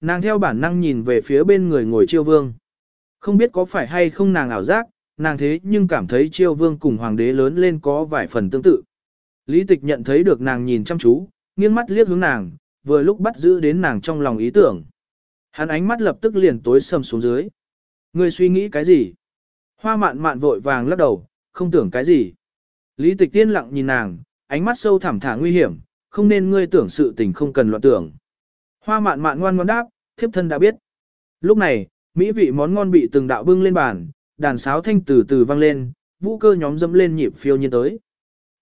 Nàng theo bản năng nhìn về phía bên người ngồi chiêu vương. Không biết có phải hay không nàng ảo giác, nàng thế nhưng cảm thấy chiêu vương cùng hoàng đế lớn lên có vài phần tương tự. Lý tịch nhận thấy được nàng nhìn chăm chú, nghiêng mắt liếc hướng nàng, vừa lúc bắt giữ đến nàng trong lòng ý tưởng. Hắn ánh mắt lập tức liền tối sầm xuống dưới. Ngươi suy nghĩ cái gì? Hoa mạn mạn vội vàng lắc đầu, không tưởng cái gì. Lý tịch tiên lặng nhìn nàng, ánh mắt sâu thẳm thả nguy hiểm, không nên ngươi tưởng sự tình không cần loạn tưởng. Hoa mạn mạn ngoan ngoan đáp, thiếp thân đã biết. Lúc này, mỹ vị món ngon bị từng đạo bưng lên bàn, đàn sáo thanh từ từ vang lên, vũ cơ nhóm dẫm lên nhịp phiêu nhiên tới.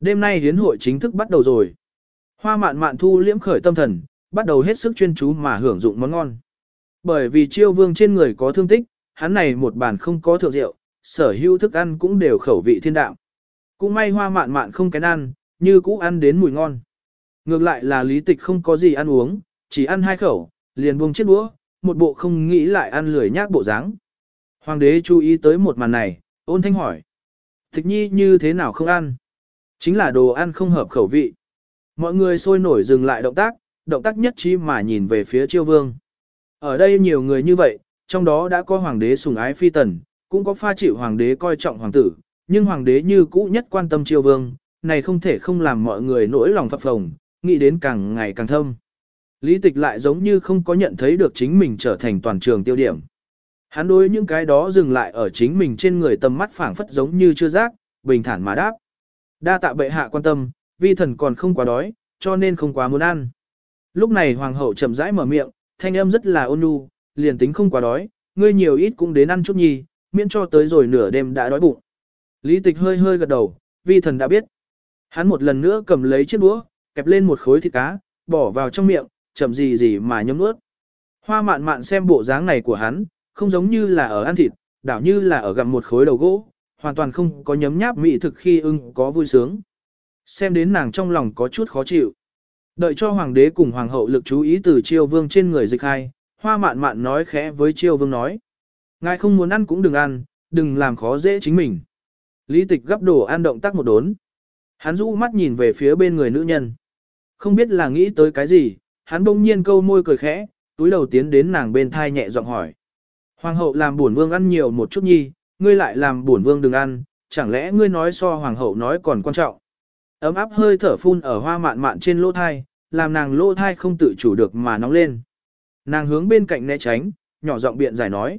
Đêm nay hiến hội chính thức bắt đầu rồi. Hoa mạn mạn thu liễm khởi tâm thần, bắt đầu hết sức chuyên chú mà hưởng dụng món ngon. Bởi vì chiêu vương trên người có thương tích, hắn này một bàn không có thượng rượu, sở hữu thức ăn cũng đều khẩu vị thiên đạo. Cũng may hoa mạn mạn không kén ăn, như cũ ăn đến mùi ngon. Ngược lại là lý tịch không có gì ăn uống, chỉ ăn hai khẩu, liền buông chiếc đũa, một bộ không nghĩ lại ăn lười nhác bộ dáng. Hoàng đế chú ý tới một màn này, ôn thanh hỏi. Tịch nhi như thế nào không ăn? Chính là đồ ăn không hợp khẩu vị. Mọi người sôi nổi dừng lại động tác, động tác nhất trí mà nhìn về phía chiêu vương. Ở đây nhiều người như vậy, trong đó đã có hoàng đế sùng ái phi tần, cũng có pha chịu hoàng đế coi trọng hoàng tử, nhưng hoàng đế như cũ nhất quan tâm chiêu vương, này không thể không làm mọi người nỗi lòng phập phồng, nghĩ đến càng ngày càng thâm. Lý tịch lại giống như không có nhận thấy được chính mình trở thành toàn trường tiêu điểm. Hắn đối những cái đó dừng lại ở chính mình trên người tầm mắt phảng phất giống như chưa giác, bình thản mà đáp. Đa tạ bệ hạ quan tâm, vi thần còn không quá đói, cho nên không quá muốn ăn. Lúc này hoàng hậu chậm rãi mở miệng, thanh âm rất là ôn nhu, liền tính không quá đói, ngươi nhiều ít cũng đến ăn chút nhì, miễn cho tới rồi nửa đêm đã đói bụng. Lý tịch hơi hơi gật đầu, vi thần đã biết. Hắn một lần nữa cầm lấy chiếc đũa, kẹp lên một khối thịt cá, bỏ vào trong miệng, chậm gì gì mà nhấm nuốt. Hoa mạn mạn xem bộ dáng này của hắn, không giống như là ở ăn thịt, đảo như là ở gặm một khối đầu gỗ, hoàn toàn không có nhấm nháp mỹ thực khi ưng có vui sướng. Xem đến nàng trong lòng có chút khó chịu. Đợi cho hoàng đế cùng hoàng hậu lực chú ý từ triều vương trên người dịch hai, hoa mạn mạn nói khẽ với triều vương nói. Ngài không muốn ăn cũng đừng ăn, đừng làm khó dễ chính mình. Lý tịch gấp đồ ăn động tác một đốn. Hắn rũ mắt nhìn về phía bên người nữ nhân. Không biết là nghĩ tới cái gì, hắn bỗng nhiên câu môi cười khẽ, túi đầu tiến đến nàng bên thai nhẹ giọng hỏi. Hoàng hậu làm buồn vương ăn nhiều một chút nhi, ngươi lại làm buồn vương đừng ăn, chẳng lẽ ngươi nói so hoàng hậu nói còn quan trọng. Ấm áp hơi thở phun ở hoa mạn mạn trên lỗ thai, làm nàng lỗ thai không tự chủ được mà nóng lên. Nàng hướng bên cạnh né tránh, nhỏ giọng biện giải nói.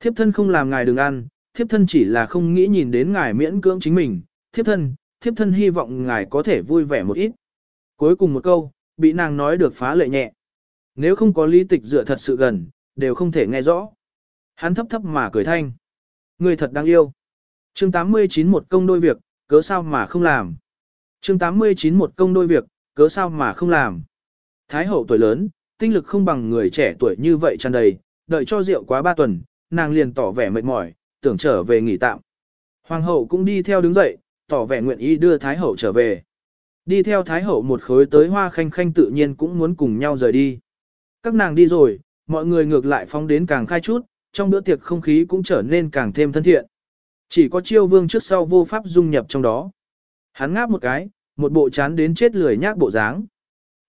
Thiếp thân không làm ngài đừng ăn, thiếp thân chỉ là không nghĩ nhìn đến ngài miễn cưỡng chính mình, thiếp thân, thiếp thân hy vọng ngài có thể vui vẻ một ít. Cuối cùng một câu, bị nàng nói được phá lệ nhẹ. Nếu không có lý tịch dựa thật sự gần, đều không thể nghe rõ. Hắn thấp thấp mà cười thanh. Người thật đáng yêu. chương 89 một công đôi việc, cớ sao mà không làm. chương 89 một công đôi việc, cớ sao mà không làm. Thái hậu tuổi lớn, tinh lực không bằng người trẻ tuổi như vậy tràn đầy, đợi cho rượu quá ba tuần, nàng liền tỏ vẻ mệt mỏi, tưởng trở về nghỉ tạm. Hoàng hậu cũng đi theo đứng dậy, tỏ vẻ nguyện ý đưa Thái hậu trở về. Đi theo Thái hậu một khối tới hoa khanh khanh tự nhiên cũng muốn cùng nhau rời đi. Các nàng đi rồi, mọi người ngược lại phóng đến càng khai chút, trong bữa tiệc không khí cũng trở nên càng thêm thân thiện. Chỉ có chiêu vương trước sau vô pháp dung nhập trong đó. Hắn ngáp một cái, một bộ chán đến chết lười nhác bộ dáng.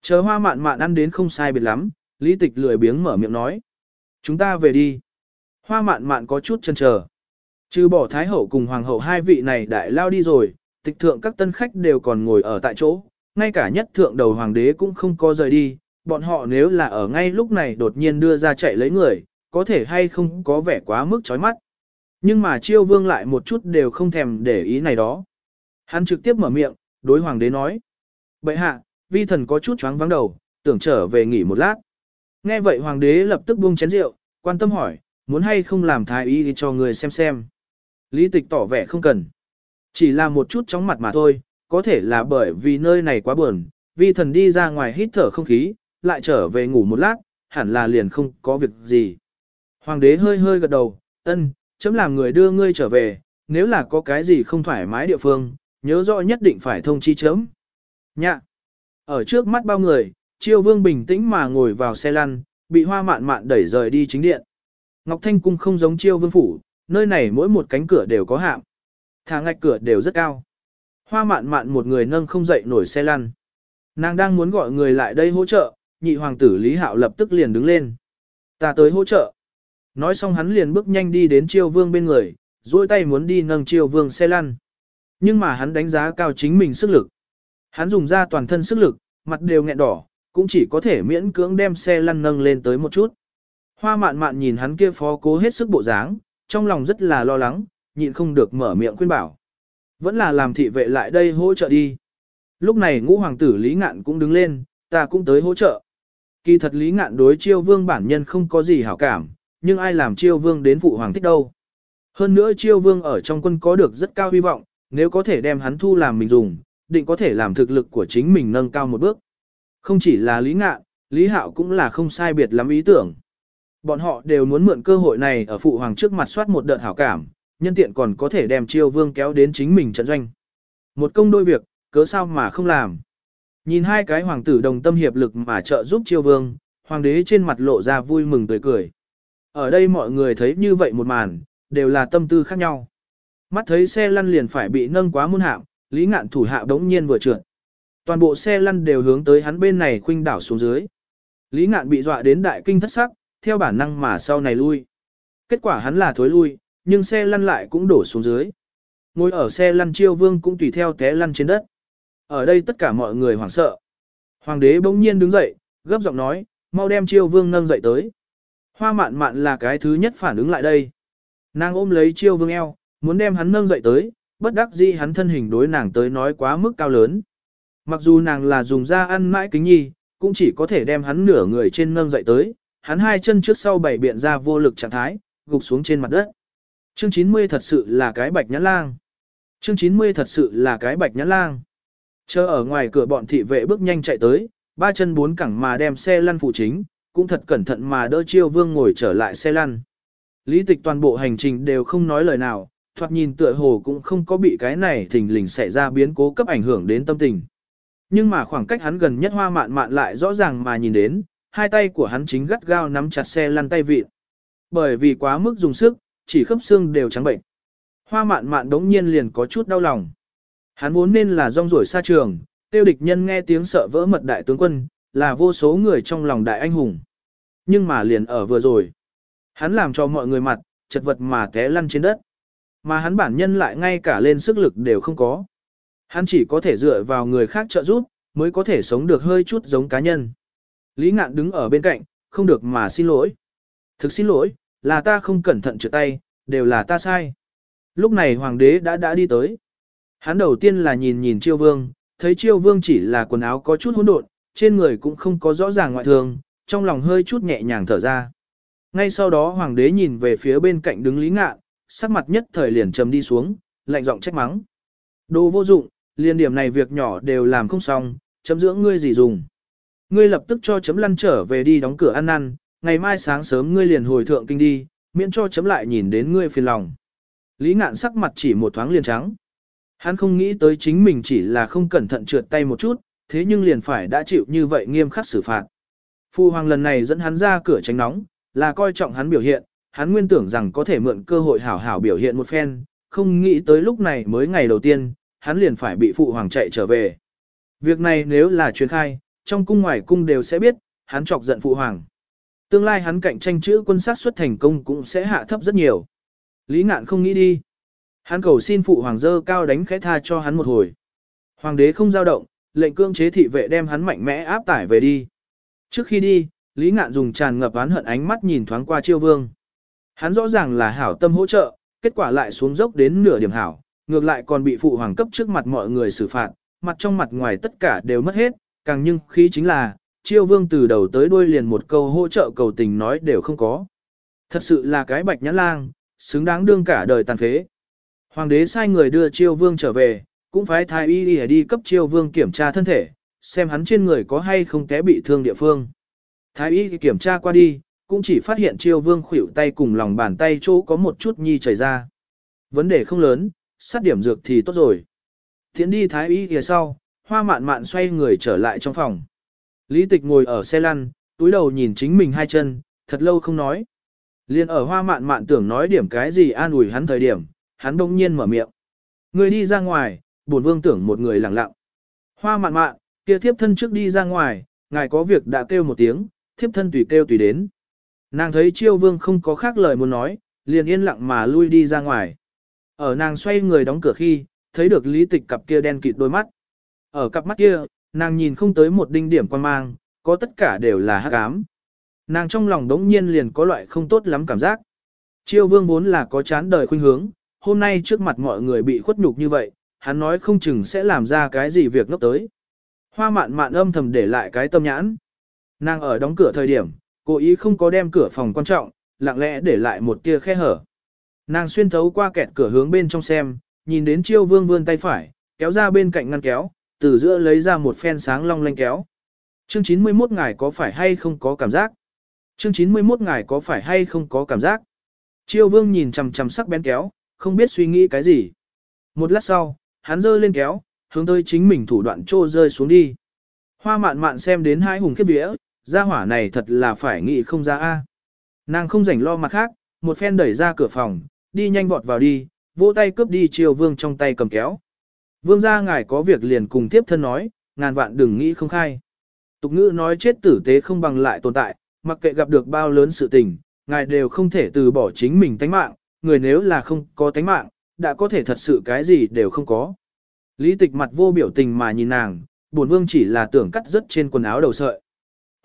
Chờ hoa mạn mạn ăn đến không sai biệt lắm, lý tịch lười biếng mở miệng nói. Chúng ta về đi. Hoa mạn mạn có chút chân chờ. Trừ bỏ thái hậu cùng hoàng hậu hai vị này đại lao đi rồi, tịch thượng các tân khách đều còn ngồi ở tại chỗ, ngay cả nhất thượng đầu hoàng đế cũng không có rời đi, bọn họ nếu là ở ngay lúc này đột nhiên đưa ra chạy lấy người, có thể hay không có vẻ quá mức chói mắt. Nhưng mà chiêu vương lại một chút đều không thèm để ý này đó. Hắn trực tiếp mở miệng, đối hoàng đế nói. Bệ hạ, vi thần có chút choáng vắng đầu, tưởng trở về nghỉ một lát. Nghe vậy hoàng đế lập tức buông chén rượu, quan tâm hỏi, muốn hay không làm thái y cho người xem xem. Lý tịch tỏ vẻ không cần. Chỉ là một chút chóng mặt mà thôi, có thể là bởi vì nơi này quá buồn, vi thần đi ra ngoài hít thở không khí, lại trở về ngủ một lát, hẳn là liền không có việc gì. Hoàng đế hơi hơi gật đầu, ân, chấm làm người đưa ngươi trở về, nếu là có cái gì không thoải mái địa phương, nhớ rõ nhất định phải thông chi chấm. Nhạ. Ở trước mắt bao người, Triều Vương bình tĩnh mà ngồi vào xe lăn, bị hoa mạn mạn đẩy rời đi chính điện. Ngọc Thanh Cung không giống chiêu Vương Phủ, nơi này mỗi một cánh cửa đều có hạm. Thả ngạch cửa đều rất cao. Hoa mạn mạn một người nâng không dậy nổi xe lăn. Nàng đang muốn gọi người lại đây hỗ trợ, nhị hoàng tử Lý Hạo lập tức liền đứng lên. Ta tới hỗ trợ. Nói xong hắn liền bước nhanh đi đến chiêu vương bên người, duỗi tay muốn đi nâng chiêu vương xe lăn. Nhưng mà hắn đánh giá cao chính mình sức lực. Hắn dùng ra toàn thân sức lực, mặt đều nghẹn đỏ, cũng chỉ có thể miễn cưỡng đem xe lăn nâng lên tới một chút. Hoa mạn mạn nhìn hắn kia phó cố hết sức bộ dáng, trong lòng rất là lo lắng, nhịn không được mở miệng khuyên bảo. Vẫn là làm thị vệ lại đây hỗ trợ đi. Lúc này ngũ hoàng tử Lý Ngạn cũng đứng lên, ta cũng tới hỗ trợ. Kỳ thật Lý Ngạn đối chiêu vương bản nhân không có gì hảo cảm, nhưng ai làm chiêu vương đến phụ hoàng thích đâu. Hơn nữa chiêu vương ở trong quân có được rất cao hy vọng, nếu có thể đem hắn thu làm mình dùng, định có thể làm thực lực của chính mình nâng cao một bước. Không chỉ là Lý Ngạn, Lý Hạo cũng là không sai biệt lắm ý tưởng. Bọn họ đều muốn mượn cơ hội này ở phụ hoàng trước mặt soát một đợt hảo cảm, nhân tiện còn có thể đem chiêu vương kéo đến chính mình trận doanh. Một công đôi việc, cớ sao mà không làm. Nhìn hai cái hoàng tử đồng tâm hiệp lực mà trợ giúp chiêu vương, hoàng đế trên mặt lộ ra vui mừng tươi cười. Ở đây mọi người thấy như vậy một màn, đều là tâm tư khác nhau. Mắt thấy xe lăn liền phải bị nâng quá muôn hạm, lý ngạn thủ hạ đống nhiên vừa trượt. Toàn bộ xe lăn đều hướng tới hắn bên này khuynh đảo xuống dưới. Lý ngạn bị dọa đến đại kinh thất sắc, theo bản năng mà sau này lui. Kết quả hắn là thối lui, nhưng xe lăn lại cũng đổ xuống dưới. Ngồi ở xe lăn chiêu vương cũng tùy theo té lăn trên đất. Ở đây tất cả mọi người hoảng sợ. Hoàng đế bỗng nhiên đứng dậy, gấp giọng nói, mau đem chiêu vương nâng dậy tới. Hoa mạn mạn là cái thứ nhất phản ứng lại đây. Nàng ôm lấy chiêu vương eo, muốn đem hắn nâng dậy tới, bất đắc dĩ hắn thân hình đối nàng tới nói quá mức cao lớn. Mặc dù nàng là dùng da ăn mãi kính nhi, cũng chỉ có thể đem hắn nửa người trên nâng dậy tới, hắn hai chân trước sau bảy biện ra vô lực trạng thái, gục xuống trên mặt đất. Chương 90 thật sự là cái bạch nhãn lang. Chương 90 thật sự là cái bạch nhãn lang. Chờ ở ngoài cửa bọn thị vệ bước nhanh chạy tới, ba chân bốn cẳng mà đem xe lăn phụ chính, cũng thật cẩn thận mà đỡ chiêu vương ngồi trở lại xe lăn. Lý tịch toàn bộ hành trình đều không nói lời nào, thoạt nhìn tựa hồ cũng không có bị cái này thình lình xảy ra biến cố cấp ảnh hưởng đến tâm tình. Nhưng mà khoảng cách hắn gần nhất hoa mạn mạn lại rõ ràng mà nhìn đến, hai tay của hắn chính gắt gao nắm chặt xe lăn tay vịt. Bởi vì quá mức dùng sức, chỉ khớp xương đều trắng bệnh. Hoa mạn mạn đống nhiên liền có chút đau lòng. Hắn vốn nên là rong ruổi xa trường, tiêu địch nhân nghe tiếng sợ vỡ mật đại tướng quân, là vô số người trong lòng đại anh hùng. Nhưng mà liền ở vừa rồi. Hắn làm cho mọi người mặt, chật vật mà té lăn trên đất. Mà hắn bản nhân lại ngay cả lên sức lực đều không có. Hắn chỉ có thể dựa vào người khác trợ giúp, mới có thể sống được hơi chút giống cá nhân. Lý ngạn đứng ở bên cạnh, không được mà xin lỗi. Thực xin lỗi, là ta không cẩn thận trượt tay, đều là ta sai. Lúc này hoàng đế đã đã đi tới. Hắn đầu tiên là nhìn nhìn chiêu vương, thấy chiêu vương chỉ là quần áo có chút hỗn độn, trên người cũng không có rõ ràng ngoại thường, trong lòng hơi chút nhẹ nhàng thở ra. Ngay sau đó hoàng đế nhìn về phía bên cạnh đứng lý ngạn, sắc mặt nhất thời liền trầm đi xuống, lạnh giọng trách mắng. Đồ vô dụng, liền điểm này việc nhỏ đều làm không xong, chấm dưỡng ngươi gì dùng. Ngươi lập tức cho chấm lăn trở về đi đóng cửa ăn ăn, ngày mai sáng sớm ngươi liền hồi thượng kinh đi, miễn cho chấm lại nhìn đến ngươi phiền lòng. Lý ngạn sắc mặt chỉ một thoáng liền trắng. Hắn không nghĩ tới chính mình chỉ là không cẩn thận trượt tay một chút, thế nhưng liền phải đã chịu như vậy nghiêm khắc xử phạt. Phu hoàng lần này dẫn hắn ra cửa tránh nóng, là coi trọng hắn biểu hiện, hắn nguyên tưởng rằng có thể mượn cơ hội hảo hảo biểu hiện một phen, không nghĩ tới lúc này mới ngày đầu tiên, hắn liền phải bị phụ hoàng chạy trở về. Việc này nếu là truyền khai, trong cung ngoài cung đều sẽ biết, hắn chọc giận phụ hoàng. Tương lai hắn cạnh tranh chữ quân sát xuất thành công cũng sẽ hạ thấp rất nhiều. Lý ngạn không nghĩ đi. Hắn cầu xin phụ hoàng dơ cao đánh khẽ tha cho hắn một hồi. Hoàng đế không giao động, lệnh cương chế thị vệ đem hắn mạnh mẽ áp tải về đi. Trước khi đi, Lý ngạn dùng tràn ngập oán hận ánh mắt nhìn thoáng qua chiêu vương. Hắn rõ ràng là hảo tâm hỗ trợ, kết quả lại xuống dốc đến nửa điểm hảo, ngược lại còn bị phụ hoàng cấp trước mặt mọi người xử phạt, mặt trong mặt ngoài tất cả đều mất hết, càng nhưng khí chính là, chiêu vương từ đầu tới đuôi liền một câu hỗ trợ cầu tình nói đều không có. Thật sự là cái bạch nhãn lang, xứng đáng đương cả đời tàn phế. Hoàng đế sai người đưa chiêu vương trở về, cũng phái thái y đi, đi cấp chiêu vương kiểm tra thân thể, xem hắn trên người có hay không té bị thương địa phương. Thái y kiểm tra qua đi, cũng chỉ phát hiện chiêu vương khuỷu tay cùng lòng bàn tay chỗ có một chút nhi chảy ra. Vấn đề không lớn, sát điểm dược thì tốt rồi. Tiến đi thái y kìa sau, hoa mạn mạn xoay người trở lại trong phòng. Lý tịch ngồi ở xe lăn, túi đầu nhìn chính mình hai chân, thật lâu không nói. Liên ở hoa mạn mạn tưởng nói điểm cái gì an ủi hắn thời điểm, hắn đông nhiên mở miệng. Người đi ra ngoài, bổn vương tưởng một người lặng lặng. Hoa mạn mạn, kia thiếp thân trước đi ra ngoài, ngài có việc đã kêu một tiếng, thiếp thân tùy kêu tùy đến. Nàng thấy chiêu vương không có khác lời muốn nói, liền yên lặng mà lui đi ra ngoài. Ở nàng xoay người đóng cửa khi, thấy được lý tịch cặp kia đen kịt đôi mắt. Ở cặp mắt kia, nàng nhìn không tới một đinh điểm quan mang, có tất cả đều là hắc ám. Nàng trong lòng đống nhiên liền có loại không tốt lắm cảm giác. Chiêu vương vốn là có chán đời khuynh hướng, hôm nay trước mặt mọi người bị khuất nhục như vậy, hắn nói không chừng sẽ làm ra cái gì việc ngốc tới. Hoa mạn mạn âm thầm để lại cái tâm nhãn. Nàng ở đóng cửa thời điểm, cố ý không có đem cửa phòng quan trọng, lặng lẽ để lại một tia khe hở. Nàng xuyên thấu qua kẹt cửa hướng bên trong xem, nhìn đến chiêu vương vươn tay phải, kéo ra bên cạnh ngăn kéo, từ giữa lấy ra một phen sáng long lanh kéo. Chương 91 ngài có phải hay không có cảm giác? Chương 91 ngài có phải hay không có cảm giác? Chiêu vương nhìn chằm chằm sắc bén kéo, không biết suy nghĩ cái gì. Một lát sau, hắn rơi lên kéo, hướng tới chính mình thủ đoạn trô rơi xuống đi. Hoa mạn mạn xem đến hai hùng khiếp vía, gia hỏa này thật là phải nghĩ không ra a. Nàng không rảnh lo mặt khác, một phen đẩy ra cửa phòng, đi nhanh vọt vào đi, vỗ tay cướp đi Triều vương trong tay cầm kéo. Vương gia ngài có việc liền cùng tiếp thân nói, ngàn vạn đừng nghĩ không khai. Tục ngữ nói chết tử tế không bằng lại tồn tại, mặc kệ gặp được bao lớn sự tình, ngài đều không thể từ bỏ chính mình tánh mạng, người nếu là không có tánh mạng, đã có thể thật sự cái gì đều không có. Lý tịch mặt vô biểu tình mà nhìn nàng, buồn vương chỉ là tưởng cắt rất trên quần áo đầu sợi.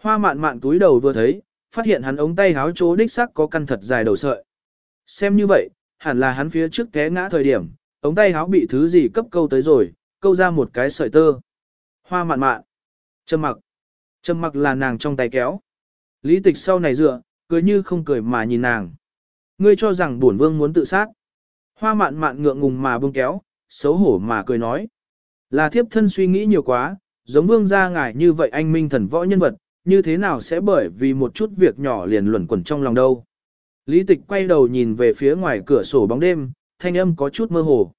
Hoa mạn mạn túi đầu vừa thấy, phát hiện hắn ống tay háo chỗ đích sắc có căn thật dài đầu sợi. Xem như vậy, hẳn là hắn phía trước té ngã thời điểm, ống tay háo bị thứ gì cấp câu tới rồi, câu ra một cái sợi tơ. Hoa mạn mạn. Trầm mặc. Trầm mặc là nàng trong tay kéo. Lý tịch sau này dựa, cười như không cười mà nhìn nàng. Ngươi cho rằng bổn vương muốn tự sát. Hoa mạn mạn ngượng ngùng mà buông kéo, xấu hổ mà cười nói. Là thiếp thân suy nghĩ nhiều quá, giống vương gia ngài như vậy anh minh thần võ nhân vật, như thế nào sẽ bởi vì một chút việc nhỏ liền luẩn quẩn trong lòng đâu. Lý tịch quay đầu nhìn về phía ngoài cửa sổ bóng đêm, thanh âm có chút mơ hồ.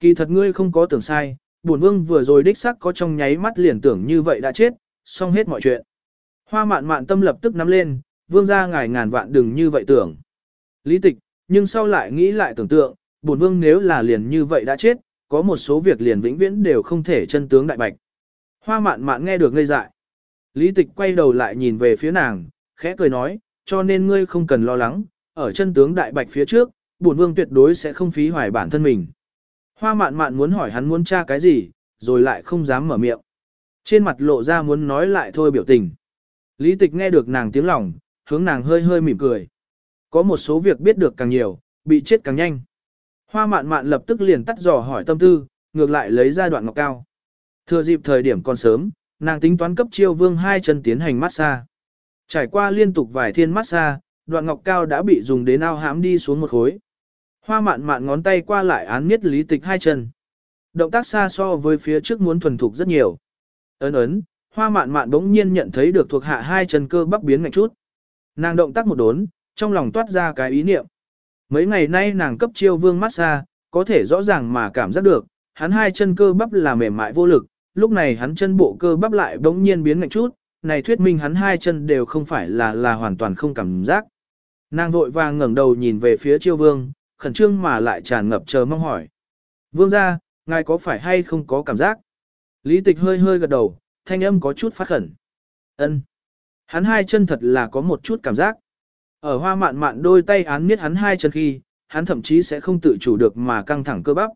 Kỳ thật ngươi không có tưởng sai, bổn vương vừa rồi đích xác có trong nháy mắt liền tưởng như vậy đã chết, xong hết mọi chuyện. Hoa mạn mạn tâm lập tức nắm lên, vương gia ngài ngàn vạn đừng như vậy tưởng. Lý tịch, nhưng sau lại nghĩ lại tưởng tượng, bổn vương nếu là liền như vậy đã chết, có một số việc liền vĩnh viễn đều không thể chân tướng đại bạch. Hoa mạn mạn nghe được ngây dại. Lý tịch quay đầu lại nhìn về phía nàng, khẽ cười nói, cho nên ngươi không cần lo lắng, ở chân tướng đại bạch phía trước, bổn vương tuyệt đối sẽ không phí hoài bản thân mình. Hoa mạn mạn muốn hỏi hắn muốn tra cái gì, rồi lại không dám mở miệng. Trên mặt lộ ra muốn nói lại thôi biểu tình. Lý tịch nghe được nàng tiếng lòng, hướng nàng hơi hơi mỉm cười. Có một số việc biết được càng nhiều, bị chết càng nhanh. Hoa mạn mạn lập tức liền tắt dò hỏi tâm tư, ngược lại lấy ra đoạn ngọc cao. Thừa dịp thời điểm còn sớm, nàng tính toán cấp chiêu vương hai chân tiến hành massage. Trải qua liên tục vài thiên massage, đoạn ngọc cao đã bị dùng đến ao hãm đi xuống một khối. Hoa mạn mạn ngón tay qua lại án miết lý tịch hai chân. Động tác xa so với phía trước muốn thuần thục rất nhiều. Ấn ấn, hoa mạn mạn bỗng nhiên nhận thấy được thuộc hạ hai chân cơ bắp biến ngạch chút. Nàng động tác một đốn, trong lòng toát ra cái ý niệm. Mấy ngày nay nàng cấp chiêu vương massage, có thể rõ ràng mà cảm giác được, hắn hai chân cơ bắp là mềm mại vô lực, lúc này hắn chân bộ cơ bắp lại bỗng nhiên biến ngạch chút, này thuyết minh hắn hai chân đều không phải là là hoàn toàn không cảm giác. Nàng vội vàng ngẩng đầu nhìn về phía chiêu vương, khẩn trương mà lại tràn ngập chờ mong hỏi. Vương ra, ngài có phải hay không có cảm giác? Lý tịch hơi hơi gật đầu, thanh âm có chút phát khẩn. ân Hắn hai chân thật là có một chút cảm giác. Ở hoa mạn mạn đôi tay án miết hắn hai chân khi, hắn thậm chí sẽ không tự chủ được mà căng thẳng cơ bắp.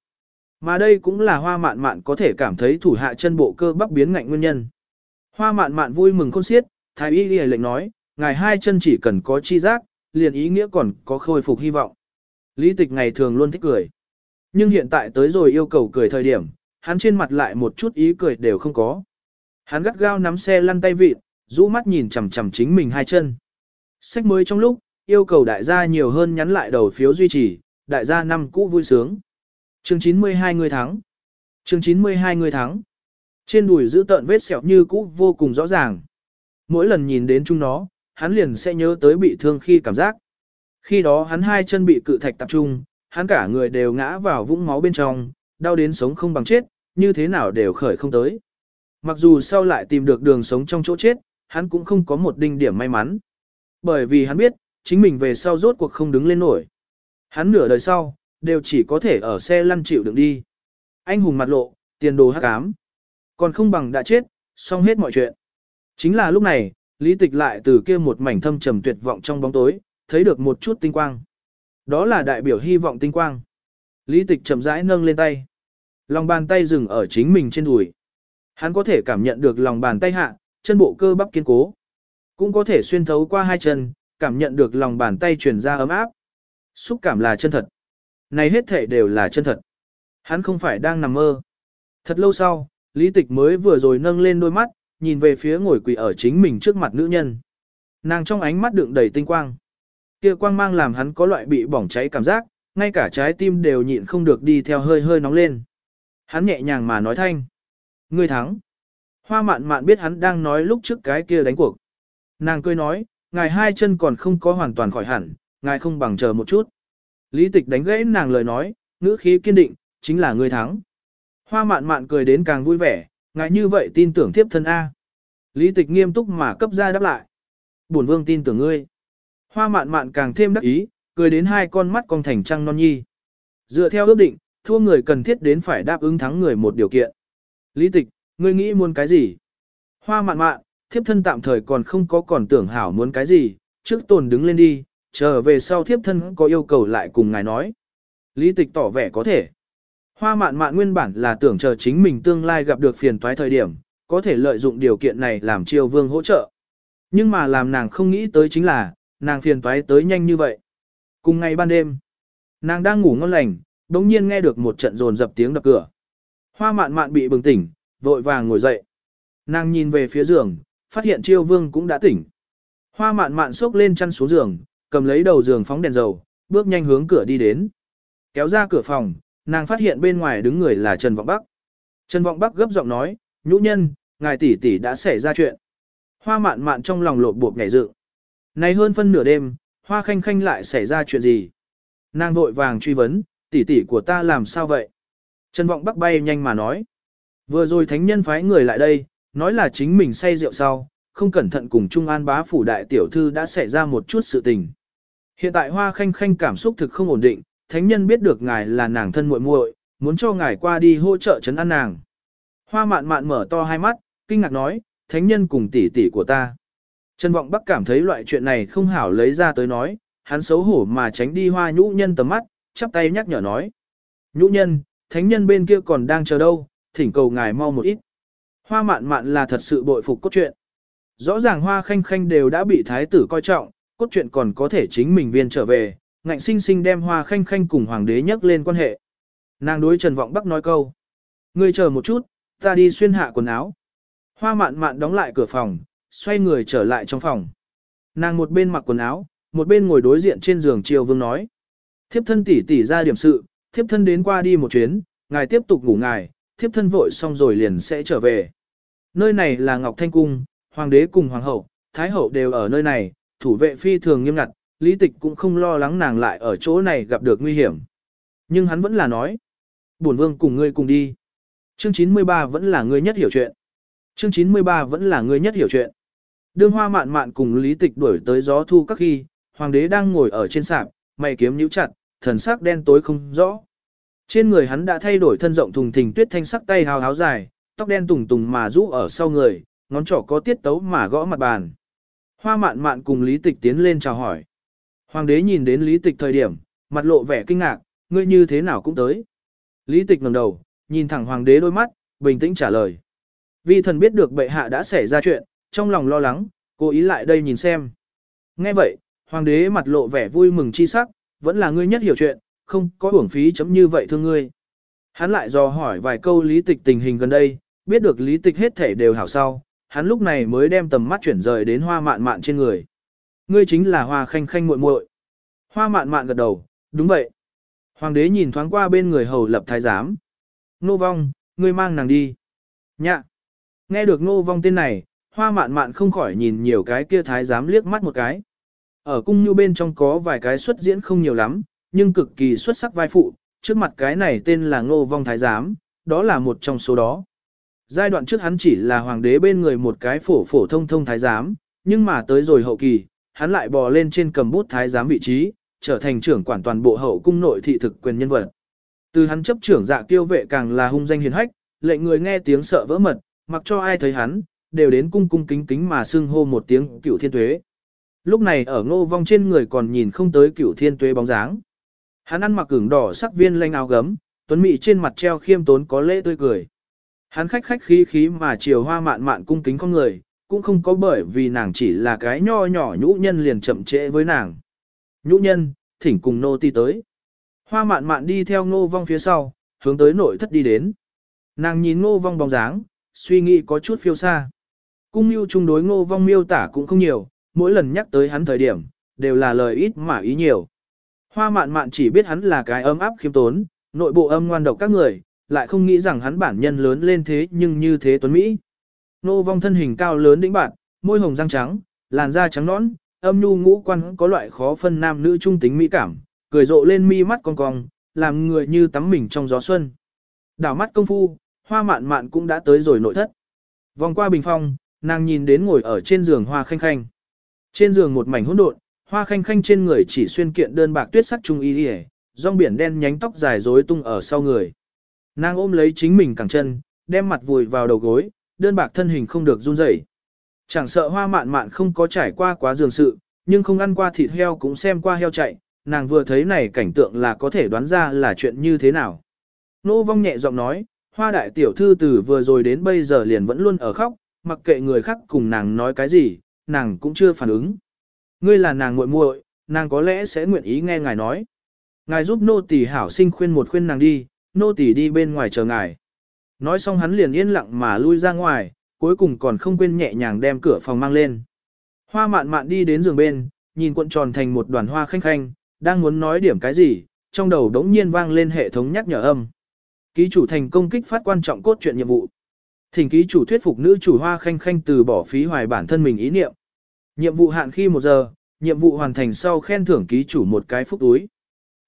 Mà đây cũng là hoa mạn mạn có thể cảm thấy thủ hạ chân bộ cơ bắp biến ngạnh nguyên nhân. Hoa mạn mạn vui mừng khôn xiết, thái y lìa lệnh nói, ngài hai chân chỉ cần có chi giác, liền ý nghĩa còn có khôi phục hy vọng. Lý tịch ngày thường luôn thích cười. Nhưng hiện tại tới rồi yêu cầu cười thời điểm, hắn trên mặt lại một chút ý cười đều không có. Hắn gắt gao nắm xe lăn tay vịt, rũ mắt nhìn chằm chằm chính mình hai chân. Sách mới trong lúc, yêu cầu đại gia nhiều hơn nhắn lại đầu phiếu duy trì, đại gia năm cũ vui sướng. Chương 92 người thắng. Chương 92 người thắng. Trên đùi giữ tợn vết sẹo như cũ vô cùng rõ ràng. Mỗi lần nhìn đến chúng nó, hắn liền sẽ nhớ tới bị thương khi cảm giác. Khi đó hắn hai chân bị cự thạch tập trung, hắn cả người đều ngã vào vũng máu bên trong, đau đến sống không bằng chết, như thế nào đều khởi không tới. Mặc dù sau lại tìm được đường sống trong chỗ chết, hắn cũng không có một đinh điểm may mắn. Bởi vì hắn biết, chính mình về sau rốt cuộc không đứng lên nổi. Hắn nửa đời sau, đều chỉ có thể ở xe lăn chịu đựng đi. Anh hùng mặt lộ, tiền đồ hắc ám. Còn không bằng đã chết, xong hết mọi chuyện. Chính là lúc này, Lý tịch lại từ kia một mảnh thâm trầm tuyệt vọng trong bóng tối, thấy được một chút tinh quang. Đó là đại biểu hy vọng tinh quang. Lý tịch chậm rãi nâng lên tay. Lòng bàn tay dừng ở chính mình trên đùi. Hắn có thể cảm nhận được lòng bàn tay hạ, chân bộ cơ bắp kiên cố. Cũng có thể xuyên thấu qua hai chân, cảm nhận được lòng bàn tay truyền ra ấm áp. Xúc cảm là chân thật. Này hết thể đều là chân thật. Hắn không phải đang nằm mơ. Thật lâu sau, lý tịch mới vừa rồi nâng lên đôi mắt, nhìn về phía ngồi quỳ ở chính mình trước mặt nữ nhân. Nàng trong ánh mắt đựng đầy tinh quang. Kia quang mang làm hắn có loại bị bỏng cháy cảm giác, ngay cả trái tim đều nhịn không được đi theo hơi hơi nóng lên. Hắn nhẹ nhàng mà nói thanh. Ngươi thắng. Hoa mạn mạn biết hắn đang nói lúc trước cái kia đánh cuộc. Nàng cười nói, ngài hai chân còn không có hoàn toàn khỏi hẳn, ngài không bằng chờ một chút. Lý tịch đánh gãy nàng lời nói, ngữ khí kiên định, chính là ngươi thắng. Hoa mạn mạn cười đến càng vui vẻ, ngài như vậy tin tưởng thiếp thân A. Lý tịch nghiêm túc mà cấp ra đáp lại. Bổn vương tin tưởng ngươi. Hoa mạn mạn càng thêm đắc ý, cười đến hai con mắt cong thành trăng non nhi. Dựa theo ước định, thua người cần thiết đến phải đáp ứng thắng người một điều kiện. Lý tịch, ngươi nghĩ muốn cái gì? Hoa mạn mạn, thiếp thân tạm thời còn không có còn tưởng hảo muốn cái gì, trước tồn đứng lên đi, trở về sau thiếp thân có yêu cầu lại cùng ngài nói. Lý tịch tỏ vẻ có thể. Hoa mạn mạn nguyên bản là tưởng chờ chính mình tương lai gặp được phiền toái thời điểm, có thể lợi dụng điều kiện này làm triều vương hỗ trợ. Nhưng mà làm nàng không nghĩ tới chính là, nàng phiền toái tới nhanh như vậy. Cùng ngày ban đêm, nàng đang ngủ ngon lành, đống nhiên nghe được một trận rồn dập tiếng đập cửa. Hoa mạn mạn bị bừng tỉnh, vội vàng ngồi dậy. Nàng nhìn về phía giường, phát hiện Triêu vương cũng đã tỉnh. Hoa mạn mạn xốc lên chăn xuống giường, cầm lấy đầu giường phóng đèn dầu, bước nhanh hướng cửa đi đến. Kéo ra cửa phòng, nàng phát hiện bên ngoài đứng người là Trần Vọng Bắc. Trần Vọng Bắc gấp giọng nói, nhũ nhân, ngài tỷ tỷ đã xảy ra chuyện. Hoa mạn mạn trong lòng lột bột nhảy dựng. Này hơn phân nửa đêm, hoa khanh khanh lại xảy ra chuyện gì? Nàng vội vàng truy vấn, tỷ tỷ của ta làm sao vậy? Trần Vọng Bắc bay nhanh mà nói. Vừa rồi thánh nhân phái người lại đây, nói là chính mình say rượu sau, không cẩn thận cùng Trung An bá phủ đại tiểu thư đã xảy ra một chút sự tình. Hiện tại hoa khanh khanh cảm xúc thực không ổn định, thánh nhân biết được ngài là nàng thân muội muội, muốn cho ngài qua đi hỗ trợ chấn an nàng. Hoa mạn mạn mở to hai mắt, kinh ngạc nói, thánh nhân cùng tỷ tỷ của ta. Trần Vọng Bắc cảm thấy loại chuyện này không hảo lấy ra tới nói, hắn xấu hổ mà tránh đi hoa nhũ nhân tầm mắt, chắp tay nhắc nhở nói. Nhũ nhân, thánh nhân bên kia còn đang chờ đâu, thỉnh cầu ngài mau một ít. Hoa mạn mạn là thật sự bội phục cốt truyện. Rõ ràng hoa khanh khanh đều đã bị thái tử coi trọng, cốt truyện còn có thể chính mình viên trở về, ngạnh sinh sinh đem hoa khanh khanh cùng hoàng đế nhắc lên quan hệ. Nàng đối Trần Vọng Bắc nói câu. Ngươi chờ một chút, ta đi xuyên hạ quần áo. Hoa mạn mạn đóng lại cửa phòng, xoay người trở lại trong phòng. Nàng một bên mặc quần áo, một bên ngồi đối diện trên giường triều vương nói. Thiếp thân tỷ tỷ ra điểm sự, thiếp thân đến qua đi một chuyến, ngài tiếp tục ngủ ngài, thiếp thân vội xong rồi liền sẽ trở về. Nơi này là Ngọc Thanh Cung, hoàng đế cùng hoàng hậu, thái hậu đều ở nơi này, thủ vệ phi thường nghiêm ngặt, lý tịch cũng không lo lắng nàng lại ở chỗ này gặp được nguy hiểm. Nhưng hắn vẫn là nói, bổn vương cùng ngươi cùng đi. Chương 93 vẫn là ngươi nhất hiểu chuyện. Chương 93 vẫn là ngươi nhất hiểu chuyện. Đương hoa mạn mạn cùng lý tịch đuổi tới gió thu các khi, hoàng đế đang ngồi ở trên sạp, mày kiếm nhíu chặt, thần sắc đen tối không rõ. Trên người hắn đã thay đổi thân rộng thùng thình tuyết thanh sắc tay hào háo dài, tóc đen tùng tùng mà rũ ở sau người, ngón trỏ có tiết tấu mà gõ mặt bàn. Hoa mạn mạn cùng lý tịch tiến lên chào hỏi. Hoàng đế nhìn đến lý tịch thời điểm, mặt lộ vẻ kinh ngạc, ngươi như thế nào cũng tới. Lý tịch ngẩng đầu, nhìn thẳng hoàng đế đôi mắt, bình tĩnh trả lời. Vi thần biết được bệ hạ đã xảy ra chuyện, trong lòng lo lắng, cố ý lại đây nhìn xem. Nghe vậy, hoàng đế mặt lộ vẻ vui mừng chi sắc, vẫn là ngươi nhất hiểu chuyện, không có uổng phí chấm như vậy thương ngươi. Hắn lại dò hỏi vài câu lý tịch tình hình gần đây, biết được lý tịch hết thể đều hảo sau, hắn lúc này mới đem tầm mắt chuyển rời đến hoa mạn mạn trên người. Ngươi chính là hoa khanh khanh muội muội. Hoa mạn mạn gật đầu, đúng vậy. Hoàng đế nhìn thoáng qua bên người hầu lập thái giám. Nô vong, ngươi mang nàng đi. Nhạ. Nghe được nô vong tên này, hoa mạn mạn không khỏi nhìn nhiều cái kia thái giám liếc mắt một cái. Ở cung như bên trong có vài cái xuất diễn không nhiều lắm, nhưng cực kỳ xuất sắc vai phụ, trước mặt cái này tên là ngô vong thái giám, đó là một trong số đó. Giai đoạn trước hắn chỉ là hoàng đế bên người một cái phổ phổ thông thông thái giám, nhưng mà tới rồi hậu kỳ, hắn lại bò lên trên cầm bút thái giám vị trí, trở thành trưởng quản toàn bộ hậu cung nội thị thực quyền nhân vật. Từ hắn chấp trưởng dạ tiêu vệ càng là hung danh hiền hách, lệnh người nghe tiếng sợ vỡ mật, mặc cho ai thấy hắn, đều đến cung cung kính kính mà xưng hô một tiếng cửu thiên tuế. Lúc này ở ngô vong trên người còn nhìn không tới cửu thiên tuế bóng dáng. Hắn ăn mặc cứng đỏ sắc viên lanh áo gấm, tuấn mị trên mặt treo khiêm tốn có lễ tươi cười. Hắn khách khách khí khí mà chiều hoa mạn mạn cung kính con người, cũng không có bởi vì nàng chỉ là cái nho nhỏ nhũ nhân liền chậm trễ với nàng. Nhũ nhân, thỉnh cùng nô ti tới. Hoa mạn mạn đi theo ngô vong phía sau, hướng tới nội thất đi đến. Nàng nhìn ngô vong bóng dáng, suy nghĩ có chút phiêu xa. Cung mưu trung đối ngô vong miêu tả cũng không nhiều, mỗi lần nhắc tới hắn thời điểm, đều là lời ít mà ý nhiều. Hoa mạn mạn chỉ biết hắn là cái ấm áp khiêm tốn, nội bộ âm ngoan độc các người, lại không nghĩ rằng hắn bản nhân lớn lên thế nhưng như thế tuấn Mỹ. Ngô vong thân hình cao lớn đĩnh bạn, môi hồng răng trắng, làn da trắng nõn, âm nhu ngũ quan có loại khó phân nam nữ trung tính mỹ cảm, cười rộ lên mi mắt cong cong, làm người như tắm mình trong gió xuân. Đảo mắt công phu, hoa mạn mạn cũng đã tới rồi nội thất. Vòng qua bình phong, nàng nhìn đến ngồi ở trên giường hoa khanh khanh. Trên giường một mảnh hỗn độn, hoa khanh khanh trên người chỉ xuyên kiện đơn bạc tuyết sắc trung y đi rong biển đen nhánh tóc dài rối tung ở sau người. Nàng ôm lấy chính mình cẳng chân, đem mặt vùi vào đầu gối, đơn bạc thân hình không được run rẩy. Chẳng sợ hoa mạn mạn không có trải qua quá giường sự, nhưng không ăn qua thịt heo cũng xem qua heo chạy, nàng vừa thấy này cảnh tượng là có thể đoán ra là chuyện như thế nào. Nô vong nhẹ giọng nói, hoa đại tiểu thư từ vừa rồi đến bây giờ liền vẫn luôn ở khóc, mặc kệ người khác cùng nàng nói cái gì, nàng cũng chưa phản ứng. Ngươi là nàng muội muội, nàng có lẽ sẽ nguyện ý nghe ngài nói. Ngài giúp nô tỳ hảo sinh khuyên một khuyên nàng đi, nô tỳ đi bên ngoài chờ ngài. Nói xong hắn liền yên lặng mà lui ra ngoài, cuối cùng còn không quên nhẹ nhàng đem cửa phòng mang lên. Hoa mạn mạn đi đến giường bên, nhìn cuộn tròn thành một đoàn hoa khanh khanh, đang muốn nói điểm cái gì, trong đầu đống nhiên vang lên hệ thống nhắc nhở âm. Ký chủ thành công kích phát quan trọng cốt truyện nhiệm vụ. Thỉnh ký chủ thuyết phục nữ chủ hoa khanh khanh từ bỏ phí hoài bản thân mình ý niệm. Nhiệm vụ hạn khi một giờ, nhiệm vụ hoàn thành sau khen thưởng ký chủ một cái phúc túi.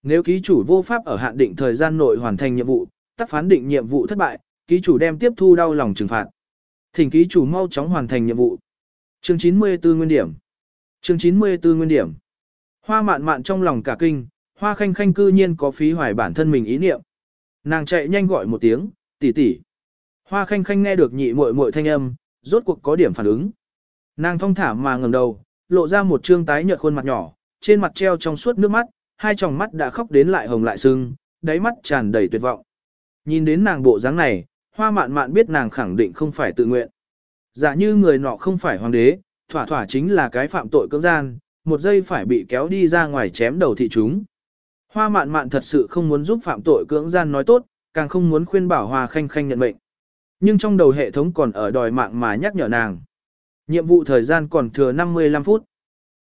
Nếu ký chủ vô pháp ở hạn định thời gian nội hoàn thành nhiệm vụ, tác phán định nhiệm vụ thất bại, ký chủ đem tiếp thu đau lòng trừng phạt. Thỉnh ký chủ mau chóng hoàn thành nhiệm vụ. Chương 94 nguyên điểm. Chương 94 nguyên điểm. Hoa mạn mạn trong lòng cả kinh, hoa khanh khanh cư nhiên có phí hoài bản thân mình ý niệm. Nàng chạy nhanh gọi một tiếng, tỷ tỷ. Hoa khanh khanh nghe được nhị muội muội thanh âm, rốt cuộc có điểm phản ứng. Nàng thong thả mà ngẩng đầu, lộ ra một trương tái nhợt khuôn mặt nhỏ, trên mặt treo trong suốt nước mắt, hai tròng mắt đã khóc đến lại hồng lại sưng, đáy mắt tràn đầy tuyệt vọng. Nhìn đến nàng bộ dáng này, hoa mạn mạn biết nàng khẳng định không phải tự nguyện. Giả như người nọ không phải hoàng đế, thỏa thỏa chính là cái phạm tội cưỡng gian, một giây phải bị kéo đi ra ngoài chém đầu thị chúng. Hoa mạn mạn thật sự không muốn giúp phạm tội cưỡng gian nói tốt, càng không muốn khuyên bảo hoa khanh khanh nhận mệnh. Nhưng trong đầu hệ thống còn ở đòi mạng mà nhắc nhở nàng. Nhiệm vụ thời gian còn thừa 55 phút.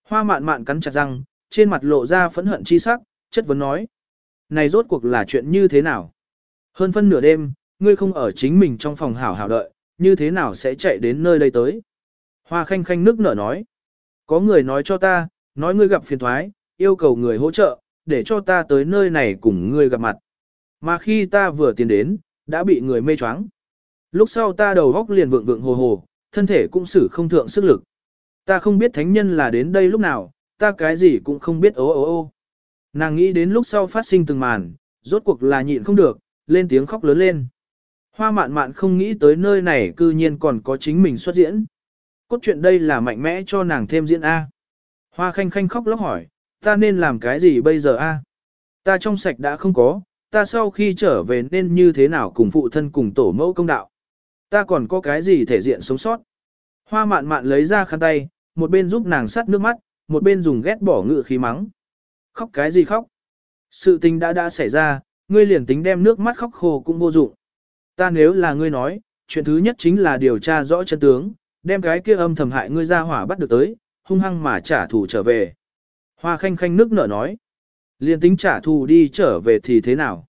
Hoa mạn mạn cắn chặt răng, trên mặt lộ ra phẫn hận chi sắc, chất vấn nói. Này rốt cuộc là chuyện như thế nào? Hơn phân nửa đêm, ngươi không ở chính mình trong phòng hảo hảo đợi, như thế nào sẽ chạy đến nơi đây tới? Hoa khanh khanh nước nở nói. Có người nói cho ta, nói ngươi gặp phiền thoái, yêu cầu người hỗ trợ, để cho ta tới nơi này cùng ngươi gặp mặt. Mà khi ta vừa tiến đến, đã bị người mê choáng. Lúc sau ta đầu góc liền vượng vượng hồ hồ, thân thể cũng xử không thượng sức lực. Ta không biết thánh nhân là đến đây lúc nào, ta cái gì cũng không biết ố ố ô. Nàng nghĩ đến lúc sau phát sinh từng màn, rốt cuộc là nhịn không được, lên tiếng khóc lớn lên. Hoa mạn mạn không nghĩ tới nơi này cư nhiên còn có chính mình xuất diễn. Cốt truyện đây là mạnh mẽ cho nàng thêm diễn A. Hoa khanh khanh khóc lóc hỏi, ta nên làm cái gì bây giờ A? Ta trong sạch đã không có, ta sau khi trở về nên như thế nào cùng phụ thân cùng tổ mẫu công đạo? Ta còn có cái gì thể diện sống sót? Hoa mạn mạn lấy ra khăn tay, một bên giúp nàng sắt nước mắt, một bên dùng ghét bỏ ngự khí mắng. Khóc cái gì khóc? Sự tình đã đã xảy ra, ngươi liền tính đem nước mắt khóc khô cũng vô dụng. Ta nếu là ngươi nói, chuyện thứ nhất chính là điều tra rõ chân tướng, đem cái kia âm thầm hại ngươi ra hỏa bắt được tới, hung hăng mà trả thù trở về. Hoa khanh khanh nước nở nói. Liền tính trả thù đi trở về thì thế nào?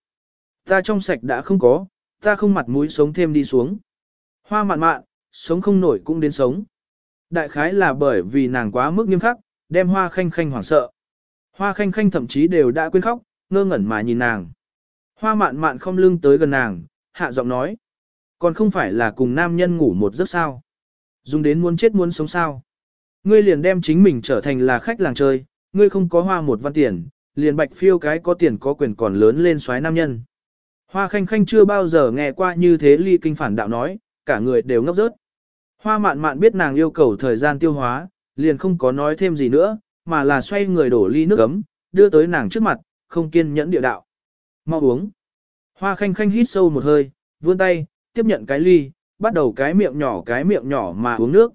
Ta trong sạch đã không có, ta không mặt mũi sống thêm đi xuống. Hoa mạn mạn, sống không nổi cũng đến sống. Đại khái là bởi vì nàng quá mức nghiêm khắc, đem hoa khanh khanh hoảng sợ. Hoa khanh khanh thậm chí đều đã quên khóc, ngơ ngẩn mà nhìn nàng. Hoa mạn mạn không lưng tới gần nàng, hạ giọng nói. Còn không phải là cùng nam nhân ngủ một giấc sao. Dùng đến muốn chết muốn sống sao. Ngươi liền đem chính mình trở thành là khách làng chơi, ngươi không có hoa một văn tiền, liền bạch phiêu cái có tiền có quyền còn lớn lên xoáy nam nhân. Hoa khanh khanh chưa bao giờ nghe qua như thế ly kinh phản đạo nói, cả người đều ngốc rớt. Hoa mạn mạn biết nàng yêu cầu thời gian tiêu hóa, liền không có nói thêm gì nữa, mà là xoay người đổ ly nước ấm, đưa tới nàng trước mặt, không kiên nhẫn địa đạo. Mau uống. Hoa khanh khanh hít sâu một hơi, vươn tay, tiếp nhận cái ly, bắt đầu cái miệng nhỏ cái miệng nhỏ mà uống nước.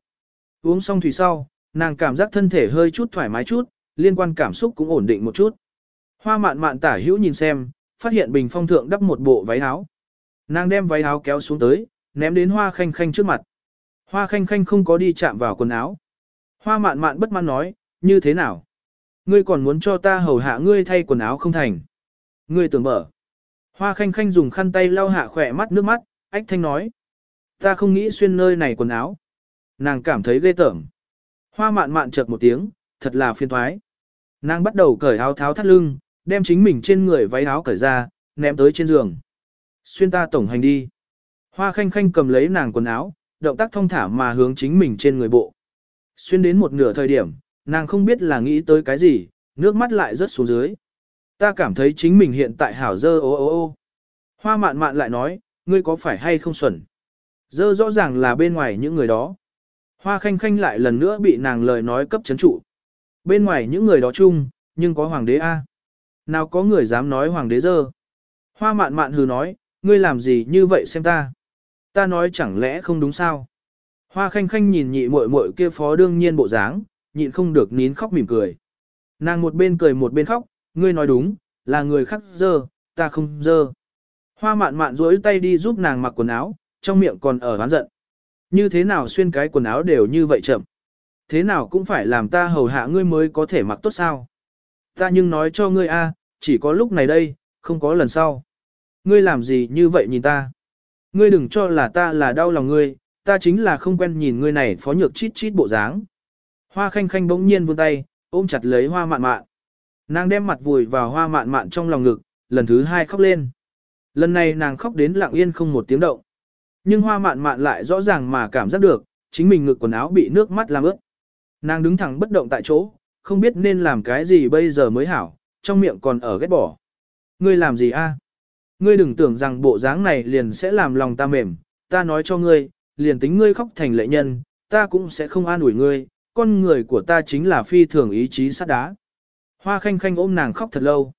Uống xong thủy sau, nàng cảm giác thân thể hơi chút thoải mái chút, liên quan cảm xúc cũng ổn định một chút. Hoa mạn mạn tả hữu nhìn xem, phát hiện bình phong thượng đắp một bộ váy áo. Nàng đem váy áo kéo xuống tới, ném đến hoa khanh khanh trước mặt. Hoa khanh khanh không có đi chạm vào quần áo. Hoa mạn mạn bất mãn nói, như thế nào? Ngươi còn muốn cho ta hầu hạ ngươi thay quần áo không thành. Ngươi tưởng mở. Hoa khanh khanh dùng khăn tay lau hạ khỏe mắt nước mắt, ách thanh nói. Ta không nghĩ xuyên nơi này quần áo. Nàng cảm thấy ghê tởm. Hoa mạn mạn chợt một tiếng, thật là phiền thoái. Nàng bắt đầu cởi áo tháo thắt lưng, đem chính mình trên người váy áo cởi ra, ném tới trên giường. Xuyên ta tổng hành đi. Hoa khanh khanh cầm lấy nàng quần áo, động tác thông thả mà hướng chính mình trên người bộ. Xuyên đến một nửa thời điểm, nàng không biết là nghĩ tới cái gì, nước mắt lại rớt xuống dưới. Ta cảm thấy chính mình hiện tại hảo dơ ô ô ô. Hoa mạn mạn lại nói, ngươi có phải hay không xuẩn? Dơ rõ ràng là bên ngoài những người đó. Hoa khanh khanh lại lần nữa bị nàng lời nói cấp chấn trụ. Bên ngoài những người đó chung, nhưng có hoàng đế A. Nào có người dám nói hoàng đế dơ. Hoa mạn mạn hừ nói, ngươi làm gì như vậy xem ta. Ta nói chẳng lẽ không đúng sao. Hoa khanh khanh nhìn nhị muội muội kia phó đương nhiên bộ dáng, nhịn không được nín khóc mỉm cười. Nàng một bên cười một bên khóc, ngươi nói đúng, là người khác dơ, ta không dơ. Hoa mạn mạn duỗi tay đi giúp nàng mặc quần áo, trong miệng còn ở oán giận. Như thế nào xuyên cái quần áo đều như vậy chậm. Thế nào cũng phải làm ta hầu hạ ngươi mới có thể mặc tốt sao. Ta nhưng nói cho ngươi a, chỉ có lúc này đây, không có lần sau. Ngươi làm gì như vậy nhìn ta? Ngươi đừng cho là ta là đau lòng ngươi, ta chính là không quen nhìn ngươi này phó nhược chít chít bộ dáng. Hoa khanh khanh bỗng nhiên vươn tay, ôm chặt lấy hoa mạn mạn. Nàng đem mặt vùi vào hoa mạn mạn trong lòng ngực, lần thứ hai khóc lên. Lần này nàng khóc đến lặng yên không một tiếng động. Nhưng hoa mạn mạn lại rõ ràng mà cảm giác được, chính mình ngực quần áo bị nước mắt làm ướt. Nàng đứng thẳng bất động tại chỗ, không biết nên làm cái gì bây giờ mới hảo, trong miệng còn ở ghét bỏ. Ngươi làm gì a? Ngươi đừng tưởng rằng bộ dáng này liền sẽ làm lòng ta mềm, ta nói cho ngươi, liền tính ngươi khóc thành lệ nhân, ta cũng sẽ không an ủi ngươi, con người của ta chính là phi thường ý chí sắt đá. Hoa khanh khanh ôm nàng khóc thật lâu.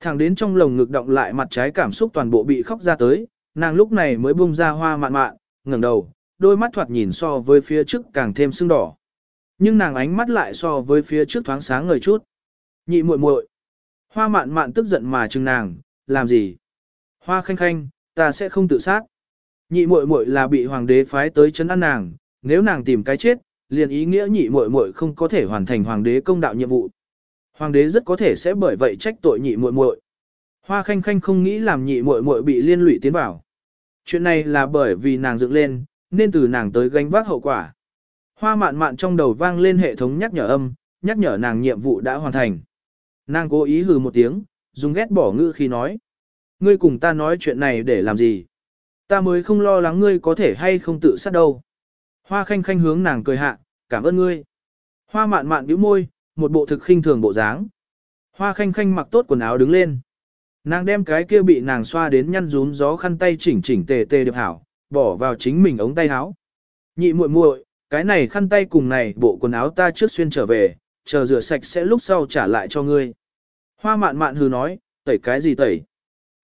Thẳng đến trong lồng ngực động lại mặt trái cảm xúc toàn bộ bị khóc ra tới, nàng lúc này mới bung ra hoa mạn mạn, ngẩng đầu, đôi mắt thoạt nhìn so với phía trước càng thêm sưng đỏ. Nhưng nàng ánh mắt lại so với phía trước thoáng sáng ngời chút. Nhị muội muội. Hoa mạn mạn tức giận mà chừng nàng, làm gì? Hoa khanh khanh, ta sẽ không tự sát. Nhị muội muội là bị hoàng đế phái tới chấn an nàng, nếu nàng tìm cái chết, liền ý nghĩa nhị muội muội không có thể hoàn thành hoàng đế công đạo nhiệm vụ. Hoàng đế rất có thể sẽ bởi vậy trách tội nhị muội muội. Hoa khanh khanh không nghĩ làm nhị muội muội bị liên lụy tiến vào. Chuyện này là bởi vì nàng dựng lên, nên từ nàng tới gánh vác hậu quả. Hoa mạn mạn trong đầu vang lên hệ thống nhắc nhở âm, nhắc nhở nàng nhiệm vụ đã hoàn thành. Nàng cố ý hừ một tiếng, dùng ghét bỏ ngữ khi nói. Ngươi cùng ta nói chuyện này để làm gì? Ta mới không lo lắng ngươi có thể hay không tự sát đâu. Hoa khanh khanh hướng nàng cười hạ, cảm ơn ngươi. Hoa mạn mạn bĩu môi, một bộ thực khinh thường bộ dáng. Hoa khanh khanh mặc tốt quần áo đứng lên. Nàng đem cái kia bị nàng xoa đến nhăn rún gió khăn tay chỉnh chỉnh tề tề được hảo, bỏ vào chính mình ống tay áo. Nhị muội muội, cái này khăn tay cùng này bộ quần áo ta trước xuyên trở về, chờ rửa sạch sẽ lúc sau trả lại cho ngươi. Hoa mạn mạn hừ nói, tẩy cái gì tẩy?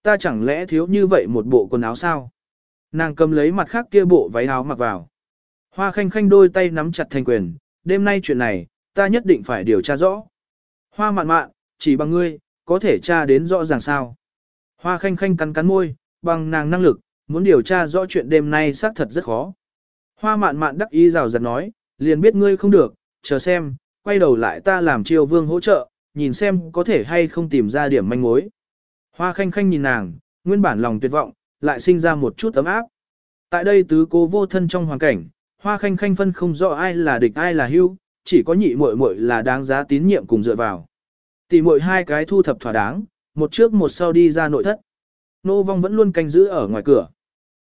Ta chẳng lẽ thiếu như vậy một bộ quần áo sao? Nàng cầm lấy mặt khác kia bộ váy áo mặc vào. Hoa khanh khanh đôi tay nắm chặt thành quyền, đêm nay chuyện này, ta nhất định phải điều tra rõ. Hoa mạn mạn, chỉ bằng ngươi, có thể tra đến rõ ràng sao. Hoa khanh khanh cắn cắn môi, bằng nàng năng lực, muốn điều tra rõ chuyện đêm nay xác thật rất khó. Hoa mạn mạn đắc ý rào rạt nói, liền biết ngươi không được, chờ xem, quay đầu lại ta làm triều vương hỗ trợ, nhìn xem có thể hay không tìm ra điểm manh mối. Hoa khanh khanh nhìn nàng, nguyên bản lòng tuyệt vọng, lại sinh ra một chút ấm áp. Tại đây tứ cô vô thân trong hoàn cảnh, hoa khanh khanh phân không rõ ai là địch ai là hưu, chỉ có nhị muội muội là đáng giá tín nhiệm cùng dựa vào. Tỷ muội hai cái thu thập thỏa đáng, một trước một sau đi ra nội thất. Nô vong vẫn luôn canh giữ ở ngoài cửa.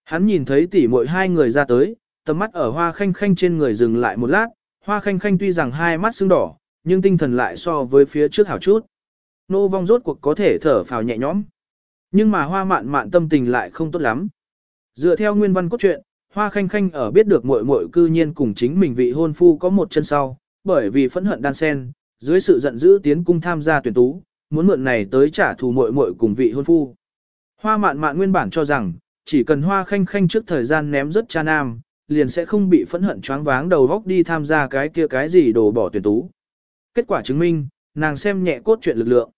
Hắn nhìn thấy tỷ muội hai người ra tới, tầm mắt ở hoa khanh khanh trên người dừng lại một lát, hoa khanh khanh tuy rằng hai mắt sưng đỏ, nhưng tinh thần lại so với phía trước hảo chút. Nô vong rốt cuộc có thể thở phào nhẹ nhõm. Nhưng mà hoa mạn mạn tâm tình lại không tốt lắm. Dựa theo nguyên văn cốt truyện, Hoa khanh khanh ở biết được muội muội cư nhiên cùng chính mình vị hôn phu có một chân sau, bởi vì phẫn hận đan sen, dưới sự giận dữ tiến cung tham gia tuyển tú, muốn mượn này tới trả thù muội muội cùng vị hôn phu. Hoa mạn mạn nguyên bản cho rằng, chỉ cần hoa khanh khanh trước thời gian ném rất cha nam, liền sẽ không bị phẫn hận choáng váng đầu góc đi tham gia cái kia cái gì đồ bỏ tuyển tú. Kết quả chứng minh, nàng xem nhẹ cốt truyện lực lượng.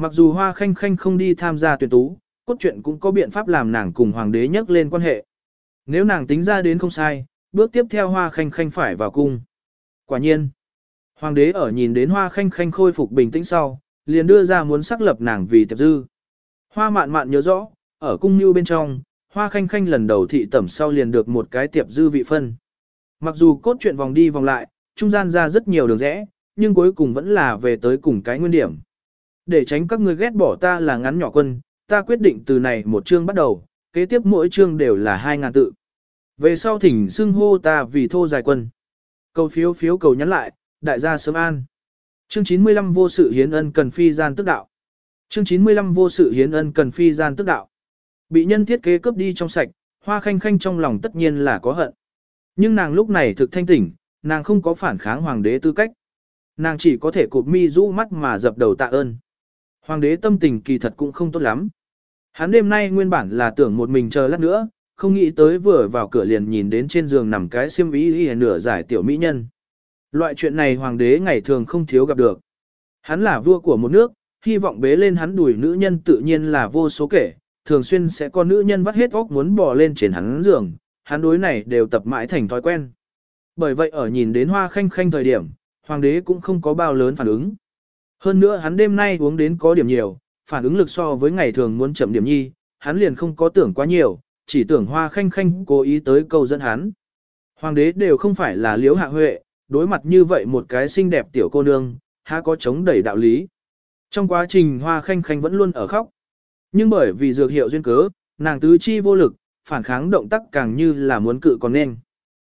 Mặc dù hoa khanh khanh không đi tham gia tuyển tú, cốt truyện cũng có biện pháp làm nàng cùng hoàng đế nhắc lên quan hệ. Nếu nàng tính ra đến không sai, bước tiếp theo hoa khanh khanh phải vào cung. Quả nhiên, hoàng đế ở nhìn đến hoa khanh khanh khôi phục bình tĩnh sau, liền đưa ra muốn xác lập nàng vì tiệp dư. Hoa mạn mạn nhớ rõ, ở cung như bên trong, hoa khanh khanh lần đầu thị tẩm sau liền được một cái tiệp dư vị phân. Mặc dù cốt truyện vòng đi vòng lại, trung gian ra rất nhiều đường rẽ, nhưng cuối cùng vẫn là về tới cùng cái nguyên điểm. Để tránh các ngươi ghét bỏ ta là ngắn nhỏ quân, ta quyết định từ này một chương bắt đầu, kế tiếp mỗi chương đều là hai ngàn tự. Về sau thỉnh xưng hô ta vì thô dài quân. Cầu phiếu phiếu cầu nhắn lại, đại gia sớm an. Chương 95 vô sự hiến ân cần phi gian tức đạo. Chương 95 vô sự hiến ân cần phi gian tức đạo. Bị nhân thiết kế cướp đi trong sạch, hoa khanh khanh trong lòng tất nhiên là có hận. Nhưng nàng lúc này thực thanh tỉnh, nàng không có phản kháng hoàng đế tư cách. Nàng chỉ có thể cụp mi rũ mắt mà dập đầu tạ ơn. Hoàng đế tâm tình kỳ thật cũng không tốt lắm. Hắn đêm nay nguyên bản là tưởng một mình chờ lát nữa, không nghĩ tới vừa vào cửa liền nhìn đến trên giường nằm cái xiêm y y nửa giải tiểu mỹ nhân. Loại chuyện này hoàng đế ngày thường không thiếu gặp được. Hắn là vua của một nước, hy vọng bế lên hắn đuổi nữ nhân tự nhiên là vô số kể, thường xuyên sẽ có nữ nhân vắt hết óc muốn bỏ lên trên hắn giường, hắn đối này đều tập mãi thành thói quen. Bởi vậy ở nhìn đến hoa khanh khanh thời điểm, hoàng đế cũng không có bao lớn phản ứng. Hơn nữa hắn đêm nay uống đến có điểm nhiều, phản ứng lực so với ngày thường muốn chậm điểm nhi, hắn liền không có tưởng quá nhiều, chỉ tưởng hoa khanh khanh cố ý tới câu dẫn hắn. Hoàng đế đều không phải là liếu hạ huệ, đối mặt như vậy một cái xinh đẹp tiểu cô nương, há có chống đẩy đạo lý. Trong quá trình hoa khanh khanh vẫn luôn ở khóc. Nhưng bởi vì dược hiệu duyên cớ, nàng tứ chi vô lực, phản kháng động tác càng như là muốn cự còn nên.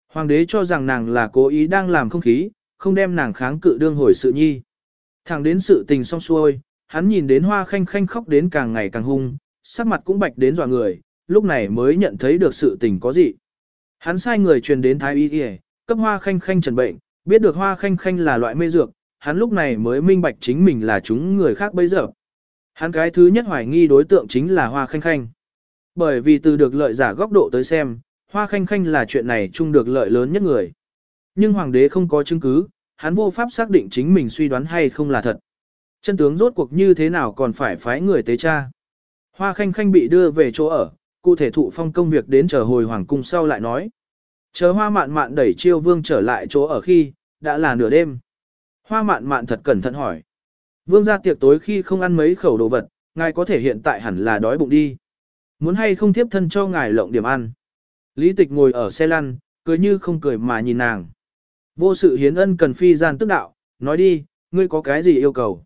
Hoàng đế cho rằng nàng là cố ý đang làm không khí, không đem nàng kháng cự đương hồi sự nhi. Thẳng đến sự tình xong xuôi, hắn nhìn đến hoa khanh khanh khóc đến càng ngày càng hung, sắc mặt cũng bạch đến dọa người, lúc này mới nhận thấy được sự tình có gì. Hắn sai người truyền đến thái y y, cấp hoa khanh khanh trần bệnh, biết được hoa khanh khanh là loại mê dược, hắn lúc này mới minh bạch chính mình là chúng người khác bây giờ. Hắn cái thứ nhất hoài nghi đối tượng chính là hoa khanh khanh. Bởi vì từ được lợi giả góc độ tới xem, hoa khanh khanh là chuyện này chung được lợi lớn nhất người. Nhưng hoàng đế không có chứng cứ, hắn vô pháp xác định chính mình suy đoán hay không là thật. Chân tướng rốt cuộc như thế nào còn phải phái người tế cha. Hoa khanh khanh bị đưa về chỗ ở, cụ thể thụ phong công việc đến chờ hồi hoàng cung sau lại nói. Chờ hoa mạn mạn đẩy chiêu vương trở lại chỗ ở khi, đã là nửa đêm. Hoa mạn mạn thật cẩn thận hỏi. Vương ra tiệc tối khi không ăn mấy khẩu đồ vật, ngài có thể hiện tại hẳn là đói bụng đi. Muốn hay không tiếp thân cho ngài lộng điểm ăn. Lý tịch ngồi ở xe lăn, cười như không cười mà nhìn nàng. Vô sự hiến ân cần phi gian tức đạo, nói đi, ngươi có cái gì yêu cầu.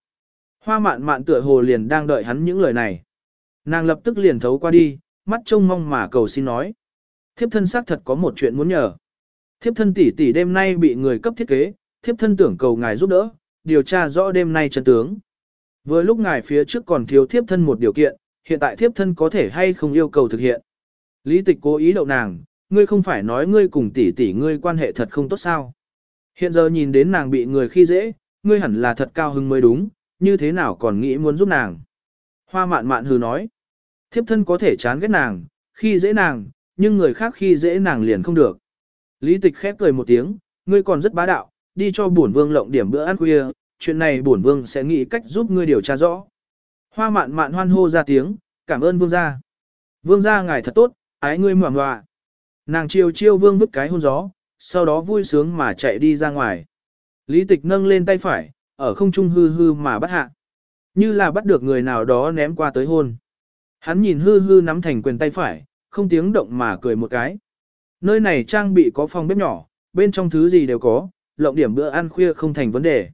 Hoa mạn mạn tựa hồ liền đang đợi hắn những lời này. Nàng lập tức liền thấu qua đi, mắt trông mong mà cầu xin nói. Thiếp thân xác thật có một chuyện muốn nhờ. Thiếp thân tỷ tỷ đêm nay bị người cấp thiết kế, thiếp thân tưởng cầu ngài giúp đỡ, điều tra rõ đêm nay chân tướng. Vừa lúc ngài phía trước còn thiếu thiếp thân một điều kiện, hiện tại thiếp thân có thể hay không yêu cầu thực hiện. Lý tịch cố ý đậu nàng, ngươi không phải nói ngươi cùng tỷ tỷ ngươi quan hệ thật không tốt sao. Hiện giờ nhìn đến nàng bị người khi dễ, ngươi hẳn là thật cao hứng mới đúng, như thế nào còn nghĩ muốn giúp nàng. Hoa mạn mạn hừ nói, thiếp thân có thể chán ghét nàng, khi dễ nàng, nhưng người khác khi dễ nàng liền không được. Lý tịch khép cười một tiếng, ngươi còn rất bá đạo, đi cho bổn vương lộng điểm bữa ăn khuya, chuyện này bổn vương sẽ nghĩ cách giúp ngươi điều tra rõ. Hoa mạn mạn hoan hô ra tiếng, cảm ơn vương gia. Vương gia ngài thật tốt, ái ngươi mỏng hòa. Nàng chiều chiêu vương vứt cái hôn gió, sau đó vui sướng mà chạy đi ra ngoài. Lý tịch nâng lên tay phải, ở không trung hư hư mà bắt hạ. Như là bắt được người nào đó ném qua tới hôn. Hắn nhìn hư hư nắm thành quyền tay phải, không tiếng động mà cười một cái. Nơi này trang bị có phòng bếp nhỏ, bên trong thứ gì đều có, lộng điểm bữa ăn khuya không thành vấn đề.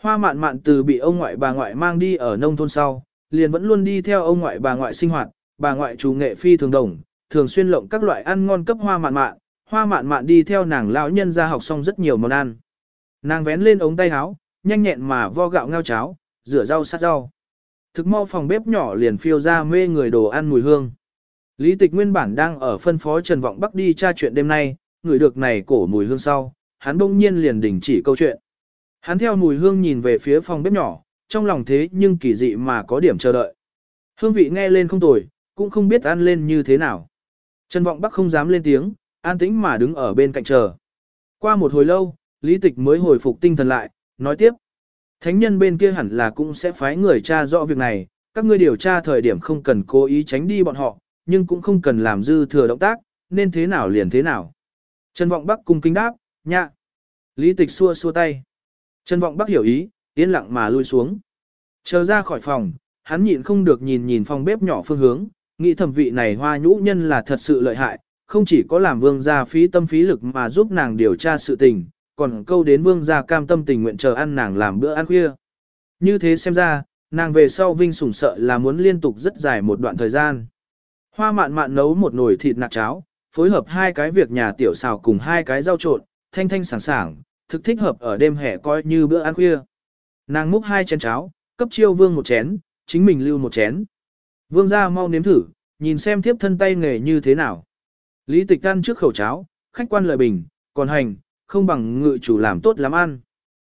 Hoa mạn mạn từ bị ông ngoại bà ngoại mang đi ở nông thôn sau, liền vẫn luôn đi theo ông ngoại bà ngoại sinh hoạt, bà ngoại chủ nghệ phi thường đồng, thường xuyên lộng các loại ăn ngon cấp hoa mạn mạn, hoa mạn mạn đi theo nàng lão nhân ra học xong rất nhiều món ăn. Nàng vén lên ống tay áo, nhanh nhẹn mà vo gạo ngao cháo, rửa rau sát rau. Thực mau phòng bếp nhỏ liền phiêu ra mê người đồ ăn mùi hương. Lý tịch nguyên bản đang ở phân phó Trần Vọng Bắc đi tra chuyện đêm nay, người được này cổ mùi hương sau, hắn bỗng nhiên liền đình chỉ câu chuyện. Hắn theo mùi hương nhìn về phía phòng bếp nhỏ, trong lòng thế nhưng kỳ dị mà có điểm chờ đợi. Hương vị nghe lên không tồi, cũng không biết ăn lên như thế nào. Trần Vọng Bắc không dám lên tiếng, an tĩnh mà đứng ở bên cạnh chờ. Qua một hồi lâu, Lý Tịch mới hồi phục tinh thần lại, nói tiếp. Thánh nhân bên kia hẳn là cũng sẽ phái người tra rõ việc này, các ngươi điều tra thời điểm không cần cố ý tránh đi bọn họ, nhưng cũng không cần làm dư thừa động tác, nên thế nào liền thế nào. Trần Vọng Bắc cung kính đáp, nhạ. Lý Tịch xua xua tay. Trần Vọng Bắc hiểu ý, yên lặng mà lui xuống. Chờ ra khỏi phòng, hắn nhịn không được nhìn nhìn phòng bếp nhỏ phương hướng, nghĩ thẩm vị này hoa nhũ nhân là thật sự lợi hại, không chỉ có làm vương gia phí tâm phí lực mà giúp nàng điều tra sự tình, còn câu đến vương gia cam tâm tình nguyện chờ ăn nàng làm bữa ăn khuya. Như thế xem ra, nàng về sau vinh sủng sợ là muốn liên tục rất dài một đoạn thời gian. Hoa mạn mạn nấu một nồi thịt nạc cháo, phối hợp hai cái việc nhà tiểu xào cùng hai cái rau trộn, thanh thanh sảng sảng, thực thích hợp ở đêm hè coi như bữa ăn khuya. Nàng múc hai chén cháo, cấp chiêu vương một chén, chính mình lưu một chén. Vương gia mau nếm thử, nhìn xem thiếp thân tay nghề như thế nào. Lý tịch ăn trước khẩu cháo, khách quan lời bình, còn hành, không bằng ngự chủ làm tốt lắm ăn.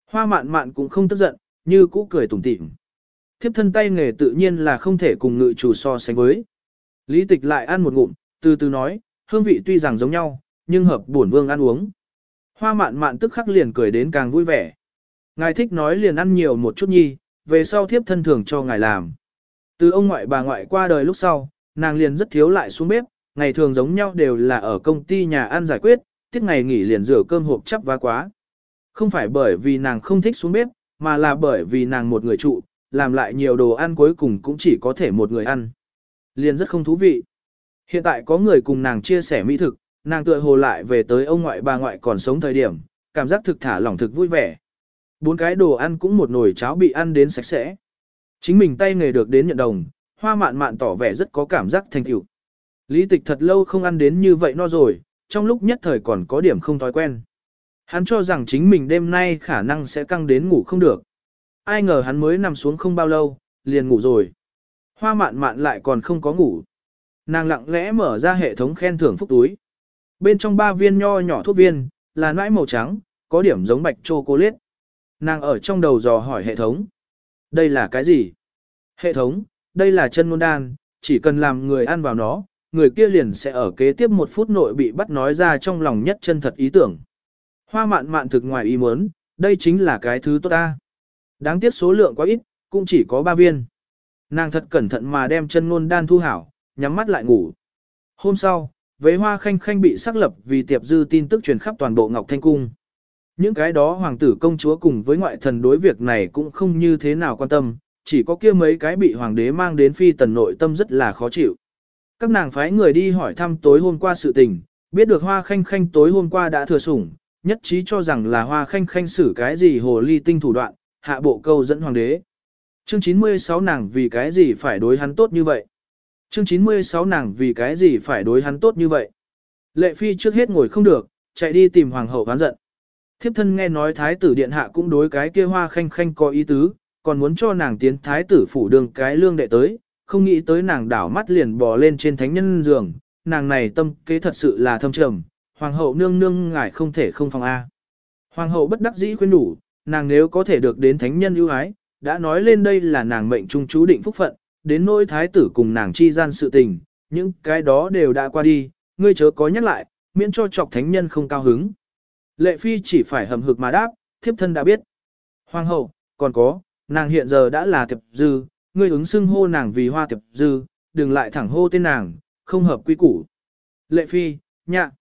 Hoa mạn mạn cũng không tức giận, như cũ cười tủm tỉm. Thiếp thân tay nghề tự nhiên là không thể cùng ngự chủ so sánh với. Lý tịch lại ăn một ngụm, từ từ nói, hương vị tuy rằng giống nhau, nhưng hợp bổn vương ăn uống. Hoa mạn mạn tức khắc liền cười đến càng vui vẻ. Ngài thích nói liền ăn nhiều một chút nhi, về sau thiếp thân thường cho ngài làm. Từ ông ngoại bà ngoại qua đời lúc sau, nàng liền rất thiếu lại xuống bếp, ngày thường giống nhau đều là ở công ty nhà ăn giải quyết, tiết ngày nghỉ liền rửa cơm hộp chắp vá quá. Không phải bởi vì nàng không thích xuống bếp, mà là bởi vì nàng một người trụ, làm lại nhiều đồ ăn cuối cùng cũng chỉ có thể một người ăn. Liền rất không thú vị. Hiện tại có người cùng nàng chia sẻ mỹ thực, nàng tựa hồ lại về tới ông ngoại bà ngoại còn sống thời điểm, cảm giác thực thả lỏng thực vui vẻ. Bốn cái đồ ăn cũng một nồi cháo bị ăn đến sạch sẽ. Chính mình tay nghề được đến nhận đồng, hoa mạn mạn tỏ vẻ rất có cảm giác thành tựu. Lý tịch thật lâu không ăn đến như vậy no rồi, trong lúc nhất thời còn có điểm không thói quen. Hắn cho rằng chính mình đêm nay khả năng sẽ căng đến ngủ không được. Ai ngờ hắn mới nằm xuống không bao lâu, liền ngủ rồi. Hoa mạn mạn lại còn không có ngủ. Nàng lặng lẽ mở ra hệ thống khen thưởng phúc túi. Bên trong ba viên nho nhỏ thuốc viên, là nãi màu trắng, có điểm giống bạch chocolate. Nàng ở trong đầu dò hỏi hệ thống. Đây là cái gì? Hệ thống, đây là chân ngôn đan, chỉ cần làm người ăn vào nó, người kia liền sẽ ở kế tiếp một phút nội bị bắt nói ra trong lòng nhất chân thật ý tưởng. Hoa mạn mạn thực ngoài ý muốn, đây chính là cái thứ tốt ta. Đáng tiếc số lượng quá ít, cũng chỉ có 3 viên. Nàng thật cẩn thận mà đem chân ngôn đan thu hảo, nhắm mắt lại ngủ. Hôm sau, vế hoa khanh khanh bị xác lập vì tiệp dư tin tức truyền khắp toàn bộ Ngọc Thanh Cung. Những cái đó hoàng tử công chúa cùng với ngoại thần đối việc này cũng không như thế nào quan tâm, chỉ có kia mấy cái bị hoàng đế mang đến phi tần nội tâm rất là khó chịu. Các nàng phái người đi hỏi thăm tối hôm qua sự tình, biết được hoa khanh khanh tối hôm qua đã thừa sủng, nhất trí cho rằng là hoa khanh khanh xử cái gì hồ ly tinh thủ đoạn, hạ bộ câu dẫn hoàng đế. Chương 96 nàng vì cái gì phải đối hắn tốt như vậy? Chương 96 nàng vì cái gì phải đối hắn tốt như vậy? Lệ phi trước hết ngồi không được, chạy đi tìm hoàng hậu ván giận. Thiếp thân nghe nói thái tử điện hạ cũng đối cái kia hoa khanh khanh có ý tứ, còn muốn cho nàng tiến thái tử phủ đường cái lương đệ tới, không nghĩ tới nàng đảo mắt liền bò lên trên thánh nhân giường, nàng này tâm kế thật sự là thâm trầm, hoàng hậu nương nương ngài không thể không phòng A. Hoàng hậu bất đắc dĩ khuyên đủ, nàng nếu có thể được đến thánh nhân ưu ái, đã nói lên đây là nàng mệnh trung chú định phúc phận, đến nỗi thái tử cùng nàng chi gian sự tình, những cái đó đều đã qua đi, ngươi chớ có nhắc lại, miễn cho chọc thánh nhân không cao hứng. Lệ phi chỉ phải hầm hực mà đáp, thiếp thân đã biết. Hoàng hậu, còn có, nàng hiện giờ đã là thiệp dư, ngươi ứng xưng hô nàng vì hoa tiệp dư, đừng lại thẳng hô tên nàng, không hợp quy củ. Lệ phi, nhạ.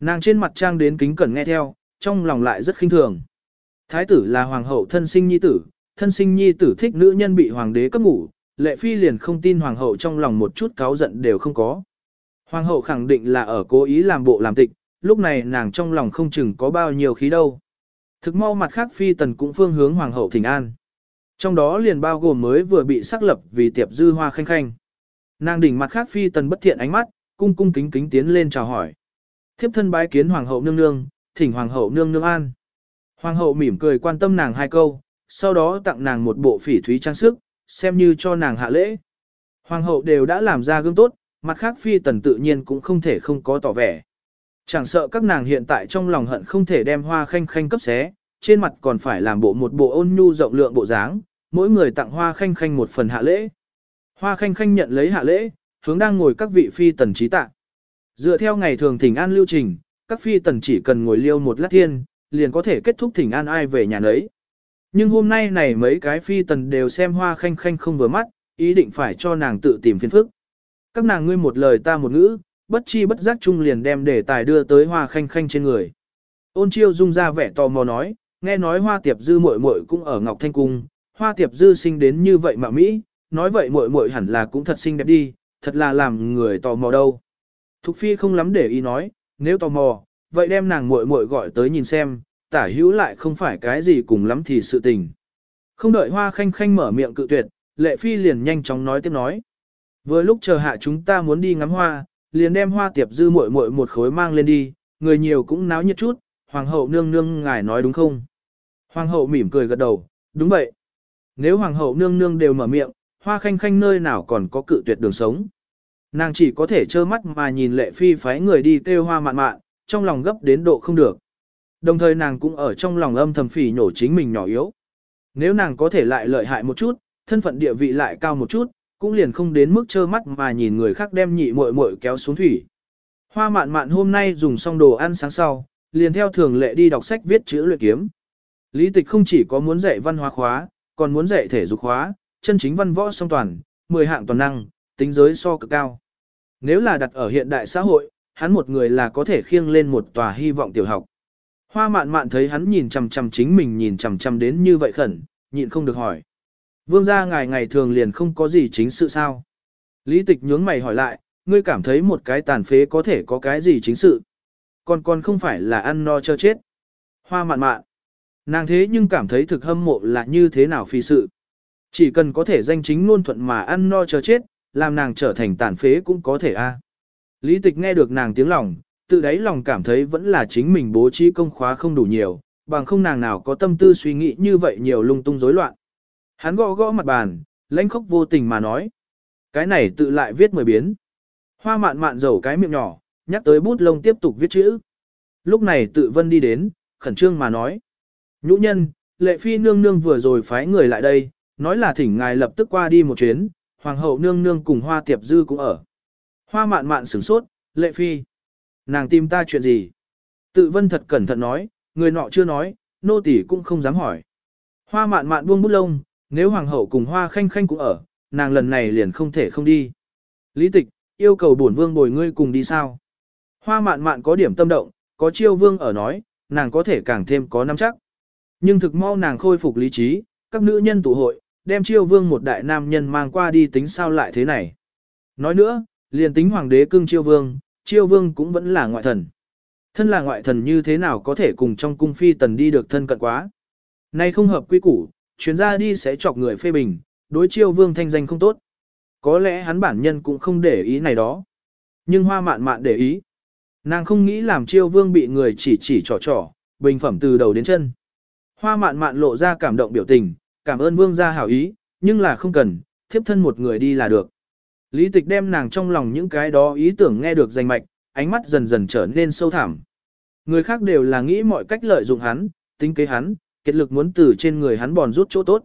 Nàng trên mặt trang đến kính cẩn nghe theo, trong lòng lại rất khinh thường. Thái tử là hoàng hậu thân sinh nhi tử, thân sinh nhi tử thích nữ nhân bị hoàng đế cấp ngủ, lệ phi liền không tin hoàng hậu trong lòng một chút cáo giận đều không có. Hoàng hậu khẳng định là ở cố ý làm bộ làm tịch, lúc này nàng trong lòng không chừng có bao nhiêu khí đâu. Thực mau mặt khác phi tần cũng phương hướng hoàng hậu thỉnh an. Trong đó liền bao gồm mới vừa bị xác lập vì tiệp dư hoa khanh khanh. Nàng đỉnh mặt khác phi tần bất thiện ánh mắt, cung cung kính kính tiến lên chào hỏi. Thiếp thân bái kiến hoàng hậu nương nương, thỉnh hoàng hậu nương nương an. Hoàng hậu mỉm cười quan tâm nàng hai câu, sau đó tặng nàng một bộ phỉ thúy trang sức, xem như cho nàng hạ lễ. Hoàng hậu đều đã làm ra gương tốt, mặt khác phi tần tự nhiên cũng không thể không có tỏ vẻ. Chẳng sợ các nàng hiện tại trong lòng hận không thể đem hoa khanh khanh cấp xé, trên mặt còn phải làm bộ một bộ ôn nhu rộng lượng bộ dáng, mỗi người tặng hoa khanh khanh một phần hạ lễ. Hoa khanh khanh nhận lấy hạ lễ, hướng đang ngồi các vị phi tần trí tạ. Dựa theo ngày thường thỉnh an lưu trình, các phi tần chỉ cần ngồi liêu một lát thiên, liền có thể kết thúc thỉnh an ai về nhà nấy. Nhưng hôm nay này mấy cái phi tần đều xem hoa khanh khanh không vừa mắt, ý định phải cho nàng tự tìm phiền phức. Các nàng ngươi một lời ta một ngữ, bất chi bất giác chung liền đem đề tài đưa tới hoa khanh khanh trên người. Ôn chiêu dung ra vẻ tò mò nói, nghe nói hoa tiệp dư muội muội cũng ở Ngọc Thanh Cung, hoa tiệp dư sinh đến như vậy mà Mỹ, nói vậy muội muội hẳn là cũng thật xinh đẹp đi, thật là làm người tò mò đâu. Thục phi không lắm để ý nói, nếu tò mò, vậy đem nàng muội muội gọi tới nhìn xem, tả hữu lại không phải cái gì cùng lắm thì sự tình. Không đợi hoa khanh khanh mở miệng cự tuyệt, lệ phi liền nhanh chóng nói tiếp nói. Vừa lúc chờ hạ chúng ta muốn đi ngắm hoa, liền đem hoa tiệp dư muội muội một khối mang lên đi, người nhiều cũng náo nhiệt chút, hoàng hậu nương nương ngài nói đúng không? Hoàng hậu mỉm cười gật đầu, đúng vậy. Nếu hoàng hậu nương nương đều mở miệng, hoa khanh khanh nơi nào còn có cự tuyệt đường sống. Nàng chỉ có thể trơ mắt mà nhìn lệ phi phái người đi kêu hoa mạn mạn, trong lòng gấp đến độ không được. Đồng thời nàng cũng ở trong lòng âm thầm phỉ nhổ chính mình nhỏ yếu. Nếu nàng có thể lại lợi hại một chút, thân phận địa vị lại cao một chút, cũng liền không đến mức trơ mắt mà nhìn người khác đem nhị muội muội kéo xuống thủy. Hoa mạn mạn hôm nay dùng xong đồ ăn sáng sau, liền theo thường lệ đi đọc sách viết chữ luyện kiếm. Lý tịch không chỉ có muốn dạy văn hóa khóa, còn muốn dạy thể dục khóa, chân chính văn võ song toàn, 10 hạng toàn năng, tính giới so cực cao. Nếu là đặt ở hiện đại xã hội, hắn một người là có thể khiêng lên một tòa hy vọng tiểu học. Hoa mạn mạn thấy hắn nhìn chằm chằm chính mình nhìn chằm chằm đến như vậy khẩn, nhịn không được hỏi. Vương gia ngài ngày thường liền không có gì chính sự sao? Lý tịch nhướng mày hỏi lại, ngươi cảm thấy một cái tàn phế có thể có cái gì chính sự? Còn còn không phải là ăn no cho chết. Hoa mạn mạn. Nàng thế nhưng cảm thấy thực hâm mộ là như thế nào phi sự. Chỉ cần có thể danh chính ngôn thuận mà ăn no chờ chết, làm nàng trở thành tàn phế cũng có thể a. À. Lý tịch nghe được nàng tiếng lòng, tự đáy lòng cảm thấy vẫn là chính mình bố trí công khóa không đủ nhiều, bằng không nàng nào có tâm tư suy nghĩ như vậy nhiều lung tung rối loạn. Hắn gõ gõ mặt bàn, lãnh khốc vô tình mà nói. Cái này tự lại viết mười biến. Hoa mạn mạn dầu cái miệng nhỏ, nhắc tới bút lông tiếp tục viết chữ. Lúc này tự vân đi đến, khẩn trương mà nói. Nhũ nhân, lệ phi nương nương vừa rồi phái người lại đây, nói là thỉnh ngài lập tức qua đi một chuyến, hoàng hậu nương nương cùng hoa tiệp dư cũng ở. Hoa mạn mạn sửng sốt, lệ phi. Nàng tìm ta chuyện gì? Tự vân thật cẩn thận nói, người nọ chưa nói, nô tỳ cũng không dám hỏi. Hoa mạn mạn buông bút lông, nếu hoàng hậu cùng hoa khanh khanh cũng ở, nàng lần này liền không thể không đi. Lý tịch, yêu cầu bổn vương bồi ngươi cùng đi sao? Hoa mạn mạn có điểm tâm động, có chiêu vương ở nói, nàng có thể càng thêm có nắm chắc. Nhưng thực mau nàng khôi phục lý trí, các nữ nhân tụ hội, đem chiêu vương một đại nam nhân mang qua đi tính sao lại thế này. Nói nữa, liền tính hoàng đế cưng chiêu vương, chiêu vương cũng vẫn là ngoại thần. Thân là ngoại thần như thế nào có thể cùng trong cung phi tần đi được thân cận quá. Nay không hợp quy củ, chuyến ra đi sẽ chọc người phê bình, đối chiêu vương thanh danh không tốt. Có lẽ hắn bản nhân cũng không để ý này đó. Nhưng hoa mạn mạn để ý. Nàng không nghĩ làm chiêu vương bị người chỉ chỉ trò trò, bình phẩm từ đầu đến chân. Hoa mạn mạn lộ ra cảm động biểu tình, cảm ơn vương gia hảo ý, nhưng là không cần, thiếp thân một người đi là được. Lý tịch đem nàng trong lòng những cái đó ý tưởng nghe được danh mạch, ánh mắt dần dần trở nên sâu thẳm. Người khác đều là nghĩ mọi cách lợi dụng hắn, tính kế hắn, kết lực muốn từ trên người hắn bòn rút chỗ tốt.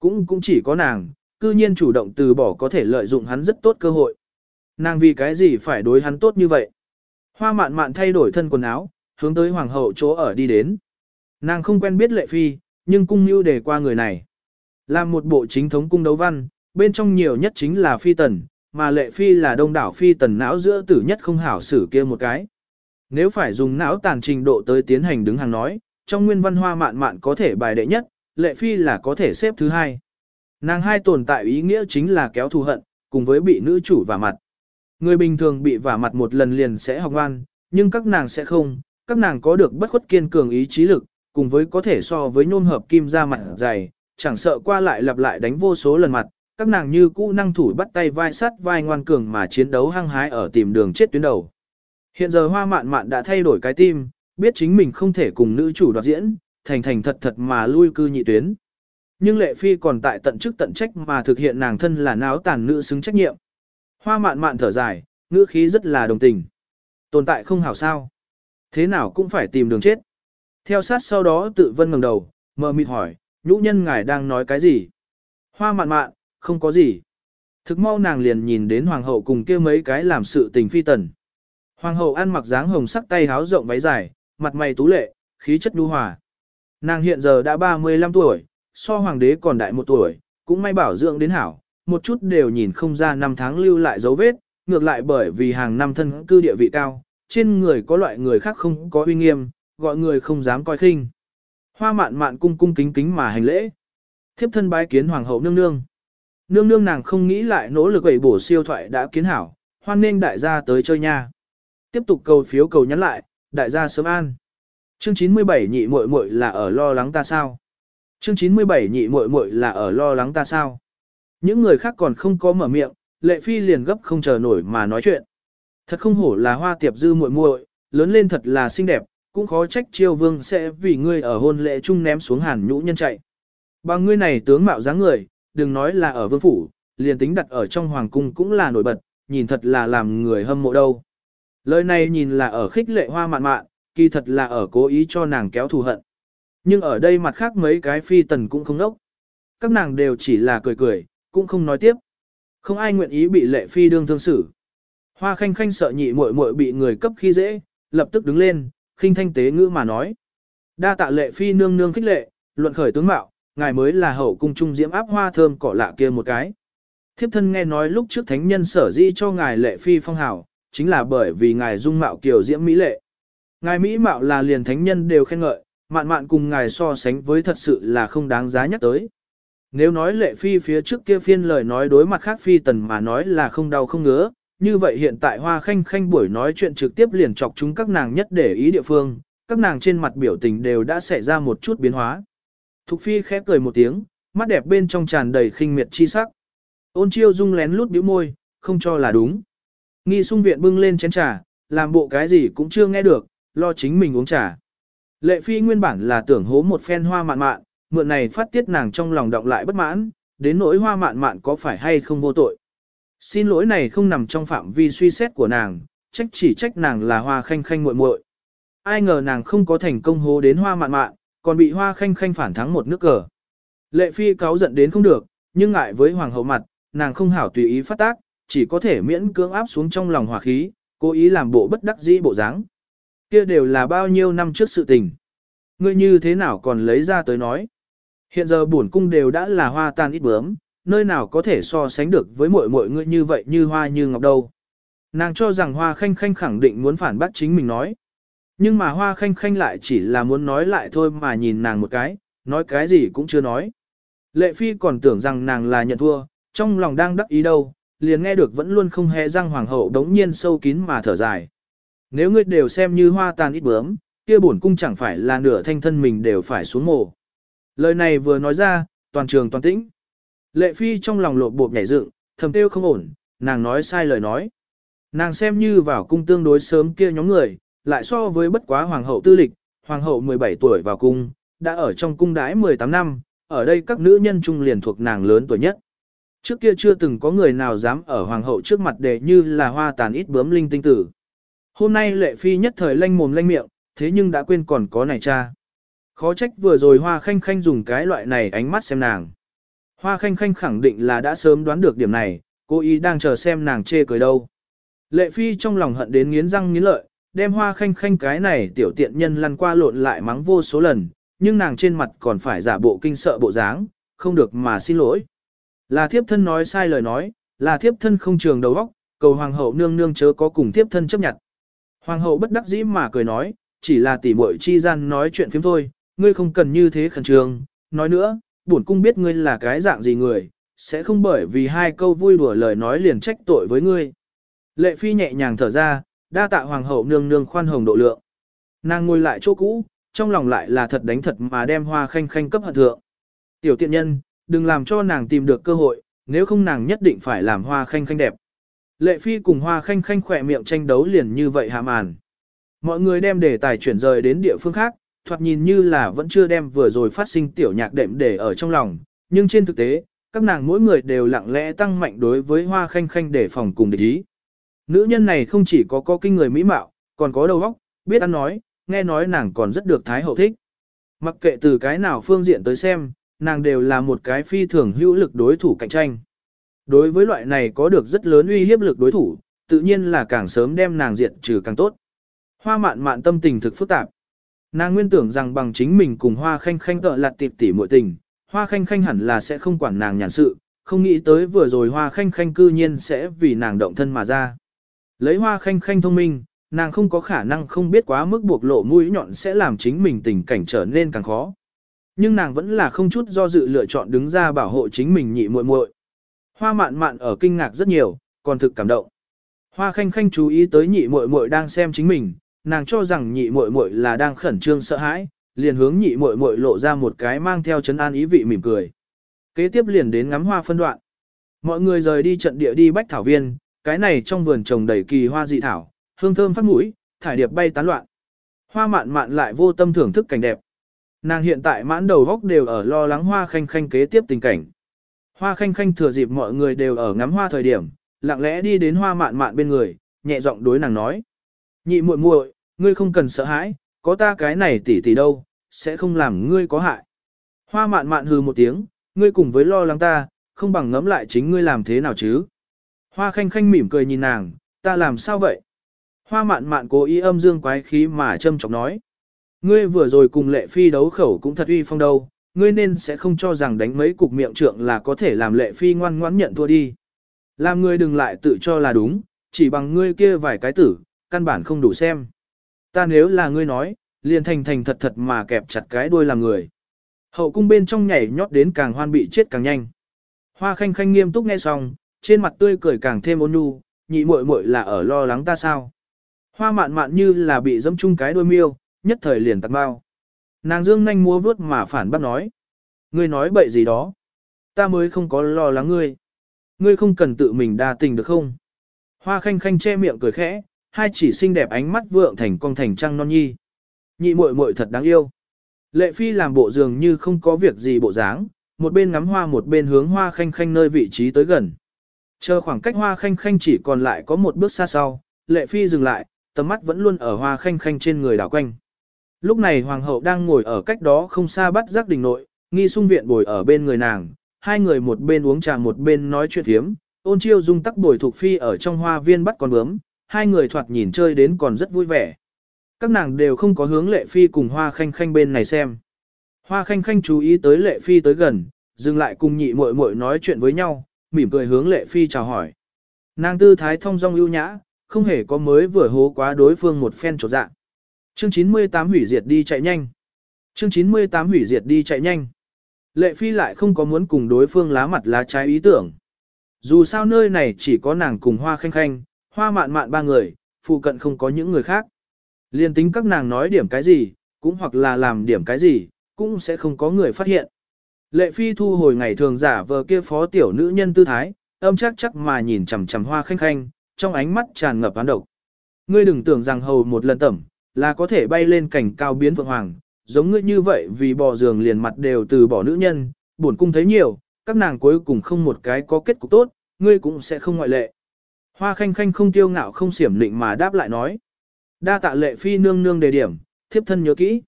Cũng cũng chỉ có nàng, cư nhiên chủ động từ bỏ có thể lợi dụng hắn rất tốt cơ hội. Nàng vì cái gì phải đối hắn tốt như vậy? Hoa mạn mạn thay đổi thân quần áo, hướng tới hoàng hậu chỗ ở đi đến. Nàng không quen biết lệ phi, nhưng cung mưu đề qua người này. Làm một bộ chính thống cung đấu văn, bên trong nhiều nhất chính là phi tần, mà lệ phi là đông đảo phi tần não giữa tử nhất không hảo xử kia một cái. Nếu phải dùng não tàn trình độ tới tiến hành đứng hàng nói, trong nguyên văn hoa mạn mạn có thể bài đệ nhất, lệ phi là có thể xếp thứ hai. Nàng hai tồn tại ý nghĩa chính là kéo thù hận, cùng với bị nữ chủ vả mặt. Người bình thường bị vả mặt một lần liền sẽ học ngoan, nhưng các nàng sẽ không, các nàng có được bất khuất kiên cường ý chí lực, cùng với có thể so với nhôm hợp kim ra mặt dày, chẳng sợ qua lại lặp lại đánh vô số lần mặt, các nàng như cũ năng thủ bắt tay vai sắt vai ngoan cường mà chiến đấu hăng hái ở tìm đường chết tuyến đầu. Hiện giờ hoa mạn mạn đã thay đổi cái tim, biết chính mình không thể cùng nữ chủ đoạt diễn, thành thành thật thật mà lui cư nhị tuyến. Nhưng lệ phi còn tại tận chức tận trách mà thực hiện nàng thân là náo tàn nữ xứng trách nhiệm. Hoa mạn mạn thở dài, ngữ khí rất là đồng tình. Tồn tại không hảo sao. Thế nào cũng phải tìm đường chết. Theo sát sau đó tự vân ngẩng đầu, mờ mịt hỏi, nhũ nhân ngài đang nói cái gì? Hoa mạn mạn, không có gì. Thực mau nàng liền nhìn đến hoàng hậu cùng kia mấy cái làm sự tình phi tần. Hoàng hậu ăn mặc dáng hồng sắc tay háo rộng váy dài, mặt mày tú lệ, khí chất nhu hòa. Nàng hiện giờ đã 35 tuổi, so hoàng đế còn đại một tuổi, cũng may bảo dưỡng đến hảo, một chút đều nhìn không ra năm tháng lưu lại dấu vết, ngược lại bởi vì hàng năm thân cư địa vị cao, trên người có loại người khác không có uy nghiêm, gọi người không dám coi khinh. Hoa mạn mạn cung cung kính kính mà hành lễ. Thiếp thân bái kiến hoàng hậu nương nương. Nương nương nàng không nghĩ lại nỗ lực ẩy bổ siêu thoại đã kiến hảo, hoan nên đại gia tới chơi nha. Tiếp tục cầu phiếu cầu nhắn lại, đại gia sớm an. Chương 97 nhị muội muội là ở lo lắng ta sao? Chương 97 nhị muội muội là ở lo lắng ta sao? Những người khác còn không có mở miệng, Lệ Phi liền gấp không chờ nổi mà nói chuyện. Thật không hổ là hoa tiệp dư muội muội, lớn lên thật là xinh đẹp, cũng khó trách chiêu vương sẽ vì ngươi ở hôn lễ chung ném xuống hàn nhũ nhân chạy. Bằng ngươi này tướng mạo dáng người, đừng nói là ở vương phủ, liền tính đặt ở trong hoàng cung cũng là nổi bật, nhìn thật là làm người hâm mộ đâu. Lời này nhìn là ở khích lệ hoa mạn mạn, kỳ thật là ở cố ý cho nàng kéo thù hận. Nhưng ở đây mặt khác mấy cái phi tần cũng không nốc. Các nàng đều chỉ là cười cười, cũng không nói tiếp. Không ai nguyện ý bị lệ phi đương thương xử. Hoa khanh khanh sợ nhị muội muội bị người cấp khi dễ, lập tức đứng lên, khinh thanh tế ngữ mà nói. Đa tạ lệ phi nương nương khích lệ, luận khởi tướng mạo, ngài mới là hậu cung trung diễm áp hoa thơm cỏ lạ kia một cái. Thiếp thân nghe nói lúc trước thánh nhân sở di cho ngài lệ phi phong hào, chính là bởi vì ngài dung mạo kiều diễm mỹ lệ. Ngài mỹ mạo là liền thánh nhân đều khen ngợi, mạn mạn cùng ngài so sánh với thật sự là không đáng giá nhắc tới. Nếu nói lệ phi phía trước kia phiên lời nói đối mặt khác phi tần mà nói là không đau không ngứa, như vậy hiện tại hoa khanh khanh buổi nói chuyện trực tiếp liền chọc chúng các nàng nhất để ý địa phương, các nàng trên mặt biểu tình đều đã xảy ra một chút biến hóa. Thục phi khẽ cười một tiếng, mắt đẹp bên trong tràn đầy khinh miệt chi sắc. Ôn chiêu dung lén lút bĩu môi, không cho là đúng. Nghi sung viện bưng lên chén trà, làm bộ cái gì cũng chưa nghe được, lo chính mình uống trà. Lệ phi nguyên bản là tưởng hố một phen hoa mạn mạn, mượn này phát tiết nàng trong lòng động lại bất mãn, đến nỗi hoa mạn mạn có phải hay không vô tội. Xin lỗi này không nằm trong phạm vi suy xét của nàng, trách chỉ trách nàng là hoa khanh khanh muội muội. Ai ngờ nàng không có thành công hố đến hoa mạn mạn, còn bị hoa khanh khanh phản thắng một nước cờ. Lệ phi cáo giận đến không được, nhưng ngại với hoàng hậu mặt, nàng không hảo tùy ý phát tác, chỉ có thể miễn cưỡng áp xuống trong lòng hòa khí, cố ý làm bộ bất đắc dĩ bộ dáng. Kia đều là bao nhiêu năm trước sự tình. Ngươi như thế nào còn lấy ra tới nói. Hiện giờ bổn cung đều đã là hoa tan ít bướm, nơi nào có thể so sánh được với mọi mọi người như vậy như hoa như ngọc đâu. Nàng cho rằng hoa khanh khanh khẳng định muốn phản bác chính mình nói. Nhưng mà hoa khanh khanh lại chỉ là muốn nói lại thôi mà nhìn nàng một cái, nói cái gì cũng chưa nói. Lệ phi còn tưởng rằng nàng là nhận thua, trong lòng đang đắc ý đâu, liền nghe được vẫn luôn không hề răng hoàng hậu đống nhiên sâu kín mà thở dài. Nếu ngươi đều xem như hoa tàn ít bướm, kia bổn cung chẳng phải là nửa thanh thân mình đều phải xuống mồ. Lời này vừa nói ra, toàn trường toàn tĩnh. Lệ phi trong lòng lộ bộp nhảy dựng, thầm tiêu không ổn, nàng nói sai lời nói. Nàng xem như vào cung tương đối sớm kia nhóm người, lại so với bất quá hoàng hậu tư lịch, hoàng hậu 17 tuổi vào cung, đã ở trong cung đái 18 năm, ở đây các nữ nhân trung liền thuộc nàng lớn tuổi nhất. Trước kia chưa từng có người nào dám ở hoàng hậu trước mặt để như là hoa tàn ít bướm linh tinh tử. Hôm nay lệ phi nhất thời lanh mồm lanh miệng, thế nhưng đã quên còn có này cha. Khó trách vừa rồi hoa khanh khanh dùng cái loại này ánh mắt xem nàng. Hoa khanh khanh khẳng định là đã sớm đoán được điểm này, cô ý đang chờ xem nàng chê cười đâu. Lệ phi trong lòng hận đến nghiến răng nghiến lợi, đem hoa khanh khanh cái này tiểu tiện nhân lăn qua lộn lại mắng vô số lần, nhưng nàng trên mặt còn phải giả bộ kinh sợ bộ dáng, không được mà xin lỗi. Là thiếp thân nói sai lời nói, là thiếp thân không trường đầu óc, cầu hoàng hậu nương nương chớ có cùng thiếp thân chấp nhận. Hoàng hậu bất đắc dĩ mà cười nói, chỉ là tỉ muội chi gian nói chuyện phiếm thôi, ngươi không cần như thế khẩn trương, nói nữa, bổn cung biết ngươi là cái dạng gì người, sẽ không bởi vì hai câu vui đùa lời nói liền trách tội với ngươi. Lệ phi nhẹ nhàng thở ra, đa tạ hoàng hậu nương nương khoan hồng độ lượng. Nàng ngồi lại chỗ cũ, trong lòng lại là thật đánh thật mà đem hoa khanh khanh cấp hận thượng. Tiểu tiện nhân, đừng làm cho nàng tìm được cơ hội, nếu không nàng nhất định phải làm hoa khanh khanh đẹp. Lệ phi cùng hoa khanh khanh khỏe miệng tranh đấu liền như vậy hạ màn. Mọi người đem đề tài chuyển rời đến địa phương khác, thoạt nhìn như là vẫn chưa đem vừa rồi phát sinh tiểu nhạc đệm để ở trong lòng, nhưng trên thực tế, các nàng mỗi người đều lặng lẽ tăng mạnh đối với hoa khanh khanh để phòng cùng địch ý. Nữ nhân này không chỉ có có kinh người mỹ mạo, còn có đầu óc, biết ăn nói, nghe nói nàng còn rất được Thái Hậu thích. Mặc kệ từ cái nào phương diện tới xem, nàng đều là một cái phi thường hữu lực đối thủ cạnh tranh. Đối với loại này có được rất lớn uy hiếp lực đối thủ, tự nhiên là càng sớm đem nàng diện trừ càng tốt. Hoa mạn mạn tâm tình thực phức tạp. Nàng nguyên tưởng rằng bằng chính mình cùng hoa khanh khanh tợ lặt tịp tỉ muội tình, hoa khanh khanh hẳn là sẽ không quản nàng nhàn sự, không nghĩ tới vừa rồi hoa khanh khanh cư nhiên sẽ vì nàng động thân mà ra. Lấy hoa khanh khanh thông minh, nàng không có khả năng không biết quá mức buộc lộ mũi nhọn sẽ làm chính mình tình cảnh trở nên càng khó. Nhưng nàng vẫn là không chút do dự lựa chọn đứng ra bảo hộ chính mình nhị muội muội. Hoa mạn mạn ở kinh ngạc rất nhiều, còn thực cảm động. Hoa khanh khanh chú ý tới nhị muội muội đang xem chính mình, nàng cho rằng nhị muội muội là đang khẩn trương sợ hãi, liền hướng nhị muội muội lộ ra một cái mang theo chấn an ý vị mỉm cười. Kế tiếp liền đến ngắm hoa phân đoạn. Mọi người rời đi trận địa đi bách thảo viên, cái này trong vườn trồng đầy kỳ hoa dị thảo, hương thơm phát mũi, thải điệp bay tán loạn. Hoa mạn mạn lại vô tâm thưởng thức cảnh đẹp. Nàng hiện tại mãn đầu góc đều ở lo lắng hoa khanh khanh kế tiếp tình cảnh. Hoa khanh khanh thừa dịp mọi người đều ở ngắm hoa thời điểm, lặng lẽ đi đến hoa mạn mạn bên người, nhẹ giọng đối nàng nói. Nhị muội muội, ngươi không cần sợ hãi, có ta cái này tỷ tỷ đâu, sẽ không làm ngươi có hại. Hoa mạn mạn hừ một tiếng, ngươi cùng với lo lắng ta, không bằng ngẫm lại chính ngươi làm thế nào chứ. Hoa khanh khanh mỉm cười nhìn nàng, ta làm sao vậy? Hoa mạn mạn cố ý âm dương quái khí mà châm chọc nói. Ngươi vừa rồi cùng lệ phi đấu khẩu cũng thật uy phong đâu, ngươi nên sẽ không cho rằng đánh mấy cục miệng trượng là có thể làm lệ phi ngoan ngoãn nhận thua đi. Làm ngươi đừng lại tự cho là đúng, chỉ bằng ngươi kia vài cái tử, căn bản không đủ xem. Ta nếu là ngươi nói, liền thành thành thật thật mà kẹp chặt cái đuôi làm người. Hậu cung bên trong nhảy nhót đến càng hoan bị chết càng nhanh. Hoa khanh khanh nghiêm túc nghe xong, trên mặt tươi cười càng thêm ôn nhu, nhị muội muội là ở lo lắng ta sao. Hoa mạn mạn như là bị dẫm chung cái đuôi miêu, nhất thời liền tắt bao. Nàng dương nhanh múa vuốt mà phản bác nói. Ngươi nói bậy gì đó. Ta mới không có lo lắng ngươi. Ngươi không cần tự mình đa tình được không? Hoa khanh khanh che miệng cười khẽ, hai chỉ xinh đẹp ánh mắt vượng thành con thành trăng non nhi. Nhị muội muội thật đáng yêu. Lệ phi làm bộ dường như không có việc gì bộ dáng, một bên ngắm hoa một bên hướng hoa khanh khanh nơi vị trí tới gần. Chờ khoảng cách hoa khanh khanh chỉ còn lại có một bước xa sau, lệ phi dừng lại, tầm mắt vẫn luôn ở hoa khanh khanh trên người đảo quanh. Lúc này hoàng hậu đang ngồi ở cách đó không xa bắt giác đình nội, nghi sung viện bồi ở bên người nàng, hai người một bên uống trà một bên nói chuyện thiếm, ôn chiêu dung tắc bồi thuộc phi ở trong hoa viên bắt con bướm, hai người thoạt nhìn chơi đến còn rất vui vẻ. Các nàng đều không có hướng lệ phi cùng hoa khanh khanh bên này xem. Hoa khanh khanh chú ý tới lệ phi tới gần, dừng lại cùng nhị muội muội nói chuyện với nhau, mỉm cười hướng lệ phi chào hỏi. Nàng tư thái thông dong ưu nhã, không hề có mới vừa hố quá đối phương một phen trột dạng. Chương 98 hủy diệt đi chạy nhanh. Chương 98 hủy diệt đi chạy nhanh. Lệ phi lại không có muốn cùng đối phương lá mặt lá trái ý tưởng. Dù sao nơi này chỉ có nàng cùng hoa khanh khanh, hoa mạn mạn ba người, phụ cận không có những người khác. Liên tính các nàng nói điểm cái gì, cũng hoặc là làm điểm cái gì, cũng sẽ không có người phát hiện. Lệ phi thu hồi ngày thường giả vờ kia phó tiểu nữ nhân tư thái, âm chắc chắc mà nhìn chằm chằm hoa khanh khanh, trong ánh mắt tràn ngập án độc. Ngươi đừng tưởng rằng hầu một lần tẩm, là có thể bay lên cảnh cao biến vượng hoàng, giống ngươi như vậy vì bỏ giường liền mặt đều từ bỏ nữ nhân, buồn cung thấy nhiều, các nàng cuối cùng không một cái có kết cục tốt, ngươi cũng sẽ không ngoại lệ. Hoa khanh khanh không tiêu ngạo không xiểm định mà đáp lại nói. Đa tạ lệ phi nương nương đề điểm, thiếp thân nhớ kỹ.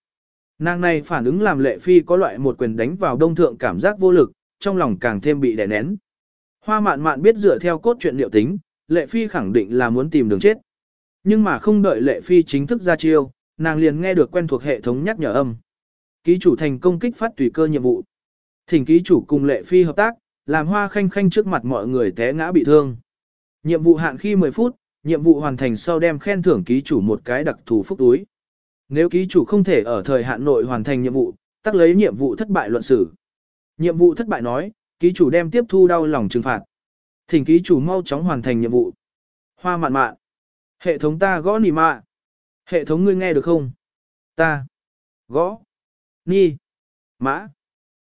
Nàng này phản ứng làm lệ phi có loại một quyền đánh vào đông thượng cảm giác vô lực, trong lòng càng thêm bị đè nén. Hoa mạn mạn biết dựa theo cốt truyện liệu tính, lệ phi khẳng định là muốn tìm đường chết. Nhưng mà không đợi lệ phi chính thức ra chiêu, nàng liền nghe được quen thuộc hệ thống nhắc nhở âm. Ký chủ thành công kích phát tùy cơ nhiệm vụ. Thỉnh ký chủ cùng lệ phi hợp tác, làm hoa khanh khanh trước mặt mọi người té ngã bị thương. Nhiệm vụ hạn khi 10 phút, nhiệm vụ hoàn thành sau đem khen thưởng ký chủ một cái đặc thù phúc túi. Nếu ký chủ không thể ở thời hạn nội hoàn thành nhiệm vụ, tắc lấy nhiệm vụ thất bại luận xử. Nhiệm vụ thất bại nói, ký chủ đem tiếp thu đau lòng trừng phạt. Thỉnh ký chủ mau chóng hoàn thành nhiệm vụ. Hoa mạn mạn. Hệ thống ta gõ nỉ mạ. Hệ thống ngươi nghe được không? Ta. Gõ. Ni. Mã.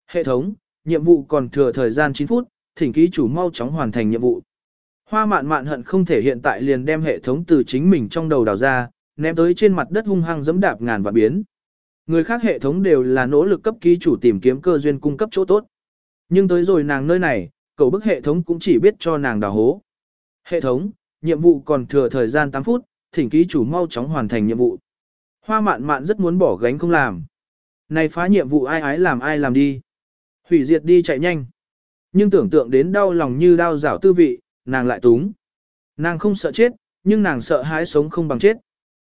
Hệ thống, nhiệm vụ còn thừa thời gian 9 phút, thỉnh ký chủ mau chóng hoàn thành nhiệm vụ. Hoa mạn mạn hận không thể hiện tại liền đem hệ thống từ chính mình trong đầu đào ra, ném tới trên mặt đất hung hăng giẫm đạp ngàn và biến. Người khác hệ thống đều là nỗ lực cấp ký chủ tìm kiếm cơ duyên cung cấp chỗ tốt. Nhưng tới rồi nàng nơi này, cầu bức hệ thống cũng chỉ biết cho nàng đào hố. Hệ thống, nhiệm vụ còn thừa thời gian 8 phút, thỉnh ký chủ mau chóng hoàn thành nhiệm vụ. Hoa mạn mạn rất muốn bỏ gánh không làm. Này phá nhiệm vụ ai ái làm ai làm đi. Hủy diệt đi chạy nhanh. Nhưng tưởng tượng đến đau lòng như đau rảo tư vị, nàng lại túng. Nàng không sợ chết, nhưng nàng sợ hãi sống không bằng chết.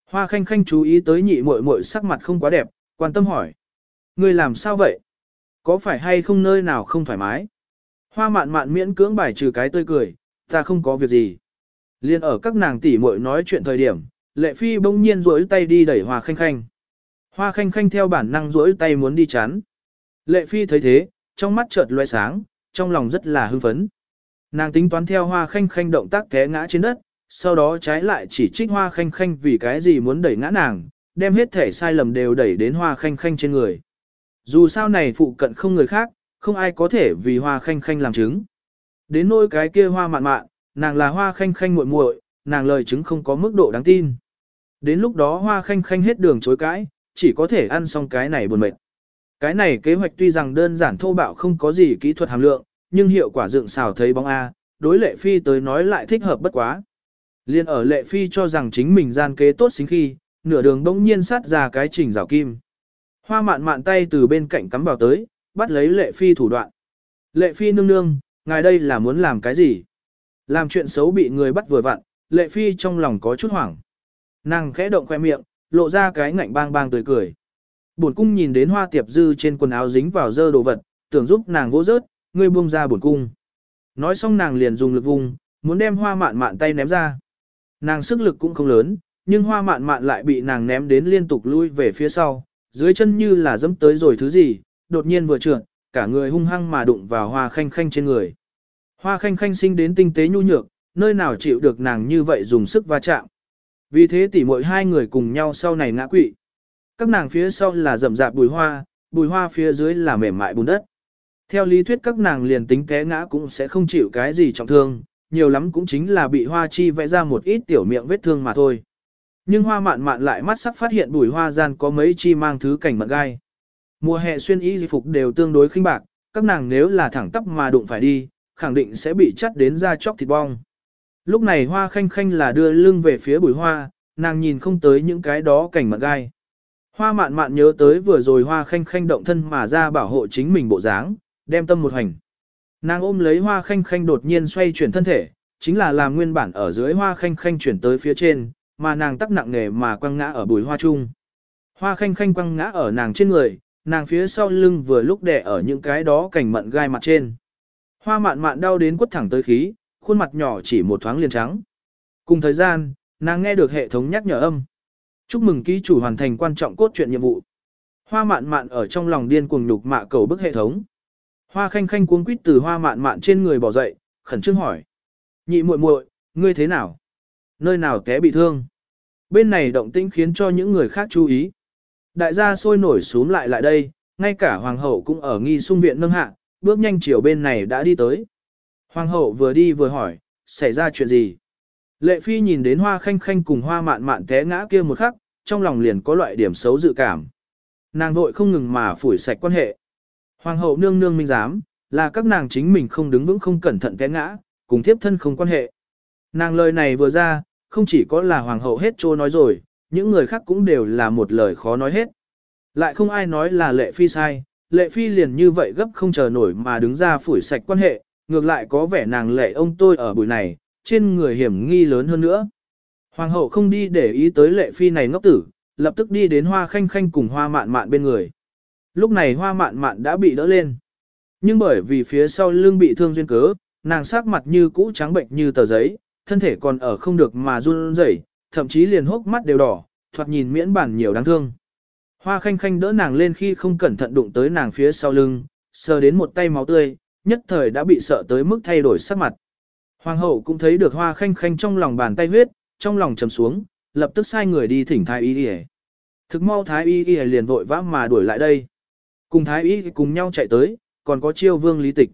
Hoa khanh khanh chú ý tới nhị muội muội sắc mặt không quá đẹp, quan tâm hỏi. Người làm sao vậy? Có phải hay không nơi nào không thoải mái? Hoa mạn mạn miễn cưỡng bài trừ cái tươi cười, ta không có việc gì. Liên ở các nàng tỷ muội nói chuyện thời điểm, lệ phi bỗng nhiên rỗi tay đi đẩy hoa khanh khanh. Hoa khanh khanh theo bản năng rỗi tay muốn đi chán. Lệ phi thấy thế, trong mắt chợt loe sáng, trong lòng rất là hưng phấn. Nàng tính toán theo hoa khanh khanh động tác té ngã trên đất, sau đó trái lại chỉ trích hoa khanh khanh vì cái gì muốn đẩy ngã nàng, đem hết thể sai lầm đều đẩy đến hoa khanh khanh trên người. Dù sao này phụ cận không người khác, không ai có thể vì hoa khanh khanh làm chứng. Đến nỗi cái kia hoa mạn mạn, nàng là hoa khanh khanh muội muội, nàng lời chứng không có mức độ đáng tin. Đến lúc đó hoa khanh khanh hết đường chối cãi, chỉ có thể ăn xong cái này buồn mệt. Cái này kế hoạch tuy rằng đơn giản thô bạo không có gì kỹ thuật hàm lượng, nhưng hiệu quả dựng xào thấy bóng A, đối lệ phi tới nói lại thích hợp bất quá. Liên ở lệ phi cho rằng chính mình gian kế tốt xính khi, nửa đường bỗng nhiên sát ra cái trình rào kim. Hoa mạn mạn tay từ bên cạnh cắm vào tới, bắt lấy lệ phi thủ đoạn. Lệ phi nương nương, ngài đây là muốn làm cái gì? Làm chuyện xấu bị người bắt vừa vặn, lệ phi trong lòng có chút hoảng. Nàng khẽ động khoe miệng, lộ ra cái ngạnh bang bang tươi cười. Bổn cung nhìn đến hoa tiệp dư trên quần áo dính vào dơ đồ vật, tưởng giúp nàng vỗ rớt, ngươi buông ra bổn cung. Nói xong nàng liền dùng lực vùng, muốn đem hoa mạn mạn tay ném ra. Nàng sức lực cũng không lớn, nhưng hoa mạn mạn lại bị nàng ném đến liên tục lui về phía sau, dưới chân như là dẫm tới rồi thứ gì, đột nhiên vừa trượt, cả người hung hăng mà đụng vào hoa khanh khanh trên người. Hoa khanh khanh sinh đến tinh tế nhu nhược, nơi nào chịu được nàng như vậy dùng sức va chạm. Vì thế tỉ mỗi hai người cùng nhau sau này ngã quỵ. Các nàng phía sau là rậm rạp bùi hoa, bùi hoa phía dưới là mềm mại bùn đất. Theo lý thuyết các nàng liền tính té ngã cũng sẽ không chịu cái gì trọng thương, nhiều lắm cũng chính là bị hoa chi vẽ ra một ít tiểu miệng vết thương mà thôi. Nhưng hoa mạn mạn lại mắt sắc phát hiện bùi hoa gian có mấy chi mang thứ cảnh mận gai. Mùa hè xuyên y di phục đều tương đối khinh bạc, các nàng nếu là thẳng tắp mà đụng phải đi, khẳng định sẽ bị chắt đến da chóc thịt bong. Lúc này hoa khanh khanh là đưa lưng về phía bùi hoa, nàng nhìn không tới những cái đó cảnh mận gai. Hoa mạn mạn nhớ tới vừa rồi hoa khanh khanh động thân mà ra bảo hộ chính mình bộ dáng, đem tâm một hành. Nàng ôm lấy hoa khanh khanh đột nhiên xoay chuyển thân thể, chính là làm nguyên bản ở dưới hoa khanh khanh chuyển tới phía trên, mà nàng tắc nặng nề mà quăng ngã ở bùi hoa chung. Hoa khanh khanh quăng ngã ở nàng trên người, nàng phía sau lưng vừa lúc đè ở những cái đó cảnh mận gai mặt trên. Hoa mạn mạn đau đến quất thẳng tới khí, khuôn mặt nhỏ chỉ một thoáng liền trắng. Cùng thời gian, nàng nghe được hệ thống nhắc nhở âm. Chúc mừng ký chủ hoàn thành quan trọng cốt truyện nhiệm vụ. Hoa mạn mạn ở trong lòng điên cuồng nhục mạ cầu bức hệ thống. Hoa khanh khanh cuống quýt từ hoa mạn mạn trên người bỏ dậy, khẩn trương hỏi. Nhị muội muội, ngươi thế nào? Nơi nào té bị thương? Bên này động tĩnh khiến cho những người khác chú ý. Đại gia sôi nổi xuống lại lại đây, ngay cả hoàng hậu cũng ở nghi sung viện nâng hạ, bước nhanh chiều bên này đã đi tới. Hoàng hậu vừa đi vừa hỏi, xảy ra chuyện gì? Lệ phi nhìn đến hoa khanh khanh cùng hoa mạn mạn té ngã kia một khắc, trong lòng liền có loại điểm xấu dự cảm. Nàng vội không ngừng mà phủi sạch quan hệ. Hoàng hậu nương nương minh giám, là các nàng chính mình không đứng vững không cẩn thận té ngã, cùng tiếp thân không quan hệ. Nàng lời này vừa ra, không chỉ có là hoàng hậu hết trô nói rồi, những người khác cũng đều là một lời khó nói hết. Lại không ai nói là lệ phi sai, lệ phi liền như vậy gấp không chờ nổi mà đứng ra phủi sạch quan hệ, ngược lại có vẻ nàng lệ ông tôi ở buổi này, trên người hiểm nghi lớn hơn nữa. Hoàng hậu không đi để ý tới lệ phi này ngốc tử, lập tức đi đến hoa khanh khanh cùng hoa mạn mạn bên người. Lúc này hoa mạn mạn đã bị đỡ lên. Nhưng bởi vì phía sau lưng bị thương duyên cớ, nàng sắc mặt như cũ trắng bệnh như tờ giấy, thân thể còn ở không được mà run rẩy, thậm chí liền hốc mắt đều đỏ, thoạt nhìn miễn bản nhiều đáng thương. Hoa khanh khanh đỡ nàng lên khi không cẩn thận đụng tới nàng phía sau lưng, sờ đến một tay máu tươi, nhất thời đã bị sợ tới mức thay đổi sắc mặt. Hoàng hậu cũng thấy được hoa khanh khanh trong lòng bàn tay huyết, trong lòng trầm xuống, lập tức sai người đi thỉnh thái y y. Thực mau thái y y liền vội vã mà đuổi lại đây. Cùng thái y cùng nhau chạy tới, còn có chiêu vương lý tịch.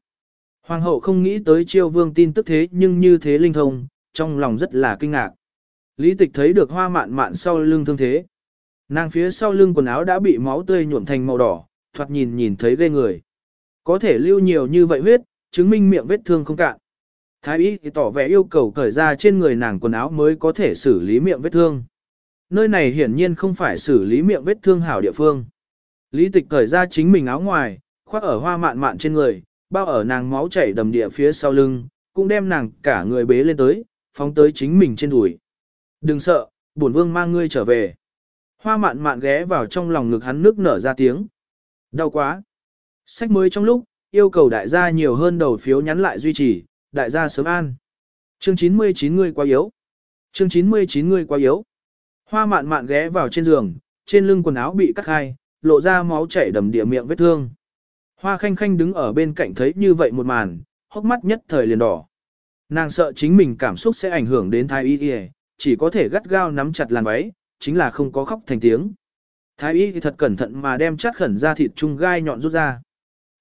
Hoàng hậu không nghĩ tới chiêu vương tin tức thế nhưng như thế linh thông, trong lòng rất là kinh ngạc. Lý tịch thấy được hoa mạn mạn sau lưng thương thế. Nàng phía sau lưng quần áo đã bị máu tươi nhuộm thành màu đỏ, thoạt nhìn nhìn thấy ghê người. có thể lưu nhiều như vậy huyết, chứng minh miệng vết thương không cạn. Thái y thì tỏ vẻ yêu cầu cởi ra trên người nàng quần áo mới có thể xử lý miệng vết thương. Nơi này hiển nhiên không phải xử lý miệng vết thương hảo địa phương. Lý tịch cởi ra chính mình áo ngoài, khoác ở hoa mạn mạn trên người, bao ở nàng máu chảy đầm địa phía sau lưng, cũng đem nàng cả người bế lên tới, phóng tới chính mình trên đùi. Đừng sợ, bổn vương mang ngươi trở về. Hoa mạn mạn ghé vào trong lòng ngực hắn nước nở ra tiếng. Đau quá. Sách mới trong lúc, yêu cầu đại gia nhiều hơn đầu phiếu nhắn lại duy trì, đại gia sớm an. Chương 99 ngươi quá yếu. Chương 99 ngươi quá yếu. Hoa mạn mạn ghé vào trên giường, trên lưng quần áo bị cắt hai lộ ra máu chảy đầm địa miệng vết thương. Hoa khanh khanh đứng ở bên cạnh thấy như vậy một màn, hốc mắt nhất thời liền đỏ. Nàng sợ chính mình cảm xúc sẽ ảnh hưởng đến thái y y, chỉ có thể gắt gao nắm chặt làn váy, chính là không có khóc thành tiếng. Thái y thì thật cẩn thận mà đem chát khẩn ra thịt chung gai nhọn rút ra.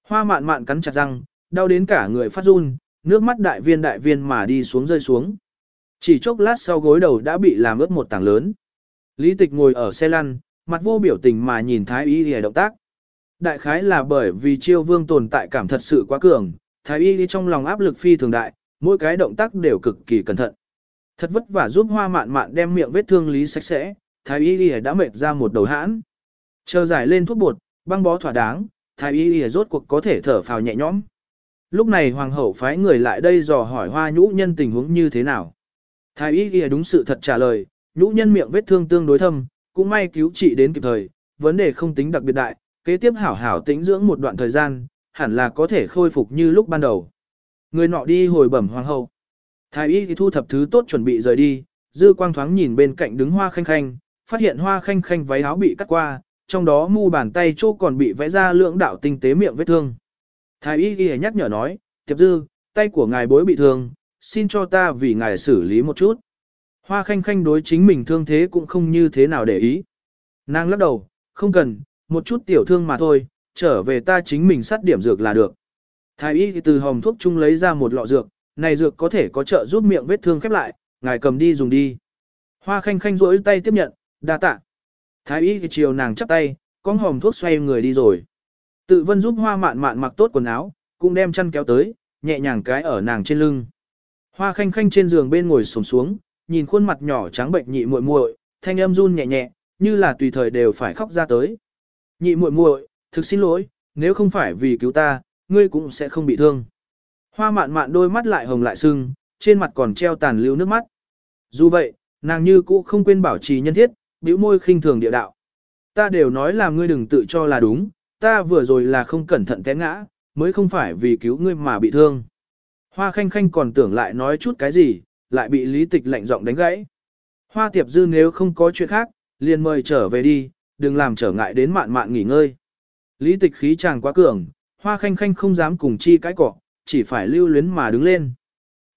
Hoa mạn mạn cắn chặt răng, đau đến cả người phát run, nước mắt đại viên đại viên mà đi xuống rơi xuống. Chỉ chốc lát sau gối đầu đã bị làm ướt một tảng lớn. Lý tịch ngồi ở xe lăn, mặt vô biểu tình mà nhìn thái y lìa động tác. Đại khái là bởi vì chiêu vương tồn tại cảm thật sự quá cường, thái y trong lòng áp lực phi thường đại, mỗi cái động tác đều cực kỳ cẩn thận. Thật vất vả giúp hoa mạn mạn đem miệng vết thương lý sạch sẽ, thái y đã mệt ra một đầu hãn. Chờ giải lên thuốc bột, băng bó thỏa đáng, thái y rốt cuộc có thể thở phào nhẹ nhõm. Lúc này hoàng hậu phái người lại đây dò hỏi hoa nhũ nhân tình huống như thế nào. Thái y đúng sự thật trả lời, nhũ nhân miệng vết thương tương đối thâm, cũng may cứu trị đến kịp thời, vấn đề không tính đặc biệt đại, kế tiếp hảo hảo tĩnh dưỡng một đoạn thời gian, hẳn là có thể khôi phục như lúc ban đầu. Người nọ đi hồi bẩm hoàng hậu. Thái y thì thu thập thứ tốt chuẩn bị rời đi, dư quang thoáng nhìn bên cạnh đứng hoa khanh khanh, phát hiện hoa khanh khanh váy áo bị cắt qua, trong đó mu bàn tay chỗ còn bị vẽ ra lưỡng đạo tinh tế miệng vết thương. Thái y ghi nhắc nhở nói, tiệp dư, tay của ngài bối bị thương, xin cho ta vì ngài xử lý một chút. Hoa khanh khanh đối chính mình thương thế cũng không như thế nào để ý. Nàng lắc đầu, không cần, một chút tiểu thương mà thôi, trở về ta chính mình sát điểm dược là được. Thái y từ hồng thuốc chung lấy ra một lọ dược, này dược có thể có trợ giúp miệng vết thương khép lại, ngài cầm đi dùng đi. Hoa khanh khanh rỗi tay tiếp nhận, đa tạ. Thái y chiều nàng chắp tay, con hồng thuốc xoay người đi rồi. Tự vân giúp hoa mạn mạn mặc tốt quần áo, cũng đem chăn kéo tới, nhẹ nhàng cái ở nàng trên lưng. Hoa khanh khanh trên giường bên ngồi sồm xuống, nhìn khuôn mặt nhỏ trắng bệnh nhị muội muội, thanh âm run nhẹ nhẹ, như là tùy thời đều phải khóc ra tới. Nhị muội muội, thực xin lỗi, nếu không phải vì cứu ta, ngươi cũng sẽ không bị thương. Hoa mạn mạn đôi mắt lại hồng lại sưng, trên mặt còn treo tàn lưu nước mắt. Dù vậy, nàng như cũ không quên bảo trì nhân thiết, bĩu môi khinh thường địa đạo. Ta đều nói là ngươi đừng tự cho là đúng, ta vừa rồi là không cẩn thận té ngã, mới không phải vì cứu ngươi mà bị thương. Hoa khanh khanh còn tưởng lại nói chút cái gì, lại bị lý tịch lạnh giọng đánh gãy. Hoa tiệp dư nếu không có chuyện khác, liền mời trở về đi, đừng làm trở ngại đến mạn mạn nghỉ ngơi. Lý tịch khí chàng quá cường, hoa khanh khanh không dám cùng chi cái cọ, chỉ phải lưu luyến mà đứng lên.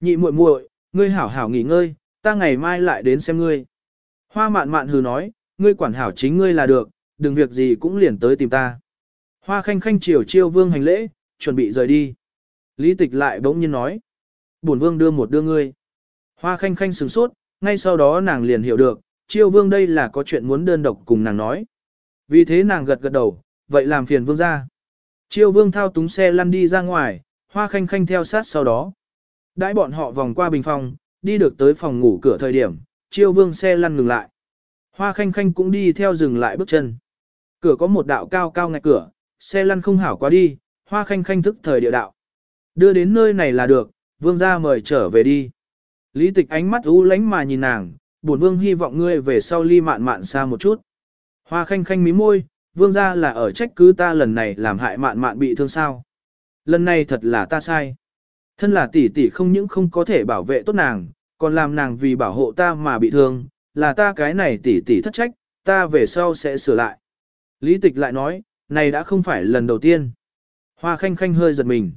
Nhị muội muội, ngươi hảo hảo nghỉ ngơi, ta ngày mai lại đến xem ngươi. Hoa mạn mạn hừ nói, ngươi quản hảo chính ngươi là được, đừng việc gì cũng liền tới tìm ta. Hoa khanh khanh chiều chiêu vương hành lễ, chuẩn bị rời đi. Lý tịch lại bỗng nhiên nói. Bổn vương đưa một đưa ngươi. Hoa khanh khanh sửng sốt, ngay sau đó nàng liền hiểu được, chiêu vương đây là có chuyện muốn đơn độc cùng nàng nói. Vì thế nàng gật gật đầu, vậy làm phiền vương ra. Chiêu vương thao túng xe lăn đi ra ngoài, hoa khanh khanh theo sát sau đó. Đãi bọn họ vòng qua bình phòng, đi được tới phòng ngủ cửa thời điểm, chiêu vương xe lăn ngừng lại. Hoa khanh khanh cũng đi theo dừng lại bước chân. Cửa có một đạo cao cao ngạch cửa, xe lăn không hảo quá đi, hoa khanh khanh thức thời địa đạo. Đưa đến nơi này là được, vương ra mời trở về đi. Lý tịch ánh mắt u lánh mà nhìn nàng, bổn vương hy vọng ngươi về sau ly mạn mạn xa một chút. Hoa khanh khanh mí môi, vương ra là ở trách cứ ta lần này làm hại mạn mạn bị thương sao. Lần này thật là ta sai. Thân là tỷ tỷ không những không có thể bảo vệ tốt nàng, còn làm nàng vì bảo hộ ta mà bị thương, là ta cái này tỷ tỷ thất trách, ta về sau sẽ sửa lại. Lý tịch lại nói, này đã không phải lần đầu tiên. Hoa khanh khanh hơi giật mình.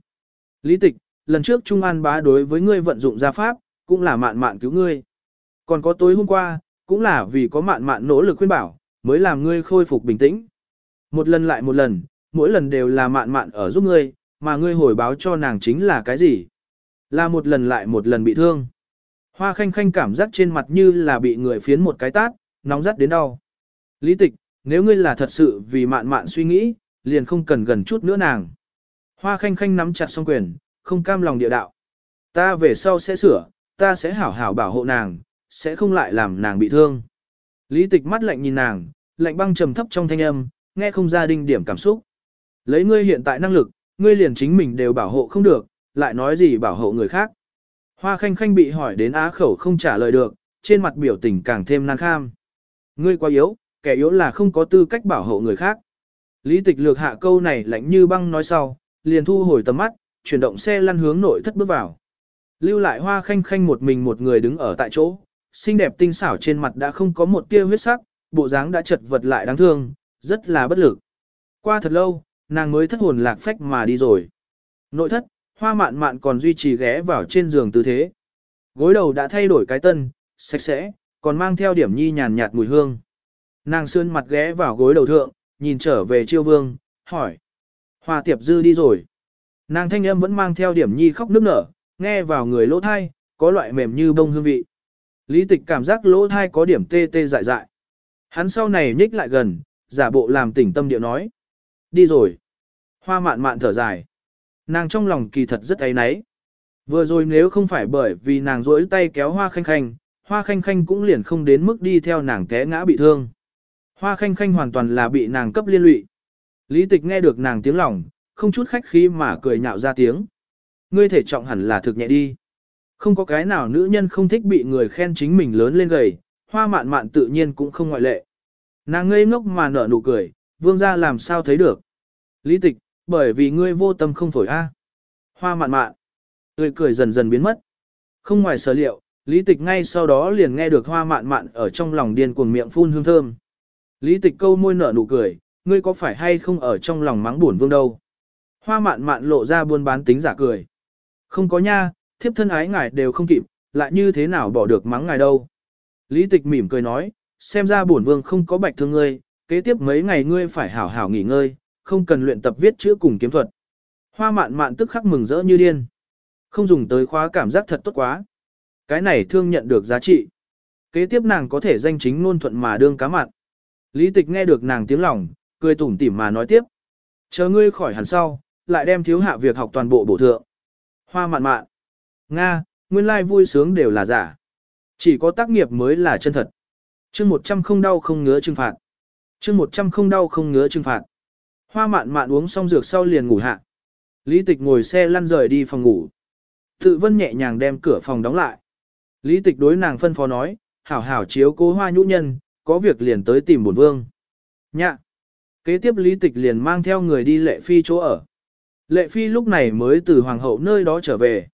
Lý tịch, lần trước Trung An bá đối với ngươi vận dụng gia pháp, cũng là mạn mạn cứu ngươi. Còn có tối hôm qua, cũng là vì có mạn mạn nỗ lực khuyên bảo, mới làm ngươi khôi phục bình tĩnh. Một lần lại một lần, mỗi lần đều là mạn mạn ở giúp ngươi, mà ngươi hồi báo cho nàng chính là cái gì? Là một lần lại một lần bị thương. Hoa khanh khanh cảm giác trên mặt như là bị người phiến một cái tát, nóng rát đến đau. Lý tịch, nếu ngươi là thật sự vì mạn mạn suy nghĩ, liền không cần gần chút nữa nàng. Hoa khanh khanh nắm chặt song quyền, không cam lòng địa đạo. Ta về sau sẽ sửa, ta sẽ hảo hảo bảo hộ nàng, sẽ không lại làm nàng bị thương. Lý tịch mắt lạnh nhìn nàng, lạnh băng trầm thấp trong thanh âm, nghe không ra đinh điểm cảm xúc. Lấy ngươi hiện tại năng lực, ngươi liền chính mình đều bảo hộ không được, lại nói gì bảo hộ người khác. Hoa khanh khanh bị hỏi đến á khẩu không trả lời được, trên mặt biểu tình càng thêm nan kham. Ngươi quá yếu, kẻ yếu là không có tư cách bảo hộ người khác. Lý tịch lược hạ câu này lạnh như băng nói sau, liền thu hồi tầm mắt, chuyển động xe lăn hướng nội thất bước vào. Lưu lại hoa khanh khanh một mình một người đứng ở tại chỗ, xinh đẹp tinh xảo trên mặt đã không có một tia huyết sắc, bộ dáng đã chật vật lại đáng thương, rất là bất lực. Qua thật lâu, nàng mới thất hồn lạc phách mà đi rồi. Nội thất, hoa mạn mạn còn duy trì ghé vào trên giường tư thế. Gối đầu đã thay đổi cái tân, sạch sẽ, còn mang theo điểm nhi nhàn nhạt mùi hương. Nàng sơn mặt ghé vào gối đầu thượng, nhìn trở về chiêu vương, hỏi. Hoa tiệp dư đi rồi. Nàng thanh âm vẫn mang theo điểm nhi khóc nức nở, nghe vào người lỗ thai, có loại mềm như bông hương vị. Lý tịch cảm giác lỗ thai có điểm tê tê dại dại. Hắn sau này nhích lại gần, giả bộ làm tỉnh tâm điệu nói. Đi rồi. Hoa mạn mạn thở dài. Nàng trong lòng kỳ thật rất ấy náy. Vừa rồi nếu không phải bởi vì nàng rỗi tay kéo hoa khanh khanh, hoa khanh khanh cũng liền không đến mức đi theo nàng té ngã bị thương. Hoa khanh khanh hoàn toàn là bị nàng cấp liên lụy. Lý tịch nghe được nàng tiếng lòng, không chút khách khí mà cười nhạo ra tiếng. Ngươi thể trọng hẳn là thực nhẹ đi. Không có cái nào nữ nhân không thích bị người khen chính mình lớn lên gầy, hoa mạn mạn tự nhiên cũng không ngoại lệ. Nàng ngây ngốc mà nở nụ cười, vương gia làm sao thấy được. Lý tịch, bởi vì ngươi vô tâm không phổi a. Hoa mạn mạn, tươi cười dần dần biến mất. Không ngoài sở liệu, lý tịch ngay sau đó liền nghe được hoa mạn mạn ở trong lòng điên cuồng miệng phun hương thơm. Lý tịch câu môi nở nụ cười, ngươi có phải hay không ở trong lòng mắng buồn vương đâu. Hoa mạn mạn lộ ra buôn bán tính giả cười. Không có nha, thiếp thân ái ngài đều không kịp, lại như thế nào bỏ được mắng ngài đâu. Lý tịch mỉm cười nói, xem ra bổn vương không có bạch thương ngươi, kế tiếp mấy ngày ngươi phải hảo hảo nghỉ ngơi, không cần luyện tập viết chữ cùng kiếm thuật. Hoa mạn mạn tức khắc mừng rỡ như điên. Không dùng tới khóa cảm giác thật tốt quá. Cái này thương nhận được giá trị. Kế tiếp nàng có thể danh chính ngôn thuận mà đương cá mặn. Lý tịch nghe được nàng tiếng lòng, cười tủm tỉm mà nói tiếp. Chờ ngươi khỏi hẳn sau, lại đem thiếu hạ việc học toàn bộ bổ thượng. Hoa mạn mạn. Nga, nguyên lai vui sướng đều là giả. Chỉ có tác nghiệp mới là chân thật. chương 100 không đau không ngứa trừng phạt. chương 100 không đau không ngứa trừng phạt. Hoa mạn mạn uống xong dược sau liền ngủ hạ. Lý tịch ngồi xe lăn rời đi phòng ngủ. Tự vân nhẹ nhàng đem cửa phòng đóng lại. Lý tịch đối nàng phân phó nói, hảo hảo chiếu cố hoa nhũ nhân, có việc liền tới tìm bổn vương. Nhạ. Kế tiếp lý tịch liền mang theo người đi lệ phi chỗ ở. Lệ phi lúc này mới từ hoàng hậu nơi đó trở về.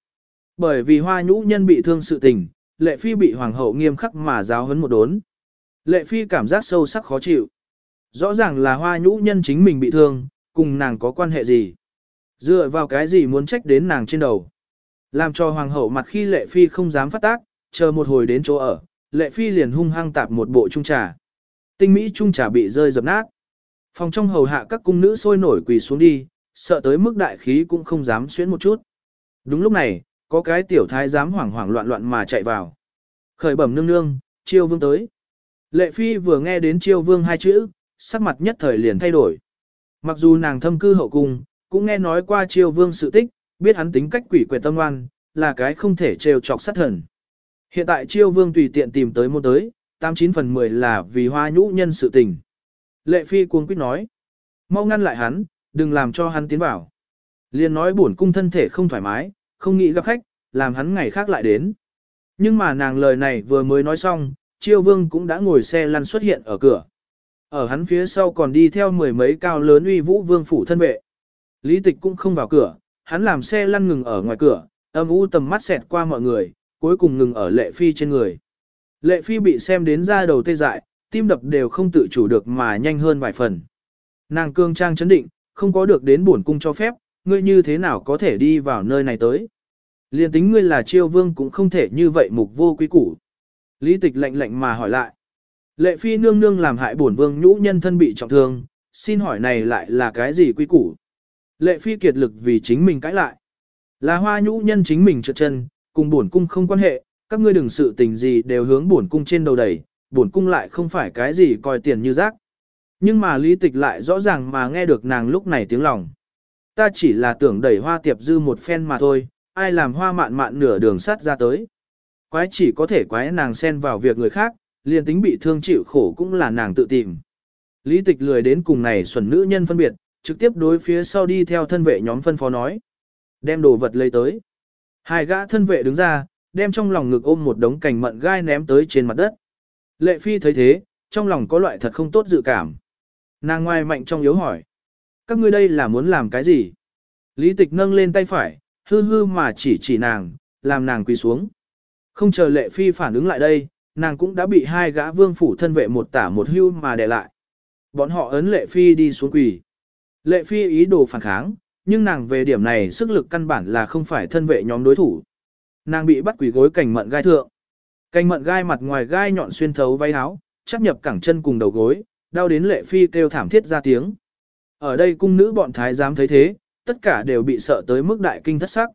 Bởi vì hoa nhũ nhân bị thương sự tình, lệ phi bị hoàng hậu nghiêm khắc mà giáo huấn một đốn. Lệ phi cảm giác sâu sắc khó chịu. Rõ ràng là hoa nhũ nhân chính mình bị thương, cùng nàng có quan hệ gì. Dựa vào cái gì muốn trách đến nàng trên đầu. Làm cho hoàng hậu mặt khi lệ phi không dám phát tác, chờ một hồi đến chỗ ở, lệ phi liền hung hăng tạp một bộ trung trà. Tinh mỹ trung trà bị rơi dập nát. Phòng trong hầu hạ các cung nữ sôi nổi quỳ xuống đi, sợ tới mức đại khí cũng không dám xuyến một chút. Đúng lúc này, có cái tiểu thái dám hoảng hoảng loạn loạn mà chạy vào. Khởi bẩm nương nương, chiêu vương tới. Lệ phi vừa nghe đến chiêu vương hai chữ, sắc mặt nhất thời liền thay đổi. Mặc dù nàng thâm cư hậu cung, cũng nghe nói qua chiêu vương sự tích, biết hắn tính cách quỷ quyệt tâm oan, là cái không thể trêu chọc sát thần. Hiện tại chiêu vương tùy tiện tìm tới môn tới, 89 phần 10 là vì hoa nhũ nhân sự tình. Lệ phi cuồng quyết nói, mau ngăn lại hắn, đừng làm cho hắn tiến vào. Liên nói buồn cung thân thể không thoải mái, không nghĩ gặp khách, làm hắn ngày khác lại đến. Nhưng mà nàng lời này vừa mới nói xong, chiêu vương cũng đã ngồi xe lăn xuất hiện ở cửa. Ở hắn phía sau còn đi theo mười mấy cao lớn uy vũ vương phủ thân vệ. Lý tịch cũng không vào cửa, hắn làm xe lăn ngừng ở ngoài cửa, âm u tầm mắt xẹt qua mọi người, cuối cùng ngừng ở lệ phi trên người. Lệ phi bị xem đến ra đầu tê dại, tim đập đều không tự chủ được mà nhanh hơn vài phần. Nàng cương trang chấn định, không có được đến bổn cung cho phép, ngươi như thế nào có thể đi vào nơi này tới. Liên tính ngươi là chiêu vương cũng không thể như vậy mục vô quý củ. Lý tịch lạnh lạnh mà hỏi lại. Lệ phi nương nương làm hại bổn vương nhũ nhân thân bị trọng thương, xin hỏi này lại là cái gì quý củ? Lệ phi kiệt lực vì chính mình cãi lại. Là hoa nhũ nhân chính mình trượt chân, cùng bổn cung không quan hệ, các ngươi đừng sự tình gì đều hướng bổn cung trên đầu đẩy, bổn cung lại không phải cái gì coi tiền như rác. Nhưng mà lý tịch lại rõ ràng mà nghe được nàng lúc này tiếng lòng. ta chỉ là tưởng đẩy hoa tiệp dư một phen mà thôi, ai làm hoa mạn mạn nửa đường sắt ra tới. Quái chỉ có thể quái nàng xen vào việc người khác, liền tính bị thương chịu khổ cũng là nàng tự tìm. Lý tịch lười đến cùng này xuẩn nữ nhân phân biệt, trực tiếp đối phía sau đi theo thân vệ nhóm phân phó nói. Đem đồ vật lấy tới. Hai gã thân vệ đứng ra, đem trong lòng ngực ôm một đống cành mận gai ném tới trên mặt đất. Lệ phi thấy thế, trong lòng có loại thật không tốt dự cảm. Nàng ngoài mạnh trong yếu hỏi. Các ngươi đây là muốn làm cái gì? Lý tịch nâng lên tay phải, hư hư mà chỉ chỉ nàng, làm nàng quỳ xuống. Không chờ lệ phi phản ứng lại đây, nàng cũng đã bị hai gã vương phủ thân vệ một tả một hưu mà đè lại. Bọn họ ấn lệ phi đi xuống quỳ. Lệ phi ý đồ phản kháng, nhưng nàng về điểm này sức lực căn bản là không phải thân vệ nhóm đối thủ. Nàng bị bắt quỳ gối cành mận gai thượng. Cành mận gai mặt ngoài gai nhọn xuyên thấu váy áo, chắc nhập cẳng chân cùng đầu gối, đau đến lệ phi kêu thảm thiết ra tiếng. Ở đây cung nữ bọn thái giám thấy thế, tất cả đều bị sợ tới mức đại kinh thất sắc.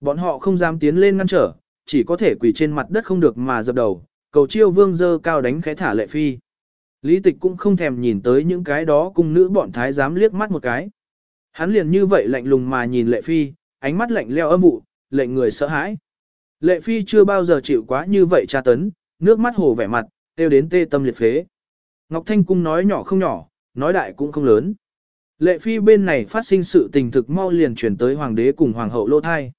Bọn họ không dám tiến lên ngăn trở, chỉ có thể quỳ trên mặt đất không được mà dập đầu, cầu chiêu vương dơ cao đánh khẽ thả lệ phi. Lý tịch cũng không thèm nhìn tới những cái đó cung nữ bọn thái giám liếc mắt một cái. Hắn liền như vậy lạnh lùng mà nhìn lệ phi, ánh mắt lạnh leo âm vụ, lệnh người sợ hãi. Lệ phi chưa bao giờ chịu quá như vậy tra tấn, nước mắt hồ vẻ mặt, tiêu đến tê tâm liệt phế. Ngọc Thanh Cung nói nhỏ không nhỏ, nói đại cũng không lớn. Lệ phi bên này phát sinh sự tình thực mau liền chuyển tới hoàng đế cùng hoàng hậu lô thai.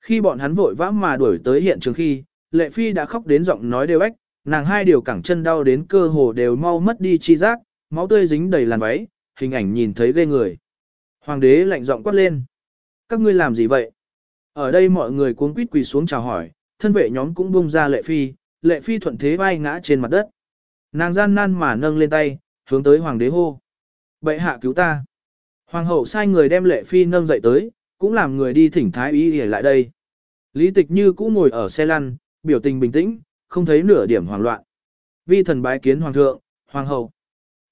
Khi bọn hắn vội vã mà đuổi tới hiện trường khi, lệ phi đã khóc đến giọng nói đều ếch, nàng hai điều cẳng chân đau đến cơ hồ đều mau mất đi chi giác, máu tươi dính đầy làn váy, hình ảnh nhìn thấy ghê người. Hoàng đế lạnh giọng quát lên. Các ngươi làm gì vậy? Ở đây mọi người cuống quýt quỳ xuống chào hỏi, thân vệ nhóm cũng bung ra lệ phi, lệ phi thuận thế vai ngã trên mặt đất. Nàng gian nan mà nâng lên tay, hướng tới hoàng đế hô. Bệ hạ cứu ta. Hoàng hậu sai người đem lệ phi nâng dậy tới, cũng làm người đi thỉnh thái y để lại đây. Lý tịch như cũ ngồi ở xe lăn, biểu tình bình tĩnh, không thấy nửa điểm hoảng loạn. Vi thần bái kiến hoàng thượng, hoàng hậu.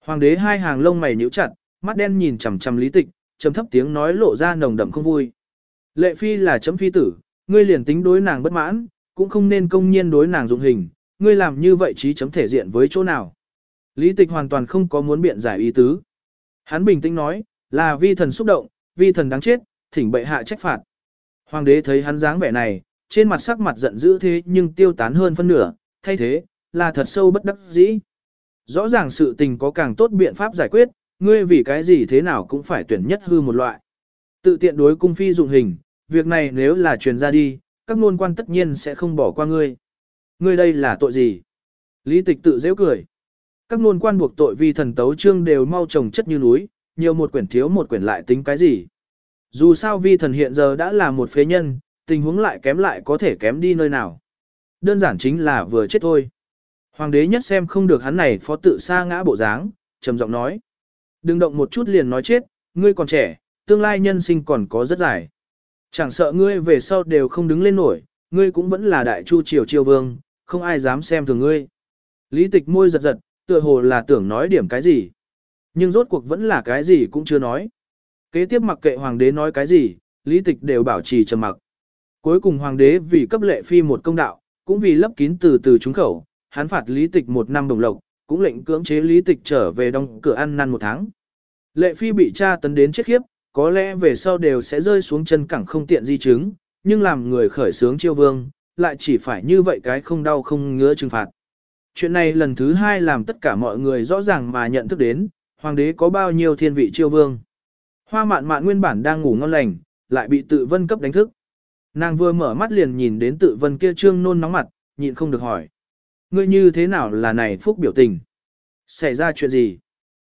Hoàng đế hai hàng lông mày nhíu chặt, mắt đen nhìn chằm chằm lý tịch, trầm thấp tiếng nói lộ ra nồng đậm không vui. Lệ phi là chấm phi tử, ngươi liền tính đối nàng bất mãn, cũng không nên công nhiên đối nàng dụng hình, ngươi làm như vậy trí chấm thể diện với chỗ nào. Lý tịch hoàn toàn không có muốn biện giải ý tứ. Hắn bình tĩnh nói, là vi thần xúc động, vi thần đáng chết, thỉnh bệ hạ trách phạt. Hoàng đế thấy hắn dáng vẻ này, trên mặt sắc mặt giận dữ thế nhưng tiêu tán hơn phân nửa, thay thế, là thật sâu bất đắc dĩ. Rõ ràng sự tình có càng tốt biện pháp giải quyết, ngươi vì cái gì thế nào cũng phải tuyển nhất hư một loại. Tự tiện đối cung phi dụng hình, việc này nếu là truyền ra đi, các ngôn quan tất nhiên sẽ không bỏ qua ngươi. Ngươi đây là tội gì? Lý tịch tự dễ cười. Các nôn quan buộc tội vì thần tấu trương đều mau trồng chất như núi, nhiều một quyển thiếu một quyển lại tính cái gì? Dù sao vi thần hiện giờ đã là một phế nhân, tình huống lại kém lại có thể kém đi nơi nào. Đơn giản chính là vừa chết thôi. Hoàng đế nhất xem không được hắn này phó tự xa ngã bộ dáng, trầm giọng nói. Đừng động một chút liền nói chết, ngươi còn trẻ, tương lai nhân sinh còn có rất dài. Chẳng sợ ngươi về sau đều không đứng lên nổi, ngươi cũng vẫn là đại chu triều triều vương, không ai dám xem thường ngươi. Lý tịch môi giật giật, tựa hồ là tưởng nói điểm cái gì. Nhưng rốt cuộc vẫn là cái gì cũng chưa nói. Kế tiếp mặc kệ hoàng đế nói cái gì, lý tịch đều bảo trì trầm mặc. Cuối cùng hoàng đế vì cấp lệ phi một công đạo, cũng vì lấp kín từ từ trúng khẩu, hắn phạt lý tịch một năm đồng lộc, cũng lệnh cưỡng chế lý tịch trở về đóng cửa ăn năn một tháng. Lệ phi bị tra tấn đến chết khiếp, có lẽ về sau đều sẽ rơi xuống chân cẳng không tiện di chứng, nhưng làm người khởi sướng chiêu vương, lại chỉ phải như vậy cái không đau không ngứa trừng phạt. Chuyện này lần thứ hai làm tất cả mọi người rõ ràng mà nhận thức đến, hoàng đế có bao nhiêu thiên vị chiêu vương. Hoa mạn mạn nguyên bản đang ngủ ngon lành, lại bị tự vân cấp đánh thức. Nàng vừa mở mắt liền nhìn đến tự vân kia trương nôn nóng mặt, nhịn không được hỏi. Ngươi như thế nào là này phúc biểu tình? Xảy ra chuyện gì?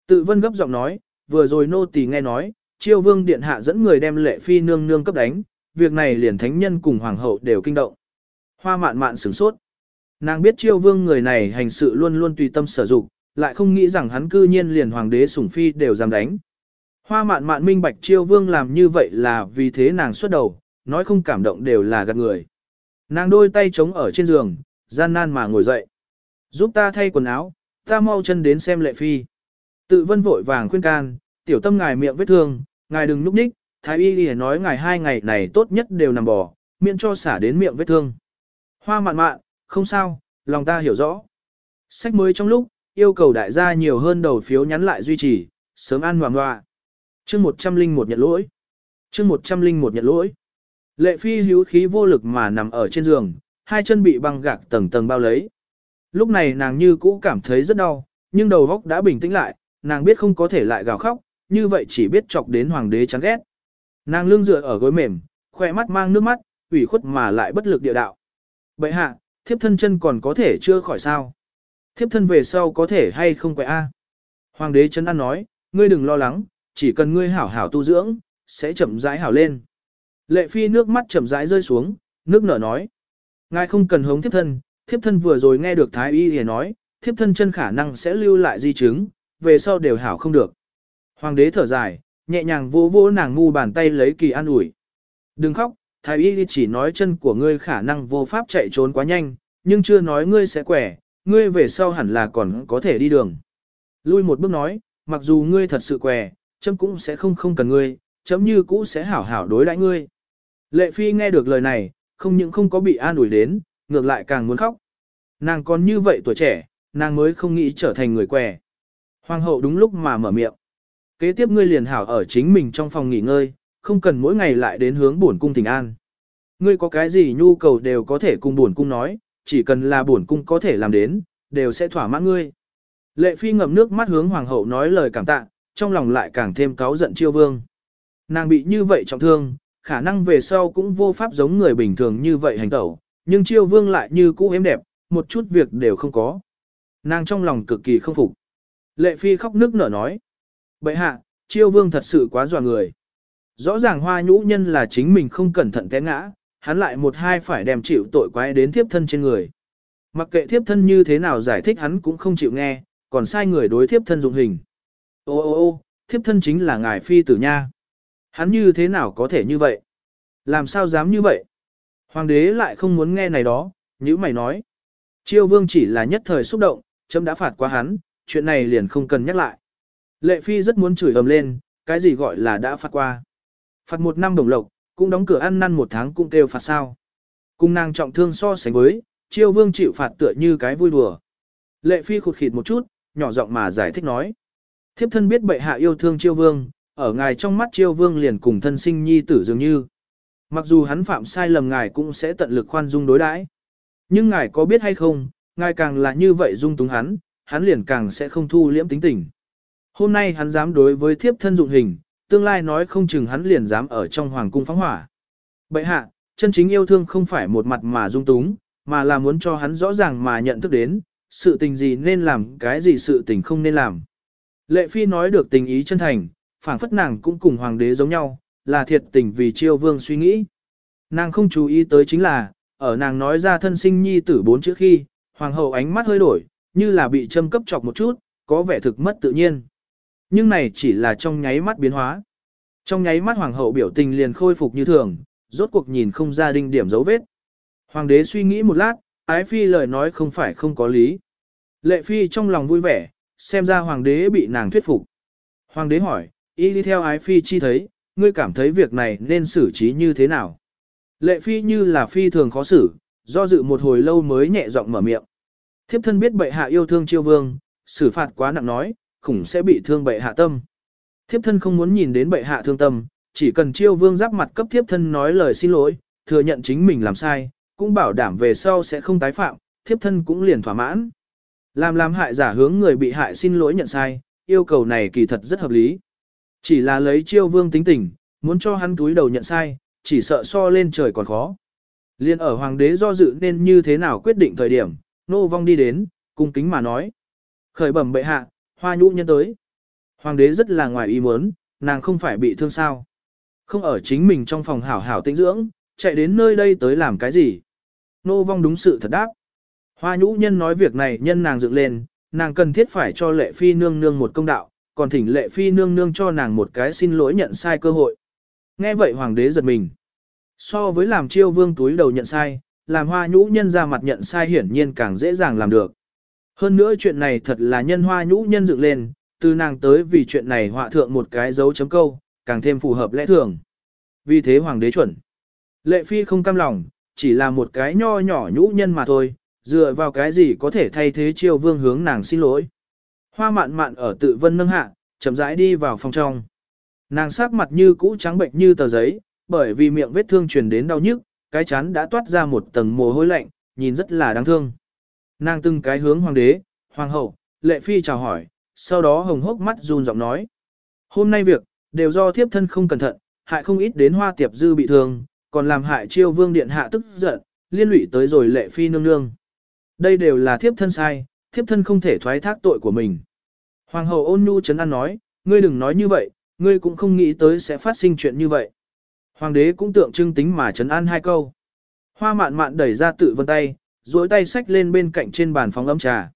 Tự vân gấp giọng nói, vừa rồi nô tỳ nghe nói, chiêu vương điện hạ dẫn người đem lệ phi nương nương cấp đánh, việc này liền thánh nhân cùng hoàng hậu đều kinh động. Hoa mạn mạn sửng sốt. Nàng biết chiêu vương người này hành sự luôn luôn tùy tâm sở dụng, lại không nghĩ rằng hắn cư nhiên liền hoàng đế sủng phi đều dám đánh. Hoa mạn mạn minh bạch chiêu vương làm như vậy là vì thế nàng xuất đầu, nói không cảm động đều là gạt người. Nàng đôi tay trống ở trên giường, gian nan mà ngồi dậy. Giúp ta thay quần áo, ta mau chân đến xem lệ phi. Tự vân vội vàng khuyên can, tiểu tâm ngài miệng vết thương, ngài đừng núp ních, thái y lìa nói ngài hai ngày này tốt nhất đều nằm bò, miễn cho xả đến miệng vết thương. Hoa mạn mạn, không sao, lòng ta hiểu rõ. Sách mới trong lúc, yêu cầu đại gia nhiều hơn đầu phiếu nhắn lại duy trì, sớm ăn hoàng hoa. chương 101 nhận lỗi. chương 101 nhận lỗi. Lệ phi hữu khí vô lực mà nằm ở trên giường, hai chân bị băng gạc tầng tầng bao lấy. Lúc này nàng như cũ cảm thấy rất đau, nhưng đầu óc đã bình tĩnh lại, nàng biết không có thể lại gào khóc, như vậy chỉ biết chọc đến hoàng đế chán ghét. Nàng lưng dựa ở gối mềm, khỏe mắt mang nước mắt, ủy khuất mà lại bất lực địa đạo. Bậy hạ, thiếp thân chân còn có thể chưa khỏi sao. Thiếp thân về sau có thể hay không quậy a? Hoàng đế chân ăn nói, ngươi đừng lo lắng, chỉ cần ngươi hảo hảo tu dưỡng, sẽ chậm rãi hảo lên. Lệ phi nước mắt chậm rãi rơi xuống, nước nở nói. Ngài không cần hống thiếp thân, thiếp thân vừa rồi nghe được thái y hề nói, thiếp thân chân khả năng sẽ lưu lại di chứng, về sau đều hảo không được. Hoàng đế thở dài, nhẹ nhàng vô vô nàng ngu bàn tay lấy kỳ an ủi. Đừng khóc, thái y chỉ nói chân của ngươi khả năng vô pháp chạy trốn quá nhanh, nhưng chưa nói ngươi sẽ quẻ, ngươi về sau hẳn là còn có thể đi đường. Lui một bước nói, mặc dù ngươi thật sự quẻ, chấm cũng sẽ không không cần ngươi, chấm như cũ sẽ hảo hảo đối đãi ngươi. Lệ phi nghe được lời này, không những không có bị an ủi đến, ngược lại càng muốn khóc. Nàng còn như vậy tuổi trẻ, nàng mới không nghĩ trở thành người què. Hoàng hậu đúng lúc mà mở miệng. Kế tiếp ngươi liền hảo ở chính mình trong phòng nghỉ ngơi, không cần mỗi ngày lại đến hướng buồn cung thỉnh an. Ngươi có cái gì nhu cầu đều có thể cùng buồn cung nói, chỉ cần là buồn cung có thể làm đến, đều sẽ thỏa mãn ngươi. Lệ phi ngậm nước mắt hướng hoàng hậu nói lời cảm tạ, trong lòng lại càng thêm cáu giận chiêu vương. Nàng bị như vậy trọng thương, khả năng về sau cũng vô pháp giống người bình thường như vậy hành tẩu, nhưng chiêu vương lại như cũ êm đẹp, một chút việc đều không có. Nàng trong lòng cực kỳ không phục. Lệ phi khóc nước nở nói. bệ hạ, chiêu vương thật sự quá dọa người. Rõ ràng hoa nhũ nhân là chính mình không cẩn thận té ngã, hắn lại một hai phải đem chịu tội quái đến thiếp thân trên người. Mặc kệ thiếp thân như thế nào giải thích hắn cũng không chịu nghe, còn sai người đối thiếp thân dụng hình. Ô ô ô, thiếp thân chính là ngài phi tử nha. Hắn như thế nào có thể như vậy? Làm sao dám như vậy? Hoàng đế lại không muốn nghe này đó, như mày nói. Chiêu vương chỉ là nhất thời xúc động, chấm đã phạt qua hắn, chuyện này liền không cần nhắc lại. Lệ phi rất muốn chửi ầm lên, cái gì gọi là đã phạt qua. Phạt một năm đồng lộc, cũng đóng cửa ăn năn một tháng cũng kêu phạt sao. Cung nàng trọng thương so sánh với, chiêu vương chịu phạt tựa như cái vui đùa. Lệ phi khụt khịt một chút, nhỏ giọng mà giải thích nói. Thiếp thân biết bệ hạ yêu thương chiêu vương, ở ngài trong mắt chiêu vương liền cùng thân sinh nhi tử dường như. Mặc dù hắn phạm sai lầm ngài cũng sẽ tận lực khoan dung đối đãi. Nhưng ngài có biết hay không, ngài càng là như vậy dung túng hắn, hắn liền càng sẽ không thu liễm tính tình. Hôm nay hắn dám đối với thiếp thân dụng hình, tương lai nói không chừng hắn liền dám ở trong hoàng cung phóng hỏa. Bậy hạ, chân chính yêu thương không phải một mặt mà dung túng, mà là muốn cho hắn rõ ràng mà nhận thức đến, sự tình gì nên làm, cái gì sự tình không nên làm. Lệ Phi nói được tình ý chân thành, phảng phất nàng cũng cùng hoàng đế giống nhau, là thiệt tình vì chiêu vương suy nghĩ. Nàng không chú ý tới chính là, ở nàng nói ra thân sinh nhi tử bốn chữ khi, hoàng hậu ánh mắt hơi đổi, như là bị châm cấp chọc một chút, có vẻ thực mất tự nhiên. Nhưng này chỉ là trong nháy mắt biến hóa. Trong nháy mắt hoàng hậu biểu tình liền khôi phục như thường, rốt cuộc nhìn không ra đinh điểm dấu vết. Hoàng đế suy nghĩ một lát, ái phi lời nói không phải không có lý. Lệ phi trong lòng vui vẻ, xem ra hoàng đế bị nàng thuyết phục. Hoàng đế hỏi, y đi theo ái phi chi thấy, ngươi cảm thấy việc này nên xử trí như thế nào? Lệ phi như là phi thường khó xử, do dự một hồi lâu mới nhẹ giọng mở miệng. Thiếp thân biết bệ hạ yêu thương chiêu vương, xử phạt quá nặng nói, khủng sẽ bị thương bệ hạ tâm. Thiếp thân không muốn nhìn đến bệ hạ thương tâm, chỉ cần chiêu vương giáp mặt cấp thiếp thân nói lời xin lỗi, thừa nhận chính mình làm sai, cũng bảo đảm về sau sẽ không tái phạm, thiếp thân cũng liền thỏa mãn. Làm làm hại giả hướng người bị hại xin lỗi nhận sai, yêu cầu này kỳ thật rất hợp lý. Chỉ là lấy chiêu vương tính tình, muốn cho hắn túi đầu nhận sai, chỉ sợ so lên trời còn khó. Liên ở hoàng đế do dự nên như thế nào quyết định thời điểm, nô vong đi đến, cung kính mà nói. Khởi bẩm bệ hạ, hoa nhũ nhân tới. Hoàng đế rất là ngoài ý muốn, nàng không phải bị thương sao. Không ở chính mình trong phòng hảo hảo tĩnh dưỡng, chạy đến nơi đây tới làm cái gì. Nô vong đúng sự thật đáp. Hoa nhũ nhân nói việc này nhân nàng dựng lên, nàng cần thiết phải cho lệ phi nương nương một công đạo, còn thỉnh lệ phi nương nương cho nàng một cái xin lỗi nhận sai cơ hội. Nghe vậy hoàng đế giật mình. So với làm chiêu vương túi đầu nhận sai, làm hoa nhũ nhân ra mặt nhận sai hiển nhiên càng dễ dàng làm được. Hơn nữa chuyện này thật là nhân hoa nhũ nhân dựng lên, từ nàng tới vì chuyện này họa thượng một cái dấu chấm câu, càng thêm phù hợp lẽ thường. Vì thế hoàng đế chuẩn. Lệ phi không cam lòng, chỉ là một cái nho nhỏ nhũ nhân mà thôi, dựa vào cái gì có thể thay thế chiêu vương hướng nàng xin lỗi. Hoa mạn mạn ở tự vân nâng hạ, chậm rãi đi vào phòng trong. Nàng sắc mặt như cũ trắng bệnh như tờ giấy, bởi vì miệng vết thương truyền đến đau nhức, cái chán đã toát ra một tầng mồ hôi lạnh, nhìn rất là đáng thương. Nàng từng cái hướng hoàng đế, hoàng hậu, lệ phi chào hỏi, sau đó hồng hốc mắt run giọng nói. Hôm nay việc, đều do thiếp thân không cẩn thận, hại không ít đến hoa tiệp dư bị thương, còn làm hại chiêu vương điện hạ tức giận, liên lụy tới rồi lệ phi nương nương. Đây đều là thiếp thân sai, thiếp thân không thể thoái thác tội của mình. Hoàng hậu ôn nhu chấn an nói, ngươi đừng nói như vậy, ngươi cũng không nghĩ tới sẽ phát sinh chuyện như vậy. Hoàng đế cũng tượng trưng tính mà chấn an hai câu. Hoa mạn mạn đẩy ra tự vân tay, duỗi tay xách lên bên cạnh trên bàn phóng ấm trà.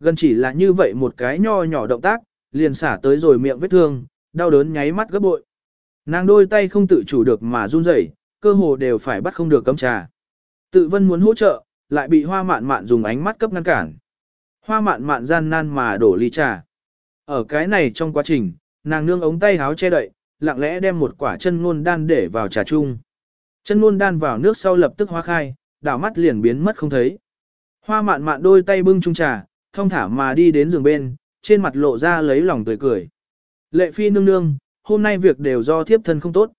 Gần chỉ là như vậy một cái nho nhỏ động tác, liền xả tới rồi miệng vết thương, đau đớn nháy mắt gấp bội. Nàng đôi tay không tự chủ được mà run rẩy, cơ hồ đều phải bắt không được cấm trà. Tự vân muốn hỗ trợ, lại bị hoa mạn mạn dùng ánh mắt cấp ngăn cản. Hoa mạn mạn gian nan mà đổ ly trà. Ở cái này trong quá trình, nàng nương ống tay háo che đậy, lặng lẽ đem một quả chân ngôn đan để vào trà chung. Chân ngôn đan vào nước sau lập tức hoa khai, đảo mắt liền biến mất không thấy. Hoa mạn mạn đôi tay bưng chung trà, thông thả mà đi đến giường bên, trên mặt lộ ra lấy lòng tươi cười. Lệ phi nương nương, hôm nay việc đều do thiếp thân không tốt.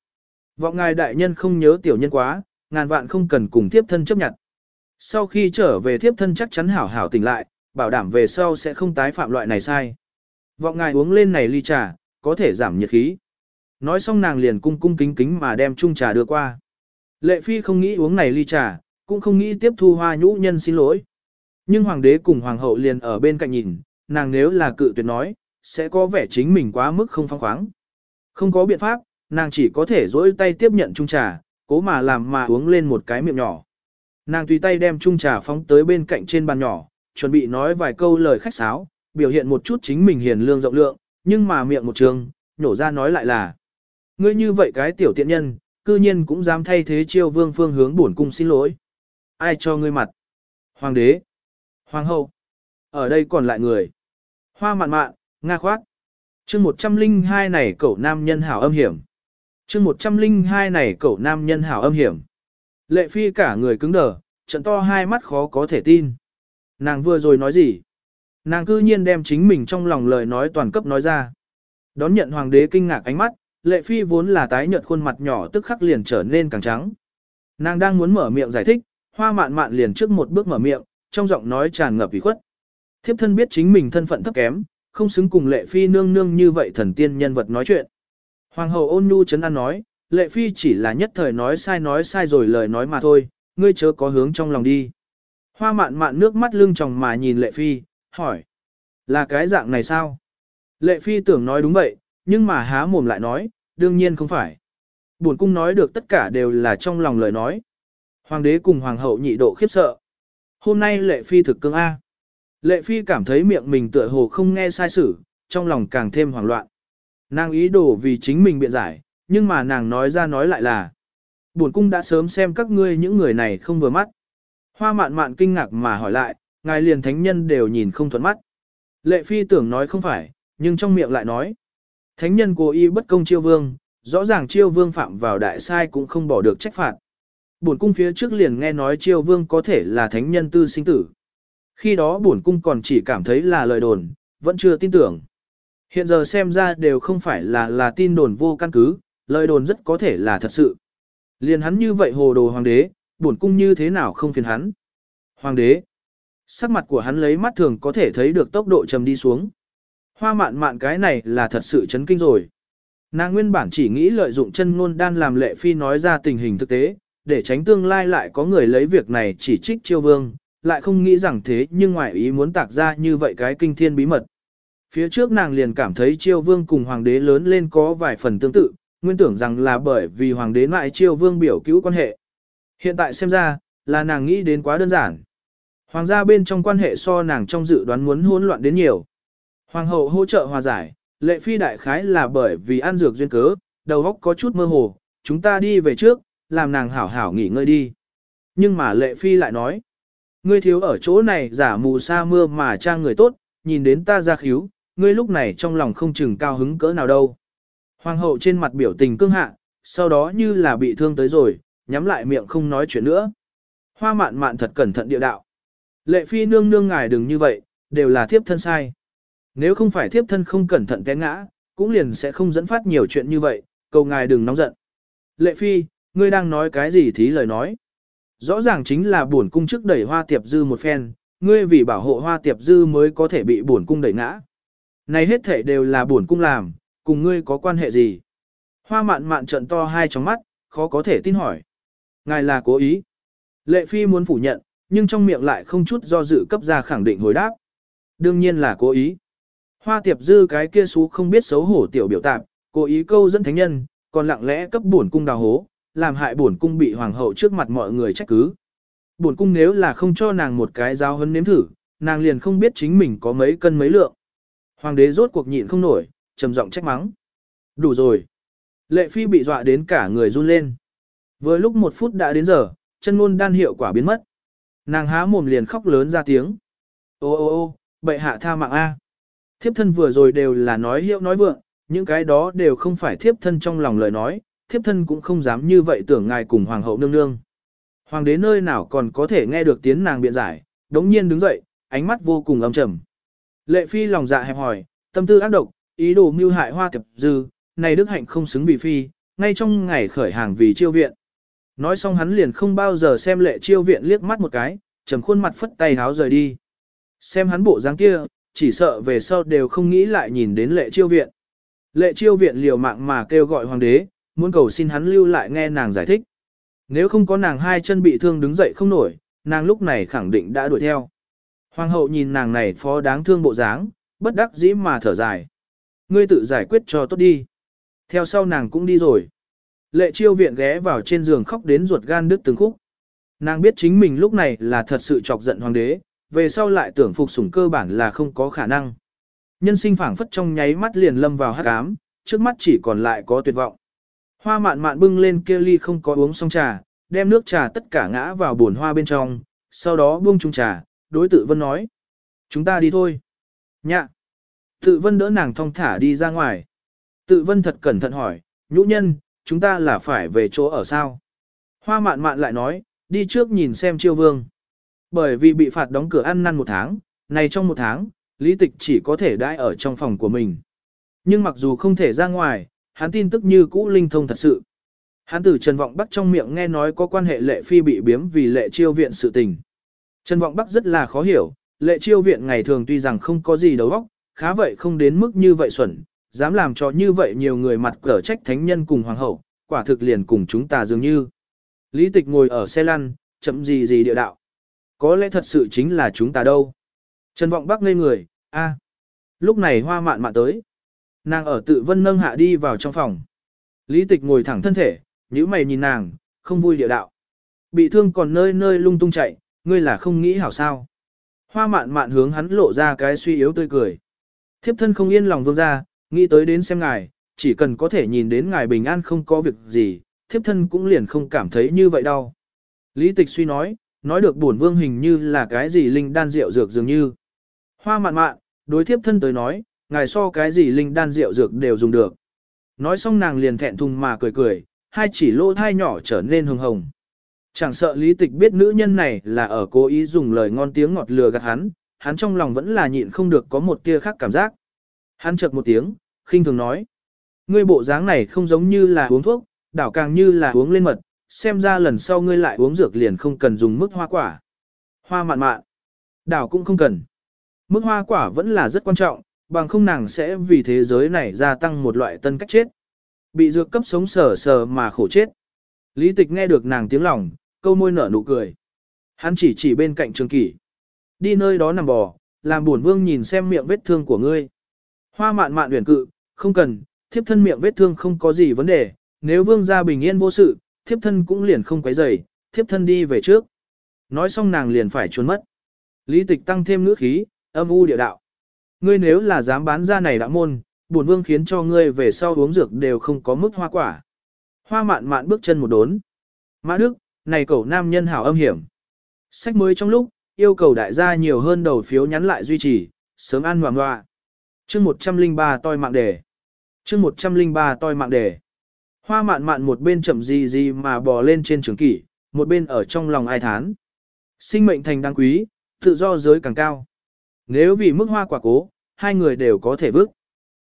Vọng ngài đại nhân không nhớ tiểu nhân quá, ngàn vạn không cần cùng thiếp thân chấp nhận. Sau khi trở về thiếp thân chắc chắn hảo hảo tỉnh lại, bảo đảm về sau sẽ không tái phạm loại này sai. Vọng ngài uống lên này ly trà, có thể giảm nhiệt khí. Nói xong nàng liền cung cung kính kính mà đem chung trà đưa qua. Lệ phi không nghĩ uống này ly trà, cũng không nghĩ tiếp thu hoa nhũ nhân xin lỗi. Nhưng hoàng đế cùng hoàng hậu liền ở bên cạnh nhìn, nàng nếu là cự tuyệt nói, sẽ có vẻ chính mình quá mức không phong khoáng. Không có biện pháp, nàng chỉ có thể dỗi tay tiếp nhận chung trà, cố mà làm mà uống lên một cái miệng nhỏ. Nàng tùy tay đem chung trà phóng tới bên cạnh trên bàn nhỏ, chuẩn bị nói vài câu lời khách sáo, biểu hiện một chút chính mình hiền lương rộng lượng, nhưng mà miệng một trường, nhổ ra nói lại là. Ngươi như vậy cái tiểu tiện nhân, cư nhiên cũng dám thay thế chiêu vương phương hướng bổn cung xin lỗi. Ai cho ngươi mặt? Hoàng đế. Hoàng hậu. Ở đây còn lại người. Hoa mạn mạn, nga khoát. chương 102 này cậu nam nhân hảo âm hiểm. chương 102 này cậu nam nhân hảo âm hiểm. Lệ phi cả người cứng đờ, trận to hai mắt khó có thể tin. Nàng vừa rồi nói gì? Nàng cư nhiên đem chính mình trong lòng lời nói toàn cấp nói ra. Đón nhận hoàng đế kinh ngạc ánh mắt, lệ phi vốn là tái nhợt khuôn mặt nhỏ tức khắc liền trở nên càng trắng. Nàng đang muốn mở miệng giải thích, hoa mạn mạn liền trước một bước mở miệng, trong giọng nói tràn ngập ủy khuất. Thiếp thân biết chính mình thân phận thấp kém, không xứng cùng lệ phi nương nương như vậy thần tiên nhân vật nói chuyện. Hoàng hậu ôn nhu chấn an nói, lệ phi chỉ là nhất thời nói sai nói sai rồi lời nói mà thôi, ngươi chớ có hướng trong lòng đi. Hoa mạn mạn nước mắt lưng tròng mà nhìn lệ phi, hỏi, là cái dạng này sao? Lệ phi tưởng nói đúng vậy, nhưng mà há mồm lại nói, đương nhiên không phải. Buồn cung nói được tất cả đều là trong lòng lời nói. Hoàng đế cùng hoàng hậu nhị độ khiếp sợ. Hôm nay lệ phi thực cương A. Lệ phi cảm thấy miệng mình tựa hồ không nghe sai sử, trong lòng càng thêm hoảng loạn. Nàng ý đồ vì chính mình biện giải, nhưng mà nàng nói ra nói lại là. Buồn cung đã sớm xem các ngươi những người này không vừa mắt. Hoa mạn mạn kinh ngạc mà hỏi lại, ngài liền thánh nhân đều nhìn không thuận mắt. Lệ phi tưởng nói không phải, nhưng trong miệng lại nói. Thánh nhân cố ý bất công chiêu vương, rõ ràng chiêu vương phạm vào đại sai cũng không bỏ được trách phạt. Bổn cung phía trước liền nghe nói chiêu vương có thể là thánh nhân tư sinh tử. Khi đó bổn cung còn chỉ cảm thấy là lời đồn, vẫn chưa tin tưởng. Hiện giờ xem ra đều không phải là là tin đồn vô căn cứ, lời đồn rất có thể là thật sự. Liền hắn như vậy hồ đồ hoàng đế, bổn cung như thế nào không phiền hắn. Hoàng đế, sắc mặt của hắn lấy mắt thường có thể thấy được tốc độ trầm đi xuống. Hoa mạn mạn cái này là thật sự chấn kinh rồi. Nàng nguyên bản chỉ nghĩ lợi dụng chân ngôn đan làm lệ phi nói ra tình hình thực tế, để tránh tương lai lại có người lấy việc này chỉ trích chiêu vương, lại không nghĩ rằng thế nhưng ngoại ý muốn tạc ra như vậy cái kinh thiên bí mật. Phía trước nàng liền cảm thấy chiêu vương cùng hoàng đế lớn lên có vài phần tương tự, nguyên tưởng rằng là bởi vì hoàng đế lại chiêu vương biểu cứu quan hệ. Hiện tại xem ra, là nàng nghĩ đến quá đơn giản. Hoàng gia bên trong quan hệ so nàng trong dự đoán muốn hỗn loạn đến nhiều. Hoàng hậu hỗ trợ hòa giải, lệ phi đại khái là bởi vì ăn dược duyên cớ, đầu óc có chút mơ hồ, chúng ta đi về trước, làm nàng hảo hảo nghỉ ngơi đi. Nhưng mà lệ phi lại nói, ngươi thiếu ở chỗ này giả mù sa mưa mà trang người tốt, nhìn đến ta ra khíu, ngươi lúc này trong lòng không chừng cao hứng cỡ nào đâu. Hoàng hậu trên mặt biểu tình cương hạ, sau đó như là bị thương tới rồi, nhắm lại miệng không nói chuyện nữa. Hoa mạn mạn thật cẩn thận địa đạo. Lệ phi nương nương ngài đừng như vậy, đều là thiếp thân sai. Nếu không phải thiếp thân không cẩn thận té ngã, cũng liền sẽ không dẫn phát nhiều chuyện như vậy, cầu ngài đừng nóng giận. Lệ phi, ngươi đang nói cái gì thí lời nói. Rõ ràng chính là bổn cung trước đẩy hoa tiệp dư một phen, ngươi vì bảo hộ hoa tiệp dư mới có thể bị bổn cung đẩy ngã. Này hết thể đều là bổn cung làm, cùng ngươi có quan hệ gì? Hoa mạn mạn trận to hai tròng mắt, khó có thể tin hỏi. Ngài là cố ý. Lệ phi muốn phủ nhận, nhưng trong miệng lại không chút do dự cấp ra khẳng định hồi đáp. Đương nhiên là cố ý. Hoa tiệp dư cái kia xú không biết xấu hổ tiểu biểu tạp, cố ý câu dẫn thánh nhân, còn lặng lẽ cấp bổn cung đào hố, làm hại bổn cung bị hoàng hậu trước mặt mọi người trách cứ. Bổn cung nếu là không cho nàng một cái giáo hấn nếm thử, nàng liền không biết chính mình có mấy cân mấy lượng. Hoàng đế rốt cuộc nhịn không nổi, trầm giọng trách mắng. Đủ rồi. Lệ phi bị dọa đến cả người run lên. Vừa lúc một phút đã đến giờ, chân ngôn đan hiệu quả biến mất. Nàng há mồm liền khóc lớn ra tiếng. Ô ô ô, bệ hạ tha mạng A. Thiếp thân vừa rồi đều là nói hiệu nói vượng, những cái đó đều không phải thiếp thân trong lòng lời nói, thiếp thân cũng không dám như vậy tưởng ngài cùng hoàng hậu nương nương. Hoàng đế nơi nào còn có thể nghe được tiếng nàng biện giải, đống nhiên đứng dậy, ánh mắt vô cùng âm trầm. Lệ phi lòng dạ hẹp hỏi, tâm tư ác độc, ý đồ mưu hại hoa tiệp dư, này đức hạnh không xứng vì phi, ngay trong ngày khởi hàng vì chiêu viện. Nói xong hắn liền không bao giờ xem lệ chiêu viện liếc mắt một cái, trầm khuôn mặt phất tay háo rời đi. Xem hắn bộ dáng kia, chỉ sợ về sau đều không nghĩ lại nhìn đến lệ chiêu viện. Lệ chiêu viện liều mạng mà kêu gọi hoàng đế, muốn cầu xin hắn lưu lại nghe nàng giải thích. Nếu không có nàng hai chân bị thương đứng dậy không nổi, nàng lúc này khẳng định đã đuổi theo. Hoàng hậu nhìn nàng này phó đáng thương bộ dáng, bất đắc dĩ mà thở dài. Ngươi tự giải quyết cho tốt đi. Theo sau nàng cũng đi rồi. Lệ chiêu viện ghé vào trên giường khóc đến ruột gan đứt từng khúc. Nàng biết chính mình lúc này là thật sự chọc giận hoàng đế, về sau lại tưởng phục sủng cơ bản là không có khả năng. Nhân sinh phảng phất trong nháy mắt liền lâm vào hắc ám, trước mắt chỉ còn lại có tuyệt vọng. Hoa mạn mạn bưng lên kia ly không có uống xong trà, đem nước trà tất cả ngã vào buồn hoa bên trong, sau đó buông chung trà, đối tự vân nói. Chúng ta đi thôi. Nhạ. Tự vân đỡ nàng thong thả đi ra ngoài. Tự vân thật cẩn thận hỏi, nhũ nhân, chúng ta là phải về chỗ ở sao? Hoa mạn mạn lại nói, đi trước nhìn xem chiêu vương. Bởi vì bị phạt đóng cửa ăn năn một tháng, này trong một tháng, lý tịch chỉ có thể đãi ở trong phòng của mình. Nhưng mặc dù không thể ra ngoài, hắn tin tức như cũ linh thông thật sự. Hắn từ Trần Vọng Bắc trong miệng nghe nói có quan hệ lệ phi bị biếm vì lệ chiêu viện sự tình. Trần Vọng Bắc rất là khó hiểu, lệ chiêu viện ngày thường tuy rằng không có gì đầu óc, khá vậy không đến mức như vậy xuẩn, dám làm cho như vậy nhiều người mặt cở trách thánh nhân cùng hoàng hậu, quả thực liền cùng chúng ta dường như. Lý tịch ngồi ở xe lăn, chậm gì gì địa đạo. Có lẽ thật sự chính là chúng ta đâu. Trần Vọng Bắc ngây người, a. Lúc này hoa mạn mạn tới. Nàng ở tự vân nâng hạ đi vào trong phòng. Lý tịch ngồi thẳng thân thể, nhíu mày nhìn nàng, không vui địa đạo. Bị thương còn nơi nơi lung tung chạy, ngươi là không nghĩ hảo sao. Hoa mạn mạn hướng hắn lộ ra cái suy yếu tươi cười. Thiếp thân không yên lòng vương ra, nghĩ tới đến xem ngài, chỉ cần có thể nhìn đến ngài bình an không có việc gì, thiếp thân cũng liền không cảm thấy như vậy đâu. Lý tịch suy nói, nói được bổn vương hình như là cái gì linh đan rượu dược dường như. Hoa mạn mạn, đối thiếp thân tới nói, ngài so cái gì linh đan rượu dược đều dùng được. Nói xong nàng liền thẹn thùng mà cười cười, hai chỉ lỗ thai nhỏ trở nên hồng hồng. Chẳng sợ lý tịch biết nữ nhân này là ở cố ý dùng lời ngon tiếng ngọt lừa gạt hắn, hắn trong lòng vẫn là nhịn không được có một tia khác cảm giác. Hắn chợt một tiếng, khinh thường nói. Ngươi bộ dáng này không giống như là uống thuốc, đảo càng như là uống lên mật, xem ra lần sau ngươi lại uống dược liền không cần dùng mức hoa quả. Hoa mạn mạn. Đảo cũng không cần. Mức hoa quả vẫn là rất quan trọng, bằng không nàng sẽ vì thế giới này gia tăng một loại tân cách chết. Bị dược cấp sống sờ sờ mà khổ chết. Lý tịch nghe được nàng tiếng lòng, câu môi nở nụ cười. Hắn chỉ chỉ bên cạnh trường kỷ. Đi nơi đó nằm bò, làm buồn vương nhìn xem miệng vết thương của ngươi. Hoa mạn mạn huyền cự, không cần, thiếp thân miệng vết thương không có gì vấn đề, nếu vương gia bình yên vô sự, thiếp thân cũng liền không quấy rầy, thiếp thân đi về trước. Nói xong nàng liền phải trốn mất. Lý tịch tăng thêm ngữ khí, âm u địa đạo. Ngươi nếu là dám bán ra này đã môn, bổn vương khiến cho ngươi về sau uống dược đều không có mức hoa quả. Hoa mạn mạn bước chân một đốn. Mã Đức, này cậu nam nhân hảo âm hiểm. Sách mới trong lúc, yêu cầu đại gia nhiều hơn đầu phiếu nhắn lại duy trì, sớm ăn hoàng hoa. chương 103 toi mạng đề. chương 103 toi mạng đề. Hoa mạn mạn một bên chậm gì gì mà bò lên trên trường kỷ, một bên ở trong lòng ai thán. Sinh mệnh thành đáng quý, tự do giới càng cao. Nếu vì mức hoa quả cố, hai người đều có thể vứt.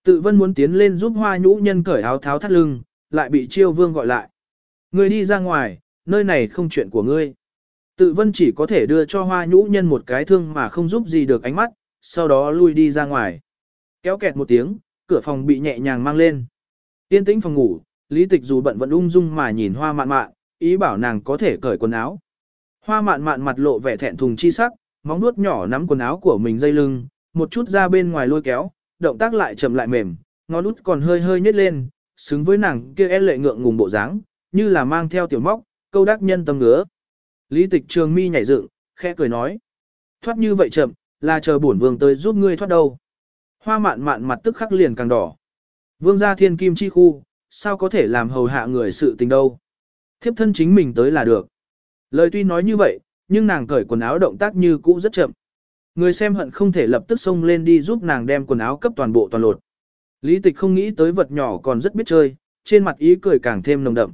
Tự vân muốn tiến lên giúp hoa nhũ nhân cởi áo tháo thắt lưng, lại bị chiêu vương gọi lại. Người đi ra ngoài, nơi này không chuyện của ngươi. Tự vân chỉ có thể đưa cho hoa nhũ nhân một cái thương mà không giúp gì được ánh mắt, sau đó lui đi ra ngoài. Kéo kẹt một tiếng, cửa phòng bị nhẹ nhàng mang lên. Yên tĩnh phòng ngủ, lý tịch dù bận vẫn ung dung mà nhìn hoa mạn mạn, ý bảo nàng có thể cởi quần áo. Hoa mạn mạn mặt lộ vẻ thẹn thùng chi sắc, móng nuốt nhỏ nắm quần áo của mình dây lưng, một chút ra bên ngoài lôi kéo, động tác lại chậm lại mềm, ngón út còn hơi hơi nhếch lên, xứng với nàng kia e lệ ngượng ngùng bộ dáng, như là mang theo tiểu móc, câu đắc nhân tâm ngứa. Lý tịch trường mi nhảy dựng, khẽ cười nói. Thoát như vậy chậm, là chờ bổn vương tới giúp ngươi thoát đâu. Hoa mạn mạn mặt tức khắc liền càng đỏ. Vương gia thiên kim chi khu, sao có thể làm hầu hạ người sự tình đâu. Thiếp thân chính mình tới là được. Lời tuy nói như vậy, nhưng nàng cởi quần áo động tác như cũ rất chậm. Người xem hận không thể lập tức xông lên đi giúp nàng đem quần áo cấp toàn bộ toàn lột. Lý tịch không nghĩ tới vật nhỏ còn rất biết chơi, trên mặt ý cười càng thêm nồng đậm.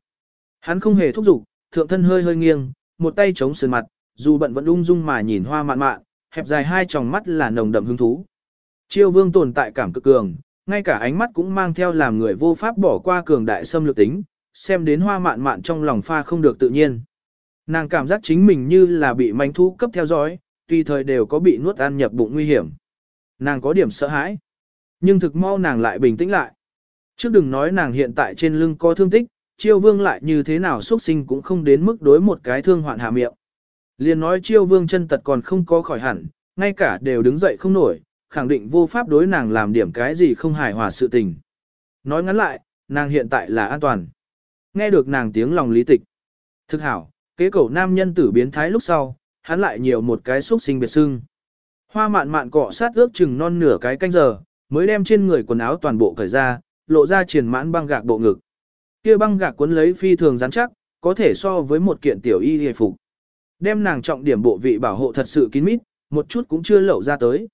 Hắn không hề thúc giục, thượng thân hơi hơi nghiêng, một tay chống sườn mặt, dù bận vẫn ung dung mà nhìn hoa mạn mạn, hẹp dài hai tròng mắt là nồng đậm hứng thú. Chiêu vương tồn tại cảm cực cường, ngay cả ánh mắt cũng mang theo làm người vô pháp bỏ qua cường đại xâm lược tính, xem đến hoa mạn mạn trong lòng pha không được tự nhiên. Nàng cảm giác chính mình như là bị manh thú cấp theo dõi, tùy thời đều có bị nuốt ăn nhập bụng nguy hiểm. Nàng có điểm sợ hãi, nhưng thực mau nàng lại bình tĩnh lại. Trước đừng nói nàng hiện tại trên lưng có thương tích, chiêu vương lại như thế nào xuất sinh cũng không đến mức đối một cái thương hoạn hạ miệng. Liền nói chiêu vương chân tật còn không có khỏi hẳn, ngay cả đều đứng dậy không nổi, khẳng định vô pháp đối nàng làm điểm cái gì không hài hòa sự tình. Nói ngắn lại, nàng hiện tại là an toàn. Nghe được nàng tiếng lòng lý tịch. Thực hảo, kế cầu nam nhân tử biến thái lúc sau, hắn lại nhiều một cái xúc sinh biệt sưng. Hoa mạn mạn cọ sát ước chừng non nửa cái canh giờ, mới đem trên người quần áo toàn bộ cởi ra, lộ ra triển mãn băng gạc bộ ngực. kia băng gạc cuốn lấy phi thường rắn chắc, có thể so với một kiện tiểu y hề phục. Đem nàng trọng điểm bộ vị bảo hộ thật sự kín mít, một chút cũng chưa lộ ra tới.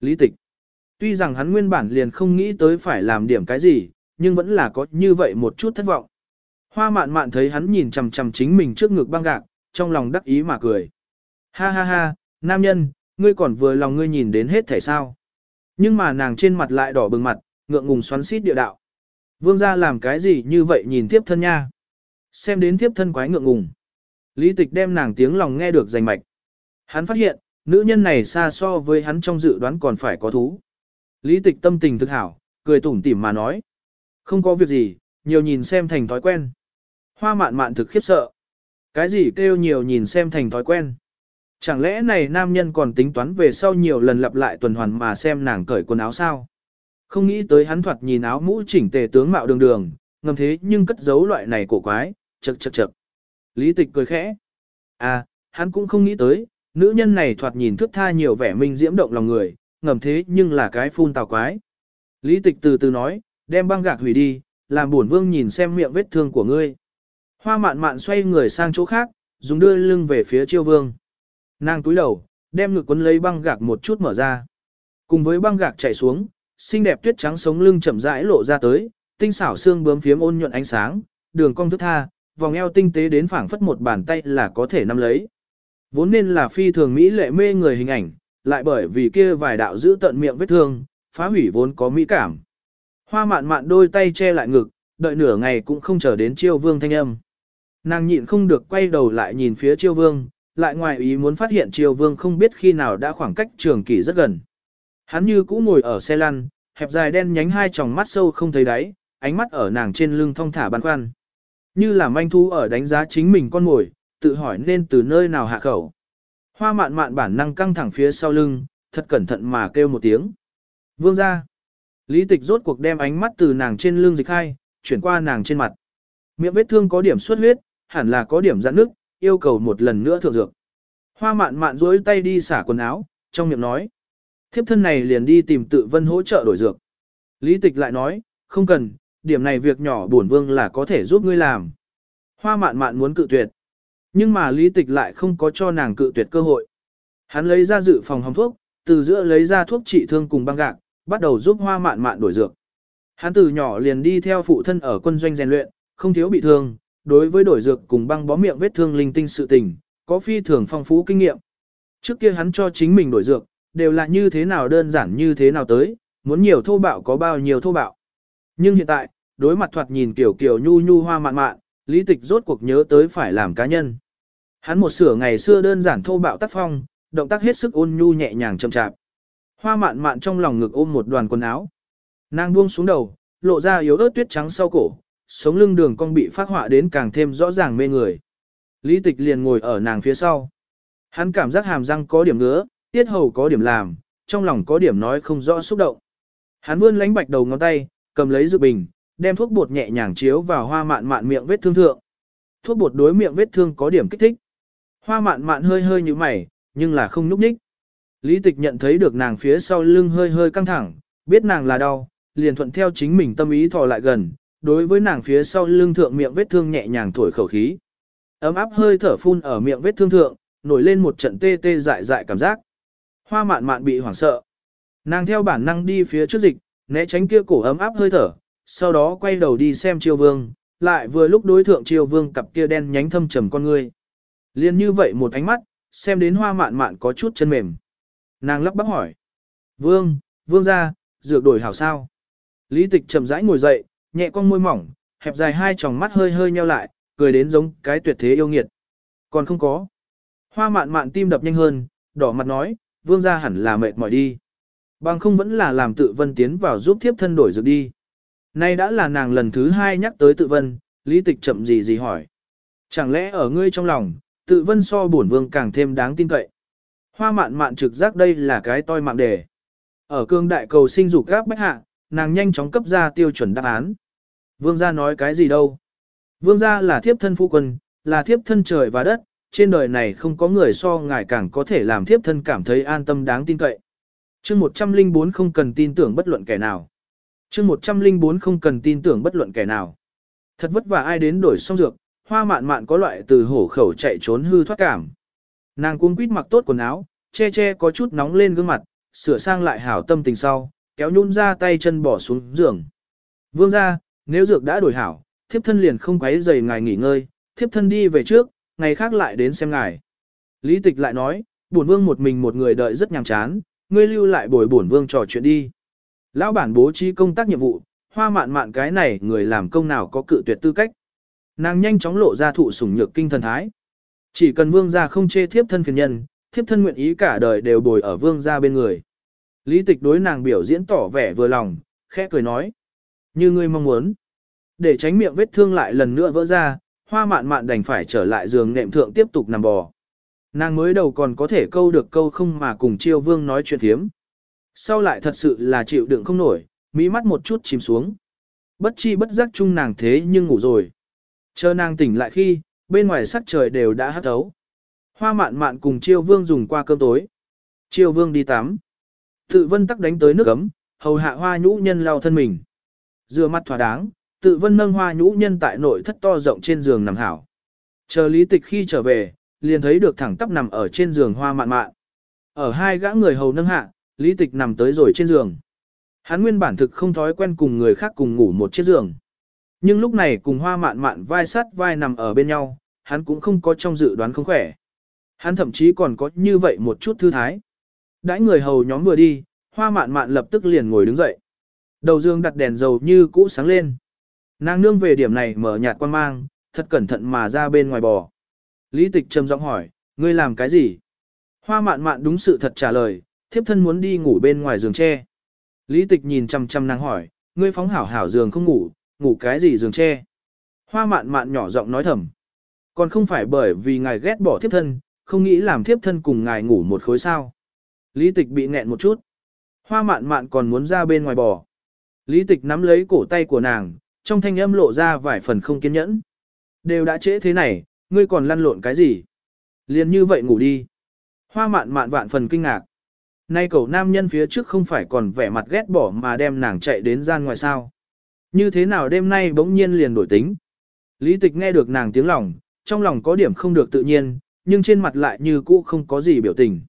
Lý tịch. Tuy rằng hắn nguyên bản liền không nghĩ tới phải làm điểm cái gì, nhưng vẫn là có như vậy một chút thất vọng. Hoa mạn mạn thấy hắn nhìn chằm chằm chính mình trước ngực băng gạc, trong lòng đắc ý mà cười. Ha ha ha, nam nhân, ngươi còn vừa lòng ngươi nhìn đến hết thể sao. Nhưng mà nàng trên mặt lại đỏ bừng mặt, ngượng ngùng xoắn xít địa đạo. Vương gia làm cái gì như vậy nhìn tiếp thân nha. Xem đến tiếp thân quái ngượng ngùng. Lý tịch đem nàng tiếng lòng nghe được rành mạch. Hắn phát hiện, nữ nhân này xa so với hắn trong dự đoán còn phải có thú. Lý tịch tâm tình thực hảo, cười tủm tỉm mà nói. Không có việc gì, nhiều nhìn xem thành thói quen. Hoa mạn mạn thực khiếp sợ. Cái gì kêu nhiều nhìn xem thành thói quen. Chẳng lẽ này nam nhân còn tính toán về sau nhiều lần lặp lại tuần hoàn mà xem nàng cởi quần áo sao? Không nghĩ tới hắn thoạt nhìn áo mũ chỉnh tề tướng mạo đường đường, ngầm thế nhưng cất giấu loại này cổ quái, chật chật chật. Lý tịch cười khẽ. À, hắn cũng không nghĩ tới, nữ nhân này thoạt nhìn thước tha nhiều vẻ minh diễm động lòng người, ngầm thế nhưng là cái phun tào quái. Lý tịch từ từ nói, đem băng gạc hủy đi, làm buồn vương nhìn xem miệng vết thương của ngươi. Hoa mạn mạn xoay người sang chỗ khác, dùng đưa lưng về phía chiêu vương. Nàng túi đầu, đem ngực quấn lấy băng gạc một chút mở ra. Cùng với băng gạc chảy xuống, xinh đẹp tuyết trắng sống lưng chậm rãi lộ ra tới, tinh xảo xương bướm phiếm ôn nhuận ánh sáng, đường cong thức tha, vòng eo tinh tế đến phảng phất một bàn tay là có thể nắm lấy. Vốn nên là phi thường mỹ lệ mê người hình ảnh, lại bởi vì kia vài đạo giữ tận miệng vết thương, phá hủy vốn có mỹ cảm. Hoa mạn mạn đôi tay che lại ngực, đợi nửa ngày cũng không chờ đến chiêu vương thanh âm. Nàng nhịn không được quay đầu lại nhìn phía chiêu vương, lại ngoài ý muốn phát hiện triều vương không biết khi nào đã khoảng cách trường kỳ rất gần. Hắn như cũ ngồi ở xe lăn, hẹp dài đen nhánh hai tròng mắt sâu không thấy đáy, ánh mắt ở nàng trên lưng thong thả băn khoăn. Như là manh thu ở đánh giá chính mình con ngồi, tự hỏi nên từ nơi nào hạ khẩu. Hoa mạn mạn bản năng căng thẳng phía sau lưng, thật cẩn thận mà kêu một tiếng. Vương ra. Lý tịch rốt cuộc đem ánh mắt từ nàng trên lưng dịch hai, chuyển qua nàng trên mặt. Miệng vết thương có điểm xuất huyết, hẳn là có điểm giãn nước, yêu cầu một lần nữa thượng dược. Hoa mạn mạn duỗi tay đi xả quần áo, trong miệng nói. Thiếp thân này liền đi tìm tự vân hỗ trợ đổi dược. Lý tịch lại nói, không cần, điểm này việc nhỏ bổn vương là có thể giúp ngươi làm. Hoa mạn mạn muốn cự tuyệt. Nhưng mà lý tịch lại không có cho nàng cự tuyệt cơ hội. Hắn lấy ra dự phòng hồng thuốc, từ giữa lấy ra thuốc trị thương cùng băng gạc, bắt đầu giúp hoa mạn mạn đổi dược. Hắn từ nhỏ liền đi theo phụ thân ở quân doanh rèn luyện, không thiếu bị thương, đối với đổi dược cùng băng bó miệng vết thương linh tinh sự tình, có phi thường phong phú kinh nghiệm. Trước kia hắn cho chính mình đổi dược, đều là như thế nào đơn giản như thế nào tới, muốn nhiều thô bạo có bao nhiêu thô bạo. Nhưng hiện tại, đối mặt thoạt nhìn kiểu kiểu nhu nhu hoa mạn mạn, lý tịch rốt cuộc nhớ tới phải làm cá nhân. Hắn một sửa ngày xưa đơn giản thô bạo tác phong, động tác hết sức ôn nhu nhẹ nhàng chậm chạp. Hoa mạn mạn trong lòng ngực ôm một đoàn quần áo. Nàng buông xuống đầu, lộ ra yếu ớt tuyết trắng sau cổ, sống lưng đường cong bị phát họa đến càng thêm rõ ràng mê người. Lý tịch liền ngồi ở nàng phía sau. Hắn cảm giác hàm răng có điểm ngứa, tiết hầu có điểm làm, trong lòng có điểm nói không rõ xúc động. Hắn vươn lánh bạch đầu ngón tay, cầm lấy dự bình, đem thuốc bột nhẹ nhàng chiếu vào hoa mạn mạn miệng vết thương thượng. Thuốc bột đối miệng vết thương có điểm kích thích. Hoa mạn mạn hơi hơi như mày, nhưng là không núp ních. Lý tịch nhận thấy được nàng phía sau lưng hơi hơi căng thẳng, biết nàng là đau, liền thuận theo chính mình tâm ý thò lại gần, đối với nàng phía sau lưng thượng miệng vết thương nhẹ nhàng thổi khẩu khí. Ấm áp hơi thở phun ở miệng vết thương thượng, nổi lên một trận tê tê dại dại cảm giác. Hoa mạn mạn bị hoảng sợ. Nàng theo bản năng đi phía trước dịch, né tránh kia cổ ấm áp hơi thở, sau đó quay đầu đi xem triều vương, lại vừa lúc đối thượng triều vương cặp kia đen nhánh thâm trầm con ngươi. Liên như vậy một ánh mắt, xem đến hoa mạn mạn có chút chân mềm. Nàng lắp bắp hỏi. Vương, vương ra, dược đổi hảo sao. Lý tịch chậm rãi ngồi dậy, nhẹ con môi mỏng, hẹp dài hai tròng mắt hơi hơi nheo lại, cười đến giống cái tuyệt thế yêu nghiệt. Còn không có. Hoa mạn mạn tim đập nhanh hơn, đỏ mặt nói, vương gia hẳn là mệt mỏi đi. Bằng không vẫn là làm tự vân tiến vào giúp thiếp thân đổi dược đi. Nay đã là nàng lần thứ hai nhắc tới tự vân, lý tịch chậm gì gì hỏi. Chẳng lẽ ở ngươi trong lòng, tự vân so bổn vương càng thêm đáng tin cậy. Hoa mạn mạn trực giác đây là cái toi mạng đề. Ở cương đại cầu sinh dục gáp bách hạ, nàng nhanh chóng cấp ra tiêu chuẩn đáp án. Vương gia nói cái gì đâu? Vương gia là thiếp thân phu quân, là thiếp thân trời và đất, trên đời này không có người so ngài càng có thể làm thiếp thân cảm thấy an tâm đáng tin cậy. Chương 104 không cần tin tưởng bất luận kẻ nào. Chương 104 không cần tin tưởng bất luận kẻ nào. Thật vất vả ai đến đổi xong dược, hoa mạn mạn có loại từ hổ khẩu chạy trốn hư thoát cảm. Nàng cuống quýt mặc tốt quần áo, che che có chút nóng lên gương mặt, sửa sang lại hảo tâm tình sau, kéo nhún ra tay chân bỏ xuống giường. Vương ra, nếu dược đã đổi hảo, thiếp thân liền không quấy rầy ngài nghỉ ngơi, thiếp thân đi về trước, ngày khác lại đến xem ngài. Lý tịch lại nói, bổn vương một mình một người đợi rất nhàm chán, ngươi lưu lại bồi bổn vương trò chuyện đi. Lão bản bố trí công tác nhiệm vụ, hoa mạn mạn cái này người làm công nào có cự tuyệt tư cách. Nàng nhanh chóng lộ ra thụ sủng nhược kinh thần thái. Chỉ cần vương gia không chê thiếp thân phiền nhân, thiếp thân nguyện ý cả đời đều bồi ở vương gia bên người. Lý tịch đối nàng biểu diễn tỏ vẻ vừa lòng, khẽ cười nói. Như ngươi mong muốn. Để tránh miệng vết thương lại lần nữa vỡ ra, hoa mạn mạn đành phải trở lại giường nệm thượng tiếp tục nằm bò. Nàng mới đầu còn có thể câu được câu không mà cùng chiêu vương nói chuyện thiếm. Sau lại thật sự là chịu đựng không nổi, mỹ mắt một chút chìm xuống. Bất chi bất giác chung nàng thế nhưng ngủ rồi. Chờ nàng tỉnh lại khi, bên ngoài sắc trời đều đã hắt thấu. Hoa mạn mạn cùng chiêu vương dùng qua cơm tối. Chiêu vương đi tắm. Tự vân tắc đánh tới nước ấm, hầu hạ hoa nhũ nhân lau thân mình. Dừa mặt thỏa đáng, tự vân nâng hoa nhũ nhân tại nội thất to rộng trên giường nằm hảo. Chờ lý tịch khi trở về, liền thấy được thẳng tắp nằm ở trên giường hoa mạn mạn. Ở hai gã người hầu nâng hạ, lý tịch nằm tới rồi trên giường. Hắn nguyên bản thực không thói quen cùng người khác cùng ngủ một chiếc giường. Nhưng lúc này cùng hoa mạn mạn vai sát vai nằm ở bên nhau, hắn cũng không có trong dự đoán không khỏe. Hắn thậm chí còn có như vậy một chút thư thái. Đãi người hầu nhóm vừa đi, hoa mạn mạn lập tức liền ngồi đứng dậy. Đầu dương đặt đèn dầu như cũ sáng lên. Nàng nương về điểm này mở nhạt quan mang, thật cẩn thận mà ra bên ngoài bò. Lý tịch trầm giọng hỏi, ngươi làm cái gì? Hoa mạn mạn đúng sự thật trả lời, thiếp thân muốn đi ngủ bên ngoài giường tre. Lý tịch nhìn chăm chăm nàng hỏi, ngươi phóng hảo hảo giường không ngủ, ngủ cái gì giường tre? Hoa mạn mạn nhỏ giọng nói thầm. Còn không phải bởi vì ngài ghét bỏ thiếp thân, không nghĩ làm thiếp thân cùng ngài ngủ một khối sao. Lý tịch bị nghẹn một chút. Hoa mạn mạn còn muốn ra bên ngoài bò. Lý tịch nắm lấy cổ tay của nàng, trong thanh âm lộ ra vài phần không kiên nhẫn. Đều đã trễ thế này, ngươi còn lăn lộn cái gì? Liền như vậy ngủ đi. Hoa mạn mạn vạn phần kinh ngạc. Nay cậu nam nhân phía trước không phải còn vẻ mặt ghét bỏ mà đem nàng chạy đến gian ngoài sao. Như thế nào đêm nay bỗng nhiên liền đổi tính. Lý tịch nghe được nàng tiếng lòng, trong lòng có điểm không được tự nhiên, nhưng trên mặt lại như cũ không có gì biểu tình.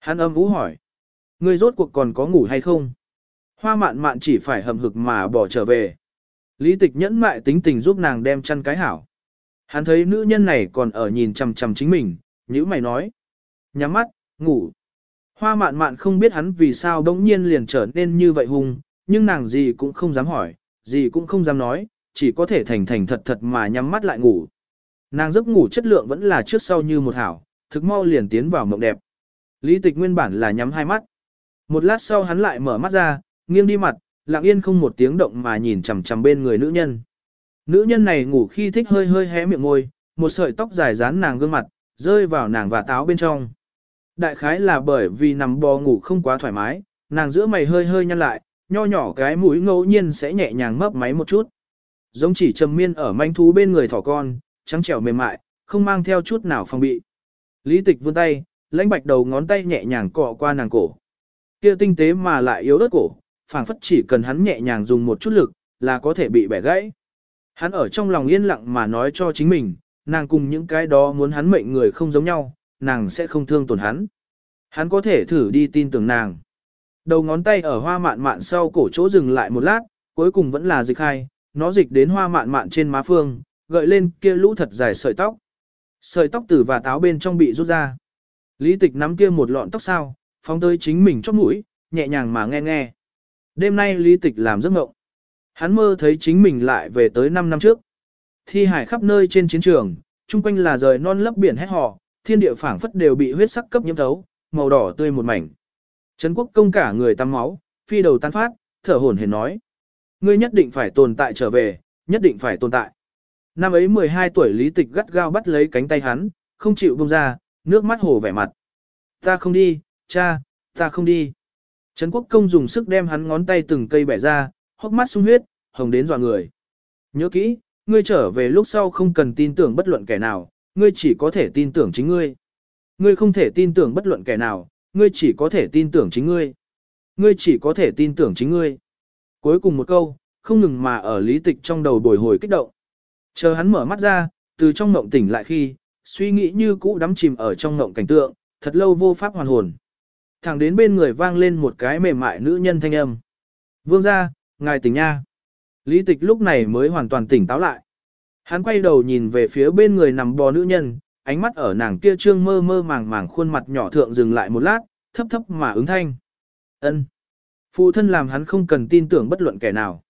Hắn âm vũ hỏi. Ngươi rốt cuộc còn có ngủ hay không? Hoa mạn mạn chỉ phải hầm hực mà bỏ trở về. Lý tịch nhẫn mại tính tình giúp nàng đem chăn cái hảo. Hắn thấy nữ nhân này còn ở nhìn chằm chằm chính mình, nhữ mày nói. Nhắm mắt, ngủ. Hoa mạn mạn không biết hắn vì sao đống nhiên liền trở nên như vậy hung, nhưng nàng gì cũng không dám hỏi, gì cũng không dám nói, chỉ có thể thành thành thật thật mà nhắm mắt lại ngủ. Nàng giấc ngủ chất lượng vẫn là trước sau như một hảo, thực mau liền tiến vào mộng đẹp. Lý tịch nguyên bản là nhắm hai mắt. Một lát sau hắn lại mở mắt ra, nghiêng đi mặt, lặng yên không một tiếng động mà nhìn chằm chằm bên người nữ nhân. Nữ nhân này ngủ khi thích hơi hơi hé miệng môi, một sợi tóc dài dán nàng gương mặt, rơi vào nàng và táo bên trong. Đại khái là bởi vì nằm bò ngủ không quá thoải mái, nàng giữa mày hơi hơi nhăn lại, nho nhỏ cái mũi ngẫu nhiên sẽ nhẹ nhàng mấp máy một chút. Giống chỉ trầm miên ở manh thú bên người thỏ con, trắng trẻo mềm mại, không mang theo chút nào phòng bị. Lý tịch vươn tay, lãnh bạch đầu ngón tay nhẹ nhàng cọ qua nàng cổ. Kia tinh tế mà lại yếu ớt cổ, phảng phất chỉ cần hắn nhẹ nhàng dùng một chút lực, là có thể bị bẻ gãy. Hắn ở trong lòng yên lặng mà nói cho chính mình, nàng cùng những cái đó muốn hắn mệnh người không giống nhau, nàng sẽ không thương tổn hắn. Hắn có thể thử đi tin tưởng nàng. Đầu ngón tay ở hoa mạn mạn sau cổ chỗ dừng lại một lát, cuối cùng vẫn là dịch hai, nó dịch đến hoa mạn mạn trên má phương, gợi lên kia lũ thật dài sợi tóc. Sợi tóc từ và táo bên trong bị rút ra. Lý tịch nắm kia một lọn tóc sao, phóng tới chính mình chóp mũi, nhẹ nhàng mà nghe nghe. Đêm nay lý tịch làm giấc mộng. Hắn mơ thấy chính mình lại về tới 5 năm trước. Thi hải khắp nơi trên chiến trường, chung quanh là rời non lấp biển hét hò, thiên địa phảng phất đều bị huyết sắc cấp nhiễm thấu, màu đỏ tươi một mảnh. Trấn quốc công cả người tắm máu, phi đầu tan phát, thở hổn hển nói. Ngươi nhất định phải tồn tại trở về, nhất định phải tồn tại. Năm ấy 12 tuổi lý tịch gắt gao bắt lấy cánh tay hắn, không chịu buông ra, nước mắt hồ vẻ mặt. Ta không đi, cha, ta không đi. Trấn quốc công dùng sức đem hắn ngón tay từng cây bẻ ra, hốc mắt sung huyết, hồng đến dọa người. Nhớ kỹ, ngươi trở về lúc sau không cần tin tưởng bất luận kẻ nào, ngươi chỉ có thể tin tưởng chính ngươi. Ngươi không thể tin tưởng bất luận kẻ nào, ngươi chỉ có thể tin tưởng chính ngươi. Ngươi chỉ có thể tin tưởng chính ngươi. Cuối cùng một câu, không ngừng mà ở lý tịch trong đầu bồi hồi kích động. Chờ hắn mở mắt ra, từ trong mộng tỉnh lại khi, suy nghĩ như cũ đắm chìm ở trong ngộng cảnh tượng, thật lâu vô pháp hoàn hồn. Thẳng đến bên người vang lên một cái mềm mại nữ nhân thanh âm. Vương ra, ngài tỉnh nha. Lý tịch lúc này mới hoàn toàn tỉnh táo lại. Hắn quay đầu nhìn về phía bên người nằm bò nữ nhân, ánh mắt ở nàng kia trương mơ mơ màng màng khuôn mặt nhỏ thượng dừng lại một lát, thấp thấp mà ứng thanh. ân Phụ thân làm hắn không cần tin tưởng bất luận kẻ nào.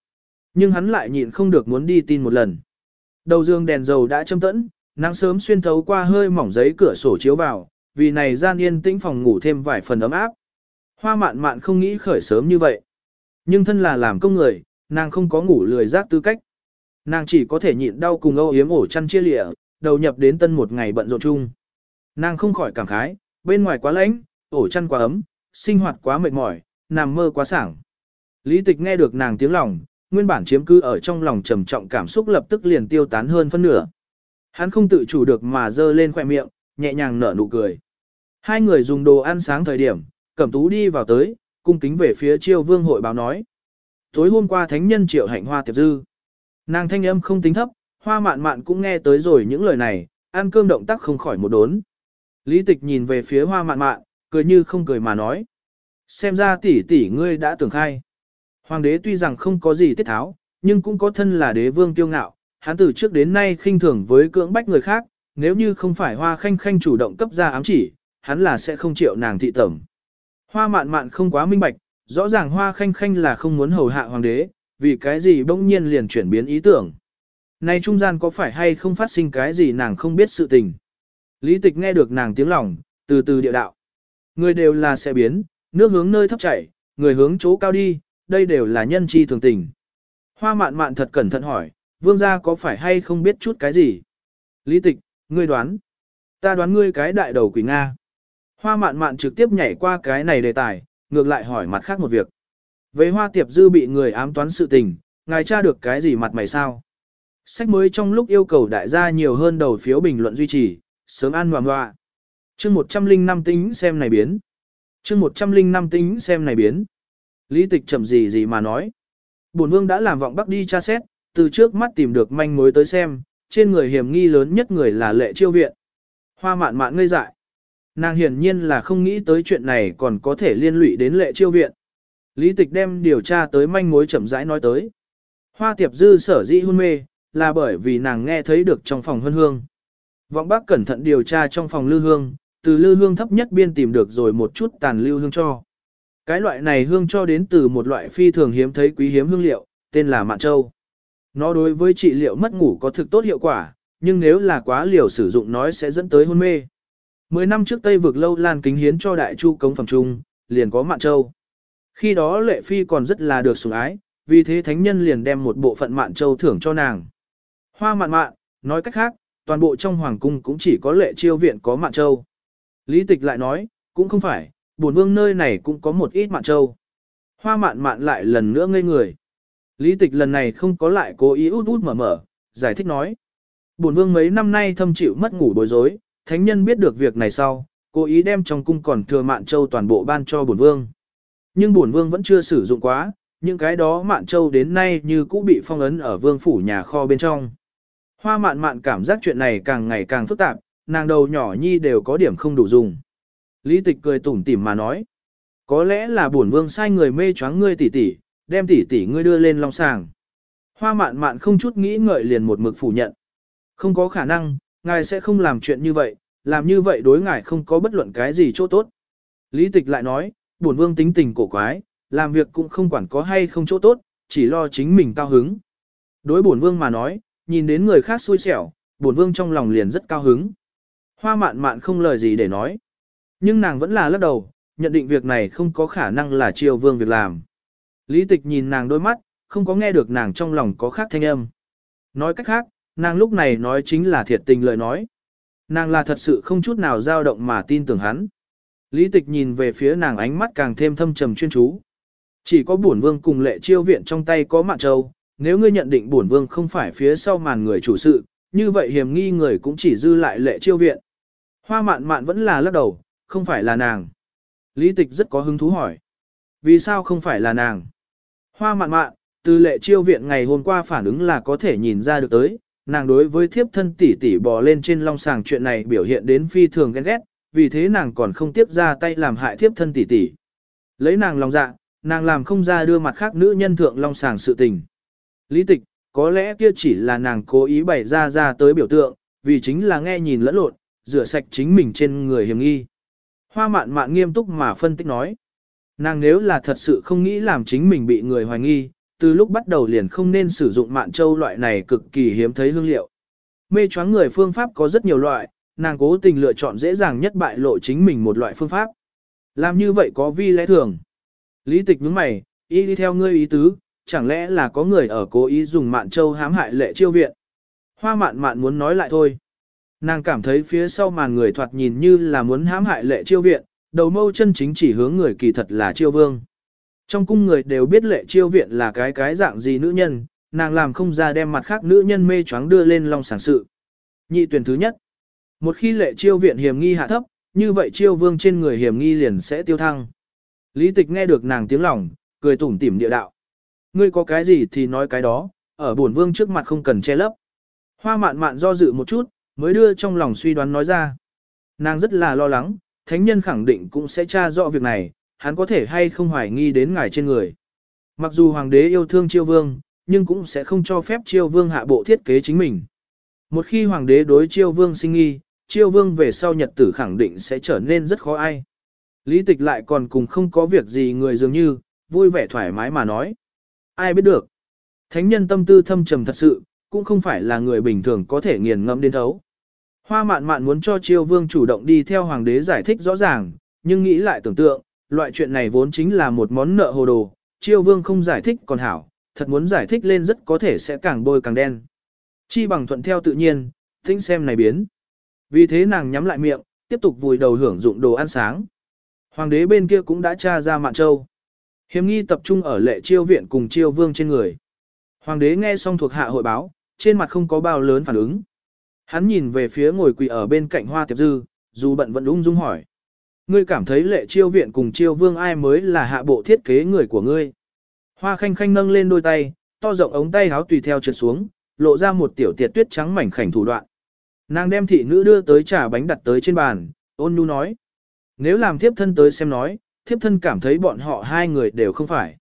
Nhưng hắn lại nhịn không được muốn đi tin một lần. Đầu dương đèn dầu đã châm tẫn, nắng sớm xuyên thấu qua hơi mỏng giấy cửa sổ chiếu vào, vì này gian yên tĩnh phòng ngủ thêm vài phần ấm áp. Hoa mạn mạn không nghĩ khởi sớm như vậy. Nhưng thân là làm công người, nàng không có ngủ lười giác tư cách. Nàng chỉ có thể nhịn đau cùng âu yếm ổ chăn chia lịa, đầu nhập đến tân một ngày bận rộn chung. Nàng không khỏi cảm khái, bên ngoài quá lạnh, ổ chăn quá ấm, sinh hoạt quá mệt mỏi, nằm mơ quá sảng. Lý tịch nghe được nàng tiếng lòng, nguyên bản chiếm cứ ở trong lòng trầm trọng cảm xúc lập tức liền tiêu tán hơn phân nửa. Hắn không tự chủ được mà dơ lên khoẻ miệng, nhẹ nhàng nở nụ cười. Hai người dùng đồ ăn sáng thời điểm, cẩm tú đi vào tới, cung kính về phía chiêu vương hội báo nói. Tối hôm qua thánh nhân triệu hạnh hoa tiệp dư. Nàng thanh âm không tính thấp, hoa mạn mạn cũng nghe tới rồi những lời này, ăn cơm động tác không khỏi một đốn. Lý tịch nhìn về phía hoa mạn mạn, cười như không cười mà nói. Xem ra tỷ tỷ ngươi đã tưởng khai. Hoàng đế tuy rằng không có gì tiết tháo, nhưng cũng có thân là đế vương kiêu ngạo, hắn từ trước đến nay khinh thường với cưỡng bách người khác, nếu như không phải hoa khanh khanh chủ động cấp ra ám chỉ, hắn là sẽ không chịu nàng thị tẩm. Hoa mạn mạn không quá minh bạch, rõ ràng hoa khanh khanh là không muốn hầu hạ hoàng đế, vì cái gì bỗng nhiên liền chuyển biến ý tưởng. Này trung gian có phải hay không phát sinh cái gì nàng không biết sự tình. Lý tịch nghe được nàng tiếng lòng, từ từ địa đạo. Người đều là sẽ biến, nước hướng nơi thấp chảy, người hướng chỗ cao đi, đây đều là nhân chi thường tình. Hoa mạn mạn thật cẩn thận hỏi, vương gia có phải hay không biết chút cái gì? Lý tịch, ngươi đoán. Ta đoán ngươi cái đại đầu quỷ Nga. Hoa mạn mạn trực tiếp nhảy qua cái này đề tài, ngược lại hỏi mặt khác một việc. Với hoa tiệp dư bị người ám toán sự tình, ngài tra được cái gì mặt mày sao? Sách mới trong lúc yêu cầu đại gia nhiều hơn đầu phiếu bình luận duy trì, sớm ăn hoàng hoa. chương 105 tính xem này biến. chương 105 tính xem này biến. Lý tịch chậm gì gì mà nói. Bổn vương đã làm vọng bắc đi tra xét, từ trước mắt tìm được manh mối tới xem, trên người hiểm nghi lớn nhất người là lệ chiêu viện. Hoa mạn mạn ngây dại. Nàng hiển nhiên là không nghĩ tới chuyện này còn có thể liên lụy đến lệ chiêu viện. Lý tịch đem điều tra tới manh mối chậm rãi nói tới. Hoa tiệp dư sở dĩ hôn mê, là bởi vì nàng nghe thấy được trong phòng hân hương. Vọng bác cẩn thận điều tra trong phòng lư hương, từ lư hương thấp nhất biên tìm được rồi một chút tàn lưu hương cho. Cái loại này hương cho đến từ một loại phi thường hiếm thấy quý hiếm hương liệu, tên là mạn châu. Nó đối với trị liệu mất ngủ có thực tốt hiệu quả, nhưng nếu là quá liều sử dụng nói sẽ dẫn tới hôn mê. Mười năm trước Tây vực lâu lan kính hiến cho đại chu cống phẩm trung, liền có mạn châu. Khi đó lệ phi còn rất là được sủng ái, vì thế thánh nhân liền đem một bộ phận mạn châu thưởng cho nàng. Hoa mạn mạn, nói cách khác, toàn bộ trong hoàng cung cũng chỉ có lệ chiêu viện có mạn châu. Lý tịch lại nói, cũng không phải, bổn vương nơi này cũng có một ít mạn châu. Hoa mạn mạn lại lần nữa ngây người. Lý tịch lần này không có lại cố ý út út mở mở, giải thích nói. Bổn vương mấy năm nay thâm chịu mất ngủ bối rối, thánh nhân biết được việc này sau, cố ý đem trong cung còn thừa mạn châu toàn bộ ban cho bổn vương. Nhưng bổn vương vẫn chưa sử dụng quá, những cái đó mạn châu đến nay như cũ bị phong ấn ở vương phủ nhà kho bên trong. Hoa mạn mạn cảm giác chuyện này càng ngày càng phức tạp, nàng đầu nhỏ nhi đều có điểm không đủ dùng. Lý tịch cười tủm tỉm mà nói. Có lẽ là bổn vương sai người mê choáng ngươi tỷ tỷ, đem tỷ tỷ ngươi đưa lên long sàng. Hoa mạn mạn không chút nghĩ ngợi liền một mực phủ nhận. Không có khả năng, ngài sẽ không làm chuyện như vậy, làm như vậy đối ngài không có bất luận cái gì chỗ tốt. Lý tịch lại nói, bổn vương tính tình cổ quái, làm việc cũng không quản có hay không chỗ tốt, chỉ lo chính mình cao hứng. Đối bổn vương mà nói, nhìn đến người khác xui xẻo, bổn vương trong lòng liền rất cao hứng. Hoa mạn mạn không lời gì để nói. Nhưng nàng vẫn là lắc đầu, nhận định việc này không có khả năng là triều vương việc làm. Lý tịch nhìn nàng đôi mắt, không có nghe được nàng trong lòng có khác thanh âm. Nói cách khác, nàng lúc này nói chính là thiệt tình lời nói. Nàng là thật sự không chút nào dao động mà tin tưởng hắn. Lý tịch nhìn về phía nàng ánh mắt càng thêm thâm trầm chuyên chú. Chỉ có bổn vương cùng lệ chiêu viện trong tay có mạng châu, nếu ngươi nhận định bổn vương không phải phía sau màn người chủ sự, như vậy hiểm nghi người cũng chỉ dư lại lệ chiêu viện. Hoa mạn mạn vẫn là lắc đầu, không phải là nàng. Lý tịch rất có hứng thú hỏi. Vì sao không phải là nàng? Hoa mạn mạn, từ lệ chiêu viện ngày hôm qua phản ứng là có thể nhìn ra được tới, nàng đối với thiếp thân tỷ tỷ bò lên trên long sàng chuyện này biểu hiện đến phi thường ghen ghét, vì thế nàng còn không tiếp ra tay làm hại thiếp thân tỷ tỷ. Lấy nàng lòng dạ, nàng làm không ra đưa mặt khác nữ nhân thượng long sàng sự tình. Lý tịch, có lẽ kia chỉ là nàng cố ý bày ra ra tới biểu tượng, vì chính là nghe nhìn lẫn lộn, rửa sạch chính mình trên người hiểm nghi. Hoa mạn mạn nghiêm túc mà phân tích nói. Nàng nếu là thật sự không nghĩ làm chính mình bị người hoài nghi, từ lúc bắt đầu liền không nên sử dụng mạn châu loại này cực kỳ hiếm thấy hương liệu. Mê choáng người phương pháp có rất nhiều loại, nàng cố tình lựa chọn dễ dàng nhất bại lộ chính mình một loại phương pháp. Làm như vậy có vi lẽ thường. Lý tịch nhướng mày, y đi theo ngươi ý tứ, chẳng lẽ là có người ở cố ý dùng mạn châu hãm hại lệ chiêu viện. Hoa mạn mạn muốn nói lại thôi. Nàng cảm thấy phía sau màn người thoạt nhìn như là muốn hãm hại lệ chiêu viện, đầu mâu chân chính chỉ hướng người kỳ thật là chiêu vương. Trong cung người đều biết lệ chiêu viện là cái cái dạng gì nữ nhân, nàng làm không ra đem mặt khác nữ nhân mê choáng đưa lên long sản sự. Nhị tuyển thứ nhất. Một khi lệ chiêu viện hiểm nghi hạ thấp, như vậy chiêu vương trên người hiểm nghi liền sẽ tiêu thăng. Lý tịch nghe được nàng tiếng lòng, cười tủm tỉm địa đạo. Ngươi có cái gì thì nói cái đó, ở bổn vương trước mặt không cần che lấp. Hoa mạn mạn do dự một chút, mới đưa trong lòng suy đoán nói ra. Nàng rất là lo lắng, thánh nhân khẳng định cũng sẽ tra rõ việc này, hắn có thể hay không hoài nghi đến ngài trên người. Mặc dù hoàng đế yêu thương chiêu vương, nhưng cũng sẽ không cho phép chiêu vương hạ bộ thiết kế chính mình. Một khi hoàng đế đối chiêu vương sinh nghi, chiêu vương về sau nhật tử khẳng định sẽ trở nên rất khó ai. Lý tịch lại còn cùng không có việc gì người dường như, vui vẻ thoải mái mà nói. Ai biết được. Thánh nhân tâm tư thâm trầm thật sự, cũng không phải là người bình thường có thể nghiền ngẫm đến thấu. Hoa mạn mạn muốn cho chiêu vương chủ động đi theo hoàng đế giải thích rõ ràng, nhưng nghĩ lại tưởng tượng, loại chuyện này vốn chính là một món nợ hồ đồ, chiêu vương không giải thích còn hảo, thật muốn giải thích lên rất có thể sẽ càng bôi càng đen. Chi bằng thuận theo tự nhiên, tính xem này biến. Vì thế nàng nhắm lại miệng, tiếp tục vùi đầu hưởng dụng đồ ăn sáng. Hoàng đế bên kia cũng đã tra ra Mạn Châu. Hiểm nghi tập trung ở lệ chiêu viện cùng chiêu vương trên người. Hoàng đế nghe xong thuộc hạ hội báo, trên mặt không có bao lớn phản ứng. Hắn nhìn về phía ngồi quỳ ở bên cạnh hoa tiệp dư, dù bận vẫn ung dung hỏi. Ngươi cảm thấy lệ chiêu viện cùng chiêu vương ai mới là hạ bộ thiết kế người của ngươi. Hoa khanh khanh nâng lên đôi tay, to rộng ống tay háo tùy theo trượt xuống, lộ ra một tiểu tiệt tuyết trắng mảnh khảnh thủ đoạn. Nàng đem thị nữ đưa tới trà bánh đặt tới trên bàn, ôn nhu nói. Nếu làm thiếp thân tới xem nói, thiếp thân cảm thấy bọn họ hai người đều không phải.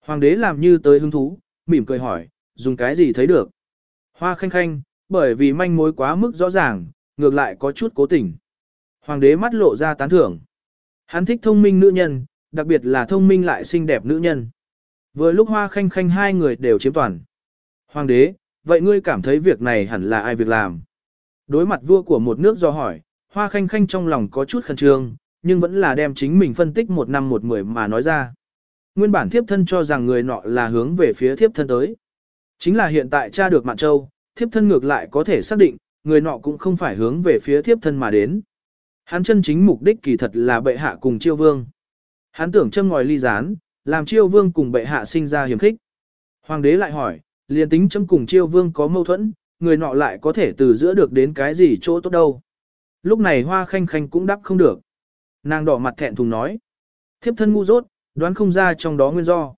Hoàng đế làm như tới hứng thú, mỉm cười hỏi, dùng cái gì thấy được. Hoa khanh khanh, bởi vì manh mối quá mức rõ ràng, ngược lại có chút cố tình. Hoàng đế mắt lộ ra tán thưởng. Hắn thích thông minh nữ nhân, đặc biệt là thông minh lại xinh đẹp nữ nhân. Vừa lúc hoa khanh khanh hai người đều chiếm toàn. Hoàng đế, vậy ngươi cảm thấy việc này hẳn là ai việc làm? Đối mặt vua của một nước do hỏi, hoa khanh khanh trong lòng có chút khẩn trương, nhưng vẫn là đem chính mình phân tích một năm một mười mà nói ra. Nguyên bản thiếp thân cho rằng người nọ là hướng về phía thiếp thân tới. Chính là hiện tại cha được Mạn Châu, thiếp thân ngược lại có thể xác định, người nọ cũng không phải hướng về phía thiếp thân mà đến. Hắn chân chính mục đích kỳ thật là bệ hạ cùng chiêu vương. Hắn tưởng châm ngòi ly gián, làm chiêu vương cùng bệ hạ sinh ra hiểm khích. Hoàng đế lại hỏi, liền tính châm cùng chiêu vương có mâu thuẫn, người nọ lại có thể từ giữa được đến cái gì chỗ tốt đâu. Lúc này hoa khanh khanh cũng đáp không được. Nàng đỏ mặt thẹn thùng nói. Thiếp thân ngu dốt, đoán không ra trong đó nguyên do.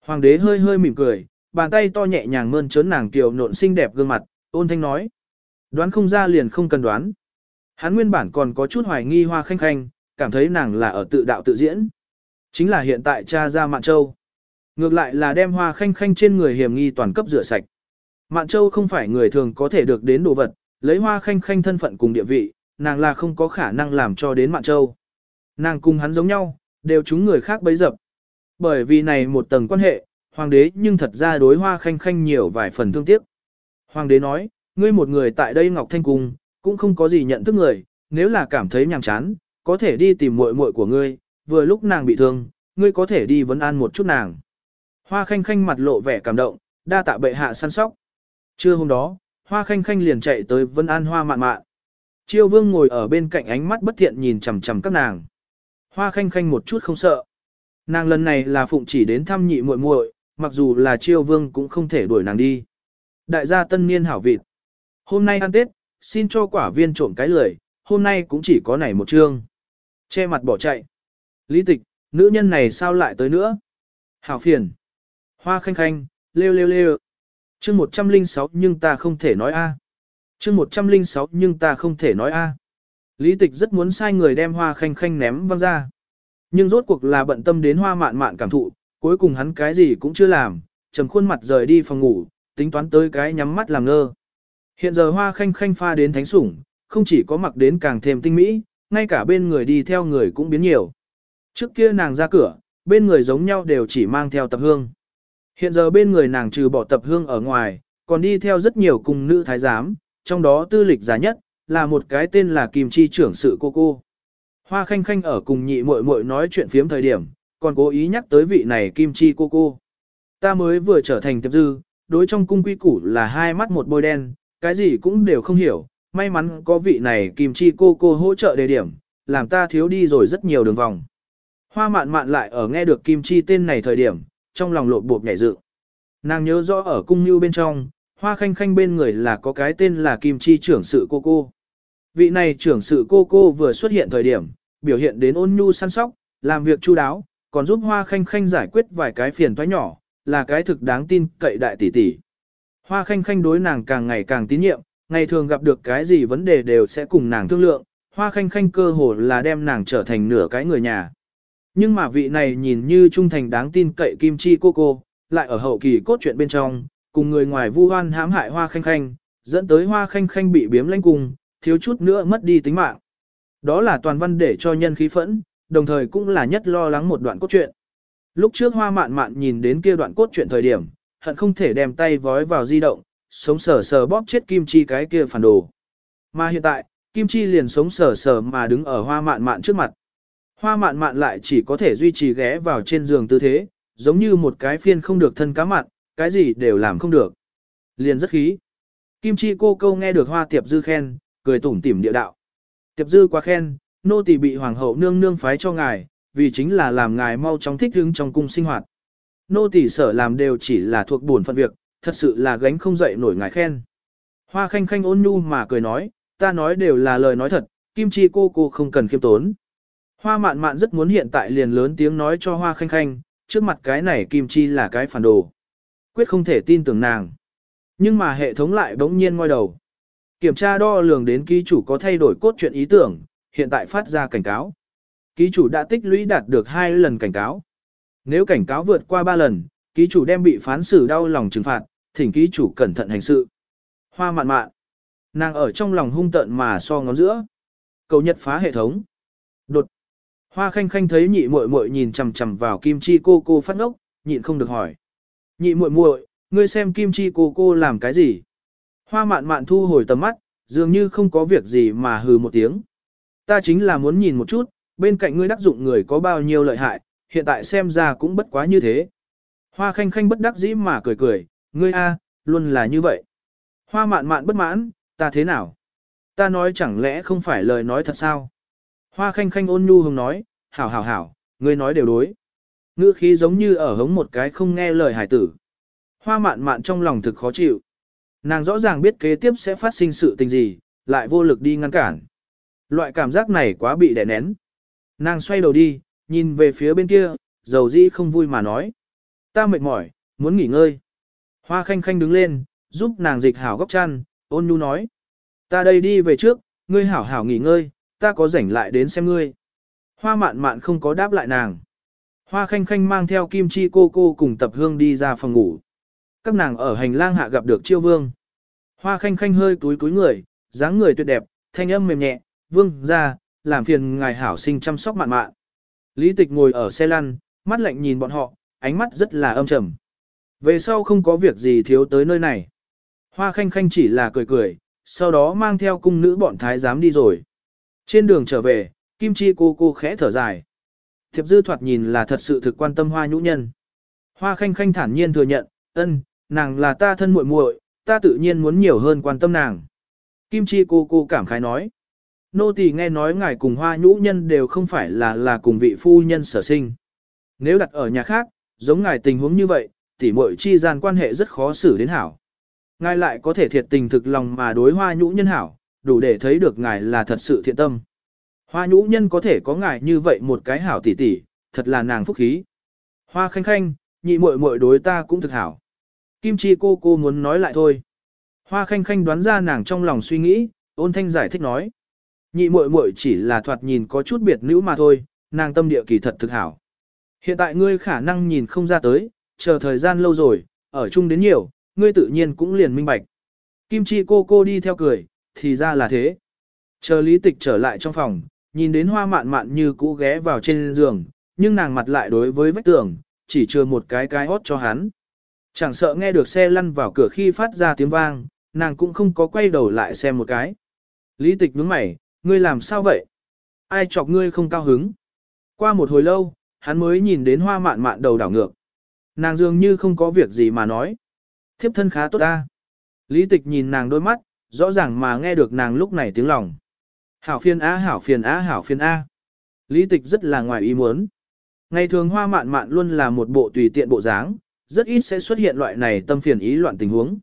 Hoàng đế hơi hơi mỉm cười, bàn tay to nhẹ nhàng mơn trớn nàng kiều nộn xinh đẹp gương mặt, ôn thanh nói. Đoán không ra liền không cần đoán. Hắn nguyên bản còn có chút hoài nghi hoa khanh khanh, cảm thấy nàng là ở tự đạo tự diễn. Chính là hiện tại cha ra Mạn Châu. Ngược lại là đem hoa khanh khanh trên người hiểm nghi toàn cấp rửa sạch. Mạn Châu không phải người thường có thể được đến đồ vật, lấy hoa khanh khanh thân phận cùng địa vị, nàng là không có khả năng làm cho đến Mạn Châu. Nàng cùng hắn giống nhau, đều chúng người khác bấy dập. Bởi vì này một tầng quan hệ, hoàng đế nhưng thật ra đối hoa khanh khanh nhiều vài phần thương tiếc. Hoàng đế nói, ngươi một người tại đây Ngọc Thanh Cung, cũng không có gì nhận thức người, nếu là cảm thấy nhàm chán, có thể đi tìm muội muội của ngươi, vừa lúc nàng bị thương, ngươi có thể đi vấn an một chút nàng. Hoa khanh khanh mặt lộ vẻ cảm động, đa tạ bệ hạ săn sóc. Trưa hôm đó, hoa khanh khanh liền chạy tới vấn an hoa mạn mạn. Chiêu vương ngồi ở bên cạnh ánh mắt bất thiện nhìn chằm chằm các nàng. Hoa khanh khanh một chút không sợ. Nàng lần này là phụng chỉ đến thăm nhị muội muội, mặc dù là chiêu vương cũng không thể đuổi nàng đi. Đại gia tân niên hảo vịt. Hôm nay ăn Tết, xin cho quả viên trộm cái lười, hôm nay cũng chỉ có này một chương. Che mặt bỏ chạy. Lý tịch, nữ nhân này sao lại tới nữa? Hảo phiền. Hoa khanh khanh, lêu lêu lêu. Chương 106 nhưng ta không thể nói a. Chương 106 nhưng ta không thể nói a. Lý tịch rất muốn sai người đem hoa khanh khanh ném văng ra. Nhưng rốt cuộc là bận tâm đến hoa mạn mạn cảm thụ, cuối cùng hắn cái gì cũng chưa làm, trầm khuôn mặt rời đi phòng ngủ, tính toán tới cái nhắm mắt làm ngơ. Hiện giờ hoa khanh khanh pha đến thánh sủng, không chỉ có mặc đến càng thêm tinh mỹ, ngay cả bên người đi theo người cũng biến nhiều. Trước kia nàng ra cửa, bên người giống nhau đều chỉ mang theo tập hương. Hiện giờ bên người nàng trừ bỏ tập hương ở ngoài, còn đi theo rất nhiều cung nữ thái giám, trong đó tư lịch giá nhất, là một cái tên là Kim Chi trưởng sự cô cô. Hoa khanh khanh ở cùng nhị muội muội nói chuyện phiếm thời điểm, còn cố ý nhắc tới vị này Kim Chi cô cô. Ta mới vừa trở thành tiệp dư, đối trong cung quy củ là hai mắt một bôi đen, cái gì cũng đều không hiểu, may mắn có vị này Kim Chi cô cô hỗ trợ đề điểm, làm ta thiếu đi rồi rất nhiều đường vòng. Hoa mạn mạn lại ở nghe được Kim Chi tên này thời điểm, trong lòng lộn bộp nhảy dự. Nàng nhớ rõ ở cung như bên trong, hoa khanh khanh bên người là có cái tên là Kim Chi trưởng sự cô cô. Vị này trưởng sự cô cô vừa xuất hiện thời điểm, biểu hiện đến ôn nhu săn sóc, làm việc chu đáo, còn giúp hoa khanh khanh giải quyết vài cái phiền toái nhỏ, là cái thực đáng tin cậy đại tỷ tỷ. Hoa khanh khanh đối nàng càng ngày càng tín nhiệm, ngày thường gặp được cái gì vấn đề đều sẽ cùng nàng thương lượng, hoa khanh khanh cơ hồ là đem nàng trở thành nửa cái người nhà. Nhưng mà vị này nhìn như trung thành đáng tin cậy kim chi cô cô, lại ở hậu kỳ cốt truyện bên trong, cùng người ngoài vu hoan hãm hại hoa khanh khanh, dẫn tới hoa khanh khanh bị biếm lãnh cùng thiếu chút nữa mất đi tính mạng. Đó là toàn văn để cho nhân khí phẫn, đồng thời cũng là nhất lo lắng một đoạn cốt truyện. Lúc trước hoa mạn mạn nhìn đến kia đoạn cốt truyện thời điểm, hận không thể đem tay vói vào di động, sống sờ sờ bóp chết kim chi cái kia phản đồ. Mà hiện tại, kim chi liền sống sờ sờ mà đứng ở hoa mạn mạn trước mặt. Hoa mạn mạn lại chỉ có thể duy trì ghé vào trên giường tư thế, giống như một cái phiên không được thân cá mặn, cái gì đều làm không được. Liền rất khí. Kim chi cô câu nghe được hoa tiệp dư khen, cười tủm tỉm địa đạo. Tiệp dư quá khen, nô tỳ bị hoàng hậu nương nương phái cho ngài, vì chính là làm ngài mau chóng thích ứng trong cung sinh hoạt. Nô tỳ sở làm đều chỉ là thuộc buồn phận việc, thật sự là gánh không dậy nổi ngài khen. Hoa khanh khanh ôn nhu mà cười nói, ta nói đều là lời nói thật, kim chi cô cô không cần khiêm tốn. Hoa mạn mạn rất muốn hiện tại liền lớn tiếng nói cho hoa khanh khanh, trước mặt cái này kim chi là cái phản đồ. Quyết không thể tin tưởng nàng. Nhưng mà hệ thống lại bỗng nhiên ngoi đầu. Kiểm tra đo lường đến ký chủ có thay đổi cốt truyện ý tưởng, hiện tại phát ra cảnh cáo. Ký chủ đã tích lũy đạt được hai lần cảnh cáo. Nếu cảnh cáo vượt qua ba lần, ký chủ đem bị phán xử đau lòng trừng phạt, thỉnh ký chủ cẩn thận hành sự. Hoa mạn mạn. Nàng ở trong lòng hung tợn mà so ngón giữa. Cầu nhật phá hệ thống. Đột. Hoa khanh khanh thấy nhị muội muội nhìn chằm chằm vào kim chi cô cô phát ngốc, nhịn không được hỏi. Nhị muội muội, ngươi xem kim chi cô cô làm cái gì? Hoa mạn mạn thu hồi tầm mắt, dường như không có việc gì mà hừ một tiếng. Ta chính là muốn nhìn một chút, bên cạnh ngươi đắc dụng người có bao nhiêu lợi hại, hiện tại xem ra cũng bất quá như thế. Hoa khanh khanh bất đắc dĩ mà cười cười, ngươi a, luôn là như vậy. Hoa mạn mạn bất mãn, ta thế nào? Ta nói chẳng lẽ không phải lời nói thật sao? Hoa khanh khanh ôn nhu hùng nói, hảo hảo hảo, ngươi nói đều đối. Ngữ khí giống như ở hống một cái không nghe lời hải tử. Hoa mạn mạn trong lòng thực khó chịu. Nàng rõ ràng biết kế tiếp sẽ phát sinh sự tình gì, lại vô lực đi ngăn cản. Loại cảm giác này quá bị đè nén. Nàng xoay đầu đi, nhìn về phía bên kia, dầu dĩ không vui mà nói. Ta mệt mỏi, muốn nghỉ ngơi. Hoa khanh khanh đứng lên, giúp nàng dịch hảo góc chăn, ôn nhu nói. Ta đây đi về trước, ngươi hảo hảo nghỉ ngơi, ta có rảnh lại đến xem ngươi. Hoa mạn mạn không có đáp lại nàng. Hoa khanh khanh mang theo kim chi cô cô cùng tập hương đi ra phòng ngủ. Các nàng ở hành lang hạ gặp được chiêu vương. Hoa khanh khanh hơi túi túi người, dáng người tuyệt đẹp, thanh âm mềm nhẹ, vương ra, làm phiền ngài hảo sinh chăm sóc mạn mạn. Lý tịch ngồi ở xe lăn, mắt lạnh nhìn bọn họ, ánh mắt rất là âm trầm. Về sau không có việc gì thiếu tới nơi này. Hoa khanh khanh chỉ là cười cười, sau đó mang theo cung nữ bọn thái giám đi rồi. Trên đường trở về, Kim Chi cô cô khẽ thở dài. Thiệp dư thoạt nhìn là thật sự thực quan tâm hoa nhũ nhân. Hoa khanh khanh thản nhiên thừa nhận, ân, nàng là ta thân muội muội, ta tự nhiên muốn nhiều hơn quan tâm nàng. Kim Chi cô cô cảm khái nói. Nô tỳ nghe nói ngài cùng hoa nhũ nhân đều không phải là là cùng vị phu nhân sở sinh. Nếu đặt ở nhà khác, giống ngài tình huống như vậy, tỉ muội chi gian quan hệ rất khó xử đến hảo. Ngài lại có thể thiệt tình thực lòng mà đối hoa nhũ nhân hảo, đủ để thấy được ngài là thật sự thiện tâm. Hoa nhũ nhân có thể có ngài như vậy một cái hảo tỷ tỷ, thật là nàng phúc khí. Hoa khanh khanh, nhị muội muội đối ta cũng thực hảo. Kim chi cô cô muốn nói lại thôi. Hoa khanh khanh đoán ra nàng trong lòng suy nghĩ, ôn thanh giải thích nói. Nhị muội muội chỉ là thoạt nhìn có chút biệt nữ mà thôi, nàng tâm địa kỳ thật thực hảo. Hiện tại ngươi khả năng nhìn không ra tới, chờ thời gian lâu rồi, ở chung đến nhiều, ngươi tự nhiên cũng liền minh bạch. Kim chi cô cô đi theo cười, thì ra là thế. Chờ lý tịch trở lại trong phòng, nhìn đến hoa mạn mạn như cũ ghé vào trên giường, nhưng nàng mặt lại đối với vách tường, chỉ chưa một cái cái hót cho hắn. Chẳng sợ nghe được xe lăn vào cửa khi phát ra tiếng vang, nàng cũng không có quay đầu lại xem một cái. Lý tịch nhướng mày, ngươi làm sao vậy? Ai chọc ngươi không cao hứng? Qua một hồi lâu, hắn mới nhìn đến hoa mạn mạn đầu đảo ngược. Nàng dường như không có việc gì mà nói. Thiếp thân khá tốt ta. Lý tịch nhìn nàng đôi mắt, rõ ràng mà nghe được nàng lúc này tiếng lòng. Hảo phiền á, hảo phiền á, hảo phiền A. Lý tịch rất là ngoài ý muốn. Ngày thường hoa mạn mạn luôn là một bộ tùy tiện bộ dáng, rất ít sẽ xuất hiện loại này tâm phiền ý loạn tình huống.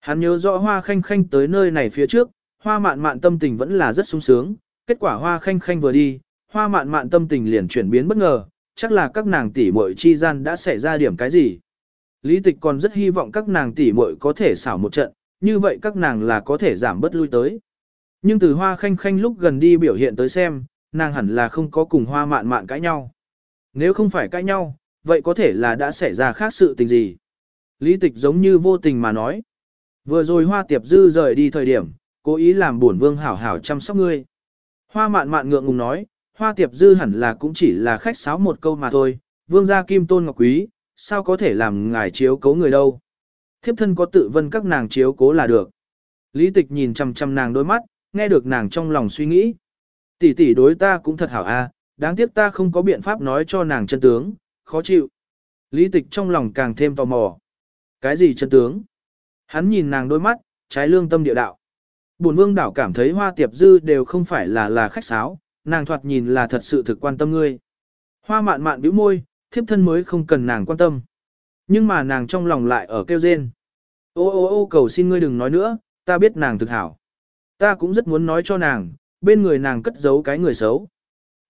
Hắn nhớ rõ hoa khanh khanh tới nơi này phía trước, hoa mạn mạn tâm tình vẫn là rất sung sướng, kết quả hoa khanh khanh vừa đi, hoa mạn mạn tâm tình liền chuyển biến bất ngờ, chắc là các nàng tỷ muội chi gian đã xảy ra điểm cái gì. Lý tịch còn rất hy vọng các nàng tỷ muội có thể xảo một trận, như vậy các nàng là có thể giảm bớt lui tới. Nhưng từ hoa khanh khanh lúc gần đi biểu hiện tới xem, nàng hẳn là không có cùng hoa mạn mạn cãi nhau. Nếu không phải cãi nhau, vậy có thể là đã xảy ra khác sự tình gì. Lý tịch giống như vô tình mà nói. Vừa rồi hoa tiệp dư rời đi thời điểm, cố ý làm bổn vương hảo hảo chăm sóc ngươi. Hoa mạn mạn ngượng ngùng nói, hoa tiệp dư hẳn là cũng chỉ là khách sáo một câu mà thôi, vương gia kim tôn ngọc quý, sao có thể làm ngài chiếu cố người đâu. Thiếp thân có tự vân các nàng chiếu cố là được. Lý tịch nhìn chăm chăm nàng đôi mắt, nghe được nàng trong lòng suy nghĩ. Tỷ tỷ đối ta cũng thật hảo a, đáng tiếc ta không có biện pháp nói cho nàng chân tướng, khó chịu. Lý tịch trong lòng càng thêm tò mò. Cái gì chân tướng? Hắn nhìn nàng đôi mắt, trái lương tâm địa đạo. Bổn vương đảo cảm thấy hoa tiệp dư đều không phải là là khách sáo, nàng thoạt nhìn là thật sự thực quan tâm ngươi. Hoa mạn mạn bĩu môi, thiếp thân mới không cần nàng quan tâm. Nhưng mà nàng trong lòng lại ở kêu rên. Ô ô ô cầu xin ngươi đừng nói nữa, ta biết nàng thực hảo. Ta cũng rất muốn nói cho nàng, bên người nàng cất giấu cái người xấu.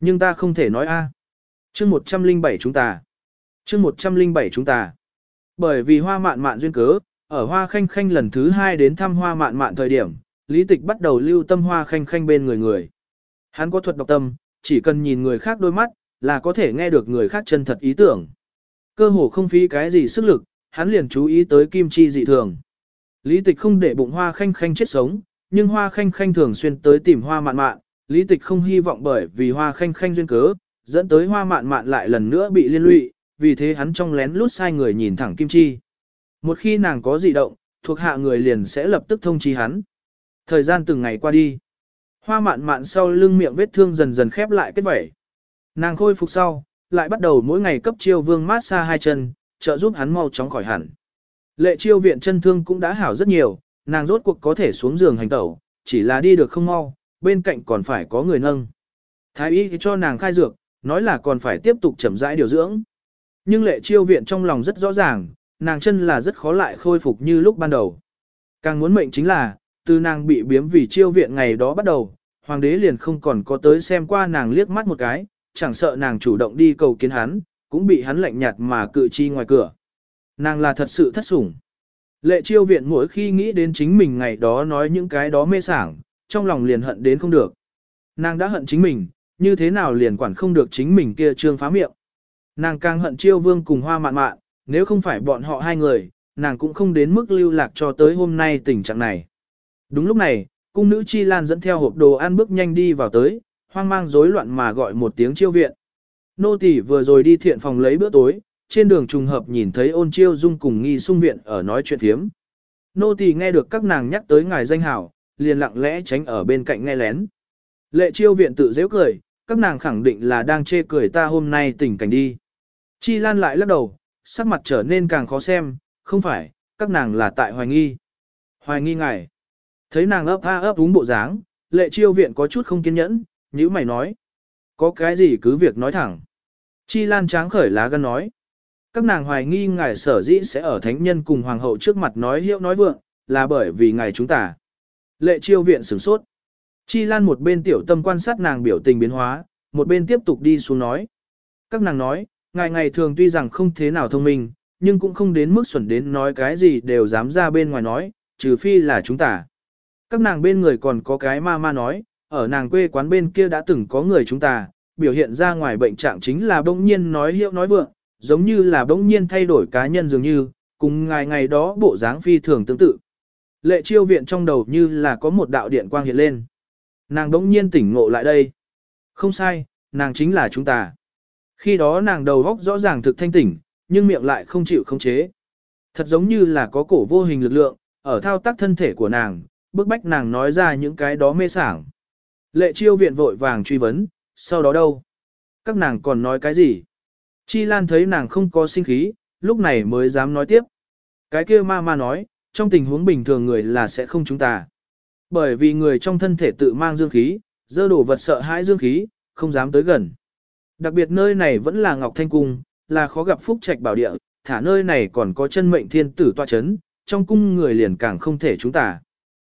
Nhưng ta không thể nói a. À. Chương 107 chúng ta. Chương 107 chúng ta. Bởi vì hoa mạn mạn duyên cớ, ở hoa khanh khanh lần thứ hai đến thăm hoa mạn mạn thời điểm, lý tịch bắt đầu lưu tâm hoa khanh khanh bên người người. Hắn có thuật đọc tâm, chỉ cần nhìn người khác đôi mắt, là có thể nghe được người khác chân thật ý tưởng. Cơ hồ không phí cái gì sức lực, hắn liền chú ý tới kim chi dị thường. Lý tịch không để bụng hoa khanh khanh chết sống, nhưng hoa khanh khanh thường xuyên tới tìm hoa mạn mạn, lý tịch không hy vọng bởi vì hoa khanh khanh duyên cớ, dẫn tới hoa mạn mạn lại lần nữa bị liên lụy, vì thế hắn trong lén lút sai người nhìn thẳng Kim Chi. Một khi nàng có dị động, thuộc hạ người liền sẽ lập tức thông chi hắn. Thời gian từng ngày qua đi. Hoa mạn mạn sau lưng miệng vết thương dần dần khép lại kết vẩy. Nàng khôi phục sau, lại bắt đầu mỗi ngày cấp chiêu vương mát xa hai chân, trợ giúp hắn mau chóng khỏi hẳn. Lệ chiêu viện chân thương cũng đã hảo rất nhiều, nàng rốt cuộc có thể xuống giường hành tẩu, chỉ là đi được không mau, bên cạnh còn phải có người nâng. Thái y cho nàng khai dược, nói là còn phải tiếp tục chậm rãi điều dưỡng. Nhưng lệ chiêu viện trong lòng rất rõ ràng, nàng chân là rất khó lại khôi phục như lúc ban đầu. Càng muốn mệnh chính là, từ nàng bị biếm vì chiêu viện ngày đó bắt đầu, hoàng đế liền không còn có tới xem qua nàng liếc mắt một cái, chẳng sợ nàng chủ động đi cầu kiến hắn, cũng bị hắn lạnh nhạt mà cự chi ngoài cửa. Nàng là thật sự thất sủng. Lệ chiêu viện mỗi khi nghĩ đến chính mình ngày đó nói những cái đó mê sảng, trong lòng liền hận đến không được. Nàng đã hận chính mình, như thế nào liền quản không được chính mình kia trương phá miệng. Nàng càng hận chiêu vương cùng hoa mạn mạn, nếu không phải bọn họ hai người, nàng cũng không đến mức lưu lạc cho tới hôm nay tình trạng này. Đúng lúc này, cung nữ Chi Lan dẫn theo hộp đồ ăn bước nhanh đi vào tới, hoang mang rối loạn mà gọi một tiếng chiêu viện. Nô tỳ vừa rồi đi thiện phòng lấy bữa tối, trên đường trùng hợp nhìn thấy ôn chiêu dung cùng nghi sung viện ở nói chuyện thiếm. Nô tỳ nghe được các nàng nhắc tới ngài danh hảo, liền lặng lẽ tránh ở bên cạnh nghe lén. Lệ chiêu viện tự dễ cười, các nàng khẳng định là đang chê cười ta hôm nay tình cảnh đi. Chi Lan lại lắc đầu, sắc mặt trở nên càng khó xem, không phải, các nàng là tại hoài nghi. Hoài nghi ngài. Thấy nàng ấp a ấp úng bộ dáng, lệ chiêu viện có chút không kiên nhẫn, như mày nói. Có cái gì cứ việc nói thẳng. Chi Lan tráng khởi lá gan nói. Các nàng hoài nghi ngài sở dĩ sẽ ở thánh nhân cùng hoàng hậu trước mặt nói hiệu nói vượng, là bởi vì ngài chúng ta. Lệ chiêu viện sửng sốt. Chi Lan một bên tiểu tâm quan sát nàng biểu tình biến hóa, một bên tiếp tục đi xuống nói. Các nàng nói, ngài ngày thường tuy rằng không thế nào thông minh, nhưng cũng không đến mức xuẩn đến nói cái gì đều dám ra bên ngoài nói, trừ phi là chúng ta. Các nàng bên người còn có cái ma ma nói, ở nàng quê quán bên kia đã từng có người chúng ta, biểu hiện ra ngoài bệnh trạng chính là bỗng nhiên nói hiệu nói vượng, giống như là bỗng nhiên thay đổi cá nhân dường như, cùng ngài ngày đó bộ dáng phi thường tương tự. Lệ chiêu viện trong đầu như là có một đạo điện quang hiện lên. Nàng bỗng nhiên tỉnh ngộ lại đây. Không sai, nàng chính là chúng ta. Khi đó nàng đầu góc rõ ràng thực thanh tỉnh, nhưng miệng lại không chịu khống chế. Thật giống như là có cổ vô hình lực lượng, ở thao tác thân thể của nàng, bức bách nàng nói ra những cái đó mê sảng. Lệ chiêu viện vội vàng truy vấn, sau đó đâu? Các nàng còn nói cái gì? Chi Lan thấy nàng không có sinh khí, lúc này mới dám nói tiếp. Cái kia ma ma nói, trong tình huống bình thường người là sẽ không chúng ta. Bởi vì người trong thân thể tự mang dương khí, dơ đổ vật sợ hãi dương khí, không dám tới gần. Đặc biệt nơi này vẫn là Ngọc Thanh Cung, là khó gặp phúc trạch bảo địa, thả nơi này còn có chân mệnh thiên tử tọa chấn, trong cung người liền càng không thể chúng ta.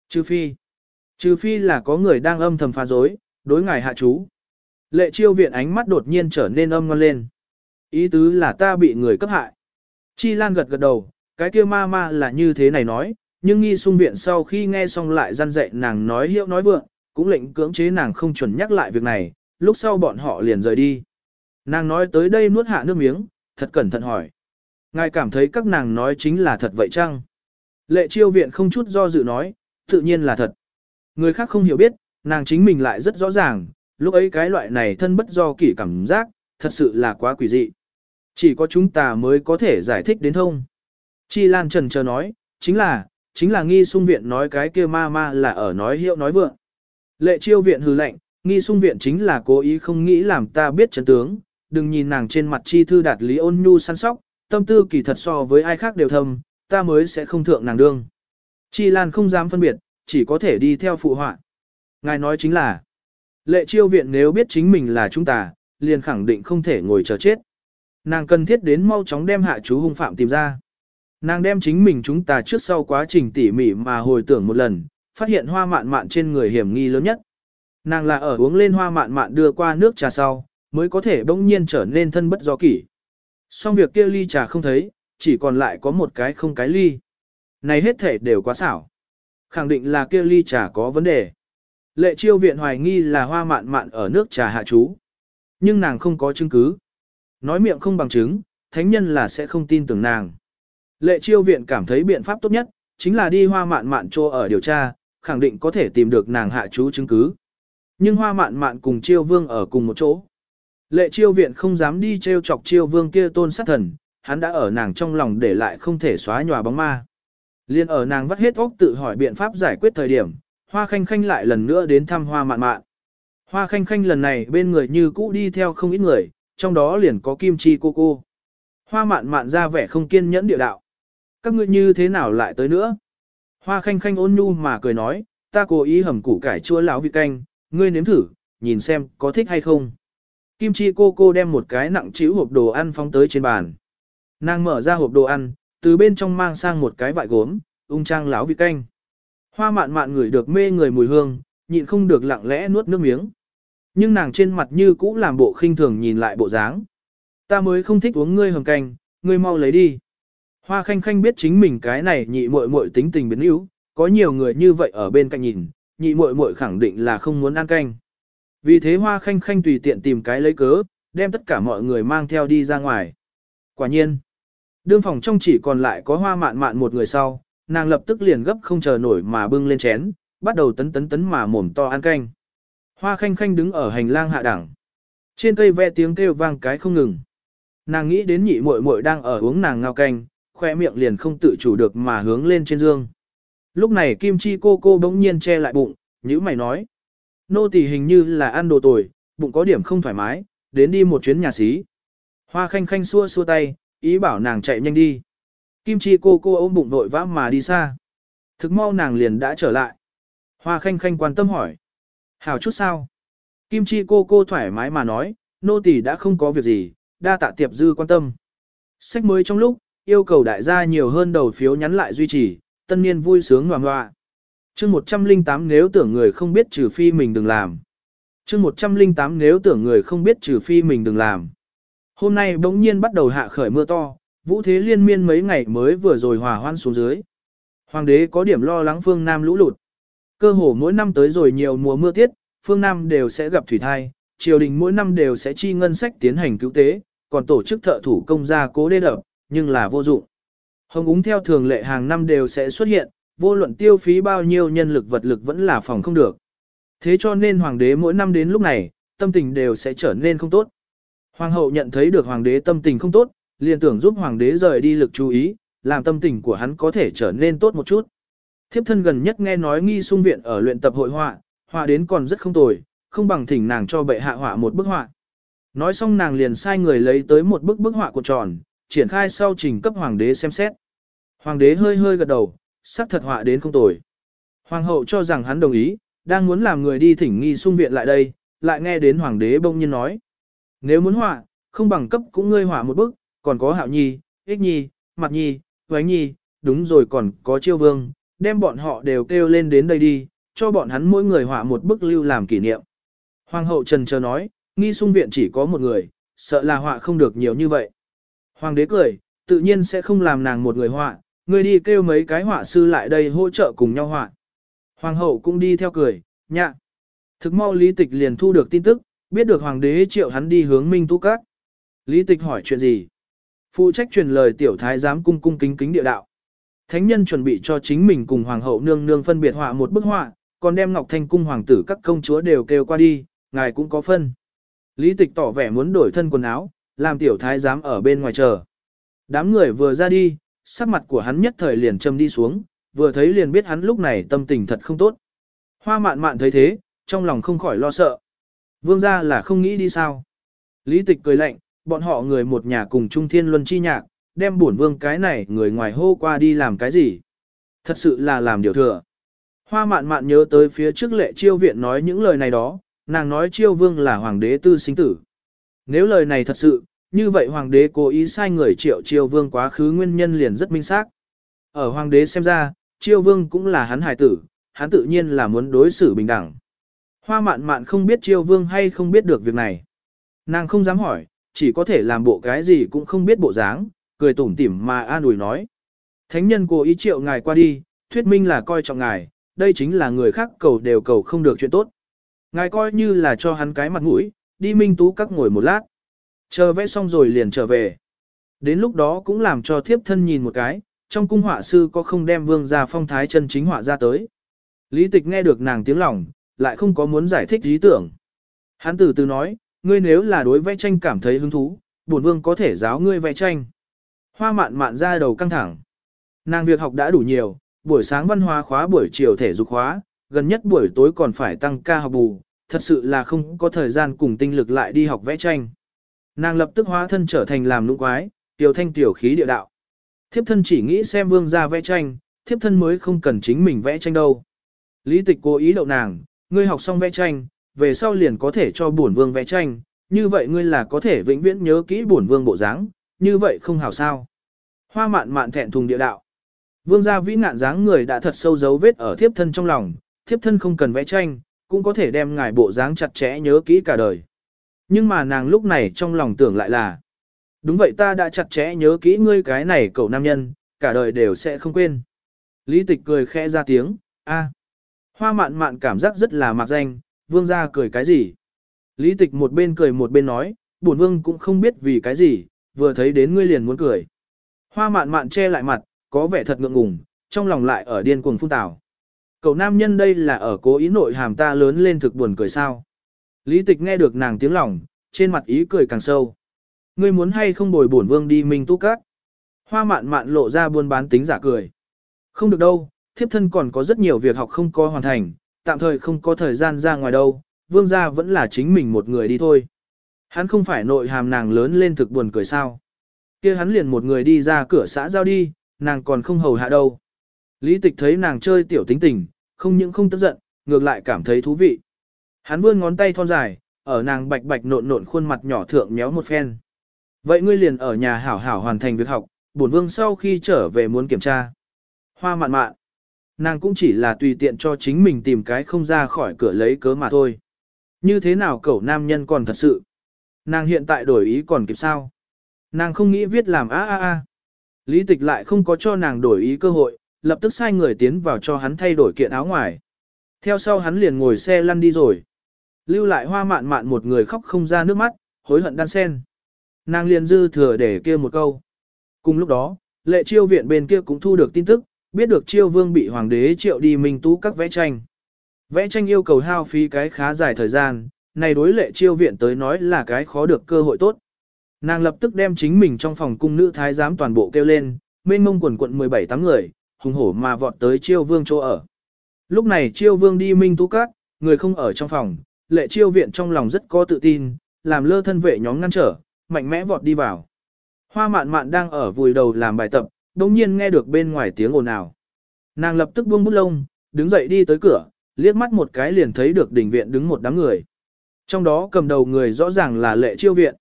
Trừ phi, trừ phi là có người đang âm thầm phá dối, đối ngài hạ chú. Lệ chiêu viện ánh mắt đột nhiên trở nên âm ngon lên. Ý tứ là ta bị người cấp hại. Chi Lan gật gật đầu, cái kia ma ma là như thế này nói, nhưng nghi sung viện sau khi nghe xong lại gian dạy nàng nói hiệu nói vượng, cũng lệnh cưỡng chế nàng không chuẩn nhắc lại việc này, lúc sau bọn họ liền rời đi. Nàng nói tới đây nuốt hạ nước miếng, thật cẩn thận hỏi. Ngài cảm thấy các nàng nói chính là thật vậy chăng? Lệ chiêu viện không chút do dự nói, tự nhiên là thật. Người khác không hiểu biết, nàng chính mình lại rất rõ ràng, lúc ấy cái loại này thân bất do kỷ cảm giác, thật sự là quá quỷ dị. Chỉ có chúng ta mới có thể giải thích đến thông. Chi Lan Trần chờ nói, chính là, chính là nghi sung viện nói cái kia ma ma là ở nói hiệu nói vượng. Lệ chiêu viện hừ lạnh, nghi sung viện chính là cố ý không nghĩ làm ta biết chấn tướng, đừng nhìn nàng trên mặt chi thư đạt lý ôn nhu săn sóc, tâm tư kỳ thật so với ai khác đều thâm, ta mới sẽ không thượng nàng đương. Chi Lan không dám phân biệt, chỉ có thể đi theo phụ họa. Ngài nói chính là, lệ chiêu viện nếu biết chính mình là chúng ta, liền khẳng định không thể ngồi chờ chết. Nàng cần thiết đến mau chóng đem hạ chú hung phạm tìm ra. Nàng đem chính mình chúng ta trước sau quá trình tỉ mỉ mà hồi tưởng một lần, phát hiện hoa mạn mạn trên người hiểm nghi lớn nhất. Nàng là ở uống lên hoa mạn mạn đưa qua nước trà sau, mới có thể bỗng nhiên trở nên thân bất do kỷ. Xong việc kia ly trà không thấy, chỉ còn lại có một cái không cái ly. Này hết thể đều quá xảo. Khẳng định là kia ly trà có vấn đề. Lệ chiêu viện hoài nghi là hoa mạn mạn ở nước trà hạ chú. Nhưng nàng không có chứng cứ. Nói miệng không bằng chứng, thánh nhân là sẽ không tin tưởng nàng. Lệ chiêu viện cảm thấy biện pháp tốt nhất, chính là đi hoa mạn mạn trô ở điều tra, khẳng định có thể tìm được nàng hạ chú chứng cứ. Nhưng hoa mạn mạn cùng chiêu vương ở cùng một chỗ. Lệ chiêu viện không dám đi trêu chọc chiêu vương kia tôn sát thần, hắn đã ở nàng trong lòng để lại không thể xóa nhòa bóng ma. Liên ở nàng vắt hết óc tự hỏi biện pháp giải quyết thời điểm, hoa khanh khanh lại lần nữa đến thăm hoa mạn mạn. Hoa khanh khanh lần này bên người như cũ đi theo không ít người, trong đó liền có kim chi cô cô. Hoa mạn mạn ra vẻ không kiên nhẫn địa đạo. Các ngươi như thế nào lại tới nữa? Hoa khanh khanh ôn nhu mà cười nói, ta cố ý hầm củ cải chua lão vị canh, ngươi nếm thử, nhìn xem có thích hay không. Kim chi cô cô đem một cái nặng chữ hộp đồ ăn phóng tới trên bàn. Nàng mở ra hộp đồ ăn, từ bên trong mang sang một cái vại gốm, ung trang lão vị canh. Hoa mạn mạn ngửi được mê người mùi hương, nhịn không được lặng lẽ nuốt nước miếng. Nhưng nàng trên mặt như cũ làm bộ khinh thường nhìn lại bộ dáng. Ta mới không thích uống ngươi hầm canh, ngươi mau lấy đi. Hoa khanh khanh biết chính mình cái này nhị muội muội tính tình biến yếu, có nhiều người như vậy ở bên cạnh nhìn, nhị muội muội khẳng định là không muốn ăn canh. Vì thế hoa khanh khanh tùy tiện tìm cái lấy cớ, đem tất cả mọi người mang theo đi ra ngoài. Quả nhiên, đương phòng trong chỉ còn lại có hoa mạn mạn một người sau, nàng lập tức liền gấp không chờ nổi mà bưng lên chén, bắt đầu tấn tấn tấn mà mồm to ăn canh. Hoa khanh khanh đứng ở hành lang hạ đẳng. Trên cây ve tiếng kêu vang cái không ngừng. Nàng nghĩ đến nhị muội muội đang ở uống nàng ngao canh, khoe miệng liền không tự chủ được mà hướng lên trên dương. Lúc này Kim Chi cô cô bỗng nhiên che lại bụng, nhữ mày nói. Nô tỳ hình như là ăn đồ tồi, bụng có điểm không thoải mái, đến đi một chuyến nhà xí. Hoa khanh khanh xua xua tay, ý bảo nàng chạy nhanh đi. Kim Chi cô cô ôm bụng vội vã mà đi xa. Thực mau nàng liền đã trở lại. Hoa khanh khanh quan tâm hỏi. Hào chút sao? Kim Chi cô cô thoải mái mà nói, nô tỳ đã không có việc gì, đa tạ tiệp dư quan tâm. Sách mới trong lúc, yêu cầu đại gia nhiều hơn đầu phiếu nhắn lại duy trì, tân niên vui sướng ngoà ngoạ. chương 108 nếu tưởng người không biết trừ phi mình đừng làm. chương 108 nếu tưởng người không biết trừ phi mình đừng làm. Hôm nay bỗng nhiên bắt đầu hạ khởi mưa to, vũ thế liên miên mấy ngày mới vừa rồi hòa hoan xuống dưới. Hoàng đế có điểm lo lắng phương Nam lũ lụt. Cơ hồ mỗi năm tới rồi nhiều mùa mưa tiết, phương Nam đều sẽ gặp thủy thai, triều đình mỗi năm đều sẽ chi ngân sách tiến hành cứu tế, còn tổ chức thợ thủ công gia cố đê đập, nhưng là vô dụng. Hồng úng theo thường lệ hàng năm đều sẽ xuất hiện, vô luận tiêu phí bao nhiêu nhân lực vật lực vẫn là phòng không được. Thế cho nên hoàng đế mỗi năm đến lúc này, tâm tình đều sẽ trở nên không tốt. Hoàng hậu nhận thấy được hoàng đế tâm tình không tốt, liền tưởng giúp hoàng đế rời đi lực chú ý, làm tâm tình của hắn có thể trở nên tốt một chút. Thiếp thân gần nhất nghe nói nghi sung viện ở luyện tập hội họa, họa đến còn rất không tồi, không bằng thỉnh nàng cho bệ hạ họa một bức họa. Nói xong nàng liền sai người lấy tới một bức bức họa của tròn, triển khai sau trình cấp hoàng đế xem xét. Hoàng đế hơi hơi gật đầu, sắc thật họa đến không tồi. Hoàng hậu cho rằng hắn đồng ý, đang muốn làm người đi thỉnh nghi sung viện lại đây, lại nghe đến hoàng đế bông nhiên nói. Nếu muốn họa, không bằng cấp cũng ngươi họa một bức, còn có hạo nhi, ích nhi, mặt nhi, vánh nhi, đúng rồi còn có chiêu vương, đem bọn họ đều kêu lên đến đây đi, cho bọn hắn mỗi người họa một bức lưu làm kỷ niệm. Hoàng hậu trần chờ nói, nghi sung viện chỉ có một người, sợ là họa không được nhiều như vậy. Hoàng đế cười, tự nhiên sẽ không làm nàng một người họa, người đi kêu mấy cái họa sư lại đây hỗ trợ cùng nhau họa. Hoàng hậu cũng đi theo cười, nhạ. Thực mau lý tịch liền thu được tin tức, biết được hoàng đế triệu hắn đi hướng minh tu cát. Lý tịch hỏi chuyện gì? Phụ trách truyền lời tiểu thái giám cung cung kính kính địa đạo. Thánh nhân chuẩn bị cho chính mình cùng hoàng hậu nương nương phân biệt họa một bức họa, còn đem Ngọc Thanh cung hoàng tử các công chúa đều kêu qua đi, ngài cũng có phân. Lý tịch tỏ vẻ muốn đổi thân quần áo, làm tiểu thái giám ở bên ngoài chờ. Đám người vừa ra đi, sắc mặt của hắn nhất thời liền châm đi xuống, vừa thấy liền biết hắn lúc này tâm tình thật không tốt. Hoa mạn mạn thấy thế, trong lòng không khỏi lo sợ. Vương gia là không nghĩ đi sao. Lý tịch cười lạnh, bọn họ người một nhà cùng Trung Thiên Luân chi nhạc, đem bổn vương cái này người ngoài hô qua đi làm cái gì. Thật sự là làm điều thừa. Hoa mạn mạn nhớ tới phía trước lệ chiêu viện nói những lời này đó, nàng nói chiêu vương là hoàng đế tư sinh tử. Nếu lời này thật sự, như vậy hoàng đế cố ý sai người triệu chiêu vương quá khứ nguyên nhân liền rất minh xác. Ở hoàng đế xem ra, chiêu vương cũng là hắn hài tử, hắn tự nhiên là muốn đối xử bình đẳng. Hoa mạn mạn không biết chiêu vương hay không biết được việc này. Nàng không dám hỏi, chỉ có thể làm bộ cái gì cũng không biết bộ dáng, cười tủm tỉm mà an ủi nói. Thánh nhân cố ý triệu ngài qua đi, thuyết minh là coi trọng ngài, đây chính là người khác cầu đều cầu không được chuyện tốt. Ngài coi như là cho hắn cái mặt mũi, đi minh tú các ngồi một lát. Chờ vẽ xong rồi liền trở về. Đến lúc đó cũng làm cho thiếp thân nhìn một cái, trong cung họa sư có không đem vương ra phong thái chân chính họa ra tới. Lý tịch nghe được nàng tiếng lòng, lại không có muốn giải thích ý tưởng. Hắn từ từ nói, ngươi nếu là đối vẽ tranh cảm thấy hứng thú, bổn vương có thể giáo ngươi vẽ tranh. Hoa mạn mạn ra đầu căng thẳng. Nàng việc học đã đủ nhiều, buổi sáng văn hóa khóa buổi chiều thể dục khóa, gần nhất buổi tối còn phải tăng ca học bù, thật sự là không có thời gian cùng tinh lực lại đi học vẽ tranh. Nàng lập tức hóa thân trở thành làm nụ quái, tiểu thanh tiểu khí địa đạo. Thiếp thân chỉ nghĩ xem vương ra vẽ tranh, thiếp thân mới không cần chính mình vẽ tranh đâu. Lý tịch cố ý đậu nàng, ngươi học xong vẽ tranh, về sau liền có thể cho bổn vương vẽ tranh, như vậy ngươi là có thể vĩnh viễn nhớ kỹ bổn vương bộ dáng, như vậy không hảo sao. Hoa mạn mạn thẹn thùng địa đạo. Vương gia vĩ ngạn dáng người đã thật sâu dấu vết ở thiếp thân trong lòng, thiếp thân không cần vẽ tranh, cũng có thể đem ngài bộ dáng chặt chẽ nhớ kỹ cả đời. Nhưng mà nàng lúc này trong lòng tưởng lại là, đúng vậy ta đã chặt chẽ nhớ kỹ ngươi cái này cậu nam nhân, cả đời đều sẽ không quên. Lý tịch cười khẽ ra tiếng, a. Hoa mạn mạn cảm giác rất là mạc danh, vương gia cười cái gì? Lý tịch một bên cười một bên nói, bổn vương cũng không biết vì cái gì, vừa thấy đến ngươi liền muốn cười. Hoa mạn mạn che lại mặt, có vẻ thật ngượng ngùng, trong lòng lại ở điên cuồng phun tào. Cậu nam nhân đây là ở cố ý nội hàm ta lớn lên thực buồn cười sao. Lý tịch nghe được nàng tiếng lòng, trên mặt ý cười càng sâu. Ngươi muốn hay không bồi bổn vương đi minh tu cát. Hoa mạn mạn lộ ra buôn bán tính giả cười. Không được đâu, thiếp thân còn có rất nhiều việc học không có hoàn thành, tạm thời không có thời gian ra ngoài đâu, vương gia vẫn là chính mình một người đi thôi. Hắn không phải nội hàm nàng lớn lên thực buồn cười sao. kia hắn liền một người đi ra cửa xã giao đi, nàng còn không hầu hạ đâu. Lý tịch thấy nàng chơi tiểu tính tình, không những không tức giận, ngược lại cảm thấy thú vị. Hắn vươn ngón tay thon dài, ở nàng bạch bạch nộn nộn khuôn mặt nhỏ thượng méo một phen. Vậy ngươi liền ở nhà hảo hảo hoàn thành việc học, bổn vương sau khi trở về muốn kiểm tra. Hoa mạn mạn. Nàng cũng chỉ là tùy tiện cho chính mình tìm cái không ra khỏi cửa lấy cớ mà thôi. Như thế nào cậu nam nhân còn thật sự? Nàng hiện tại đổi ý còn kịp sao? Nàng không nghĩ viết làm a a a. Lý tịch lại không có cho nàng đổi ý cơ hội, lập tức sai người tiến vào cho hắn thay đổi kiện áo ngoài. Theo sau hắn liền ngồi xe lăn đi rồi. Lưu lại hoa mạn mạn một người khóc không ra nước mắt, hối hận đan sen. Nàng liền dư thừa để kia một câu. Cùng lúc đó, lệ chiêu viện bên kia cũng thu được tin tức, biết được chiêu vương bị hoàng đế triệu đi minh tú các vẽ tranh. Vẽ tranh yêu cầu hao phí cái khá dài thời gian, này đối lệ chiêu viện tới nói là cái khó được cơ hội tốt. Nàng lập tức đem chính mình trong phòng cung nữ thái giám toàn bộ kêu lên, mênh mông quần quận 17 tám người, hùng hổ mà vọt tới chiêu vương chỗ ở. Lúc này chiêu vương đi minh tú các, người không ở trong phòng, lệ chiêu viện trong lòng rất có tự tin, làm lơ thân vệ nhóm ngăn trở, mạnh mẽ vọt đi vào. Hoa mạn mạn đang ở vùi đầu làm bài tập, đồng nhiên nghe được bên ngoài tiếng ồn ào. Nàng lập tức buông bút lông, đứng dậy đi tới cửa, liếc mắt một cái liền thấy được đỉnh viện đứng một đám người. Trong đó cầm đầu người rõ ràng là lệ chiêu viện.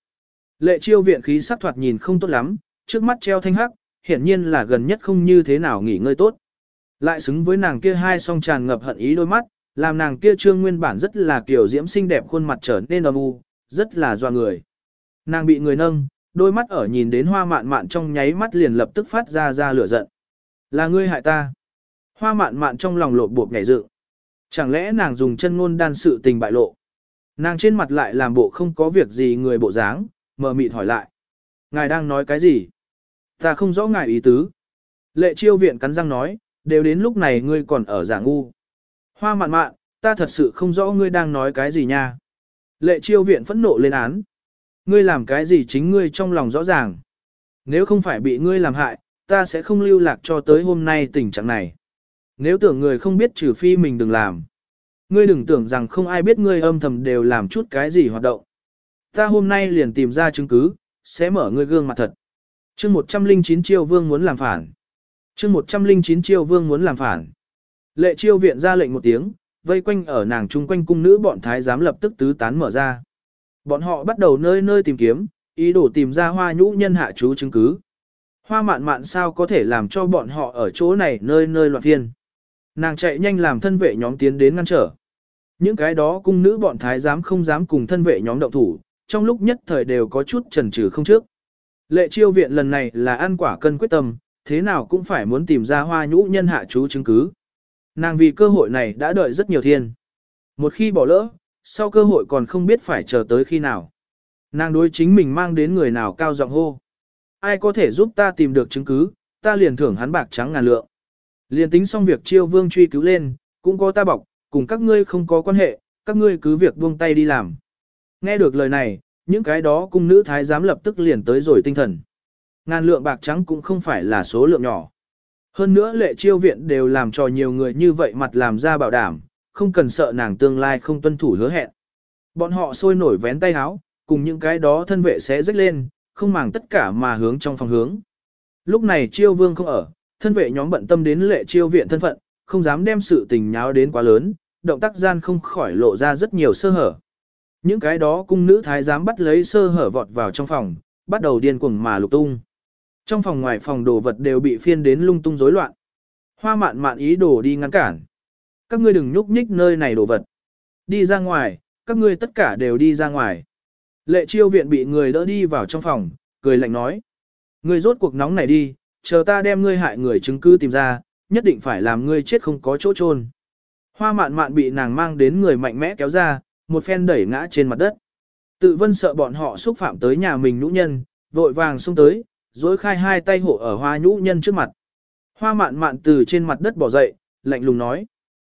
Lệ chiêu viện khí sắc thoạt nhìn không tốt lắm, trước mắt treo thanh hắc, hiển nhiên là gần nhất không như thế nào nghỉ ngơi tốt. Lại xứng với nàng kia hai song tràn ngập hận ý đôi mắt, làm nàng kia trương nguyên bản rất là kiểu diễm xinh đẹp khuôn mặt trở nên âm u, rất là doa người. Nàng bị người nâng, đôi mắt ở nhìn đến hoa mạn mạn trong nháy mắt liền lập tức phát ra ra lửa giận. Là ngươi hại ta. Hoa mạn mạn trong lòng lột bột nhảy dựng. Chẳng lẽ nàng dùng chân ngôn đan sự tình bại lộ. Nàng trên mặt lại làm bộ không có việc gì người bộ dáng, mờ mịt hỏi lại. Ngài đang nói cái gì? Ta không rõ ngài ý tứ. Lệ chiêu viện cắn răng nói, đều đến lúc này ngươi còn ở giả ngu. Hoa mạn mạn, ta thật sự không rõ ngươi đang nói cái gì nha. Lệ chiêu viện phẫn nộ lên án. Ngươi làm cái gì chính ngươi trong lòng rõ ràng. Nếu không phải bị ngươi làm hại, ta sẽ không lưu lạc cho tới hôm nay tình trạng này. Nếu tưởng người không biết trừ phi mình đừng làm. Ngươi đừng tưởng rằng không ai biết ngươi âm thầm đều làm chút cái gì hoạt động. Ta hôm nay liền tìm ra chứng cứ, sẽ mở ngươi gương mặt thật. chương 109 chiêu vương muốn làm phản. chương 109 chiêu vương muốn làm phản. Lệ chiêu viện ra lệnh một tiếng, vây quanh ở nàng chung quanh cung nữ bọn thái giám lập tức tứ tán mở ra. Bọn họ bắt đầu nơi nơi tìm kiếm, ý đồ tìm ra hoa nhũ nhân hạ chú chứng cứ. Hoa mạn mạn sao có thể làm cho bọn họ ở chỗ này nơi nơi loạn phiên. Nàng chạy nhanh làm thân vệ nhóm tiến đến ngăn trở. Những cái đó cung nữ bọn thái giám không dám cùng thân vệ nhóm động thủ, trong lúc nhất thời đều có chút chần chừ không trước. Lệ chiêu viện lần này là ăn quả cân quyết tâm, thế nào cũng phải muốn tìm ra hoa nhũ nhân hạ chú chứng cứ. Nàng vì cơ hội này đã đợi rất nhiều thiên. Một khi bỏ lỡ, sau cơ hội còn không biết phải chờ tới khi nào. Nàng đối chính mình mang đến người nào cao giọng hô. Ai có thể giúp ta tìm được chứng cứ, ta liền thưởng hắn bạc trắng ngàn lượng. Liền tính xong việc chiêu vương truy cứu lên, cũng có ta bọc, cùng các ngươi không có quan hệ, các ngươi cứ việc buông tay đi làm. Nghe được lời này, những cái đó cung nữ thái giám lập tức liền tới rồi tinh thần. Ngàn lượng bạc trắng cũng không phải là số lượng nhỏ. Hơn nữa lệ chiêu viện đều làm cho nhiều người như vậy mặt làm ra bảo đảm, không cần sợ nàng tương lai không tuân thủ hứa hẹn. Bọn họ sôi nổi vén tay áo, cùng những cái đó thân vệ sẽ rách lên, không màng tất cả mà hướng trong phòng hướng. Lúc này chiêu vương không ở, thân vệ nhóm bận tâm đến lệ chiêu viện thân phận, không dám đem sự tình nháo đến quá lớn, động tác gian không khỏi lộ ra rất nhiều sơ hở. Những cái đó cung nữ thái giám bắt lấy sơ hở vọt vào trong phòng, bắt đầu điên cuồng mà lục tung. Trong phòng ngoài phòng đồ vật đều bị phiên đến lung tung rối loạn. Hoa mạn mạn ý đồ đi ngăn cản. Các ngươi đừng nhúc nhích nơi này đồ vật. Đi ra ngoài, các ngươi tất cả đều đi ra ngoài. Lệ chiêu viện bị người đỡ đi vào trong phòng, cười lạnh nói. Ngươi rốt cuộc nóng này đi, chờ ta đem ngươi hại người chứng cứ tìm ra, nhất định phải làm ngươi chết không có chỗ chôn. Hoa mạn mạn bị nàng mang đến người mạnh mẽ kéo ra, một phen đẩy ngã trên mặt đất. Tự vân sợ bọn họ xúc phạm tới nhà mình nhũ nhân, vội vàng xông tới, dối khai hai tay hộ ở hoa nhũ nhân trước mặt. Hoa mạn mạn từ trên mặt đất bỏ dậy, lạnh lùng nói.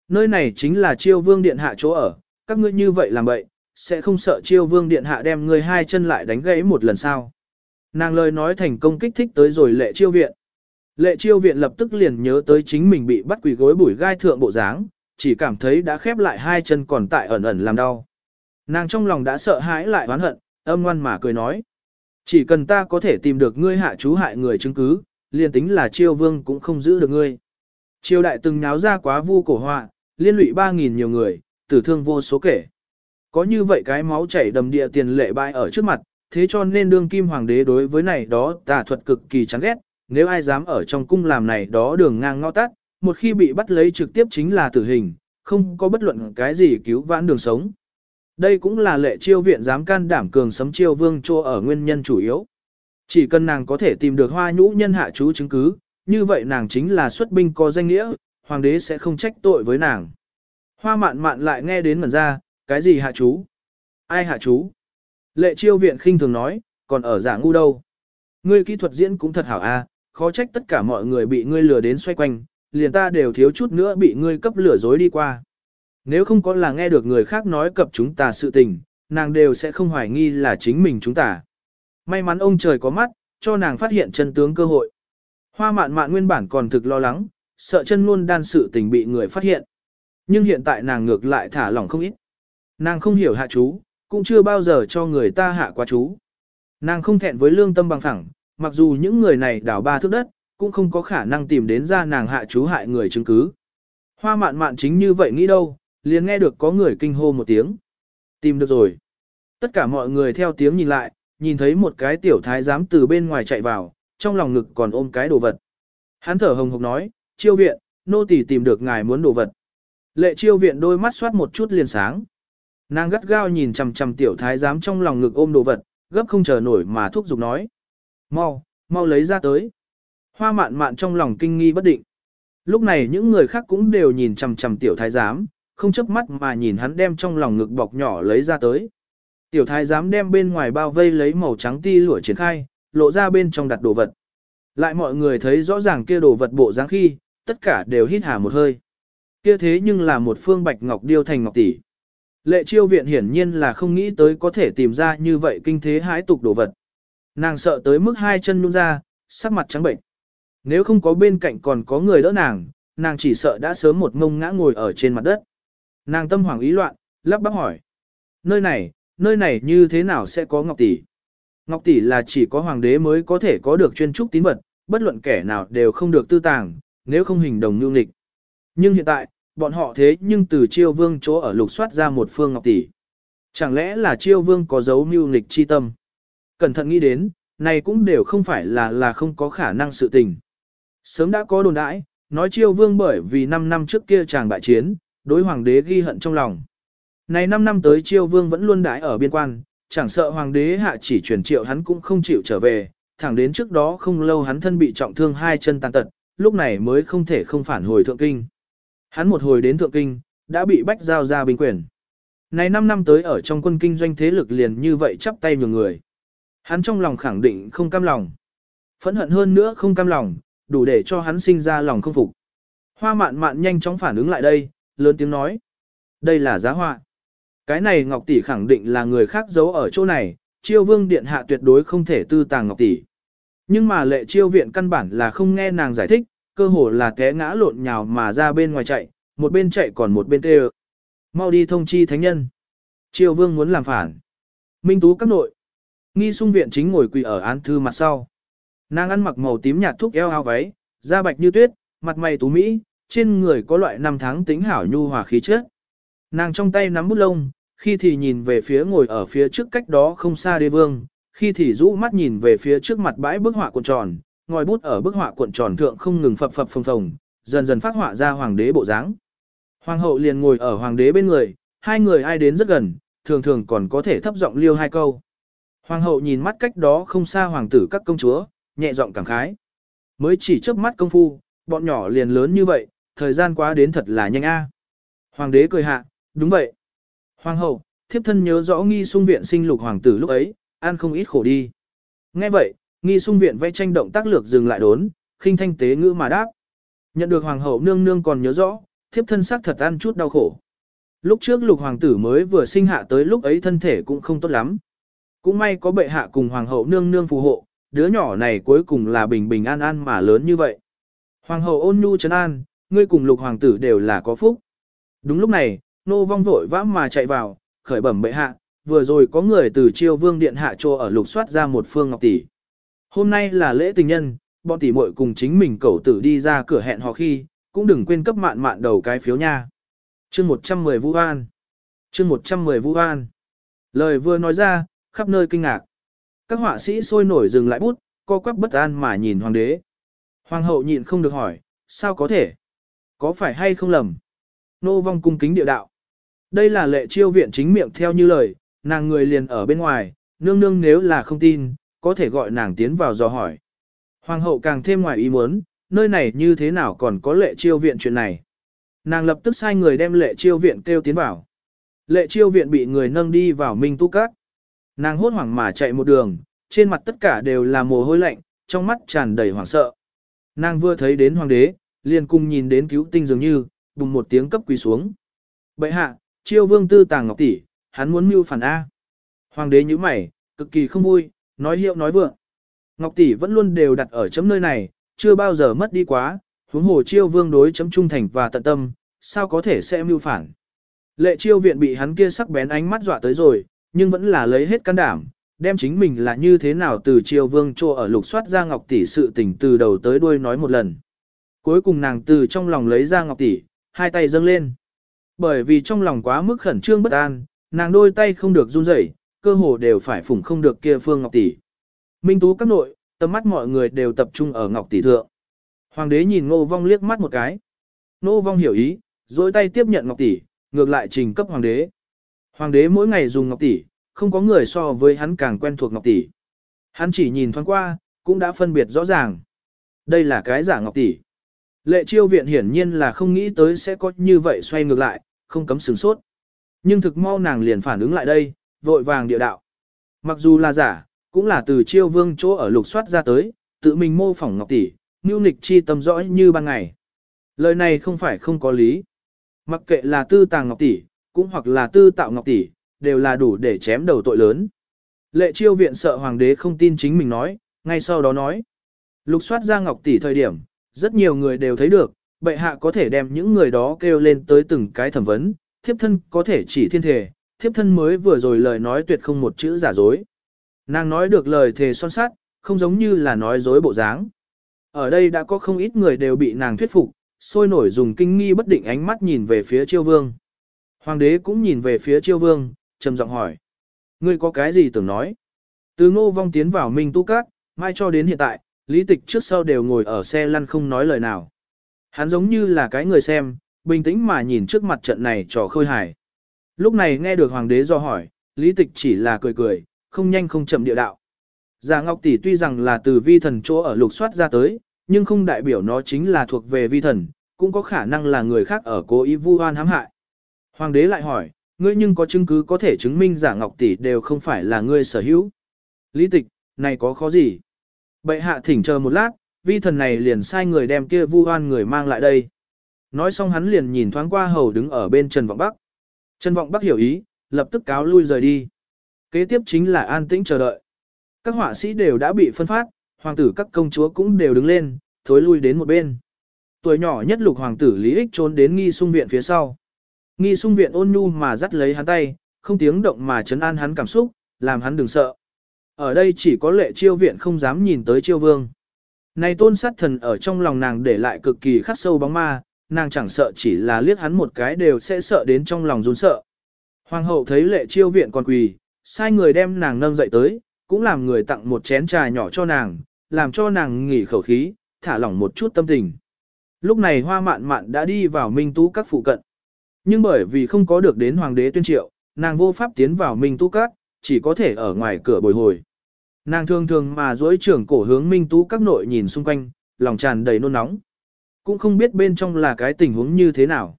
Nơi này chính là chiêu vương điện hạ chỗ ở, các ngươi như vậy làm vậy, sẽ không sợ chiêu vương điện hạ đem ngươi hai chân lại đánh gãy một lần sao. Nàng lời nói thành công kích thích tới rồi lệ chiêu viện. Lệ chiêu viện lập tức liền nhớ tới chính mình bị bắt quỷ gối bủi gai thượng bộ dáng, chỉ cảm thấy đã khép lại hai chân còn tại ẩn ẩn làm đau. Nàng trong lòng đã sợ hãi lại oán hận, âm ngoan mà cười nói. Chỉ cần ta có thể tìm được ngươi hạ chú hại người chứng cứ, liền tính là chiêu vương cũng không giữ được ngươi. Triều đại từng nháo ra quá vu cổ họa, liên lụy 3.000 nhiều người, tử thương vô số kể. Có như vậy cái máu chảy đầm địa tiền lệ bại ở trước mặt, thế cho nên đương kim hoàng đế đối với này đó tà thuật cực kỳ chán ghét, nếu ai dám ở trong cung làm này đó đường ngang ngõ tắt, một khi bị bắt lấy trực tiếp chính là tử hình, không có bất luận cái gì cứu vãn đường sống. Đây cũng là lệ chiêu viện dám can đảm cường sấm chiêu vương chô ở nguyên nhân chủ yếu. Chỉ cần nàng có thể tìm được hoa nhũ nhân hạ chú chứng cứ, như vậy nàng chính là xuất binh có danh nghĩa, hoàng đế sẽ không trách tội với nàng. Hoa mạn mạn lại nghe đến mẩn ra, cái gì hạ chú? Ai hạ chú? Lệ chiêu viện khinh thường nói, còn ở giả ngu đâu? Ngươi kỹ thuật diễn cũng thật hảo a, khó trách tất cả mọi người bị ngươi lừa đến xoay quanh, liền ta đều thiếu chút nữa bị ngươi cấp lừa dối đi qua. Nếu không có là nghe được người khác nói cập chúng ta sự tình, nàng đều sẽ không hoài nghi là chính mình chúng ta. May mắn ông trời có mắt, cho nàng phát hiện chân tướng cơ hội. Hoa mạn mạn nguyên bản còn thực lo lắng, sợ chân luôn đan sự tình bị người phát hiện. Nhưng hiện tại nàng ngược lại thả lỏng không ít. Nàng không hiểu hạ chú, cũng chưa bao giờ cho người ta hạ quá chú. Nàng không thẹn với lương tâm bằng phẳng, mặc dù những người này đảo ba thước đất, cũng không có khả năng tìm đến ra nàng hạ chú hại người chứng cứ. Hoa mạn mạn chính như vậy nghĩ đâu, liền nghe được có người kinh hô một tiếng. Tìm được rồi. Tất cả mọi người theo tiếng nhìn lại, nhìn thấy một cái tiểu thái giám từ bên ngoài chạy vào, trong lòng ngực còn ôm cái đồ vật. Hắn thở hồng hộc nói, chiêu viện, nô tỳ tìm được ngài muốn đồ vật. Lệ chiêu viện đôi mắt xoát một chút liền sáng. Nàng gắt gao nhìn chằm chằm tiểu thái giám trong lòng ngực ôm đồ vật, gấp không chờ nổi mà thúc giục nói. Mau, mau lấy ra tới. Hoa mạn mạn trong lòng kinh nghi bất định. Lúc này những người khác cũng đều nhìn chằm chằm tiểu thái giám, không chớp mắt mà nhìn hắn đem trong lòng ngực bọc nhỏ lấy ra tới. Tiểu thái giám đem bên ngoài bao vây lấy màu trắng ti lụa triển khai, lộ ra bên trong đặt đồ vật. Lại mọi người thấy rõ ràng kia đồ vật bộ dáng khi, tất cả đều hít hà một hơi. Kia thế nhưng là một phương bạch ngọc điêu thành ngọc tỷ. Lệ chiêu viện hiển nhiên là không nghĩ tới có thể tìm ra như vậy kinh thế hãi tục đồ vật. Nàng sợ tới mức hai chân nhún ra, sắc mặt trắng bệnh. Nếu không có bên cạnh còn có người đỡ nàng, nàng chỉ sợ đã sớm một ngông ngã ngồi ở trên mặt đất. Nàng tâm hoảng ý loạn, lắp bắp hỏi. Nơi này, nơi này như thế nào sẽ có ngọc tỷ? Ngọc tỷ là chỉ có hoàng đế mới có thể có được chuyên trúc tín vật, bất luận kẻ nào đều không được tư tàng, nếu không hình đồng nhu nghịch. Nhưng hiện tại, bọn họ thế nhưng từ chiêu vương chỗ ở lục soát ra một phương ngọc tỷ. Chẳng lẽ là chiêu vương có dấu mưu nghịch chi tâm? Cẩn thận nghĩ đến, này cũng đều không phải là là không có khả năng sự tình. Sớm đã có đồn đãi, nói chiêu vương bởi vì 5 năm trước kia chàng bại chiến, đối hoàng đế ghi hận trong lòng. Này 5 năm tới chiêu vương vẫn luôn đãi ở biên quan, chẳng sợ hoàng đế hạ chỉ truyền triệu hắn cũng không chịu trở về, thẳng đến trước đó không lâu hắn thân bị trọng thương hai chân tàn tật, lúc này mới không thể không phản hồi thượng kinh. Hắn một hồi đến thượng kinh, đã bị bách giao ra binh quyền. Này 5 năm tới ở trong quân kinh doanh thế lực liền như vậy chắp tay nhường người. Hắn trong lòng khẳng định không cam lòng. Phẫn hận hơn nữa không cam lòng, đủ để cho hắn sinh ra lòng không phục. Hoa mạn mạn nhanh chóng phản ứng lại đây, lớn tiếng nói. đây là giá họa. Cái này Ngọc Tỷ khẳng định là người khác giấu ở chỗ này, chiêu vương điện hạ tuyệt đối không thể tư tàng Ngọc Tỷ. Nhưng mà lệ chiêu viện căn bản là không nghe nàng giải thích, cơ hồ là té ngã lộn nhào mà ra bên ngoài chạy, một bên chạy còn một bên kêu. Mau đi thông chi thánh nhân. Chiêu vương muốn làm phản. Minh tú các nội. Nghi sung viện chính ngồi quỳ ở án thư mặt sau. Nàng ăn mặc màu tím nhạt thuốc eo áo váy, da bạch như tuyết, mặt mày tú mỹ, trên người có loại năm tháng tính hảo nhu hòa khí chất. Nàng trong tay nắm bút lông, khi thì nhìn về phía ngồi ở phía trước cách đó không xa đế vương, khi thì rũ mắt nhìn về phía trước mặt bãi bức họa cuộn tròn, ngòi bút ở bức họa cuộn tròn thượng không ngừng phập phập phồng phồng, dần dần phát họa ra hoàng đế bộ dáng. Hoàng hậu liền ngồi ở hoàng đế bên người, hai người ai đến rất gần, thường thường còn có thể thấp giọng liêu hai câu. Hoàng hậu nhìn mắt cách đó không xa hoàng tử các công chúa, nhẹ giọng cảm khái. Mới chỉ chớp mắt công phu, bọn nhỏ liền lớn như vậy, thời gian quá đến thật là nhanh a. Hoàng đế cười hạ, đúng vậy. Hoàng hậu, thiếp thân nhớ rõ nghi sung viện sinh lục hoàng tử lúc ấy, ăn không ít khổ đi. Nghe vậy, nghi sung viện vẽ tranh động tác lược dừng lại đốn, khinh thanh tế ngữ mà đáp. Nhận được hoàng hậu nương nương còn nhớ rõ, thiếp thân xác thật ăn chút đau khổ. Lúc trước lục hoàng tử mới vừa sinh hạ tới lúc ấy thân thể cũng không tốt lắm. Cũng may có bệ hạ cùng hoàng hậu nương nương phù hộ, đứa nhỏ này cuối cùng là bình bình an an mà lớn như vậy. Hoàng hậu ôn nhu trấn an, ngươi cùng lục hoàng tử đều là có phúc. Đúng lúc này, nô vong vội vã mà chạy vào, khởi bẩm bệ hạ, vừa rồi có người từ chiêu vương điện hạ trô ở lục soát ra một phương ngọc tỷ. Hôm nay là lễ tình nhân, bọn tỷ muội cùng chính mình cầu tử đi ra cửa hẹn hò khi, cũng đừng quên cấp mạn mạn đầu cái phiếu nha. Chương 110 Vũ An Chương 110 Vũ An Lời vừa nói ra, khắp nơi kinh ngạc. Các họa sĩ sôi nổi dừng lại bút, co quắp bất an mà nhìn hoàng đế. Hoàng hậu nhịn không được hỏi, sao có thể? Có phải hay không lầm? Nô vong cung kính địa đạo. Đây là lệ chiêu viện chính miệng theo như lời, nàng người liền ở bên ngoài, nương nương nếu là không tin, có thể gọi nàng tiến vào dò hỏi. Hoàng hậu càng thêm ngoài ý muốn, nơi này như thế nào còn có lệ chiêu viện chuyện này. Nàng lập tức sai người đem lệ chiêu viện kêu tiến vào. Lệ chiêu viện bị người nâng đi vào minh tu cát. Nàng hốt hoảng mà chạy một đường, trên mặt tất cả đều là mồ hôi lạnh, trong mắt tràn đầy hoảng sợ. Nàng vừa thấy đến hoàng đế, liền cùng nhìn đến cứu tinh dường như, bùng một tiếng cấp quỳ xuống. Bệ hạ, chiêu vương tư tàng ngọc tỷ, hắn muốn mưu phản A. Hoàng đế nhíu mày, cực kỳ không vui, nói hiệu nói vượng. Ngọc tỷ vẫn luôn đều đặt ở chấm nơi này, chưa bao giờ mất đi quá, huống hồ chiêu vương đối chấm trung thành và tận tâm, sao có thể sẽ mưu phản. Lệ chiêu viện bị hắn kia sắc bén ánh mắt dọa tới rồi, nhưng vẫn là lấy hết can đảm, đem chính mình là như thế nào từ chiêu vương trô ở lục soát ra ngọc tỷ sự tình từ đầu tới đuôi nói một lần. Cuối cùng nàng từ trong lòng lấy ra ngọc tỷ, hai tay dâng lên. Bởi vì trong lòng quá mức khẩn trương bất an, nàng đôi tay không được run rẩy, cơ hồ đều phải phủng không được kia phương ngọc tỷ. Minh tú các nội, tầm mắt mọi người đều tập trung ở ngọc tỷ thượng. Hoàng đế nhìn ngô vong liếc mắt một cái. Ngô vong hiểu ý, duỗi tay tiếp nhận ngọc tỷ, ngược lại trình cấp hoàng đế. Hoàng đế mỗi ngày dùng ngọc tỷ, không có người so với hắn càng quen thuộc ngọc tỷ. Hắn chỉ nhìn thoáng qua, cũng đã phân biệt rõ ràng. Đây là cái giả ngọc tỷ. Lệ chiêu viện hiển nhiên là không nghĩ tới sẽ có như vậy xoay ngược lại, không cấm sửng sốt. Nhưng thực mau nàng liền phản ứng lại đây, vội vàng địa đạo. Mặc dù là giả, cũng là từ chiêu vương chỗ ở lục soát ra tới, tự mình mô phỏng ngọc tỷ, nưu nịch chi tâm rõ như ban ngày. Lời này không phải không có lý. Mặc kệ là tư tàng ngọc tỷ, cũng hoặc là tư tạo ngọc tỷ, đều là đủ để chém đầu tội lớn. Lệ chiêu viện sợ hoàng đế không tin chính mình nói, ngay sau đó nói. Lục soát ra ngọc tỷ thời điểm, rất nhiều người đều thấy được, bệ hạ có thể đem những người đó kêu lên tới từng cái thẩm vấn, thiếp thân có thể chỉ thiên thể, thiếp thân mới vừa rồi lời nói tuyệt không một chữ giả dối. Nàng nói được lời thề son sát, không giống như là nói dối bộ dáng. Ở đây đã có không ít người đều bị nàng thuyết phục, sôi nổi dùng kinh nghi bất định ánh mắt nhìn về phía chiêu vương. Hoàng đế cũng nhìn về phía chiêu vương, trầm giọng hỏi. Ngươi có cái gì tưởng nói? Từ ngô vong tiến vào Minh Tu Cát, mai cho đến hiện tại, lý tịch trước sau đều ngồi ở xe lăn không nói lời nào. Hắn giống như là cái người xem, bình tĩnh mà nhìn trước mặt trận này trò khơi hài. Lúc này nghe được hoàng đế do hỏi, lý tịch chỉ là cười cười, không nhanh không chậm địa đạo. Giả Ngọc Tỷ tuy rằng là từ vi thần chỗ ở lục soát ra tới, nhưng không đại biểu nó chính là thuộc về vi thần, cũng có khả năng là người khác ở cố ý vu oan hãm hại. Hoàng đế lại hỏi, ngươi nhưng có chứng cứ có thể chứng minh giả Ngọc Tỷ đều không phải là ngươi sở hữu. Lý tịch, này có khó gì? Bệ hạ thỉnh chờ một lát, vi thần này liền sai người đem kia vu oan người mang lại đây. Nói xong hắn liền nhìn thoáng qua hầu đứng ở bên Trần Vọng Bắc. Trần Vọng Bắc hiểu ý, lập tức cáo lui rời đi. Kế tiếp chính là an tĩnh chờ đợi. Các họa sĩ đều đã bị phân phát, hoàng tử các công chúa cũng đều đứng lên, thối lui đến một bên. Tuổi nhỏ nhất lục hoàng tử Lý Ích trốn đến nghi sung viện phía sau. Nghi sung viện ôn nhu mà dắt lấy hắn tay, không tiếng động mà chấn an hắn cảm xúc, làm hắn đừng sợ. Ở đây chỉ có lệ chiêu viện không dám nhìn tới chiêu vương. Này tôn sát thần ở trong lòng nàng để lại cực kỳ khắc sâu bóng ma, nàng chẳng sợ chỉ là liếc hắn một cái đều sẽ sợ đến trong lòng run sợ. Hoàng hậu thấy lệ chiêu viện còn quỳ, sai người đem nàng nâng dậy tới, cũng làm người tặng một chén trà nhỏ cho nàng, làm cho nàng nghỉ khẩu khí, thả lỏng một chút tâm tình. Lúc này hoa mạn mạn đã đi vào minh tú các phụ cận. Nhưng bởi vì không có được đến hoàng đế tuyên triệu, nàng vô pháp tiến vào minh tú các, chỉ có thể ở ngoài cửa bồi hồi. Nàng thường thường mà duỗi trưởng cổ hướng minh tú các nội nhìn xung quanh, lòng tràn đầy nôn nóng. Cũng không biết bên trong là cái tình huống như thế nào.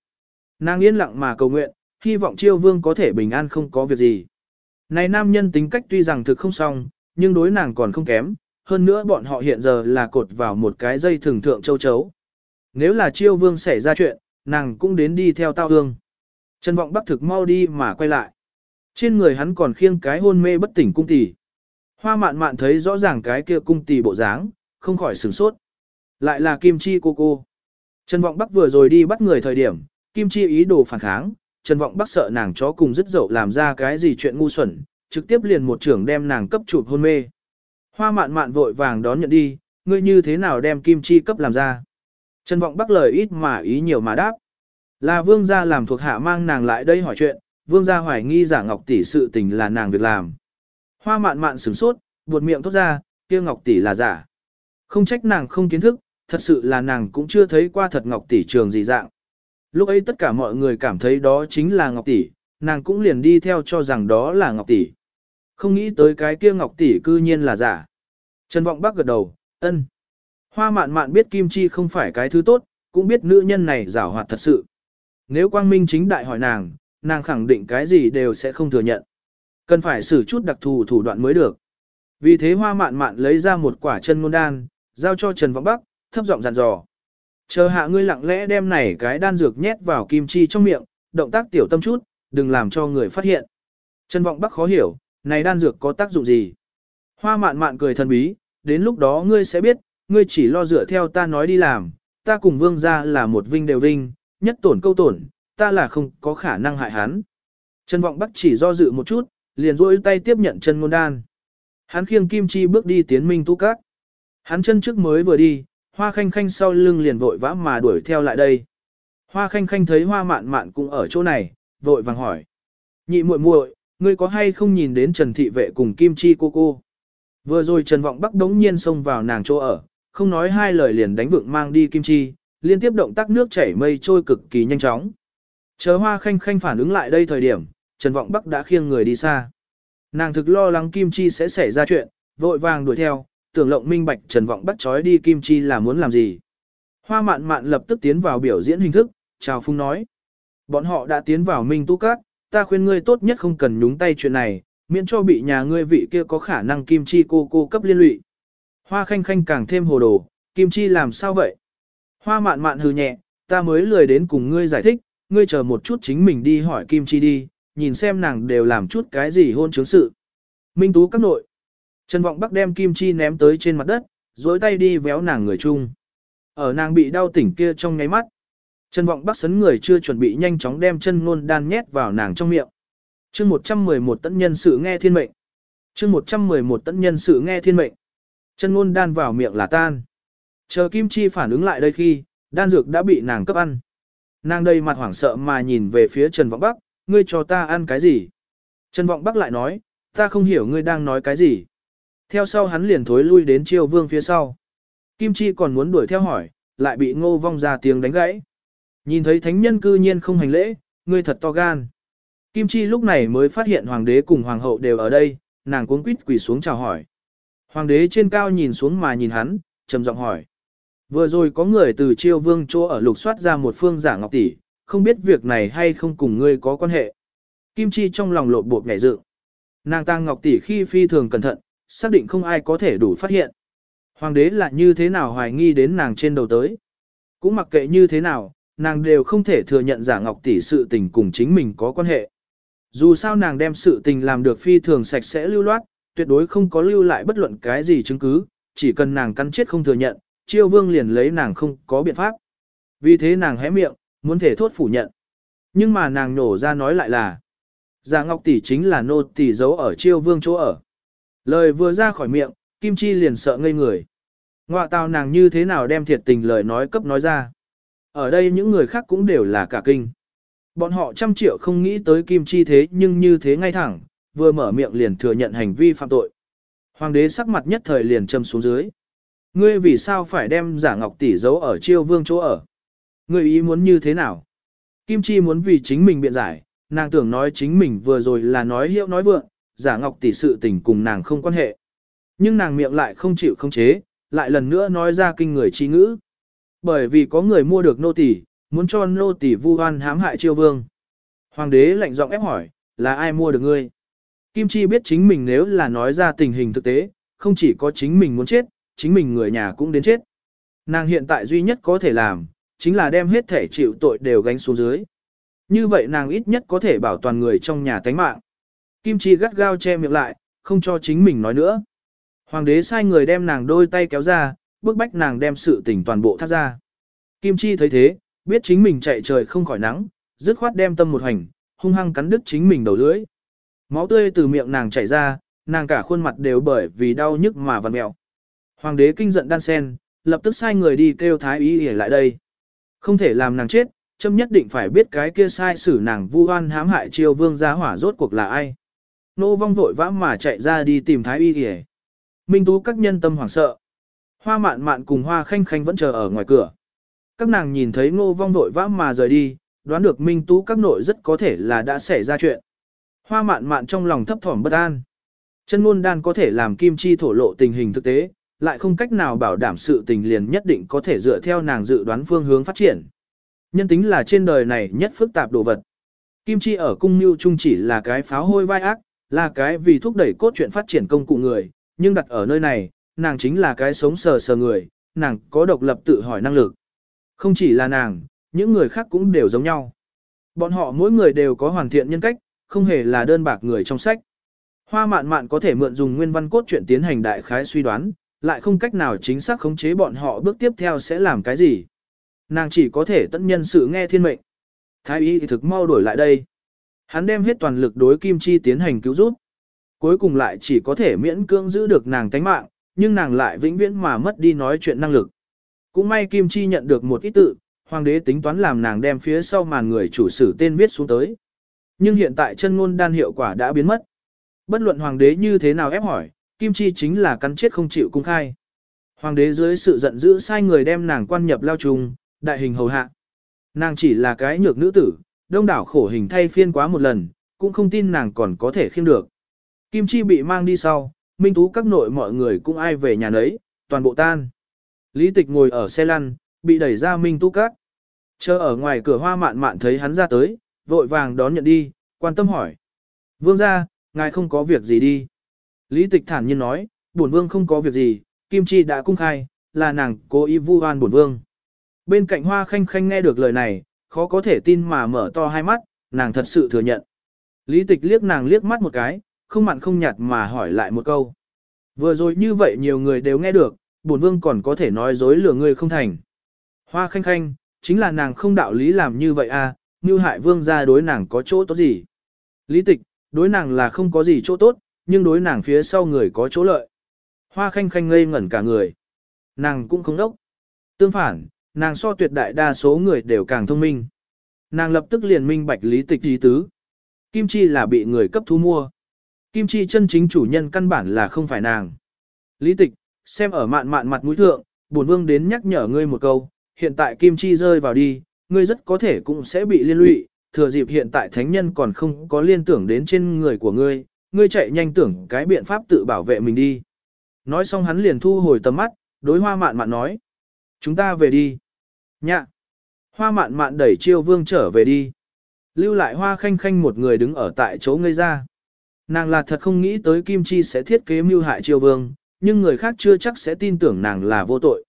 Nàng yên lặng mà cầu nguyện, hy vọng chiêu vương có thể bình an không có việc gì. Này nam nhân tính cách tuy rằng thực không xong, nhưng đối nàng còn không kém, hơn nữa bọn họ hiện giờ là cột vào một cái dây thường thượng châu chấu. Nếu là chiêu vương xảy ra chuyện, nàng cũng đến đi theo tao hương. Trần vọng bắc thực mau đi mà quay lại. Trên người hắn còn khiêng cái hôn mê bất tỉnh cung tỷ. Hoa mạn mạn thấy rõ ràng cái kia cung tỷ bộ dáng, không khỏi sửng sốt. Lại là Kim Chi cô cô. Trần Vọng Bắc vừa rồi đi bắt người thời điểm, Kim Chi ý đồ phản kháng, Trần Vọng Bắc sợ nàng chó cùng dứt dậu làm ra cái gì chuyện ngu xuẩn, trực tiếp liền một trưởng đem nàng cấp chụp hôn mê. Hoa mạn mạn vội vàng đón nhận đi, ngươi như thế nào đem Kim Chi cấp làm ra. Trần Vọng Bắc lời ít mà ý nhiều mà đáp. Là vương gia làm thuộc hạ mang nàng lại đây hỏi chuyện, vương gia hoài nghi giả ngọc tỷ sự tình là nàng việc làm. Hoa mạn mạn sửng sốt, buột miệng thốt ra, kia ngọc tỷ là giả. Không trách nàng không kiến thức, thật sự là nàng cũng chưa thấy qua thật ngọc tỷ trường gì dạng. Lúc ấy tất cả mọi người cảm thấy đó chính là ngọc tỷ, nàng cũng liền đi theo cho rằng đó là ngọc tỷ. Không nghĩ tới cái kia ngọc tỷ cư nhiên là giả. Trần Vọng Bắc gật đầu, ân. Hoa mạn mạn biết Kim Chi không phải cái thứ tốt, cũng biết nữ nhân này giả hoạt thật sự. Nếu Quang Minh chính đại hỏi nàng, nàng khẳng định cái gì đều sẽ không thừa nhận. Cần phải xử chút đặc thù thủ đoạn mới được. Vì thế hoa mạn mạn lấy ra một quả chân ngôn đan, giao cho Trần Vọng Bắc, thấp giọng dặn dò. Chờ hạ ngươi lặng lẽ đem này cái đan dược nhét vào kim chi trong miệng, động tác tiểu tâm chút, đừng làm cho người phát hiện. Trần Vọng Bắc khó hiểu, này đan dược có tác dụng gì? Hoa mạn mạn cười thần bí, đến lúc đó ngươi sẽ biết, ngươi chỉ lo dựa theo ta nói đi làm, ta cùng vương gia là một vinh đều vinh, nhất tổn câu tổn, ta là không có khả năng hại hắn. Trần Vọng Bắc chỉ do dự một chút, liền rôi tay tiếp nhận chân ngôn đan. Hắn khiêng kim chi bước đi tiến minh tu các. Hắn chân trước mới vừa đi, hoa khanh khanh sau lưng liền vội vã mà đuổi theo lại đây. Hoa khanh khanh thấy hoa mạn mạn cũng ở chỗ này, vội vàng hỏi. Nhị muội muội, ngươi có hay không nhìn đến Trần Thị Vệ cùng Kim Chi cô cô? Vừa rồi Trần Vọng Bắc đống nhiên xông vào nàng chỗ ở, không nói hai lời liền đánh vượng mang đi Kim Chi, liên tiếp động tác nước chảy mây trôi cực kỳ nhanh chóng. Chờ hoa khanh khanh phản ứng lại đây thời điểm, Trần Vọng Bắc đã khiêng người đi xa. Nàng thực lo lắng Kim Chi sẽ xảy ra chuyện, vội vàng đuổi theo, tưởng lộng minh bạch Trần Vọng bắt trói đi Kim Chi là muốn làm gì. Hoa mạn mạn lập tức tiến vào biểu diễn hình thức, chào phung nói. Bọn họ đã tiến vào minh tu cát, ta khuyên ngươi tốt nhất không cần nhúng tay chuyện này, miễn cho bị nhà ngươi vị kia có khả năng Kim Chi cô cô cấp liên lụy. Hoa khanh khanh càng thêm hồ đồ, Kim Chi làm sao vậy? Hoa mạn mạn hừ nhẹ, ta mới lười đến cùng ngươi giải thích, ngươi chờ một chút chính mình đi hỏi Kim Chi đi, nhìn xem nàng đều làm chút cái gì hôn chứng sự. Minh tú các nội. Trần Vọng Bắc đem Kim Chi ném tới trên mặt đất, dối tay đi véo nàng người chung. Ở nàng bị đau tỉnh kia trong nháy mắt. Trần Vọng Bắc sấn người chưa chuẩn bị nhanh chóng đem chân ngôn đan nhét vào nàng trong miệng. chương 111 tận nhân sự nghe thiên mệnh. chương 111 tận nhân sự nghe thiên mệnh. Chân ngôn đan vào miệng là tan. Chờ Kim Chi phản ứng lại đây khi, đan dược đã bị nàng cấp ăn. Nàng đây mặt hoảng sợ mà nhìn về phía Trần Vọng Bắc, ngươi cho ta ăn cái gì? Trần Vọng Bắc lại nói, ta không hiểu ngươi đang nói cái gì. Theo sau hắn liền thối lui đến chiêu vương phía sau. Kim Chi còn muốn đuổi theo hỏi, lại bị ngô vong ra tiếng đánh gãy. Nhìn thấy thánh nhân cư nhiên không hành lễ, ngươi thật to gan. Kim Chi lúc này mới phát hiện hoàng đế cùng hoàng hậu đều ở đây, nàng cuống quýt quỳ xuống chào hỏi. Hoàng đế trên cao nhìn xuống mà nhìn hắn, trầm giọng hỏi. Vừa rồi có người từ chiêu vương chỗ ở lục soát ra một phương giả ngọc tỷ, không biết việc này hay không cùng ngươi có quan hệ. Kim Chi trong lòng lộn bột nhảy dựng. Nàng tang ngọc tỷ khi phi thường cẩn thận, xác định không ai có thể đủ phát hiện. Hoàng đế là như thế nào hoài nghi đến nàng trên đầu tới. Cũng mặc kệ như thế nào, nàng đều không thể thừa nhận giả ngọc tỷ sự tình cùng chính mình có quan hệ. Dù sao nàng đem sự tình làm được phi thường sạch sẽ lưu loát, tuyệt đối không có lưu lại bất luận cái gì chứng cứ, chỉ cần nàng cắn chết không thừa nhận, chiêu vương liền lấy nàng không có biện pháp. Vì thế nàng hé miệng, muốn thể thốt phủ nhận. Nhưng mà nàng nổ ra nói lại là, giả ngọc tỷ chính là nô tỷ giấu ở chiêu vương chỗ ở. Lời vừa ra khỏi miệng, Kim Chi liền sợ ngây người. Ngoạ tào nàng như thế nào đem thiệt tình lời nói cấp nói ra. Ở đây những người khác cũng đều là cả kinh. Bọn họ trăm triệu không nghĩ tới Kim Chi thế nhưng như thế ngay thẳng, vừa mở miệng liền thừa nhận hành vi phạm tội. Hoàng đế sắc mặt nhất thời liền châm xuống dưới. Ngươi vì sao phải đem giả ngọc tỷ giấu ở chiêu vương chỗ ở? Ngươi ý muốn như thế nào? Kim Chi muốn vì chính mình biện giải, nàng tưởng nói chính mình vừa rồi là nói hiệu nói vượng, giả ngọc tỷ sự tình cùng nàng không quan hệ. Nhưng nàng miệng lại không chịu không chế, lại lần nữa nói ra kinh người chi ngữ. Bởi vì có người mua được nô tỷ, muốn cho nô tỷ vu oan hãm hại triều vương. Hoàng đế lạnh giọng ép hỏi, là ai mua được ngươi? Kim Chi biết chính mình nếu là nói ra tình hình thực tế, không chỉ có chính mình muốn chết, chính mình người nhà cũng đến chết. Nàng hiện tại duy nhất có thể làm, chính là đem hết thể chịu tội đều gánh xuống dưới. Như vậy nàng ít nhất có thể bảo toàn người trong nhà tánh mạng. Kim Chi gắt gao che miệng lại, không cho chính mình nói nữa. Hoàng đế sai người đem nàng đôi tay kéo ra, bức bách nàng đem sự tình toàn bộ thắt ra. Kim Chi thấy thế, biết chính mình chạy trời không khỏi nắng, dứt khoát đem tâm một hành, hung hăng cắn đứt chính mình đầu lưỡi. Máu tươi từ miệng nàng chảy ra, nàng cả khuôn mặt đều bởi vì đau nhức mà vằn mẹo. Hoàng đế kinh giận đan sen, lập tức sai người đi kêu thái y để lại đây. Không thể làm nàng chết, châm nhất định phải biết cái kia sai xử nàng vu oan hãm hại triều vương gia hỏa rốt cuộc là ai. Nô vong vội vã mà chạy ra đi tìm thái y kìa. Minh tú các nhân tâm hoảng sợ. Hoa mạn mạn cùng hoa khanh khanh vẫn chờ ở ngoài cửa. Các nàng nhìn thấy ngô vong vội vã mà rời đi, đoán được minh tú các nội rất có thể là đã xảy ra chuyện. Hoa mạn mạn trong lòng thấp thỏm bất an. Chân ngôn đan có thể làm kim chi thổ lộ tình hình thực tế, lại không cách nào bảo đảm sự tình liền nhất định có thể dựa theo nàng dự đoán phương hướng phát triển. Nhân tính là trên đời này nhất phức tạp đồ vật. Kim chi ở cung mưu trung chỉ là cái pháo hôi vai ác, là cái vì thúc đẩy cốt truyện phát triển công cụ người, nhưng đặt ở nơi này, nàng chính là cái sống sờ sờ người, nàng có độc lập tự hỏi năng lực. Không chỉ là nàng, những người khác cũng đều giống nhau. Bọn họ mỗi người đều có hoàn thiện nhân cách, không hề là đơn bạc người trong sách. Hoa mạn mạn có thể mượn dùng nguyên văn cốt truyện tiến hành đại khái suy đoán, lại không cách nào chính xác khống chế bọn họ bước tiếp theo sẽ làm cái gì. Nàng chỉ có thể tận nhân sự nghe thiên mệnh. Thái y thì thực mau đổi lại đây. Hắn đem hết toàn lực đối Kim Chi tiến hành cứu giúp. Cuối cùng lại chỉ có thể miễn cưỡng giữ được nàng tánh mạng, nhưng nàng lại vĩnh viễn mà mất đi nói chuyện năng lực. Cũng may Kim Chi nhận được một ít tự, hoàng đế tính toán làm nàng đem phía sau màn người chủ sử tên viết xuống tới. Nhưng hiện tại chân ngôn đan hiệu quả đã biến mất. Bất luận hoàng đế như thế nào ép hỏi, Kim Chi chính là cắn chết không chịu cung khai. Hoàng đế dưới sự giận dữ sai người đem nàng quan nhập lao trùng, đại hình hầu hạ. Nàng chỉ là cái nhược nữ tử, đông đảo khổ hình thay phiên quá một lần, cũng không tin nàng còn có thể khiêm được. Kim Chi bị mang đi sau, Minh Tú các nội mọi người cũng ai về nhà nấy, toàn bộ tan. Lý Tịch ngồi ở xe lăn, bị đẩy ra Minh Tú các. Chờ ở ngoài cửa hoa mạn mạn thấy hắn ra tới, vội vàng đón nhận đi, quan tâm hỏi. Vương ra, ngài không có việc gì đi. Lý Tịch thản nhiên nói, bổn vương không có việc gì, Kim Chi đã cung khai, là nàng cố ý vu oan bổn vương. Bên cạnh hoa khanh khanh nghe được lời này, khó có thể tin mà mở to hai mắt, nàng thật sự thừa nhận. Lý Tịch liếc nàng liếc mắt một cái, không mặn không nhạt mà hỏi lại một câu. Vừa rồi như vậy nhiều người đều nghe được, bổn vương còn có thể nói dối lừa ngươi không thành. Hoa khanh khanh, chính là nàng không đạo lý làm như vậy à, như hại vương ra đối nàng có chỗ tốt gì. Lý tịch, đối nàng là không có gì chỗ tốt, nhưng đối nàng phía sau người có chỗ lợi. Hoa khanh khanh ngây ngẩn cả người. Nàng cũng không đốc. Tương phản, nàng so tuyệt đại đa số người đều càng thông minh. Nàng lập tức liền minh bạch lý tịch ý tứ. Kim Chi là bị người cấp thu mua. Kim Chi chân chính chủ nhân căn bản là không phải nàng. Lý tịch, xem ở mạn mạn mặt mũi thượng, bổn vương đến nhắc nhở ngươi một câu, hiện tại Kim Chi rơi vào đi, ngươi rất có thể cũng sẽ bị liên lụy, thừa dịp hiện tại thánh nhân còn không có liên tưởng đến trên người của ngươi, ngươi chạy nhanh tưởng cái biện pháp tự bảo vệ mình đi. Nói xong hắn liền thu hồi tầm mắt, đối hoa mạn mạn nói. Chúng ta về đi. Nhạ. Hoa mạn mạn đẩy chiêu vương trở về đi. Lưu lại hoa khanh khanh một người đứng ở tại chỗ ngây ra. Nàng là thật không nghĩ tới Kim Chi sẽ thiết kế mưu hại chiêu vương, nhưng người khác chưa chắc sẽ tin tưởng nàng là vô tội.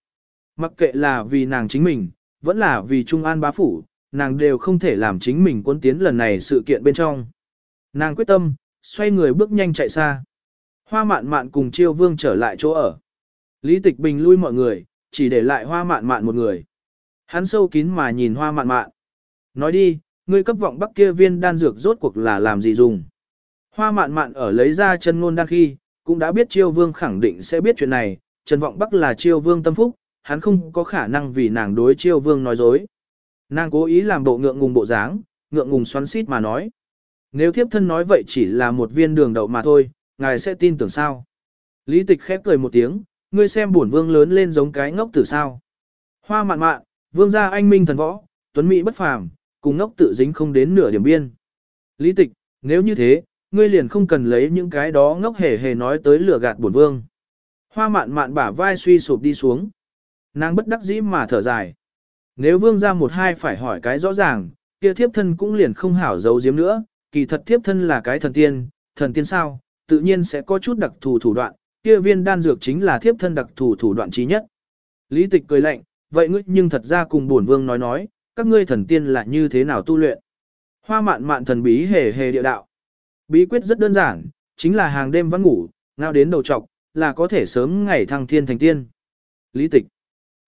Mặc kệ là vì nàng chính mình, vẫn là vì Trung An bá phủ, nàng đều không thể làm chính mình quân tiến lần này sự kiện bên trong. Nàng quyết tâm, xoay người bước nhanh chạy xa. Hoa mạn mạn cùng chiêu vương trở lại chỗ ở. Lý tịch bình lui mọi người, chỉ để lại hoa mạn mạn một người. Hắn sâu kín mà nhìn hoa mạn mạn. Nói đi, ngươi cấp vọng bắc kia viên đan dược rốt cuộc là làm gì dùng. Hoa mạn mạn ở lấy ra chân ngôn đan khi, cũng đã biết chiêu vương khẳng định sẽ biết chuyện này, Trần Vọng Bắc là chiêu vương tâm phúc, hắn không có khả năng vì nàng đối chiêu vương nói dối. Nàng cố ý làm bộ ngượng ngùng bộ dáng, ngượng ngùng xoắn xít mà nói. Nếu thiếp thân nói vậy chỉ là một viên đường đậu mà thôi, ngài sẽ tin tưởng sao? Lý tịch khép cười một tiếng, ngươi xem bổn vương lớn lên giống cái ngốc tử sao. Hoa mạn mạn, vương gia anh minh thần võ, tuấn mỹ bất phàm, cùng ngốc tự dính không đến nửa điểm biên. Lý tịch, nếu như thế, ngươi liền không cần lấy những cái đó ngốc hề hề nói tới lừa gạt bổn vương. Hoa mạn mạn bả vai suy sụp đi xuống. Nàng bất đắc dĩ mà thở dài. Nếu vương gia một hai phải hỏi cái rõ ràng, kia thiếp thân cũng liền không hảo giấu giếm nữa, kỳ thật thiếp thân là cái thần tiên, thần tiên sao, tự nhiên sẽ có chút đặc thù thủ đoạn, kia viên đan dược chính là thiếp thân đặc thù thủ đoạn trí nhất. Lý tịch cười lạnh, vậy ngươi nhưng thật ra cùng bổn vương nói nói, các ngươi thần tiên là như thế nào tu luyện. Hoa mạn mạn thần bí hề hề địa đạo. Bí quyết rất đơn giản, chính là hàng đêm vẫn ngủ, ngao đến đầu trọc, là có thể sớm ngày thăng thiên thành tiên. Lý tịch.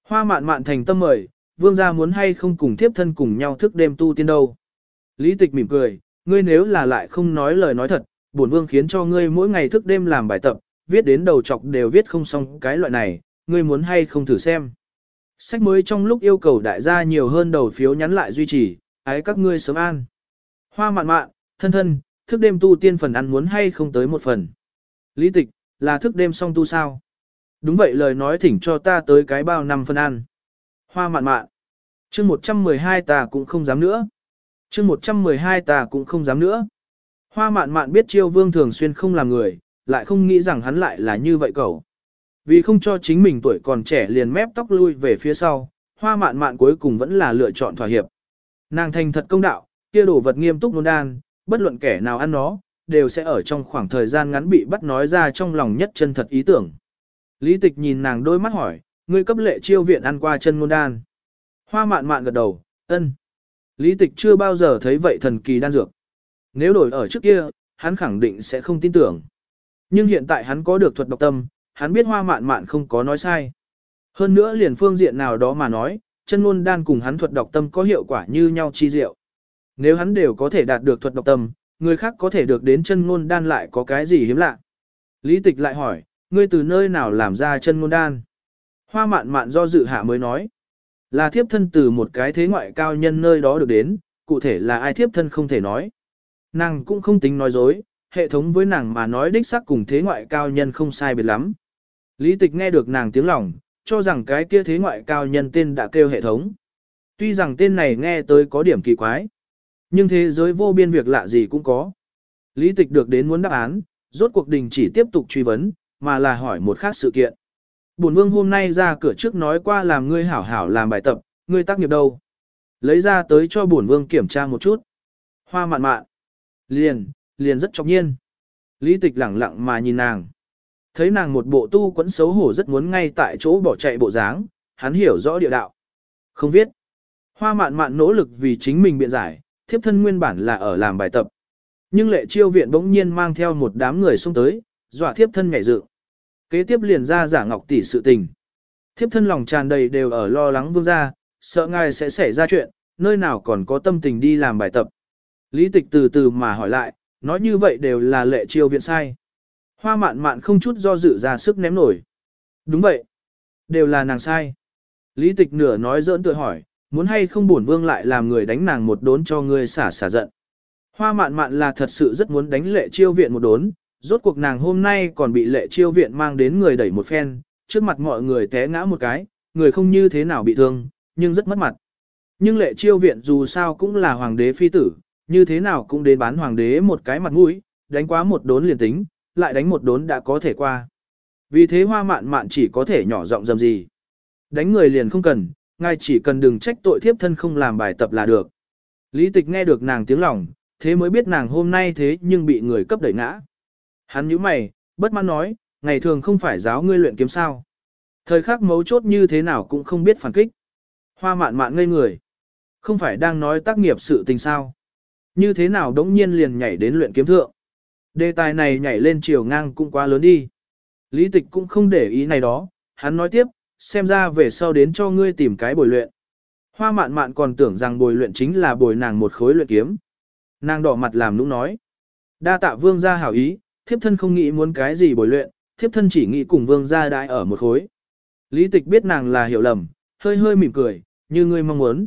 Hoa mạn mạn thành tâm mời, vương gia muốn hay không cùng thiếp thân cùng nhau thức đêm tu tiên đâu. Lý tịch mỉm cười, ngươi nếu là lại không nói lời nói thật, bổn vương khiến cho ngươi mỗi ngày thức đêm làm bài tập, viết đến đầu chọc đều viết không xong cái loại này, ngươi muốn hay không thử xem. Sách mới trong lúc yêu cầu đại gia nhiều hơn đầu phiếu nhắn lại duy trì, ái các ngươi sớm an. Hoa mạn mạn, thân thân, thức đêm tu tiên phần ăn muốn hay không tới một phần. Lý tịch, là thức đêm xong tu sao? Đúng vậy lời nói thỉnh cho ta tới cái bao năm phần ăn. Hoa mạn mạn. chương 112 ta cũng không dám nữa. chương 112 ta cũng không dám nữa. Hoa mạn mạn biết chiêu vương thường xuyên không làm người, lại không nghĩ rằng hắn lại là như vậy cậu. Vì không cho chính mình tuổi còn trẻ liền mép tóc lui về phía sau, hoa mạn mạn cuối cùng vẫn là lựa chọn thỏa hiệp. Nàng thành thật công đạo, kia đổ vật nghiêm túc nôn đan, bất luận kẻ nào ăn nó, đều sẽ ở trong khoảng thời gian ngắn bị bắt nói ra trong lòng nhất chân thật ý tưởng. Lý tịch nhìn nàng đôi mắt hỏi, ngươi cấp lệ chiêu viện ăn qua chân nôn đan. Hoa mạn mạn gật đầu, ân. Lý tịch chưa bao giờ thấy vậy thần kỳ đan dược. Nếu đổi ở trước kia, hắn khẳng định sẽ không tin tưởng. Nhưng hiện tại hắn có được thuật độc tâm, hắn biết hoa mạn mạn không có nói sai. Hơn nữa liền phương diện nào đó mà nói, chân ngôn đan cùng hắn thuật độc tâm có hiệu quả như nhau chi diệu. Nếu hắn đều có thể đạt được thuật độc tâm, người khác có thể được đến chân ngôn đan lại có cái gì hiếm lạ. Lý tịch lại hỏi, ngươi từ nơi nào làm ra chân ngôn đan? Hoa mạn mạn do dự hạ mới nói, là thiếp thân từ một cái thế ngoại cao nhân nơi đó được đến, cụ thể là ai thiếp thân không thể nói. Nàng cũng không tính nói dối, hệ thống với nàng mà nói đích xác cùng thế ngoại cao nhân không sai biệt lắm. Lý tịch nghe được nàng tiếng lòng, cho rằng cái kia thế ngoại cao nhân tên đã kêu hệ thống. Tuy rằng tên này nghe tới có điểm kỳ quái, nhưng thế giới vô biên việc lạ gì cũng có. Lý tịch được đến muốn đáp án, rốt cuộc đình chỉ tiếp tục truy vấn, mà là hỏi một khác sự kiện. Bổn vương hôm nay ra cửa trước nói qua làm ngươi hảo hảo làm bài tập, ngươi tác nghiệp đâu? Lấy ra tới cho bổn vương kiểm tra một chút. Hoa mạn mạn. Liền, liền rất chọc nhiên. Lý tịch lẳng lặng mà nhìn nàng. Thấy nàng một bộ tu quẫn xấu hổ rất muốn ngay tại chỗ bỏ chạy bộ dáng, hắn hiểu rõ địa đạo. Không viết. Hoa mạn mạn nỗ lực vì chính mình biện giải, thiếp thân nguyên bản là ở làm bài tập. Nhưng lệ chiêu viện bỗng nhiên mang theo một đám người xông tới, dọa thiếp thân nhảy dự, Kế tiếp liền ra giả ngọc tỷ sự tình. Thiếp thân lòng tràn đầy đều ở lo lắng vương gia, sợ ngài sẽ xảy ra chuyện, nơi nào còn có tâm tình đi làm bài tập. Lý tịch từ từ mà hỏi lại, nói như vậy đều là lệ chiêu viện sai. Hoa mạn mạn không chút do dự ra sức ném nổi. Đúng vậy. Đều là nàng sai. Lý tịch nửa nói dỡn tự hỏi, muốn hay không bổn vương lại làm người đánh nàng một đốn cho ngươi xả xả giận. Hoa mạn mạn là thật sự rất muốn đánh lệ chiêu viện một đốn, rốt cuộc nàng hôm nay còn bị lệ chiêu viện mang đến người đẩy một phen, trước mặt mọi người té ngã một cái, người không như thế nào bị thương, nhưng rất mất mặt. Nhưng lệ chiêu viện dù sao cũng là hoàng đế phi tử, như thế nào cũng đến bán hoàng đế một cái mặt mũi, đánh quá một đốn liền tính, lại đánh một đốn đã có thể qua. Vì thế hoa mạn mạn chỉ có thể nhỏ giọng dầm gì. Đánh người liền không cần, ngài chỉ cần đừng trách tội thiếp thân không làm bài tập là được. Lý tịch nghe được nàng tiếng lòng, thế mới biết nàng hôm nay thế nhưng bị người cấp đẩy ngã. Hắn nhíu mày, bất mãn nói, ngày thường không phải giáo ngươi luyện kiếm sao. Thời khắc mấu chốt như thế nào cũng không biết phản kích. Hoa mạn mạn ngây người. Không phải đang nói tác nghiệp sự tình sao. Như thế nào đống nhiên liền nhảy đến luyện kiếm thượng. Đề tài này nhảy lên chiều ngang cũng quá lớn đi. Lý tịch cũng không để ý này đó, hắn nói tiếp, xem ra về sau đến cho ngươi tìm cái bồi luyện. Hoa mạn mạn còn tưởng rằng bồi luyện chính là bồi nàng một khối luyện kiếm. Nàng đỏ mặt làm nũng nói. Đa tạ vương gia hảo ý, thiếp thân không nghĩ muốn cái gì bồi luyện, thiếp thân chỉ nghĩ cùng vương gia đại ở một khối. Lý tịch biết nàng là hiểu lầm, hơi hơi mỉm cười, như ngươi mong muốn.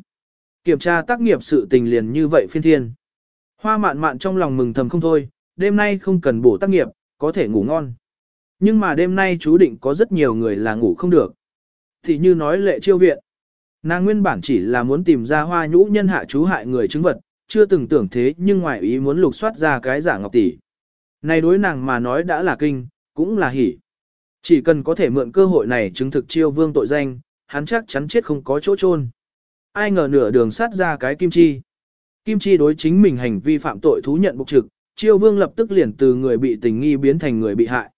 Kiểm tra tác nghiệp sự tình liền như vậy phiên thiên. Hoa mạn mạn trong lòng mừng thầm không thôi, đêm nay không cần bổ tác nghiệp, có thể ngủ ngon. Nhưng mà đêm nay chú định có rất nhiều người là ngủ không được. Thì như nói lệ chiêu viện. Nàng nguyên bản chỉ là muốn tìm ra hoa nhũ nhân hạ chú hại người chứng vật, chưa từng tưởng thế nhưng ngoài ý muốn lục soát ra cái giả ngọc tỷ. Này đối nàng mà nói đã là kinh, cũng là hỉ. Chỉ cần có thể mượn cơ hội này chứng thực chiêu vương tội danh, hắn chắc chắn chết không có chỗ chôn. Ai ngờ nửa đường sát ra cái kim chi. Kim chi đối chính mình hành vi phạm tội thú nhận bục trực, chiêu vương lập tức liền từ người bị tình nghi biến thành người bị hại.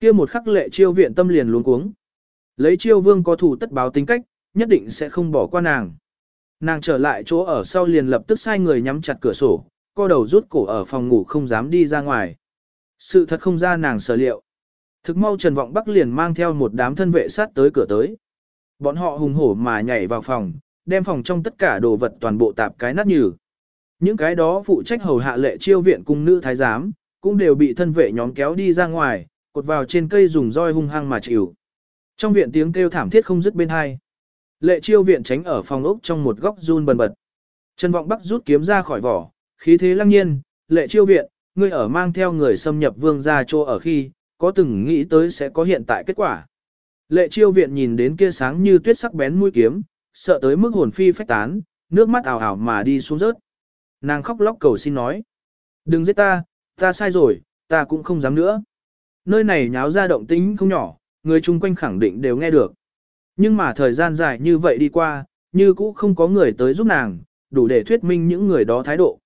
kia một khắc lệ chiêu viện tâm liền luống cuống. Lấy chiêu vương có thủ tất báo tính cách, nhất định sẽ không bỏ qua nàng. Nàng trở lại chỗ ở sau liền lập tức sai người nhắm chặt cửa sổ, co đầu rút cổ ở phòng ngủ không dám đi ra ngoài. Sự thật không ra nàng sở liệu. Thực mau Trần Vọng Bắc liền mang theo một đám thân vệ sát tới cửa tới. Bọn họ hùng hổ mà nhảy vào phòng, đem phòng trong tất cả đồ vật toàn bộ tạp cái nát nhừ. Những cái đó phụ trách hầu hạ lệ chiêu viện cung nữ thái giám, cũng đều bị thân vệ nhóm kéo đi ra ngoài, cột vào trên cây dùng roi hung hăng mà chịu. Trong viện tiếng kêu thảm thiết không dứt bên hai. Lệ chiêu viện tránh ở phòng ốc trong một góc run bần bật. Trần Vọng Bắc rút kiếm ra khỏi vỏ, khí thế lăng nhiên, lệ chiêu viện, ngươi ở mang theo người xâm nhập vương gia chỗ ở khi, có từng nghĩ tới sẽ có hiện tại kết quả. Lệ chiêu viện nhìn đến kia sáng như tuyết sắc bén mũi kiếm, sợ tới mức hồn phi phách tán, nước mắt ảo ảo mà đi xuống rớt. Nàng khóc lóc cầu xin nói. Đừng giết ta, ta sai rồi, ta cũng không dám nữa. Nơi này nháo ra động tính không nhỏ, người chung quanh khẳng định đều nghe được. Nhưng mà thời gian dài như vậy đi qua, như cũ không có người tới giúp nàng, đủ để thuyết minh những người đó thái độ.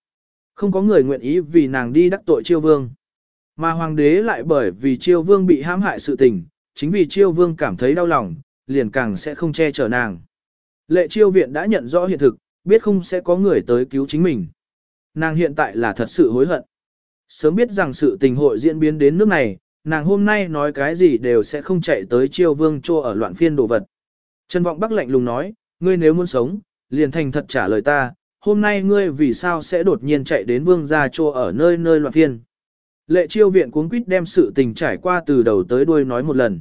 Không có người nguyện ý vì nàng đi đắc tội chiêu vương. Mà hoàng đế lại bởi vì chiêu vương bị hãm hại sự tình, chính vì chiêu vương cảm thấy đau lòng, liền càng sẽ không che chở nàng. Lệ chiêu viện đã nhận rõ hiện thực, biết không sẽ có người tới cứu chính mình. Nàng hiện tại là thật sự hối hận. Sớm biết rằng sự tình hội diễn biến đến nước này, nàng hôm nay nói cái gì đều sẽ không chạy tới chiêu vương chô ở loạn phiên đồ vật. Trần Vọng Bắc lạnh lùng nói, ngươi nếu muốn sống, liền thành thật trả lời ta, hôm nay ngươi vì sao sẽ đột nhiên chạy đến vương gia chô ở nơi nơi loạn phiên. Lệ chiêu viện cuốn quýt đem sự tình trải qua từ đầu tới đuôi nói một lần.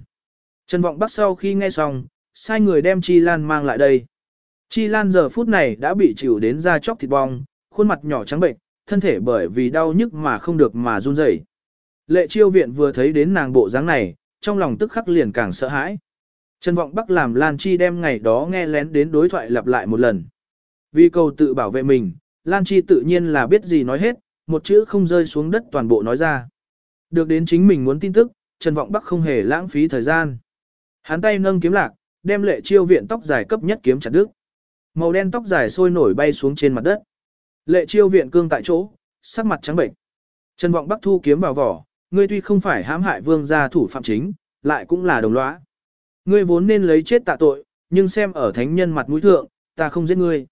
Trần Vọng Bắc sau khi nghe xong, sai người đem Chi Lan mang lại đây. Chi Lan giờ phút này đã bị chịu đến da chóc thịt bong, khuôn mặt nhỏ trắng bệnh, thân thể bởi vì đau nhức mà không được mà run rẩy. Lệ chiêu viện vừa thấy đến nàng bộ dáng này, trong lòng tức khắc liền càng sợ hãi. Trần Vọng Bắc làm Lan Chi đem ngày đó nghe lén đến đối thoại lặp lại một lần. Vì cầu tự bảo vệ mình, Lan Chi tự nhiên là biết gì nói hết, một chữ không rơi xuống đất toàn bộ nói ra. Được đến chính mình muốn tin tức, Trần Vọng Bắc không hề lãng phí thời gian. Hắn tay nâng kiếm lạc, đem lệ chiêu viện tóc dài cấp nhất kiếm chặt đứt. Màu đen tóc dài sôi nổi bay xuống trên mặt đất. Lệ chiêu viện cương tại chỗ, sắc mặt trắng bệnh. Trần Vọng Bắc thu kiếm vào vỏ, ngươi tuy không phải hãm hại vương gia thủ phạm chính, lại cũng là đồng lõa. Ngươi vốn nên lấy chết tạ tội, nhưng xem ở thánh nhân mặt mũi thượng, ta không giết ngươi.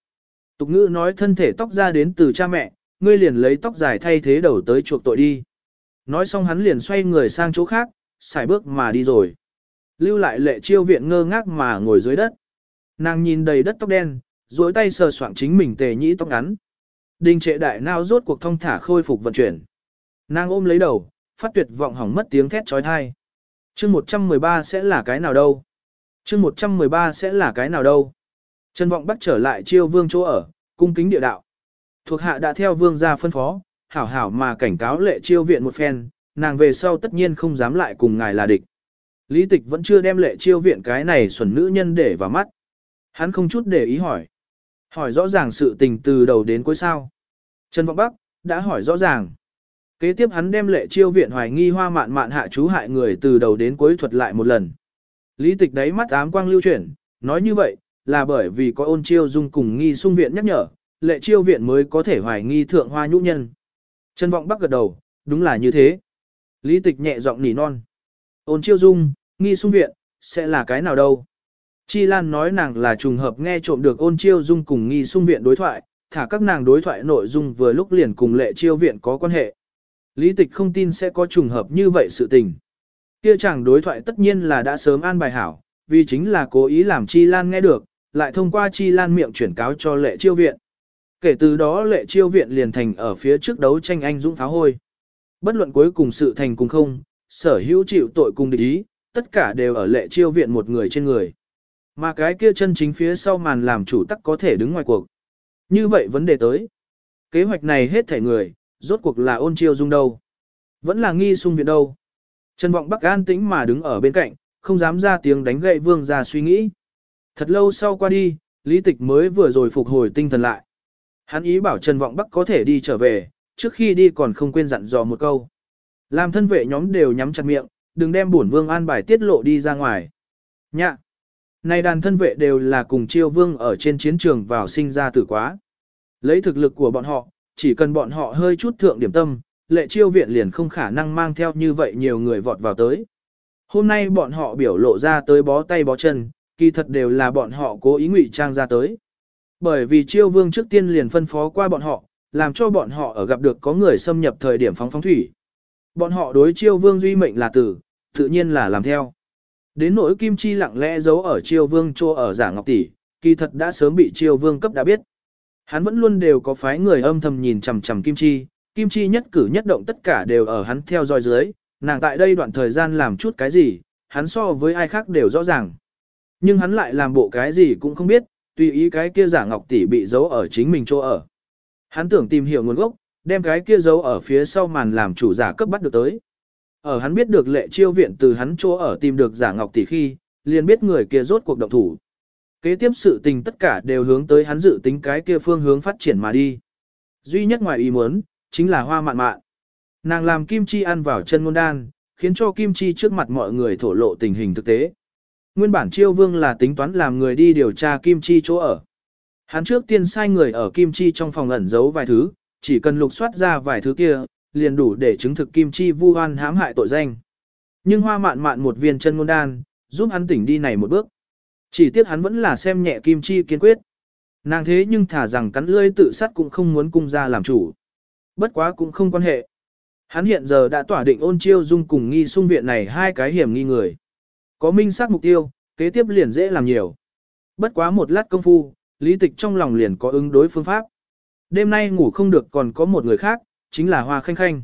Tục ngữ nói thân thể tóc ra đến từ cha mẹ, ngươi liền lấy tóc dài thay thế đầu tới chuộc tội đi. Nói xong hắn liền xoay người sang chỗ khác, xài bước mà đi rồi. Lưu lại lệ chiêu viện ngơ ngác mà ngồi dưới đất. Nàng nhìn đầy đất tóc đen, duỗi tay sờ soạng chính mình tề nhĩ tóc ngắn. Đình trệ đại nao rốt cuộc thông thả khôi phục vận chuyển. Nàng ôm lấy đầu, phát tuyệt vọng hỏng mất tiếng thét trói thai. chương 113 sẽ là cái nào đâu? chương 113 sẽ là cái nào đâu? Trần vọng bắt trở lại chiêu vương chỗ ở, cung kính địa đạo. Thuộc hạ đã theo vương gia phân phó, hảo hảo mà cảnh cáo lệ chiêu viện một phen, nàng về sau tất nhiên không dám lại cùng ngài là địch. Lý tịch vẫn chưa đem lệ chiêu viện cái này xuẩn nữ nhân để vào mắt. Hắn không chút để ý hỏi. Hỏi rõ ràng sự tình từ đầu đến cuối sao. Trần Vọng Bắc, đã hỏi rõ ràng. Kế tiếp hắn đem lệ chiêu viện hoài nghi hoa mạn mạn hạ chú hại người từ đầu đến cuối thuật lại một lần. Lý tịch đáy mắt ám quang lưu chuyển, nói như vậy, là bởi vì có ôn chiêu dung cùng nghi sung viện nhắc nhở, lệ chiêu viện mới có thể hoài nghi thượng hoa nhũ nhân. Trần Vọng Bắc gật đầu, đúng là như thế. Lý tịch nhẹ giọng nỉ non. Ôn chiêu dung, nghi sung viện, sẽ là cái nào đâu? Chi Lan nói nàng là trùng hợp nghe trộm được ôn chiêu dung cùng nghi sung viện đối thoại, thả các nàng đối thoại nội dung vừa lúc liền cùng lệ chiêu viện có quan hệ. Lý tịch không tin sẽ có trùng hợp như vậy sự tình. Kia chàng đối thoại tất nhiên là đã sớm an bài hảo, vì chính là cố ý làm Chi Lan nghe được, lại thông qua Chi Lan miệng chuyển cáo cho lệ chiêu viện. Kể từ đó lệ chiêu viện liền thành ở phía trước đấu tranh anh dũng pháo hôi. Bất luận cuối cùng sự thành cùng không, sở hữu chịu tội cùng địch ý, tất cả đều ở lệ chiêu viện một người trên người. Mà cái kia chân chính phía sau màn làm chủ tắc có thể đứng ngoài cuộc. Như vậy vấn đề tới. Kế hoạch này hết thể người, rốt cuộc là ôn chiêu dung đâu. Vẫn là nghi sung viện đâu. Trần vọng bắc an tĩnh mà đứng ở bên cạnh, không dám ra tiếng đánh gậy vương ra suy nghĩ. Thật lâu sau qua đi, lý tịch mới vừa rồi phục hồi tinh thần lại. Hắn ý bảo Trần vọng bắc có thể đi trở về, trước khi đi còn không quên dặn dò một câu. Làm thân vệ nhóm đều nhắm chặt miệng, đừng đem bổn vương an bài tiết lộ đi ra ngoài. Nhạ! Này đàn thân vệ đều là cùng chiêu vương ở trên chiến trường vào sinh ra tử quá. Lấy thực lực của bọn họ, chỉ cần bọn họ hơi chút thượng điểm tâm, lệ chiêu viện liền không khả năng mang theo như vậy nhiều người vọt vào tới. Hôm nay bọn họ biểu lộ ra tới bó tay bó chân, kỳ thật đều là bọn họ cố ý ngụy trang ra tới. Bởi vì chiêu vương trước tiên liền phân phó qua bọn họ, làm cho bọn họ ở gặp được có người xâm nhập thời điểm phóng phóng thủy. Bọn họ đối chiêu vương duy mệnh là tử, tự nhiên là làm theo. Đến nỗi kim chi lặng lẽ giấu ở Triều vương chỗ ở giả ngọc tỷ, kỳ thật đã sớm bị Triều vương cấp đã biết. Hắn vẫn luôn đều có phái người âm thầm nhìn chằm chằm kim chi, kim chi nhất cử nhất động tất cả đều ở hắn theo dõi dưới, nàng tại đây đoạn thời gian làm chút cái gì, hắn so với ai khác đều rõ ràng. Nhưng hắn lại làm bộ cái gì cũng không biết, tùy ý cái kia giả ngọc tỷ bị giấu ở chính mình chỗ ở. Hắn tưởng tìm hiểu nguồn gốc, đem cái kia giấu ở phía sau màn làm chủ giả cấp bắt được tới. Ở hắn biết được lệ chiêu viện từ hắn chỗ ở tìm được giả ngọc tỷ khi, liền biết người kia rốt cuộc động thủ. Kế tiếp sự tình tất cả đều hướng tới hắn dự tính cái kia phương hướng phát triển mà đi. Duy nhất ngoài ý muốn, chính là hoa mạn mạn. Nàng làm kim chi ăn vào chân ngôn đan, khiến cho kim chi trước mặt mọi người thổ lộ tình hình thực tế. Nguyên bản chiêu vương là tính toán làm người đi điều tra kim chi chỗ ở. Hắn trước tiên sai người ở kim chi trong phòng ẩn giấu vài thứ, chỉ cần lục soát ra vài thứ kia, liền đủ để chứng thực kim chi vu oan hãm hại tội danh. Nhưng hoa mạn mạn một viên chân ngôn đan, giúp hắn tỉnh đi này một bước. Chỉ tiếc hắn vẫn là xem nhẹ kim chi kiên quyết. Nàng thế nhưng thả rằng cắn lưỡi tự sát cũng không muốn cung ra làm chủ. Bất quá cũng không quan hệ. Hắn hiện giờ đã tỏa định ôn chiêu dung cùng nghi sung viện này hai cái hiểm nghi người. Có minh xác mục tiêu, kế tiếp liền dễ làm nhiều. Bất quá một lát công phu, lý tịch trong lòng liền có ứng đối phương pháp. Đêm nay ngủ không được còn có một người khác, chính là Hoa Khanh Khanh.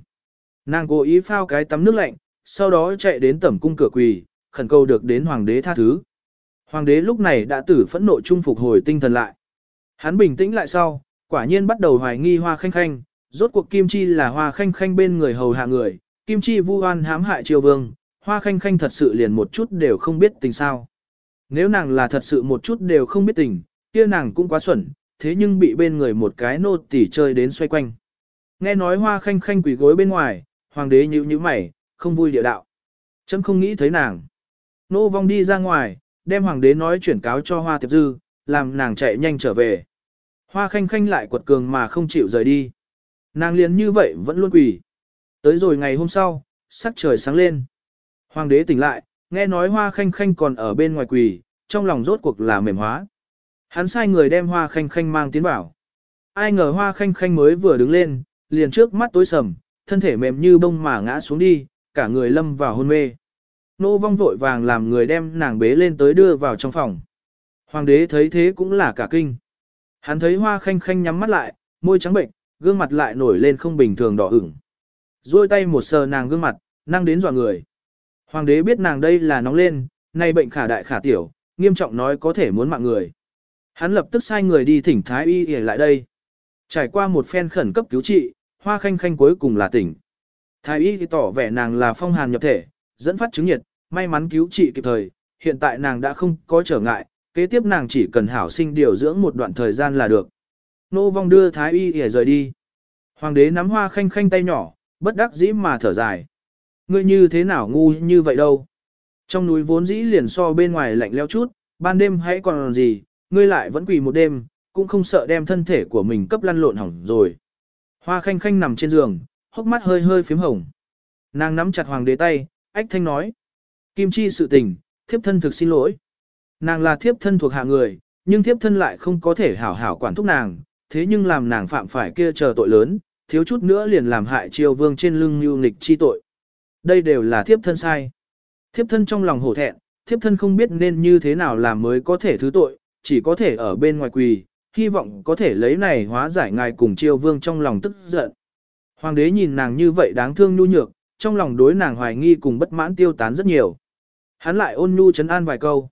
Nàng cố ý phao cái tắm nước lạnh, sau đó chạy đến tẩm cung cửa quỳ, khẩn cầu được đến hoàng đế tha thứ. Hoàng đế lúc này đã tử phẫn nộ trung phục hồi tinh thần lại. Hắn bình tĩnh lại sau, quả nhiên bắt đầu hoài nghi Hoa Khanh Khanh, rốt cuộc Kim Chi là Hoa Khanh Khanh bên người hầu hạ người, Kim Chi vu oan hãm hại triều vương, Hoa Khanh Khanh thật sự liền một chút đều không biết tình sao. Nếu nàng là thật sự một chút đều không biết tình, kia nàng cũng quá xuẩn, thế nhưng bị bên người một cái nô tỉ chơi đến xoay quanh. Nghe nói hoa khanh khanh quỷ gối bên ngoài, hoàng đế nhíu nhíu mày, không vui địa đạo. Chấm không nghĩ thấy nàng. Nô vong đi ra ngoài, đem hoàng đế nói chuyển cáo cho hoa tiệp dư, làm nàng chạy nhanh trở về. Hoa khanh khanh lại quật cường mà không chịu rời đi. Nàng liền như vậy vẫn luôn quỳ. Tới rồi ngày hôm sau, sắc trời sáng lên. Hoàng đế tỉnh lại, nghe nói hoa khanh khanh còn ở bên ngoài quỳ, trong lòng rốt cuộc là mềm hóa. Hắn sai người đem hoa khanh khanh mang tiến bảo. Ai ngờ hoa khanh khanh mới vừa đứng lên, liền trước mắt tối sầm, thân thể mềm như bông mà ngã xuống đi, cả người lâm vào hôn mê. Nô vong vội vàng làm người đem nàng bế lên tới đưa vào trong phòng. Hoàng đế thấy thế cũng là cả kinh. Hắn thấy hoa khanh khanh nhắm mắt lại, môi trắng bệnh, gương mặt lại nổi lên không bình thường đỏ ửng. Rồi tay một sờ nàng gương mặt, năng đến dọa người. Hoàng đế biết nàng đây là nóng lên, nay bệnh khả đại khả tiểu, nghiêm trọng nói có thể muốn mạng người. Hắn lập tức sai người đi thỉnh thái y để lại đây. Trải qua một phen khẩn cấp cứu trị, hoa khanh khanh cuối cùng là tỉnh. Thái y thì tỏ vẻ nàng là phong hàn nhập thể, dẫn phát chứng nhiệt, may mắn cứu trị kịp thời, hiện tại nàng đã không có trở ngại, kế tiếp nàng chỉ cần hảo sinh điều dưỡng một đoạn thời gian là được. Nô vong đưa thái y để rời đi. Hoàng đế nắm hoa khanh khanh tay nhỏ, bất đắc dĩ mà thở dài. Ngươi như thế nào ngu như vậy đâu. Trong núi vốn dĩ liền so bên ngoài lạnh leo chút, ban đêm hãy còn gì, ngươi lại vẫn quỳ một đêm, cũng không sợ đem thân thể của mình cấp lăn lộn hỏng rồi. Hoa khanh khanh nằm trên giường, hốc mắt hơi hơi phím hồng. Nàng nắm chặt hoàng đế tay, ách thanh nói. Kim chi sự tình, thiếp thân thực xin lỗi. Nàng là thiếp thân thuộc hạ người, nhưng thiếp thân lại không có thể hảo hảo quản thúc nàng, thế nhưng làm nàng phạm phải kia chờ tội lớn, thiếu chút nữa liền làm hại triều vương trên lưng mưu nghịch chi tội. Đây đều là thiếp thân sai. Thiếp thân trong lòng hổ thẹn, thiếp thân không biết nên như thế nào làm mới có thể thứ tội, chỉ có thể ở bên ngoài quỳ, hy vọng có thể lấy này hóa giải ngài cùng triều vương trong lòng tức giận. Hoàng đế nhìn nàng như vậy đáng thương nhu nhược, trong lòng đối nàng hoài nghi cùng bất mãn tiêu tán rất nhiều. Hắn lại ôn nhu chấn an vài câu.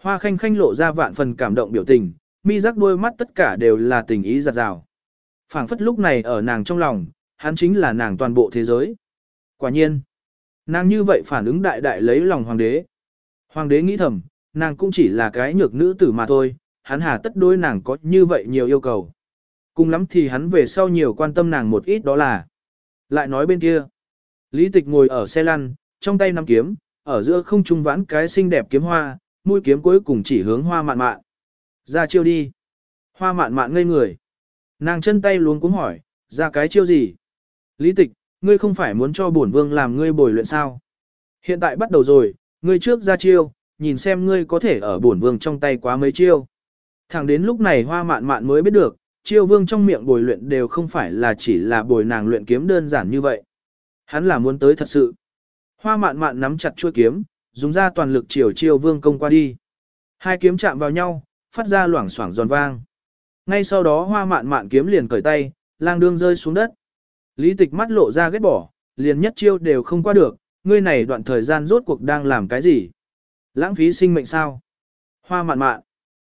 Hoa khanh khanh lộ ra vạn phần cảm động biểu tình, mi rắc đôi mắt tất cả đều là tình ý giặt rào. phảng phất lúc này ở nàng trong lòng, hắn chính là nàng toàn bộ thế giới. Quả nhiên, nàng như vậy phản ứng đại đại lấy lòng hoàng đế. Hoàng đế nghĩ thầm, nàng cũng chỉ là cái nhược nữ tử mà thôi, hắn hà tất đối nàng có như vậy nhiều yêu cầu. Cùng lắm thì hắn về sau nhiều quan tâm nàng một ít đó là. Lại nói bên kia, Lý Tịch ngồi ở xe lăn, trong tay nắm kiếm, ở giữa không trung vãn cái xinh đẹp kiếm hoa, mũi kiếm cuối cùng chỉ hướng hoa mạn mạn. Ra chiêu đi. Hoa mạn mạn ngây người. Nàng chân tay luống cuống hỏi, ra cái chiêu gì? Lý tịch, ngươi không phải muốn cho bổn vương làm ngươi bồi luyện sao? Hiện tại bắt đầu rồi, ngươi trước ra chiêu, nhìn xem ngươi có thể ở bổn vương trong tay quá mấy chiêu. Thẳng đến lúc này hoa mạn mạn mới biết được, chiêu vương trong miệng bồi luyện đều không phải là chỉ là bồi nàng luyện kiếm đơn giản như vậy. Hắn là muốn tới thật sự. Hoa mạn mạn nắm chặt chuôi kiếm, dùng ra toàn lực chiều chiêu vương công qua đi. Hai kiếm chạm vào nhau, phát ra loảng xoảng giòn vang. Ngay sau đó hoa mạn mạn kiếm liền cởi tay, lang đương rơi xuống đất. Lý tịch mắt lộ ra ghét bỏ, liền nhất chiêu đều không qua được, ngươi này đoạn thời gian rốt cuộc đang làm cái gì? Lãng phí sinh mệnh sao? Hoa mạn mạn.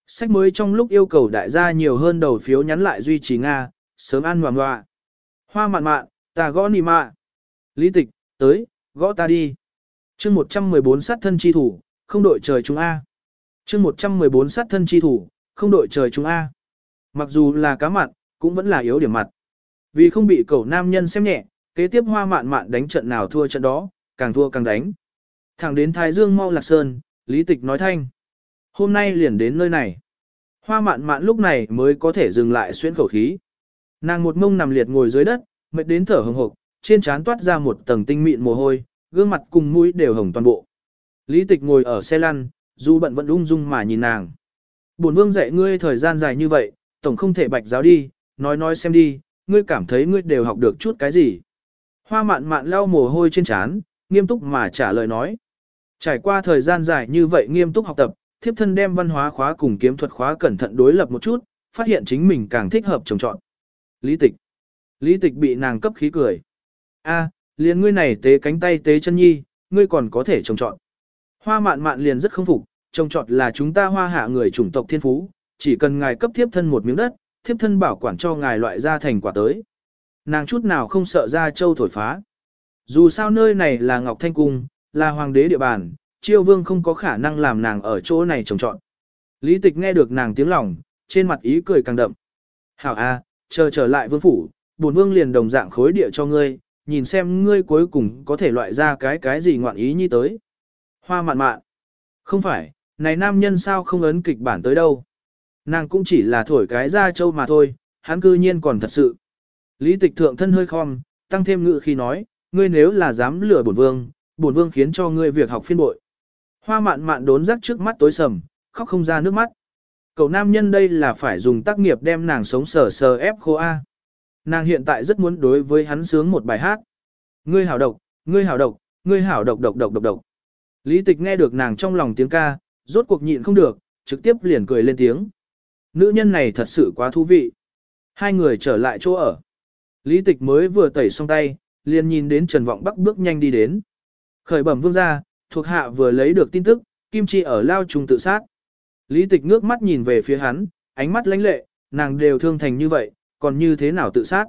Sách mới trong lúc yêu cầu đại gia nhiều hơn đầu phiếu nhắn lại duy trì Nga, sớm ăn hoàng hoa. Hoa mạn mạn, ta gõ nì mạ. Lý tịch, tới, gõ ta đi. chương 114 sát thân chi thủ, không đội trời chúng A. chương 114 sát thân chi thủ, không đội trời chúng A. Mặc dù là cá mặn, cũng vẫn là yếu điểm mặt. Vì không bị cậu nam nhân xem nhẹ, kế tiếp hoa mạn mạn đánh trận nào thua trận đó, càng thua càng đánh. Thẳng đến Thái Dương mau lạc sơn, Lý Tịch nói thanh. Hôm nay liền đến nơi này. Hoa mạn mạn lúc này mới có thể dừng lại xuyên khẩu khí. Nàng một mông nằm liệt ngồi dưới đất, mệt đến thở hồng hộc, trên trán toát ra một tầng tinh mịn mồ hôi, gương mặt cùng mũi đều hồng toàn bộ. Lý tịch ngồi ở xe lăn, dù bận vẫn ung dung mà nhìn nàng. Bổn vương dạy ngươi thời gian dài như vậy, tổng không thể bạch giáo đi, nói nói xem đi, ngươi cảm thấy ngươi đều học được chút cái gì. Hoa mạn mạn lau mồ hôi trên trán, nghiêm túc mà trả lời nói. Trải qua thời gian dài như vậy nghiêm túc học tập, thiếp thân đem văn hóa khóa cùng kiếm thuật khóa cẩn thận đối lập một chút, phát hiện chính mình càng thích hợp trồng trọn. Lý tịch. Lý tịch bị nàng cấp khí cười. A, liền ngươi này tế cánh tay tế chân nhi, ngươi còn có thể trồng trọn. Hoa mạn mạn liền rất không phục, trồng trọt là chúng ta hoa hạ người chủng tộc thiên phú, chỉ cần ngài cấp thiếp thân một miếng đất, thiếp thân bảo quản cho ngài loại ra thành quả tới. Nàng chút nào không sợ ra châu thổi phá. Dù sao nơi này là Ngọc Thanh Cung, là hoàng đế địa bàn, chiêu vương không có khả năng làm nàng ở chỗ này trồng trọt. Lý tịch nghe được nàng tiếng lòng, trên mặt ý cười càng đậm. Hảo a, chờ trở lại vương phủ, bổn vương liền đồng dạng khối địa cho ngươi, nhìn xem ngươi cuối cùng có thể loại ra cái cái gì ngoạn ý như tới. Hoa mạn mạn. Không phải, này nam nhân sao không ấn kịch bản tới đâu. Nàng cũng chỉ là thổi cái ra châu mà thôi, hắn cư nhiên còn thật sự. Lý tịch thượng thân hơi khom, tăng thêm ngự khi nói, ngươi nếu là dám lừa bổn vương, bổn vương khiến cho ngươi việc học phiên bội. Hoa mạn mạn đốn rắc trước mắt tối sầm, khóc không ra nước mắt. Cậu nam nhân đây là phải dùng tác nghiệp đem nàng sống sờ sờ ép khô A. Nàng hiện tại rất muốn đối với hắn sướng một bài hát. Ngươi hảo độc, ngươi hảo độc, ngươi hảo độc độc độc độc độc. Lý tịch nghe được nàng trong lòng tiếng ca, rốt cuộc nhịn không được, trực tiếp liền cười lên tiếng. Nữ nhân này thật sự quá thú vị. Hai người trở lại chỗ ở. Lý tịch mới vừa tẩy xong tay, liền nhìn đến Trần Vọng Bắc bước nhanh đi đến. Khởi bẩm vương gia, thuộc hạ vừa lấy được tin tức, Kim Chi ở lao trùng tự sát. Lý tịch ngước mắt nhìn về phía hắn, ánh mắt lãnh lệ, nàng đều thương thành như vậy, còn như thế nào tự sát.